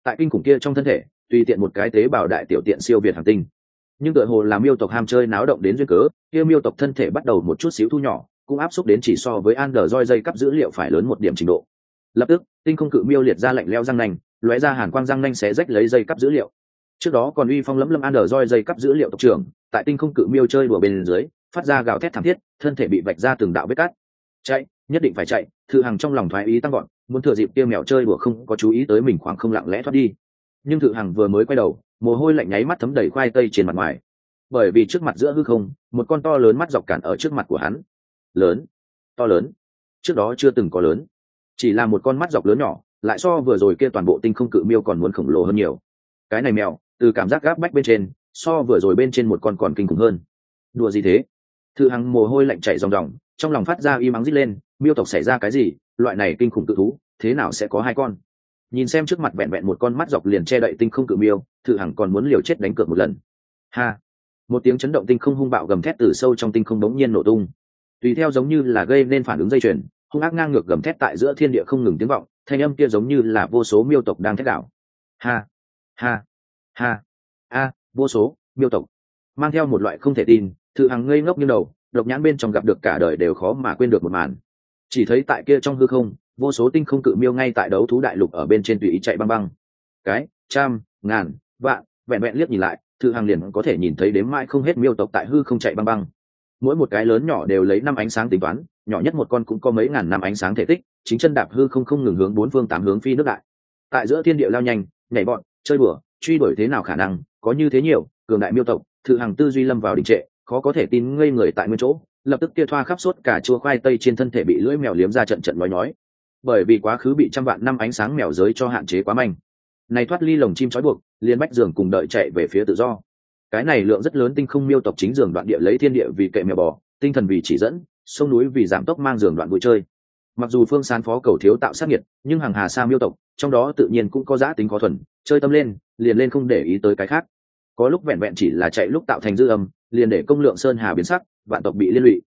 Tại kinh khủng kia trong thân thể, tùy tiện một cái tế bào đại tiểu tiện siêu việt hàng tinh nhưng tựa hồ là miêu tộc ham chơi náo động đến duyên cớ kia miêu tộc thân thể bắt đầu một chút xíu thu nhỏ cũng áp xúc đến chỉ so với an đờ roi dây cắp dữ liệu phải lớn một điểm trình độ. Lập tức tinh không cự miêu liệt ra lạnh leo răng nành, lóe ra hàn quang răng nanh xé rách lấy dây cắp dữ liệu. Trước đó còn uy phong lẫm lâm an đờ roi dây cắp dữ liệu tộc trưởng tại tinh không cự miêu chơi đùa bên dưới phát ra gào thét thảm thiết thân thể bị vạch ra từng đạo vết cắt chạy nhất định phải chạy thư hằng trong lòng thoái ý tăng gọn muốn thừa dịp tiêu mèo chơi đùa không có chú ý tới mình khoảng không lặng lẽ thoát đi. Nhưng thự hằng vừa mới quay đầu mồ hôi lạnh nháy mắt thấm đầy khoai tây trên mặt ngoài. Bởi vì trước mặt giữa hư không, một con to lớn mắt dọc cản ở trước mặt của hắn. Lớn. To lớn. Trước đó chưa từng có lớn. Chỉ là một con mắt dọc lớn nhỏ, lại so vừa rồi kia toàn bộ tinh không cự miêu còn muốn khổng lồ hơn nhiều. Cái này mèo, từ cảm giác gáp bách bên trên, so vừa rồi bên trên một con còn kinh khủng hơn. Đùa gì thế? Thư hằng mồ hôi lạnh chảy ròng ròng, trong lòng phát ra y mắng rít lên, miêu tộc xảy ra cái gì? Loại này kinh khủng tự thú, thế nào sẽ có hai con? Nhìn xem trước mặt vẹn vẹn một con mắt dọc liền che đậy tinh không cự miêu thử hằng còn muốn liều chết đánh cược một lần. Ha! Một tiếng chấn động tinh không hung bạo gầm thét từ sâu trong tinh không đống nhiên nổ tung. Tùy theo giống như là gây nên phản ứng dây chuyền, hung ác ngang ngược gầm thét tại giữa thiên địa không ngừng tiếng vọng, thanh âm kia giống như là vô số miêu tộc đang thét đảo ha! Ha! Ha! A, vô số miêu tộc. Mang theo một loại không thể tin thử hằng ngây ngốc như đầu, độc nhãn bên trong gặp được cả đời đều khó mà quên được một màn. Chỉ thấy tại kia trong hư không vô số tinh không cự miêu ngay tại đấu thú đại lục ở bên trên tùy ý chạy băng băng. Cái, trăm, ngàn, vạn, vẹn vẹn liếc nhìn lại thự hàng liền có thể nhìn thấy đếm mãi không hết miêu tộc tại hư không chạy băng băng. Mỗi một cái lớn nhỏ đều lấy năm ánh sáng tính toán, nhỏ nhất một con cũng có mấy ngàn năm ánh sáng thể tích, chính chân đạp hư không không ngừng hướng bốn phương tám hướng phi nước đại. Tại giữa thiên địa lao nhanh, nhảy bọn, chơi bừa, truy đuổi thế nào khả năng, có như thế nhiều, cường đại miêu tộc thự hàng tư duy lâm vào đình trệ, khó có thể tin ngây người tại nguyên chỗ, lập tức kia thoa khắp suốt cả chua khoai tây trên thân thể bị lưỡi mèo liếm ra trận trận nói nói bởi vì quá khứ bị trăm vạn năm ánh sáng mèo giới cho hạn chế quá manh. Này thoát ly lồng chim trói buộc liên bách giường cùng đợi chạy về phía tự do. Cái này lượng rất lớn tinh không miêu tộc chính giường đoạn địa lấy thiên địa vì kệ mèo bò, tinh thần vì chỉ dẫn, sông núi vì giảm tốc mang giường đoạn vui chơi. Mặc dù phương sán phó cầu thiếu tạo sát nhiệt nhưng hàng hà sa miêu tộc, trong đó tự nhiên cũng có giá tính khó thuần, chơi tâm lên, liền lên không để ý tới cái khác. Có lúc vẹn vẹn chỉ là chạy lúc tạo thành dư âm, liền để công lượng sơn hà biến sắc, vạn tộc bị liên lụy.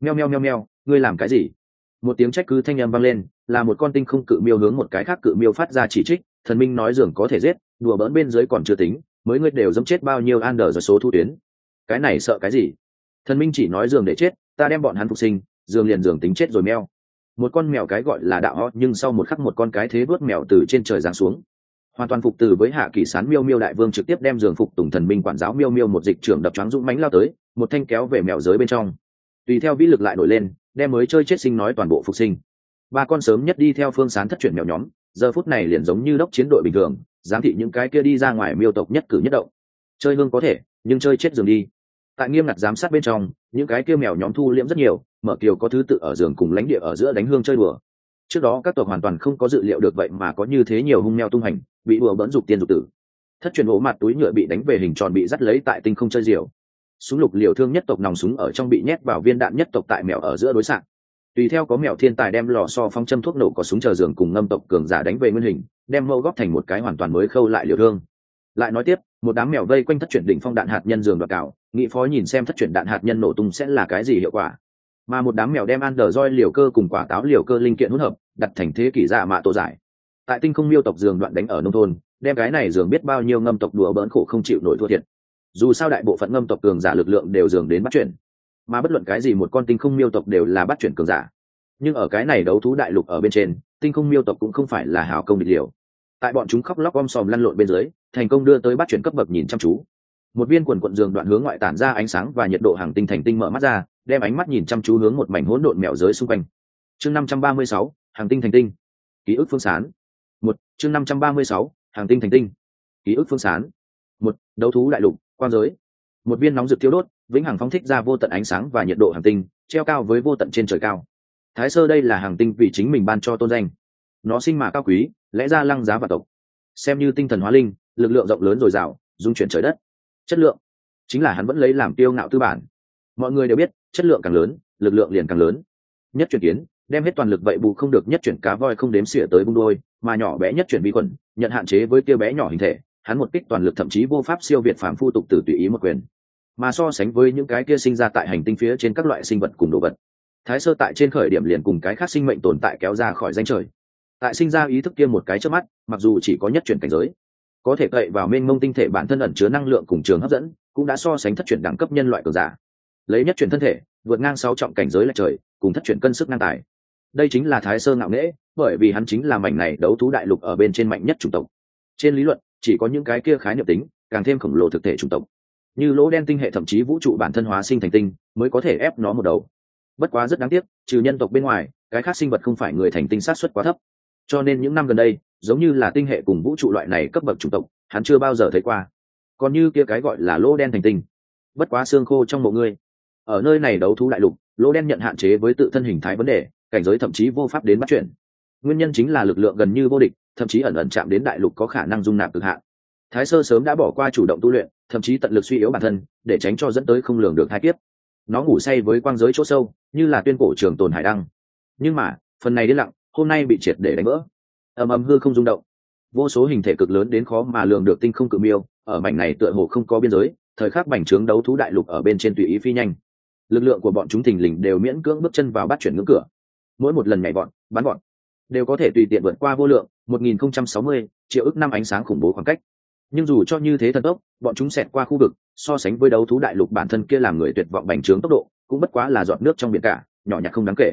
Meo meo meo meo, ngươi làm cái gì? Một tiếng trách cứ thanh âm vang lên, là một con tinh không cự miêu hướng một cái khác cự miêu phát ra chỉ trích, thần minh nói dường có thể giết, đùa bỡn bên dưới còn chưa tính, mới ngươi đều dẫm chết bao nhiêu an đờ rồi số thu tuyến. Cái này sợ cái gì? Thần minh chỉ nói dường để chết, ta đem bọn hắn phục sinh dường liền dường tính chết rồi meo một con mèo cái gọi là đạo ho nhưng sau một khắc một con cái thế vớt mèo từ trên trời giáng xuống. Hoàn toàn phục từ với hạ kỳ sán miêu miêu đại vương trực tiếp đem giường phục tùng thần minh quản giáo miêu miêu một dịch trưởng đập choáng dũng mánh lao tới, một thanh kéo về mèo giới bên trong. Tùy theo vĩ lực lại nổi lên đem mới chơi chết sinh nói toàn bộ phục sinh. Ba con sớm nhất đi theo phương sán thất chuyển mèo nhóm, giờ phút này liền giống như đốc chiến đội bình thường, giám thị những cái kia đi ra ngoài miêu tộc nhất cử nhất động. Chơi hương có thể, nhưng chơi chết giường đi. Tại nghiêm ngặt giám sát bên trong, những cái kia mèo nhóm thu liễm rất nhiều, mở kiều có thứ tự ở giường cùng lãnh địa ở giữa đánh hương chơi đùa. Trước đó các tộc hoàn toàn không có dự liệu được vậy mà có như thế nhiều hung mèo tung hành, bị đùa bỡn dục tiên dục tử. Thất truyền ố mặt túi nhựa bị đánh về hình tròn bị dắt lấy tại tinh không chơi diều súng lục liều thương nhất tộc nòng súng ở trong bị nhét vào viên đạn nhất tộc tại mèo ở giữa đối xạ. Tùy theo có mèo thiên tài đem lò so phong châm thuốc nổ có súng chờ giường cùng ngâm tộc cường giả đánh về nguyên hình, đem mâu góp thành một cái hoàn toàn mới khâu lại liều thương. Lại nói tiếp, một đám mèo vây quanh thất chuyển đỉnh phong đạn hạt nhân giường đoạt cào, nghị phó nhìn xem thất chuyển đạn hạt nhân nổ tung sẽ là cái gì hiệu quả. Mà một đám mèo đem ăn đờ roi liều cơ cùng quả táo liều cơ linh kiện hỗn hợp, đặt thành thế kỷ giả mạ tổ giải. Tại tinh không miêu tộc giường đoạn đánh ở nông thôn, đem cái này giường biết bao nhiêu ngâm tộc đùa bỡn khổ không chịu nổi thua thiệt dù sao đại bộ phận ngâm tộc cường giả lực lượng đều dường đến bắt chuyển mà bất luận cái gì một con tinh không miêu tộc đều là bắt chuyển cường giả. Nhưng ở cái này đấu thú đại lục ở bên trên, tinh không miêu tộc cũng không phải là hào công địch liều. Tại bọn chúng khóc lóc om sòm lăn lộn bên dưới, thành công đưa tới bắt chuyển cấp bậc nhìn chăm chú. Một viên quần quận giường đoạn hướng ngoại tản ra ánh sáng và nhiệt độ hàng tinh thành tinh mở mắt ra, đem ánh mắt nhìn chăm chú hướng một mảnh hỗn độn mèo giới xung quanh. Chương năm trăm ba mươi sáu, hàng tinh thành tinh. Ký ức phương sán. Một, chương năm trăm ba mươi sáu, hàng tinh thành tinh. Ký ức phương sán. Một, đấu thú đại lục quan giới. Một viên nóng rực thiếu đốt, vĩnh hằng phóng thích ra vô tận ánh sáng và nhiệt độ hàng tinh, treo cao với vô tận trên trời cao. Thái sơ đây là hàng tinh vì chính mình ban cho tôn danh. Nó sinh mà cao quý, lẽ ra lăng giá và tộc. Xem như tinh thần hóa linh, lực lượng rộng lớn dồi dào, dung chuyển trời đất. Chất lượng. Chính là hắn vẫn lấy làm tiêu ngạo tư bản. Mọi người đều biết, chất lượng càng lớn, lực lượng liền càng lớn. Nhất chuyển kiến, đem hết toàn lực vậy bù không được nhất chuyển cá voi không đếm xỉa tới bung đôi, mà nhỏ bé nhất chuyển vi khuẩn, nhận hạn chế với tiêu bé nhỏ hình thể hắn một kích toàn lực thậm chí vô pháp siêu việt phàm phu tục tử tùy ý một quyền. Mà so sánh với những cái kia sinh ra tại hành tinh phía trên các loại sinh vật cùng đồ vật, thái sơ tại trên khởi điểm liền cùng cái khác sinh mệnh tồn tại kéo ra khỏi danh trời. Tại sinh ra ý thức kia một cái trước mắt, mặc dù chỉ có nhất chuyển cảnh giới, có thể cậy vào mênh mông tinh thể bản thân ẩn chứa năng lượng cùng trường hấp dẫn, cũng đã so sánh thất chuyển đẳng cấp nhân loại cường giả. Lấy nhất chuyển thân thể, vượt ngang sáu trọng cảnh giới là trời, cùng thất chuyển cân sức ngang tài. Đây chính là thái sơ ngạo nghễ, bởi vì hắn chính là mảnh này đấu thú đại lục ở bên trên mạnh nhất chủng tộc. Trên lý luận chỉ có những cái kia khái niệm tính, càng thêm khổng lồ thực thể chủng tộc. Như lỗ đen tinh hệ thậm chí vũ trụ bản thân hóa sinh thành tinh, mới có thể ép nó một đầu. Bất quá rất đáng tiếc, trừ nhân tộc bên ngoài, cái khác sinh vật không phải người thành tinh sát xuất quá thấp. Cho nên những năm gần đây, giống như là tinh hệ cùng vũ trụ loại này cấp bậc chủng tộc, hắn chưa bao giờ thấy qua. Còn như kia cái gọi là lỗ đen thành tinh. Bất quá xương khô trong bộ ngươi. Ở nơi này đấu thú đại lục, lỗ đen nhận hạn chế với tự thân hình thái vấn đề, cảnh giới thậm chí vô pháp đến bắt chuyển nguyên nhân chính là lực lượng gần như vô địch thậm chí ẩn ẩn chạm đến đại lục có khả năng dung nạp cực hạn. Thái sơ sớm đã bỏ qua chủ động tu luyện, thậm chí tận lực suy yếu bản thân, để tránh cho dẫn tới không lường được hai kiếp. Nó ngủ say với quang giới chỗ sâu, như là tuyên cổ trường tồn hải đăng. Nhưng mà, phần này đi lặng, hôm nay bị triệt để đánh vỡ. Ầm ầm hư không rung động. Vô số hình thể cực lớn đến khó mà lường được tinh không cự miêu, ở mảnh này tựa hồ không có biên giới, thời khắc bành trướng đấu thú đại lục ở bên trên tùy ý phi nhanh. Lực lượng của bọn chúng thình lình đều miễn cưỡng bước chân vào bắt chuyển ngưỡng cửa. Mỗi một lần nhảy bọn, bắn bọn đều có thể tùy tiện vượt qua vô lượng 1060 triệu ức năm ánh sáng khủng bố khoảng cách. Nhưng dù cho như thế thần tốc, bọn chúng xẹt qua khu vực, so sánh với đấu thú đại lục bản thân kia làm người tuyệt vọng bành trướng tốc độ, cũng bất quá là giọt nước trong biển cả, nhỏ nhặt không đáng kể.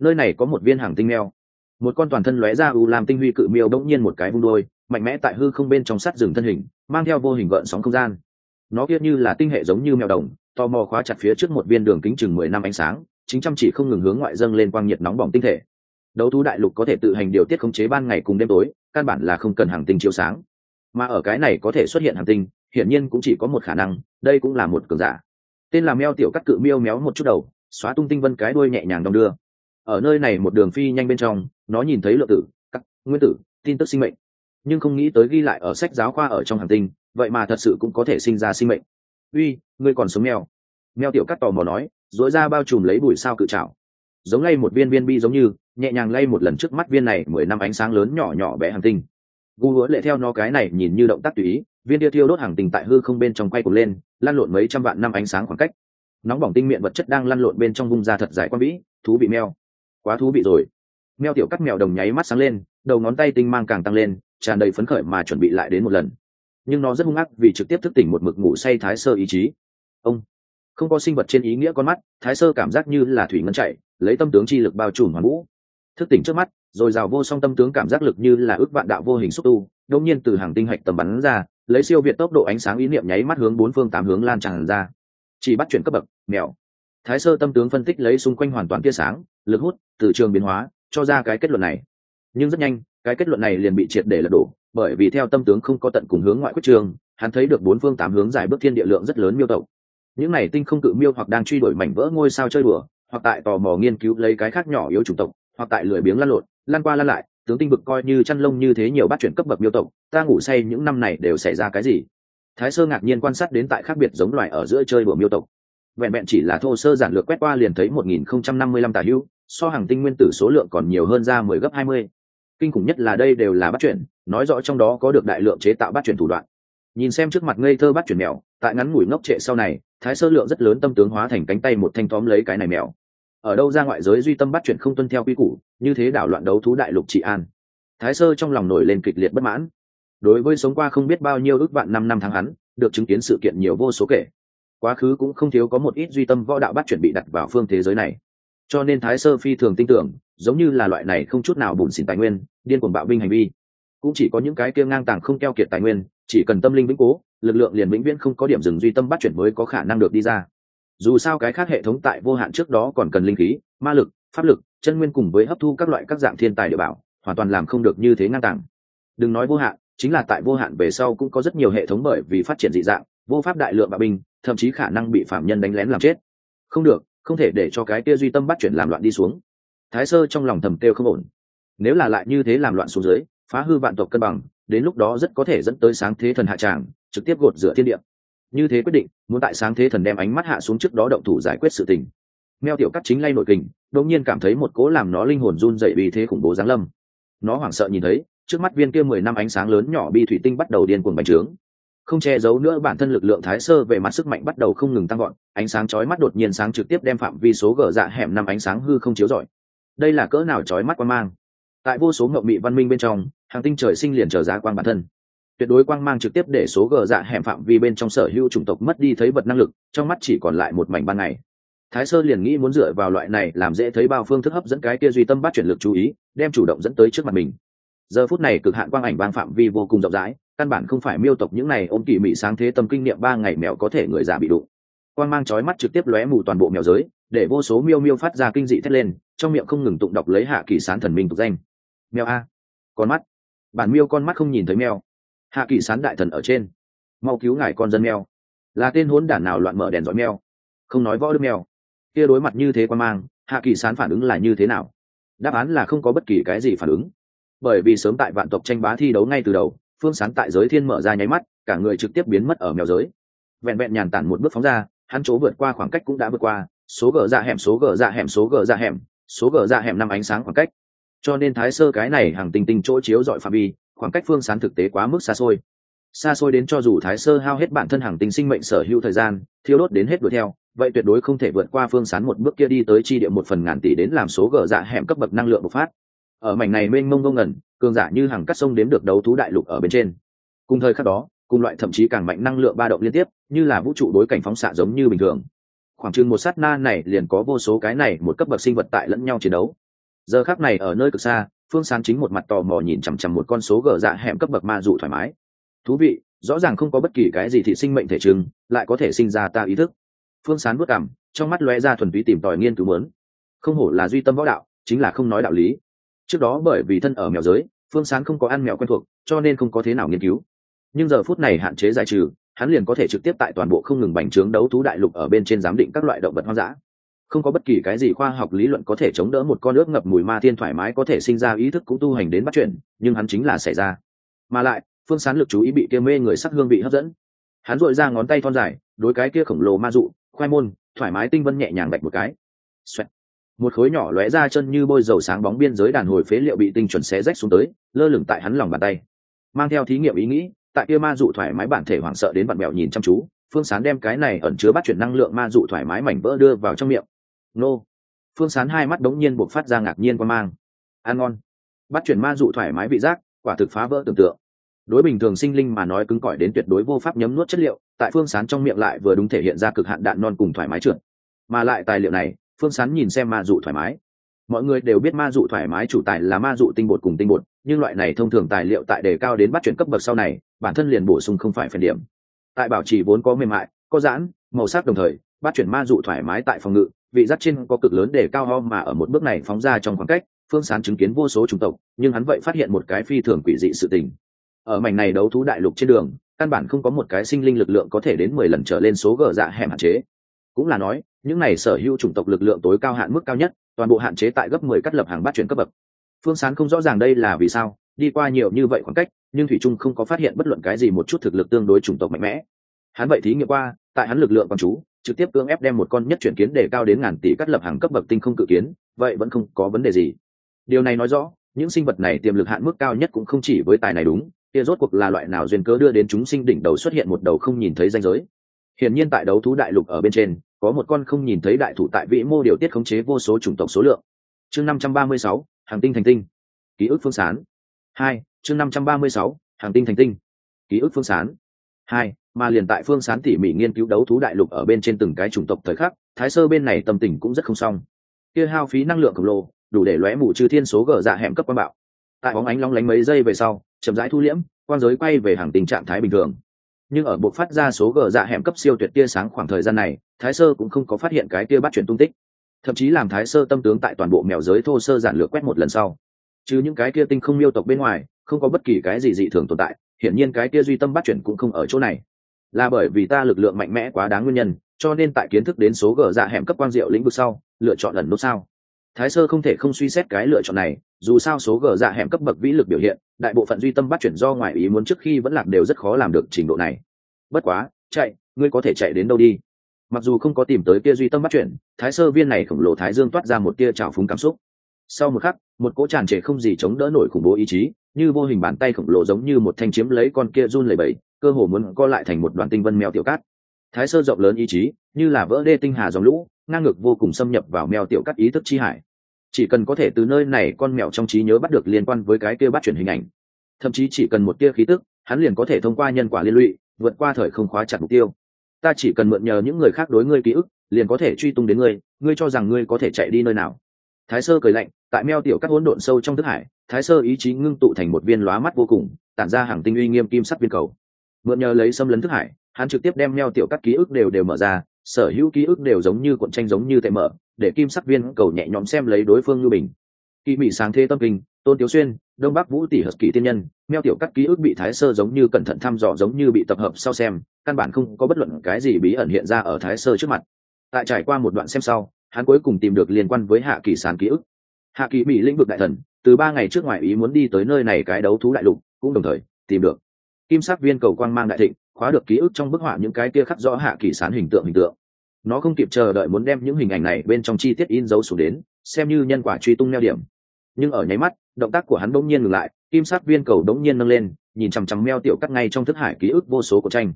Nơi này có một viên hàng tinh mèo. một con toàn thân lóe ra u làm tinh huy cự miêu bỗng nhiên một cái vung đôi, mạnh mẽ tại hư không bên trong sắt rừng thân hình, mang theo vô hình gợn sóng không gian. Nó kia như là tinh hệ giống như mèo đồng, tò mò khóa chặt phía trước một viên đường kính chừng mười năm ánh sáng, chính chăm chỉ không ngừng hướng ngoại dâng lên quang nhiệt nóng bỏng tinh thể đấu thú đại lục có thể tự hành điều tiết khống chế ban ngày cùng đêm tối, căn bản là không cần hàng tinh chiếu sáng. Mà ở cái này có thể xuất hiện hàng tinh, hiển nhiên cũng chỉ có một khả năng, đây cũng là một cường giả. Tên là meo tiểu cắt cự miêu méo một chút đầu, xóa tung tinh vân cái đuôi nhẹ nhàng đong đưa. Ở nơi này một đường phi nhanh bên trong, nó nhìn thấy lượng tử các nguyên tử, tin tức sinh mệnh. Nhưng không nghĩ tới ghi lại ở sách giáo khoa ở trong hàng tinh, vậy mà thật sự cũng có thể sinh ra sinh mệnh. Uy, ngươi còn sống mèo mèo tiểu cắt tò mò nói dối ra bao trùm lấy bụi sao cự trào giống ngay một viên viên bi giống như nhẹ nhàng lay một lần trước mắt viên này mười năm ánh sáng lớn nhỏ nhỏ bé hàng tinh. Gu hứa lệ theo nó cái này nhìn như động tác tùy ý, viên tia thiêu đốt hàng tinh tại hư không bên trong quay cuồng lên, lăn lộn mấy trăm vạn năm ánh sáng khoảng cách. Nóng bỏng tinh miệng vật chất đang lăn lộn bên trong vung ra thật dài quan vĩ, thú vị meo quá thú vị rồi. Meo tiểu cắt mèo đồng nháy mắt sáng lên, đầu ngón tay tinh mang càng tăng lên, tràn đầy phấn khởi mà chuẩn bị lại đến một lần. Nhưng nó rất hung ác vì trực tiếp thức tỉnh một mực ngủ say thái sơ ý chí. Ông. Không có sinh vật trên ý nghĩa con mắt, thái sơ cảm giác như là thủy ngân chạy, lấy tâm tướng chi lực bao trùm hoàn vũ thức tỉnh trước mắt, rồi rào vô song tâm tướng cảm giác lực như là ước vạn đạo vô hình xúc tu đông nhiên từ hàng tinh hạch tầm bắn ra, lấy siêu việt tốc độ ánh sáng ý niệm nháy mắt hướng bốn phương tám hướng lan tràn ra. Chỉ bắt chuyển cấp bậc, mèo. Thái sơ tâm tướng phân tích lấy xung quanh hoàn toàn tia sáng, lực hút, từ trường biến hóa, cho ra cái kết luận này. Nhưng rất nhanh, cái kết luận này liền bị triệt để lật đổ, bởi vì theo tâm tướng không có tận cùng hướng ngoại quyết trường, hắn thấy được bốn phương tám hướng giải bước thiên địa lượng rất lớn miêu tộc những này tinh không cự miêu hoặc đang truy đuổi mảnh vỡ ngôi sao chơi đùa, hoặc tại tò mò nghiên cứu lấy cái khác nhỏ yếu chủng tộc hoặc tại lười biếng lăn lộn lan qua lăn lại, tướng tinh vực coi như chăn lông như thế nhiều bắt chuyển cấp bậc miêu tộc, ta ngủ say những năm này đều xảy ra cái gì? Thái sơ ngạc nhiên quan sát đến tại khác biệt giống loài ở giữa chơi đùa miêu tộc. Vẹn vẹn chỉ là thô sơ giản lược quét qua liền thấy một nghìn không trăm năm mươi lăm tả hữu, so hàng tinh nguyên tử số lượng còn nhiều hơn ra mười gấp hai mươi. Kinh khủng nhất là đây đều là bắt chuyển nói rõ trong đó có được đại lượng chế tạo bắt chuyển thủ đoạn. Nhìn xem trước mặt ngây thơ bắt chuyển mèo, tại ngắn ngủi ngốc trệ sau này, thái sơ lượng rất lớn tâm tướng hóa thành cánh tay một thanh tóm lấy cái này mèo ở đâu ra ngoại giới duy tâm bắt chuyện không tuân theo quy củ, như thế đảo loạn đấu thú đại lục trị an. Thái sơ trong lòng nổi lên kịch liệt bất mãn. Đối với sống qua không biết bao nhiêu ước vạn năm năm tháng hắn, được chứng kiến sự kiện nhiều vô số kể. Quá khứ cũng không thiếu có một ít duy tâm võ đạo bắt chuẩn bị đặt vào phương thế giới này. Cho nên thái sơ phi thường tin tưởng, giống như là loại này không chút nào bùn xỉn tài nguyên, điên cuồng bạo binh hành vi. Cũng chỉ có những cái kia ngang tàng không keo kiệt tài nguyên, chỉ cần tâm linh vĩnh cố, lực lượng liền vĩnh viễn không có điểm dừng duy tâm bắt chuyển mới có khả năng được đi ra dù sao cái khác hệ thống tại vô hạn trước đó còn cần linh khí, ma lực, pháp lực, chân nguyên cùng với hấp thu các loại các dạng thiên tài địa bảo, hoàn toàn làm không được như thế ngang tàng. Đừng nói vô hạn, chính là tại vô hạn về sau cũng có rất nhiều hệ thống bởi vì phát triển dị dạng, vô pháp đại lượng bạo binh, thậm chí khả năng bị phạm nhân đánh lén làm chết. Không được, không thể để cho cái kia duy tâm bắt chuyển làm loạn đi xuống. Thái sơ trong lòng thầm kêu không ổn. Nếu là lại như thế làm loạn xuống dưới, phá hư vạn tộc cân bằng, đến lúc đó rất có thể dẫn tới sáng thế thần hạ tràng, trực tiếp gột rửa thiên địa như thế quyết định, muốn tại sáng thế thần đem ánh mắt hạ xuống trước đó động thủ giải quyết sự tình. Meo tiểu cắt chính lay nội kình, đột nhiên cảm thấy một cố làm nó linh hồn run dậy vì thế khủng bố giáng lâm. Nó hoảng sợ nhìn thấy, trước mắt viên kia mười năm ánh sáng lớn nhỏ bi thủy tinh bắt đầu điên cuồng bành trướng. Không che giấu nữa bản thân lực lượng thái sơ về mặt sức mạnh bắt đầu không ngừng tăng gọn ánh sáng chói mắt đột nhiên sáng trực tiếp đem phạm vi số gờ dạ hẻm năm ánh sáng hư không chiếu rọi. Đây là cỡ nào chói mắt quan mang? Tại vô số ngậu mị văn minh bên trong, hàng tinh trời sinh liền trở giá quang bản thân tuyệt đối quang mang trực tiếp để số gờ dạ hẻm phạm vi bên trong sở hữu chủng tộc mất đi thấy vật năng lực, trong mắt chỉ còn lại một mảnh ban ngày. Thái sơ liền nghĩ muốn dựa vào loại này làm dễ thấy bao phương thức hấp dẫn cái kia duy tâm bắt chuyển lực chú ý, đem chủ động dẫn tới trước mặt mình. Giờ phút này cực hạn quang ảnh bang phạm vi vô cùng rộng rãi, căn bản không phải miêu tộc những này ôm kỳ mị sáng thế tâm kinh nghiệm ba ngày mèo có thể người già bị đụng. Quang mang chói mắt trực tiếp lóe mù toàn bộ mèo giới, để vô số miêu miêu phát ra kinh dị thét lên, trong miệng không ngừng tụng đọc lấy hạ kỳ sán thần minh tục danh. Mèo a. Con mắt. Bản miêu con mắt không nhìn thấy mèo hạ kỳ sán đại thần ở trên. Mau cứu ngài con dân mèo. Là tên hốn đản nào loạn mở đèn dõi mèo? Không nói võ đức mèo. Kia đối mặt như thế quan mang, hạ kỳ sán phản ứng là như thế nào? Đáp án là không có bất kỳ cái gì phản ứng. Bởi vì sớm tại vạn tộc tranh bá thi đấu ngay từ đầu, phương sán tại giới thiên mở ra nháy mắt, cả người trực tiếp biến mất ở mèo giới. Vẹn vẹn nhàn tản một bước phóng ra, hắn chỗ vượt qua khoảng cách cũng đã vượt qua, số gờ dạ hẻm, số gờ dạ hẻm, số gờ dạ hẻm, số gờ dạ hẻm năm ánh sáng khoảng cách. Cho nên thái sơ cái này hàng tình tình chỗ chiếu dọi phạm vi khoảng cách phương sán thực tế quá mức xa xôi. Xa xôi đến cho dù thái sơ hao hết bản thân hàng tính sinh mệnh sở hữu thời gian, thiêu đốt đến hết đuổi theo, vậy tuyệt đối không thể vượt qua phương sán một bước kia đi tới chi địa một phần ngàn tỷ đến làm số gờ dạ hẻm cấp bậc năng lượng bộc phát. Ở mảnh này mênh mông ngông ngẩn, cường giả như hàng cắt sông đếm được đấu thú đại lục ở bên trên. Cùng thời khắc đó, cùng loại thậm chí càng mạnh năng lượng ba động liên tiếp, như là vũ trụ đối cảnh phóng xạ giống như bình thường. Khoảng chừng một sát na này liền có vô số cái này một cấp bậc sinh vật tại lẫn nhau chiến đấu. Giờ khác này ở nơi cực xa phương sán chính một mặt tò mò nhìn chằm chằm một con số gờ dạ hẻm cấp bậc ma dụ thoải mái. Thú vị rõ ràng không có bất kỳ cái gì thị sinh mệnh thể trưng, lại có thể sinh ra ta ý thức. Phương sán vất cảm trong mắt lóe ra thuần túy tìm tòi nghiên cứu mớn không hổ là duy tâm võ đạo chính là không nói đạo lý. Trước đó bởi vì thân ở mèo giới phương sán không có ăn mèo quen thuộc cho nên không có thế nào nghiên cứu. Nhưng giờ phút này hạn chế giải trừ hắn liền có thể trực tiếp tại toàn bộ không ngừng bành trướng đấu thú đại lục ở bên trên giám định các loại động vật hoang dã không có bất kỳ cái gì khoa học lý luận có thể chống đỡ một con nước ngập mùi ma thiên thoải mái có thể sinh ra ý thức cũng tu hành đến bắt chuyện, nhưng hắn chính là xảy ra. Mà lại, phương sán lực chú ý bị kia mê người sắc hương bị hấp dẫn. Hắn dội ra ngón tay thon dài, đối cái kia khổng lồ ma dụ, khoai môn, thoải mái tinh vân nhẹ nhàng bạch một cái. Xoẹt. một khối nhỏ lóe ra chân như bôi dầu sáng bóng biên giới đàn hồi phế liệu bị tinh chuẩn xé rách xuống tới, lơ lửng tại hắn lòng bàn tay. Mang theo thí nghiệm ý nghĩ, tại kia ma dụ thoải mái bản thể hoảng sợ đến bạn mẹo nhìn chăm chú, phương sán đem cái này ẩn chứa bắt chuyển năng lượng ma dụ thoải mái mảnh vỡ đưa vào trong miệng nô. Phương sán hai mắt đống nhiên buộc phát ra ngạc nhiên qua mang. Ăn ngon. Bắt chuyển ma dụ thoải mái vị giác, quả thực phá vỡ tưởng tượng. Đối bình thường sinh linh mà nói cứng cỏi đến tuyệt đối vô pháp nhấm nuốt chất liệu, tại phương sán trong miệng lại vừa đúng thể hiện ra cực hạn đạn non cùng thoải mái trượt. Mà lại tài liệu này, phương sán nhìn xem ma dụ thoải mái. Mọi người đều biết ma dụ thoải mái chủ tài là ma dụ tinh bột cùng tinh bột, nhưng loại này thông thường tài liệu tại đề cao đến bắt chuyển cấp bậc sau này, bản thân liền bổ sung không phải phần điểm. Tại bảo trì vốn có mềm mại, có giãn, màu sắc đồng thời, bắt chuyển ma dụ thoải mái tại phòng ngự vị giác trên có cực lớn để cao ho mà ở một bước này phóng ra trong khoảng cách, phương sán chứng kiến vô số chủng tộc, nhưng hắn vậy phát hiện một cái phi thường quỷ dị sự tình. Ở mảnh này đấu thú đại lục trên đường, căn bản không có một cái sinh linh lực lượng có thể đến mười lần trở lên số gờ dạ hẻm hạn chế. Cũng là nói, những này sở hữu chủng tộc lực lượng tối cao hạn mức cao nhất, toàn bộ hạn chế tại gấp mười cắt lập hàng bát chuyển cấp bậc. Phương sán không rõ ràng đây là vì sao, đi qua nhiều như vậy khoảng cách, nhưng thủy trung không có phát hiện bất luận cái gì một chút thực lực tương đối chủng tộc mạnh mẽ. Hắn vậy thí nghiệm qua, tại hắn lực lượng con chú trực tiếp cưỡng ép đem một con nhất chuyển kiến để cao đến ngàn tỷ cắt lập hàng cấp bậc tinh không cự kiến, vậy vẫn không có vấn đề gì. Điều này nói rõ, những sinh vật này tiềm lực hạn mức cao nhất cũng không chỉ với tài này đúng, kia rốt cuộc là loại nào duyên cớ đưa đến chúng sinh đỉnh đầu xuất hiện một đầu không nhìn thấy danh giới. Hiển nhiên tại đấu thú đại lục ở bên trên, có một con không nhìn thấy đại thủ tại vĩ mô điều tiết khống chế vô số chủng tộc số lượng. Chương năm trăm ba mươi sáu, hàng tinh thành tinh. Ký ức phương sán. Hai, chương năm trăm ba mươi sáu, hàng tinh thành tinh. Ký ức phương sán. Hai mà liền tại phương sán tỉ mỉ nghiên cứu đấu thú đại lục ở bên trên từng cái chủng tộc thời khắc, thái sơ bên này tâm tình cũng rất không xong. Kia hao phí năng lượng khổng lồ, đủ để lóe mù trừ thiên số gờ dạ hẻm cấp quan bạo. Tại bóng ánh long lánh mấy giây về sau, chậm rãi thu liễm quan giới quay về hàng tình trạng thái bình thường. Nhưng ở buộc phát ra số gờ dạ hẻm cấp siêu tuyệt tia sáng khoảng thời gian này, thái sơ cũng không có phát hiện cái tia bắt chuyển tung tích. Thậm chí làm thái sơ tâm tướng tại toàn bộ mèo giới thô sơ giản lược quét một lần sau. Chứ những cái kia tinh không miêu tộc bên ngoài, không có bất kỳ cái gì dị thường tồn tại, hiển nhiên cái kia duy tâm bắt chuyển cũng không ở chỗ này là bởi vì ta lực lượng mạnh mẽ quá đáng nguyên nhân, cho nên tại kiến thức đến số gờ dạ hẻm cấp quang diệu lĩnh vực sau, lựa chọn ẩn nút sao. Thái sơ không thể không suy xét cái lựa chọn này, dù sao số gờ dạ hẻm cấp bậc vĩ lực biểu hiện, đại bộ phận duy tâm bắt chuyển do ngoại ý muốn trước khi vẫn lạc đều rất khó làm được trình độ này. Bất quá, chạy, ngươi có thể chạy đến đâu đi. Mặc dù không có tìm tới kia duy tâm bắt chuyển, thái sơ viên này khổng lồ thái dương toát ra một tia trào phúng cảm xúc sau một khắc, một cỗ tràn trề không gì chống đỡ nổi khủng bố ý chí, như vô hình bàn tay khổng lồ giống như một thanh chiếm lấy con kia run lẩy bẩy, cơ hồ muốn co lại thành một đoàn tinh vân mèo tiểu cát. Thái sơ rộng lớn ý chí, như là vỡ đê tinh hà dòng lũ, ngang ngược vô cùng xâm nhập vào mèo tiểu cát ý thức chi hải. Chỉ cần có thể từ nơi này con mèo trong trí nhớ bắt được liên quan với cái kia bắt chuyển hình ảnh. Thậm chí chỉ cần một tia khí tức, hắn liền có thể thông qua nhân quả liên lụy, vượt qua thời không khóa chặt mục tiêu. Ta chỉ cần mượn nhờ những người khác đối ngươi ký ức, liền có thể truy tung đến ngươi ngươi cho rằng ngươi có thể chạy đi nơi nào thái sơ cười lạnh, tại meo tiểu các hỗn độn sâu trong thức hải, thái sơ ý chí ngưng tụ thành một viên lóa mắt vô cùng, tản ra hàng tinh uy nghiêm kim sắc viên cầu. Mượn nhờ lấy xâm lấn thức hải, hắn trực tiếp đem meo tiểu các ký ức đều đều mở ra, sở hữu ký ức đều giống như cuộn tranh giống như tệ mở, để kim sắc viên cầu nhẹ nhõm xem lấy đối phương như bình kỳ mỹ sáng thế tâm kinh, tôn tiếu xuyên, đông bắc vũ tỷ hợp kỳ tiên nhân, meo tiểu các ký ức bị thái sơ giống như cẩn thận thăm dò giống như bị tập hợp sau xem, căn bản không có bất luận cái gì bí ẩn hiện ra ở thái sơ trước mặt. Tại trải qua một đoạn xem sau hắn cuối cùng tìm được liên quan với hạ kỳ sán ký ức. Hạ kỳ bị lĩnh vực đại thần, từ ba ngày trước ngoài ý muốn đi tới nơi này cái đấu thú đại lục, cũng đồng thời tìm được kim sắc viên cầu quang mang đại thịnh, khóa được ký ức trong bức họa những cái kia khắc rõ hạ kỳ sán hình tượng hình tượng. Nó không kịp chờ đợi muốn đem những hình ảnh này bên trong chi tiết in dấu xuống đến, xem như nhân quả truy tung neo điểm. Nhưng ở nháy mắt, động tác của hắn bỗng nhiên ngừng lại, kim sắc viên cầu bỗng nhiên nâng lên, nhìn chằm chằm meo tiểu cắt ngay trong thức hải ký ức vô số của tranh.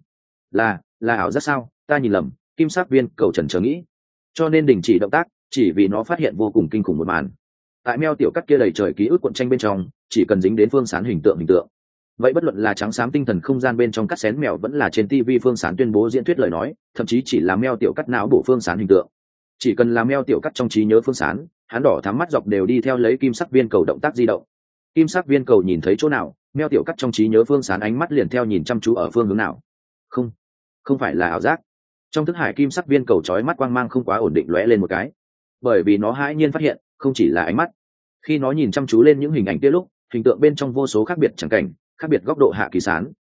Là là ảo rất sao? Ta nhìn lầm, kim sắc viên cầu trần trờ nghĩ cho nên đình chỉ động tác, chỉ vì nó phát hiện vô cùng kinh khủng một màn. Tại meo tiểu cắt kia đầy trời ký ức cuộn tranh bên trong, chỉ cần dính đến phương sán hình tượng hình tượng. Vậy bất luận là trắng xám tinh thần không gian bên trong cắt xén mèo vẫn là trên tv phương sán tuyên bố diễn thuyết lời nói, thậm chí chỉ là meo tiểu cắt não bổ phương sán hình tượng. Chỉ cần làm meo tiểu cắt trong trí nhớ phương sán, hắn đỏ thắm mắt dọc đều đi theo lấy kim sắc viên cầu động tác di động. Kim sắc viên cầu nhìn thấy chỗ nào, meo tiểu cắt trong trí nhớ phương sán ánh mắt liền theo nhìn chăm chú ở phương hướng nào. Không không phải là ảo giác trong thức hải kim sắc viên cầu trói mắt quang mang không quá ổn định lóe lên một cái. Bởi vì nó hãi nhiên phát hiện, không chỉ là ánh mắt. Khi nó nhìn chăm chú lên những hình ảnh kia lúc, hình tượng bên trong vô số khác biệt chẳng cảnh, khác biệt góc độ hạ kỳ sán.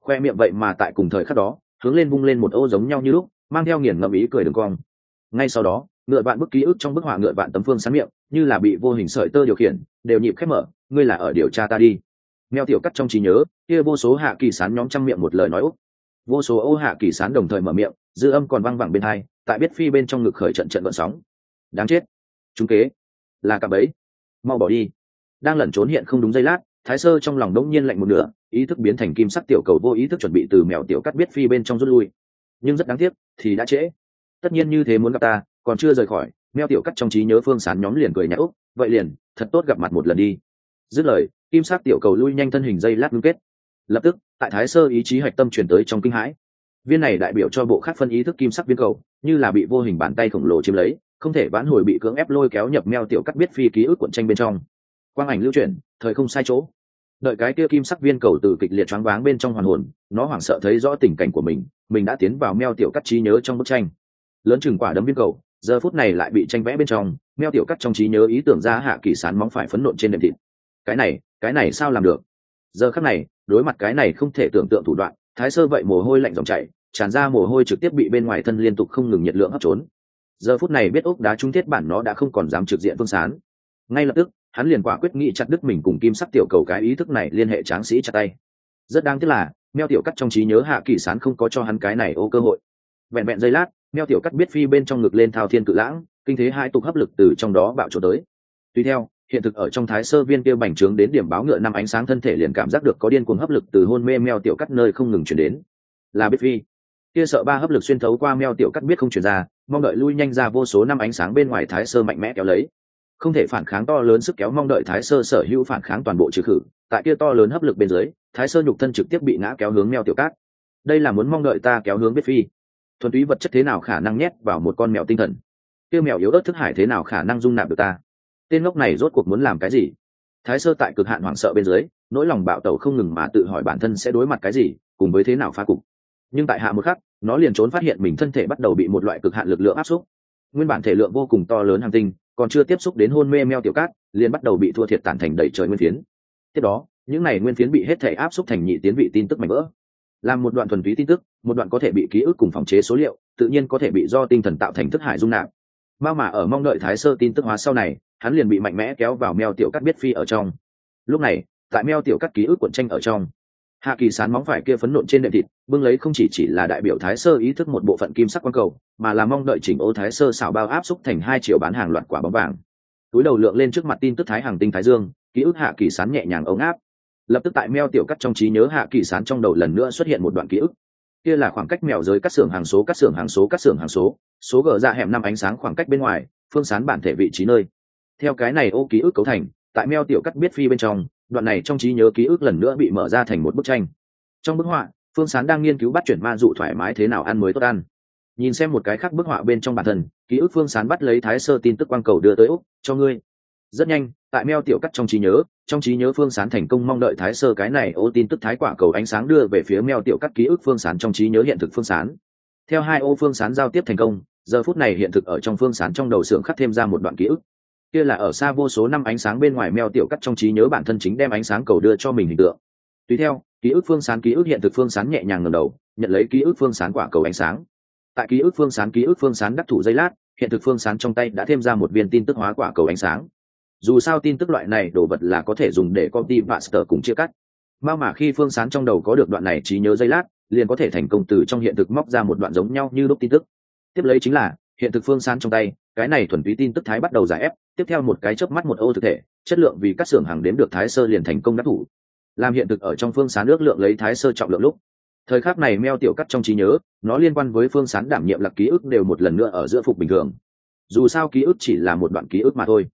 Khoe miệng vậy mà tại cùng thời khắc đó, hướng lên vung lên một ô giống nhau như lúc, mang theo nghiền ngẫm ý cười đường cong. Ngay sau đó, ngựa vạn bức ký ức trong bức họa ngựa vạn tấm phương sán miệng, như là bị vô hình sợi tơ điều khiển, đều nhịp khép mở, ngươi là ở điều tra ta đi. Meo tiểu cắt trong trí nhớ, kia vô số hạ kỳ sán nhóm trăm miệng một lời nói úc. Vô số ô hạ kỳ sán đồng thời mở miệng dư âm còn văng vẳng bên hai, tại biết phi bên trong ngực khởi trận trận vận sóng. Đáng chết. Chúng kế. Là cặp ấy mau bỏ đi. Đang lẩn trốn hiện không đúng giây lát, thái sơ trong lòng đông nhiên lạnh một nửa, ý thức biến thành kim sắc tiểu cầu vô ý thức chuẩn bị từ mèo tiểu cắt biết phi bên trong rút lui. Nhưng rất đáng tiếc, thì đã trễ. Tất nhiên như thế muốn gặp ta, còn chưa rời khỏi, mèo tiểu cắt trong trí nhớ phương sán nhóm liền cười nhã úc vậy liền, thật tốt gặp mặt một lần đi. Dứt lời, kim sắc tiểu cầu lui nhanh thân hình dây lát ngưng kết. Lập tức, tại thái sơ ý chí hạch tâm chuyển tới trong kinh hãi viên này đại biểu cho bộ khác phân ý thức kim sắc viên cầu, như là bị vô hình bàn tay khổng lồ chiếm lấy, không thể vãn hồi bị cưỡng ép lôi kéo nhập meo tiểu cắt biết phi ký ức cuộn tranh bên trong. Quang ảnh lưu chuyển, thời không sai chỗ. Đợi cái kia kim sắc viên cầu từ kịch liệt choáng váng bên trong hoàn hồn, nó hoảng sợ thấy rõ tình cảnh của mình mình đã tiến vào meo tiểu cắt trí nhớ trong bức tranh. Lớn chừng quả đấm viên cầu, giờ phút này lại bị tranh vẽ bên trong, meo tiểu cắt trong trí nhớ ý tưởng ra hạ kỳ sán móng phải phấn nộn trên đệm thịt. Cái này cái này sao làm được? Giờ khắc này, đối mặt cái này không thể tưởng tượng thủ đoạn, thái sơ vậy mồ hôi lạnh dòng chảy tràn ra mồ hôi trực tiếp bị bên ngoài thân liên tục không ngừng nhiệt lượng hấp trốn. Giờ phút này biết ốc đá trung thiết bản nó đã không còn dám trực diện phương sán. Ngay lập tức, hắn liền quả quyết nghị chặt đứt mình cùng kim sắc tiểu cầu cái ý thức này liên hệ tráng sĩ chặt tay. Rất đáng tiếc là, meo tiểu cắt trong trí nhớ hạ kỳ sán không có cho hắn cái này ô cơ hội. Vẹn vẹn giây lát, meo tiểu cắt biết phi bên trong ngực lên thao thiên cự lãng, kinh thế hai tục hấp lực từ trong đó bạo trốn tới. Tuy theo, hiện thực ở trong thái sơ viên kia bành trướng đến điểm báo ngựa năm ánh sáng thân thể liền cảm giác được có điên cuồng hấp lực từ hôn mê meo tiểu cắt nơi không ngừng chuyển đến. Là biết phi kia sợ ba hấp lực xuyên thấu qua meo tiểu cắt biết không chuyển ra, mong đợi lui nhanh ra vô số năm ánh sáng bên ngoài thái sơ mạnh mẽ kéo lấy. Không thể phản kháng to lớn sức kéo mong đợi thái sơ sở hữu phản kháng toàn bộ trừ khử, tại kia to lớn hấp lực bên dưới, thái sơ nhục thân trực tiếp bị ngã kéo hướng meo tiểu cát đây là muốn mong đợi ta kéo hướng biết phi. Thuần túy vật chất thế nào khả năng nhét vào một con mèo tinh thần? Kia mèo yếu ớt thức hải thế nào khả năng dung nạp được ta? Tên ngốc này rốt cuộc muốn làm cái gì? Thái sơ tại cực hạn hoảng sợ bên dưới, nỗi lòng bạo tẩu không ngừng mà tự hỏi bản thân sẽ đối mặt cái gì, cùng với thế nào phá cục? Nhưng tại hạ một khắc, nó liền trốn phát hiện mình thân thể bắt đầu bị một loại cực hạn lực lượng áp xúc. Nguyên bản thể lượng vô cùng to lớn hàng tinh, còn chưa tiếp xúc đến hôn mê meo tiểu cát, liền bắt đầu bị thua thiệt tản thành đầy trời nguyên phiến. Tiếp đó, những này nguyên phiến bị hết thể áp xúc thành nhị tiến vị tin tức mạnh vỡ. Làm một đoạn thuần túy tin tức, một đoạn có thể bị ký ức cùng phòng chế số liệu, tự nhiên có thể bị do tinh thần tạo thành thức hải dung nạp. Ma mà ở mong đợi thái sơ tin tức hóa sau này, hắn liền bị mạnh mẽ kéo vào meo tiểu cắt biết phi ở trong. Lúc này, tại meo tiểu cắt ký ức cuộn tranh ở trong hạ kỳ sán móng phải kia phấn nộn trên nệm thịt, bưng lấy không chỉ chỉ là đại biểu thái sơ ý thức một bộ phận kim sắc quang cầu, mà là mong đợi chỉnh ô thái sơ xảo bao áp xúc thành hai triệu bán hàng loạt quả bóng vàng. Túi đầu lượng lên trước mặt tin tức thái hàng tinh thái dương, ký ức hạ kỳ sán nhẹ nhàng ống áp. Lập tức tại meo tiểu cắt trong trí nhớ hạ kỳ sán trong đầu lần nữa xuất hiện một đoạn ký ức. Kia là khoảng cách mèo giới cắt xưởng hàng số, cắt xưởng hàng số, cắt xưởng hàng số số gờ ra hẻm năm ánh sáng khoảng cách bên ngoài, phương sán bản thể vị trí nơi. Theo cái này ô ký ức cấu thành, tại meo tiểu cắt biết phi bên trong đoạn này trong trí nhớ ký ức lần nữa bị mở ra thành một bức tranh. Trong bức họa, phương sán đang nghiên cứu bắt chuyển ma dụ thoải mái thế nào ăn mới tốt ăn. Nhìn xem một cái khác bức họa bên trong bản thân, ký ức phương sán bắt lấy thái sơ tin tức quang cầu đưa tới úc, cho ngươi. Rất nhanh, tại meo tiểu cắt trong trí nhớ, trong trí nhớ phương sán thành công mong đợi thái sơ cái này ô tin tức thái quả cầu ánh sáng đưa về phía meo tiểu cắt ký ức phương sán trong trí nhớ hiện thực phương sán. Theo hai ô phương sán giao tiếp thành công, giờ phút này hiện thực ở trong phương sán trong đầu xưởng khắc thêm ra một đoạn ký ức kia là ở xa vô số năm ánh sáng bên ngoài meo tiểu cắt trong trí nhớ bản thân chính đem ánh sáng cầu đưa cho mình hình tượng. Tùy theo, ký ức phương sán ký ức hiện thực phương sán nhẹ nhàng ngầm đầu, nhận lấy ký ức phương sán quả cầu ánh sáng. Tại ký ức phương sán ký ức phương sán đắc thủ giây lát, hiện thực phương sán trong tay đã thêm ra một viên tin tức hóa quả cầu ánh sáng. Dù sao tin tức loại này đồ vật là có thể dùng để công ty master cùng chia cắt. Mà mà khi phương sán trong đầu có được đoạn này trí nhớ giây lát, liền có thể thành công từ trong hiện thực móc ra một đoạn giống nhau như lúc tin tức. Tiếp lấy chính là, hiện thực phương sán trong tay cái này thuần túy tin tức thái bắt đầu giải ép, tiếp theo một cái chớp mắt một ô thực thể, chất lượng vì các xưởng hàng đếm được thái sơ liền thành công đắc thủ. Làm hiện thực ở trong phương sán ước lượng lấy thái sơ trọng lượng lúc. Thời khắc này meo tiểu cắt trong trí nhớ, nó liên quan với phương sán đảm nhiệm là ký ức đều một lần nữa ở giữa phục bình thường. Dù sao ký ức chỉ là một đoạn ký ức mà thôi.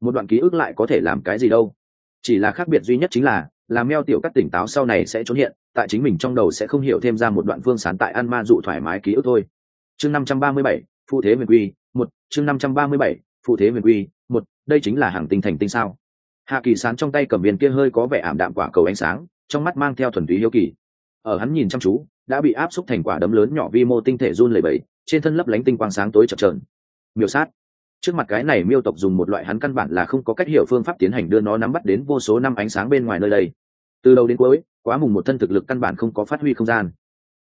Một đoạn ký ức lại có thể làm cái gì đâu. Chỉ là khác biệt duy nhất chính là là meo tiểu cắt tỉnh táo sau này sẽ trốn hiện, tại chính mình trong đầu sẽ không hiểu thêm ra một đoạn phương sán tại ăn ma dụ thoải mái ký ức thôi. Chương năm trăm ba mươi bảy phụ thế huyền quy chương năm trăm ba mươi bảy phụ thế huyền quy, một, đây chính là hàng tinh thành tinh sao. Hạ kỳ sán trong tay cầm viên kia hơi có vẻ ảm đạm quả cầu ánh sáng, trong mắt mang theo thuần túy hiếu kỳ. Ở hắn nhìn chăm chú, đã bị áp xúc thành quả đấm lớn nhỏ vi mô tinh thể run lẩy bẩy, trên thân lấp lánh tinh quang sáng tối chập trờn miêu sát. Trước mặt cái này miêu tộc dùng một loại hắn căn bản là không có cách hiểu phương pháp tiến hành đưa nó nắm bắt đến vô số năm ánh sáng bên ngoài nơi đây. Từ đầu đến cuối, quá mùng một thân thực lực căn bản không có phát huy không gian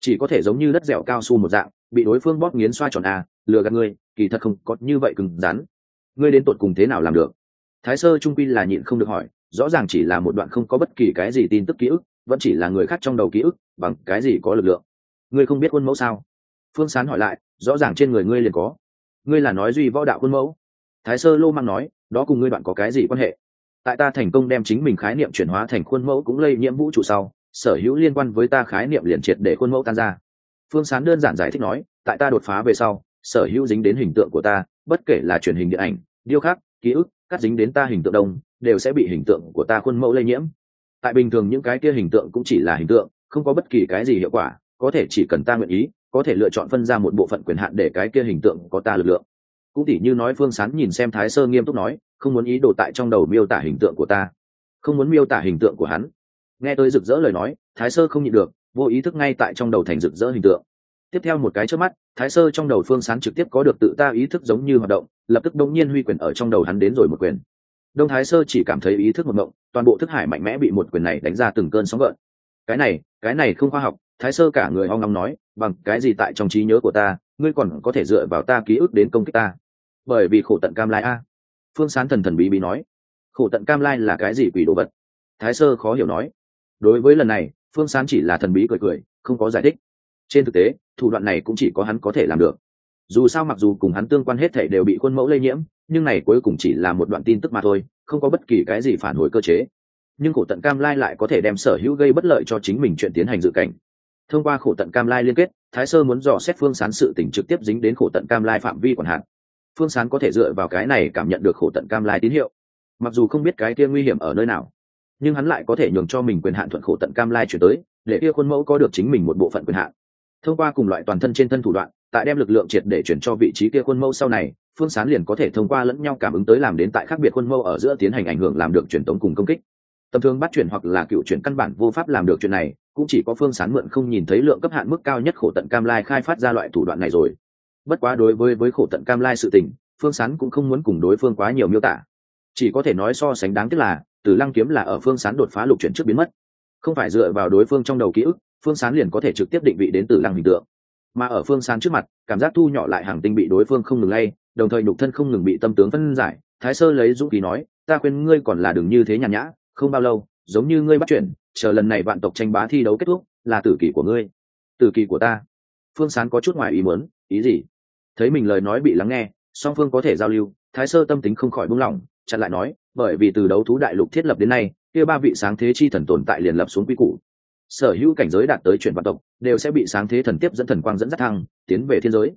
chỉ có thể giống như đất dẻo cao su một dạng, bị đối phương bóp nghiến xoa tròn à lừa gạt ngươi, kỳ thật không có như vậy cứng rắn. Ngươi đến tột cùng thế nào làm được? Thái sơ trung quy là nhịn không được hỏi, rõ ràng chỉ là một đoạn không có bất kỳ cái gì tin tức ký ức, vẫn chỉ là người khác trong đầu ký ức, bằng cái gì có lực lượng? Ngươi không biết khuôn mẫu sao? Phương sán hỏi lại, rõ ràng trên người ngươi liền có. Ngươi là nói duy võ đạo khuôn mẫu? Thái sơ lô mang nói, đó cùng ngươi đoạn có cái gì quan hệ? Tại ta thành công đem chính mình khái niệm chuyển hóa thành khuôn mẫu cũng lây nhiễm vũ trụ sau sở hữu liên quan với ta khái niệm liền triệt để khuôn mẫu tan ra. Phương sán đơn giản giải thích nói, tại ta đột phá về sau, sở hữu dính đến hình tượng của ta, bất kể là truyền hình điện ảnh, điêu khắc, ký ức cắt dính đến ta hình tượng đông, đều sẽ bị hình tượng của ta khuôn mẫu lây nhiễm. Tại bình thường những cái kia hình tượng cũng chỉ là hình tượng, không có bất kỳ cái gì hiệu quả, có thể chỉ cần ta nguyện ý, có thể lựa chọn phân ra một bộ phận quyền hạn để cái kia hình tượng có ta lực lượng. Cũng tỉ như nói phương sán nhìn xem thái sơ nghiêm túc nói, không muốn ý đồ tại trong đầu miêu tả hình tượng của ta, không muốn miêu tả hình tượng của hắn nghe tôi rực rỡ lời nói, thái sơ không nhịn được, vô ý thức ngay tại trong đầu thành rực rỡ hình tượng. Tiếp theo một cái trước mắt, thái sơ trong đầu phương sán trực tiếp có được tự ta ý thức giống như hoạt động, lập tức đông nhiên huy quyền ở trong đầu hắn đến rồi một quyền. Đông thái sơ chỉ cảm thấy ý thức một mộng, toàn bộ thức hải mạnh mẽ bị một quyền này đánh ra từng cơn sóng gợn. Cái này cái này không khoa học, thái sơ cả người hoang ngóng nói, bằng cái gì tại trong trí nhớ của ta, ngươi còn có thể dựa vào ta ký ức đến công kích ta? Bởi vì khổ tận cam lai a. Phương sán thần thần bí bí nói. Khổ tận cam lai là cái gì quỷ đồ vật? Thái sơ khó hiểu nói đối với lần này, phương sán chỉ là thần bí cười cười, không có giải thích. Trên thực tế, thủ đoạn này cũng chỉ có hắn có thể làm được. Dù sao mặc dù cùng hắn tương quan hết thể đều bị khuôn mẫu lây nhiễm, nhưng này cuối cùng chỉ là một đoạn tin tức mà thôi, không có bất kỳ cái gì phản hồi cơ chế. Nhưng khổ tận cam lai lại có thể đem sở hữu gây bất lợi cho chính mình chuyện tiến hành dự cảnh. Thông qua khổ tận cam lai liên kết, thái sơ muốn dò xét phương sán sự tỉnh trực tiếp dính đến khổ tận cam lai phạm vi còn hạn. Phương sán có thể dựa vào cái này cảm nhận được khổ tận cam lai tín hiệu. Mặc dù không biết cái kia nguy hiểm ở nơi nào nhưng hắn lại có thể nhường cho mình quyền hạn thuận khổ tận cam lai chuyển tới, để kia khuôn mẫu có được chính mình một bộ phận quyền hạn. Thông qua cùng loại toàn thân trên thân thủ đoạn, tại đem lực lượng triệt để chuyển cho vị trí kia khuôn mẫu sau này, phương sán liền có thể thông qua lẫn nhau cảm ứng tới làm đến tại khác biệt khuôn mẫu ở giữa tiến hành ảnh hưởng làm được truyền tống cùng công kích. Tầm thường bắt chuyển hoặc là cựu chuyển căn bản vô pháp làm được chuyện này, cũng chỉ có phương sán mượn không nhìn thấy lượng cấp hạn mức cao nhất khổ tận cam lai khai phát ra loại thủ đoạn này rồi. Bất quá đối với với khổ tận cam lai sự tình, phương sán cũng không muốn cùng đối phương quá nhiều miêu tả. Chỉ có thể nói so sánh đáng tiếc là Tử lăng kiếm là ở phương sán đột phá lục chuyển trước biến mất. Không phải dựa vào đối phương trong đầu ký ức, phương sán liền có thể trực tiếp định vị đến Tử lăng hình tượng. Mà ở phương sán trước mặt, cảm giác thu nhỏ lại hàng tinh bị đối phương không ngừng lay, đồng thời nhục thân không ngừng bị tâm tướng phân giải. Thái sơ lấy dũng khí nói, ta khuyên ngươi còn là đừng như thế nhàn nhã, không bao lâu, giống như ngươi bắt chuyển chờ lần này vạn tộc tranh bá thi đấu kết thúc, là tử kỳ của ngươi. Tử kỳ của ta? Phương sán có chút ngoài ý muốn, ý gì? Thấy mình lời nói bị lắng nghe, song phương có thể giao lưu, thái sơ tâm tính không khỏi buông lỏng, chặn lại nói bởi vì từ đấu thú đại lục thiết lập đến nay, kia ba vị sáng thế chi thần tồn tại liền lập xuống quy củ. Sở hữu cảnh giới đạt tới chuyển vạn tộc, đều sẽ bị sáng thế thần tiếp dẫn thần quang dẫn dắt thăng, tiến về thiên giới.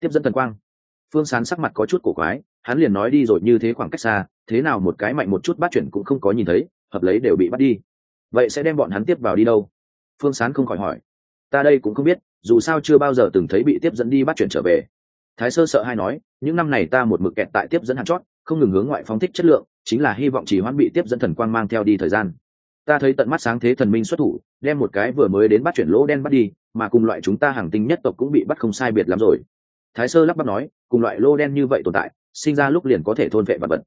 Tiếp dẫn thần quang. Phương sán sắc mặt có chút cổ quái, hắn liền nói đi rồi như thế khoảng cách xa, thế nào một cái mạnh một chút bắt chuyển cũng không có nhìn thấy, hợp lấy đều bị bắt đi. Vậy sẽ đem bọn hắn tiếp vào đi đâu? Phương sán không khỏi hỏi. Ta đây cũng không biết, dù sao chưa bao giờ từng thấy bị tiếp dẫn đi bắt chuyển trở về. Thái sơ sợ hay nói, những năm này ta một mực kẹt tại tiếp dẫn hạt chót không ngừng hướng ngoại phóng thích chất lượng, chính là hy vọng chỉ hoãn bị tiếp dẫn thần quang mang theo đi thời gian. Ta thấy tận mắt sáng thế thần minh xuất thủ, đem một cái vừa mới đến bắt chuyển lỗ đen bắt đi, mà cùng loại chúng ta hàng tinh nhất tộc cũng bị bắt không sai biệt lắm rồi. Thái sơ lắp bắp nói, cùng loại lô đen như vậy tồn tại, sinh ra lúc liền có thể thôn vệ vật vật.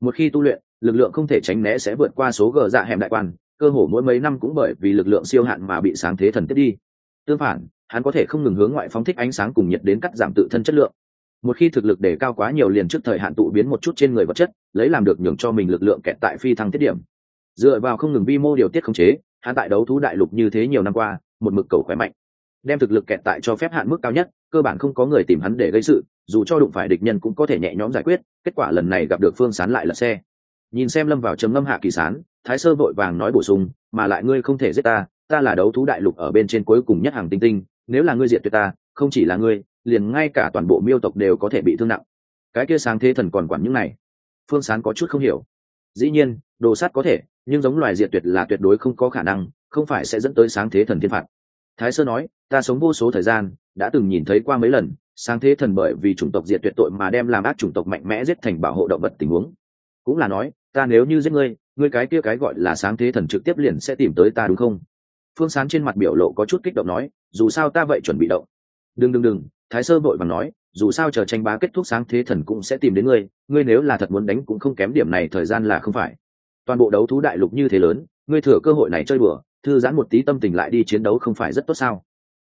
Một khi tu luyện, lực lượng không thể tránh né sẽ vượt qua số gờ dạ hẻm đại quan, cơ hồ mỗi mấy năm cũng bởi vì lực lượng siêu hạn mà bị sáng thế thần tiếp đi. Tương phản, hắn có thể không ngừng hướng ngoại phóng thích ánh sáng cùng nhiệt đến cắt giảm tự thân chất lượng một khi thực lực đề cao quá nhiều liền trước thời hạn tụ biến một chút trên người vật chất, lấy làm được nhường cho mình lực lượng kẹt tại phi thăng tiết điểm. Dựa vào không ngừng vi mô điều tiết khống chế, hắn tại đấu thú đại lục như thế nhiều năm qua, một mực cầu khỏe mạnh. Đem thực lực kẹt tại cho phép hạn mức cao nhất, cơ bản không có người tìm hắn để gây sự, dù cho đụng phải địch nhân cũng có thể nhẹ nhõm giải quyết, kết quả lần này gặp được phương sán lại là xe. Nhìn xem lâm vào chấm ngâm hạ kỳ sán, thái sơ vội vàng nói bổ sung, mà lại ngươi không thể giết ta ta là đấu thú đại lục ở bên trên cuối cùng nhất hàng tinh tinh, nếu là ngươi diệt tuyệt ta, không chỉ là ngươi liền ngay cả toàn bộ miêu tộc đều có thể bị thương nặng. Cái kia sáng thế thần còn quản những này. Phương sán có chút không hiểu. Dĩ nhiên, đồ sát có thể, nhưng giống loài diệt tuyệt là tuyệt đối không có khả năng, không phải sẽ dẫn tới sáng thế thần thiên phạt. Thái sơ nói, ta sống vô số thời gian, đã từng nhìn thấy qua mấy lần, sáng thế thần bởi vì chủng tộc diệt tuyệt tội mà đem làm ác chủng tộc mạnh mẽ giết thành bảo hộ động vật tình huống. Cũng là nói, ta nếu như giết ngươi ngươi cái kia cái gọi là sáng thế thần trực tiếp liền sẽ tìm tới ta đúng không? Phương sán trên mặt biểu lộ có chút kích động nói, dù sao ta vậy chuẩn bị động. Đừng đừng đừng thái sơ vội bằng nói, dù sao chờ tranh bá kết thúc sáng thế thần cũng sẽ tìm đến ngươi ngươi nếu là thật muốn đánh cũng không kém điểm này, thời gian là không phải. Toàn bộ đấu thú đại lục như thế lớn, ngươi thừa cơ hội này chơi bừa thư giãn một tí tâm tình lại đi chiến đấu không phải rất tốt sao?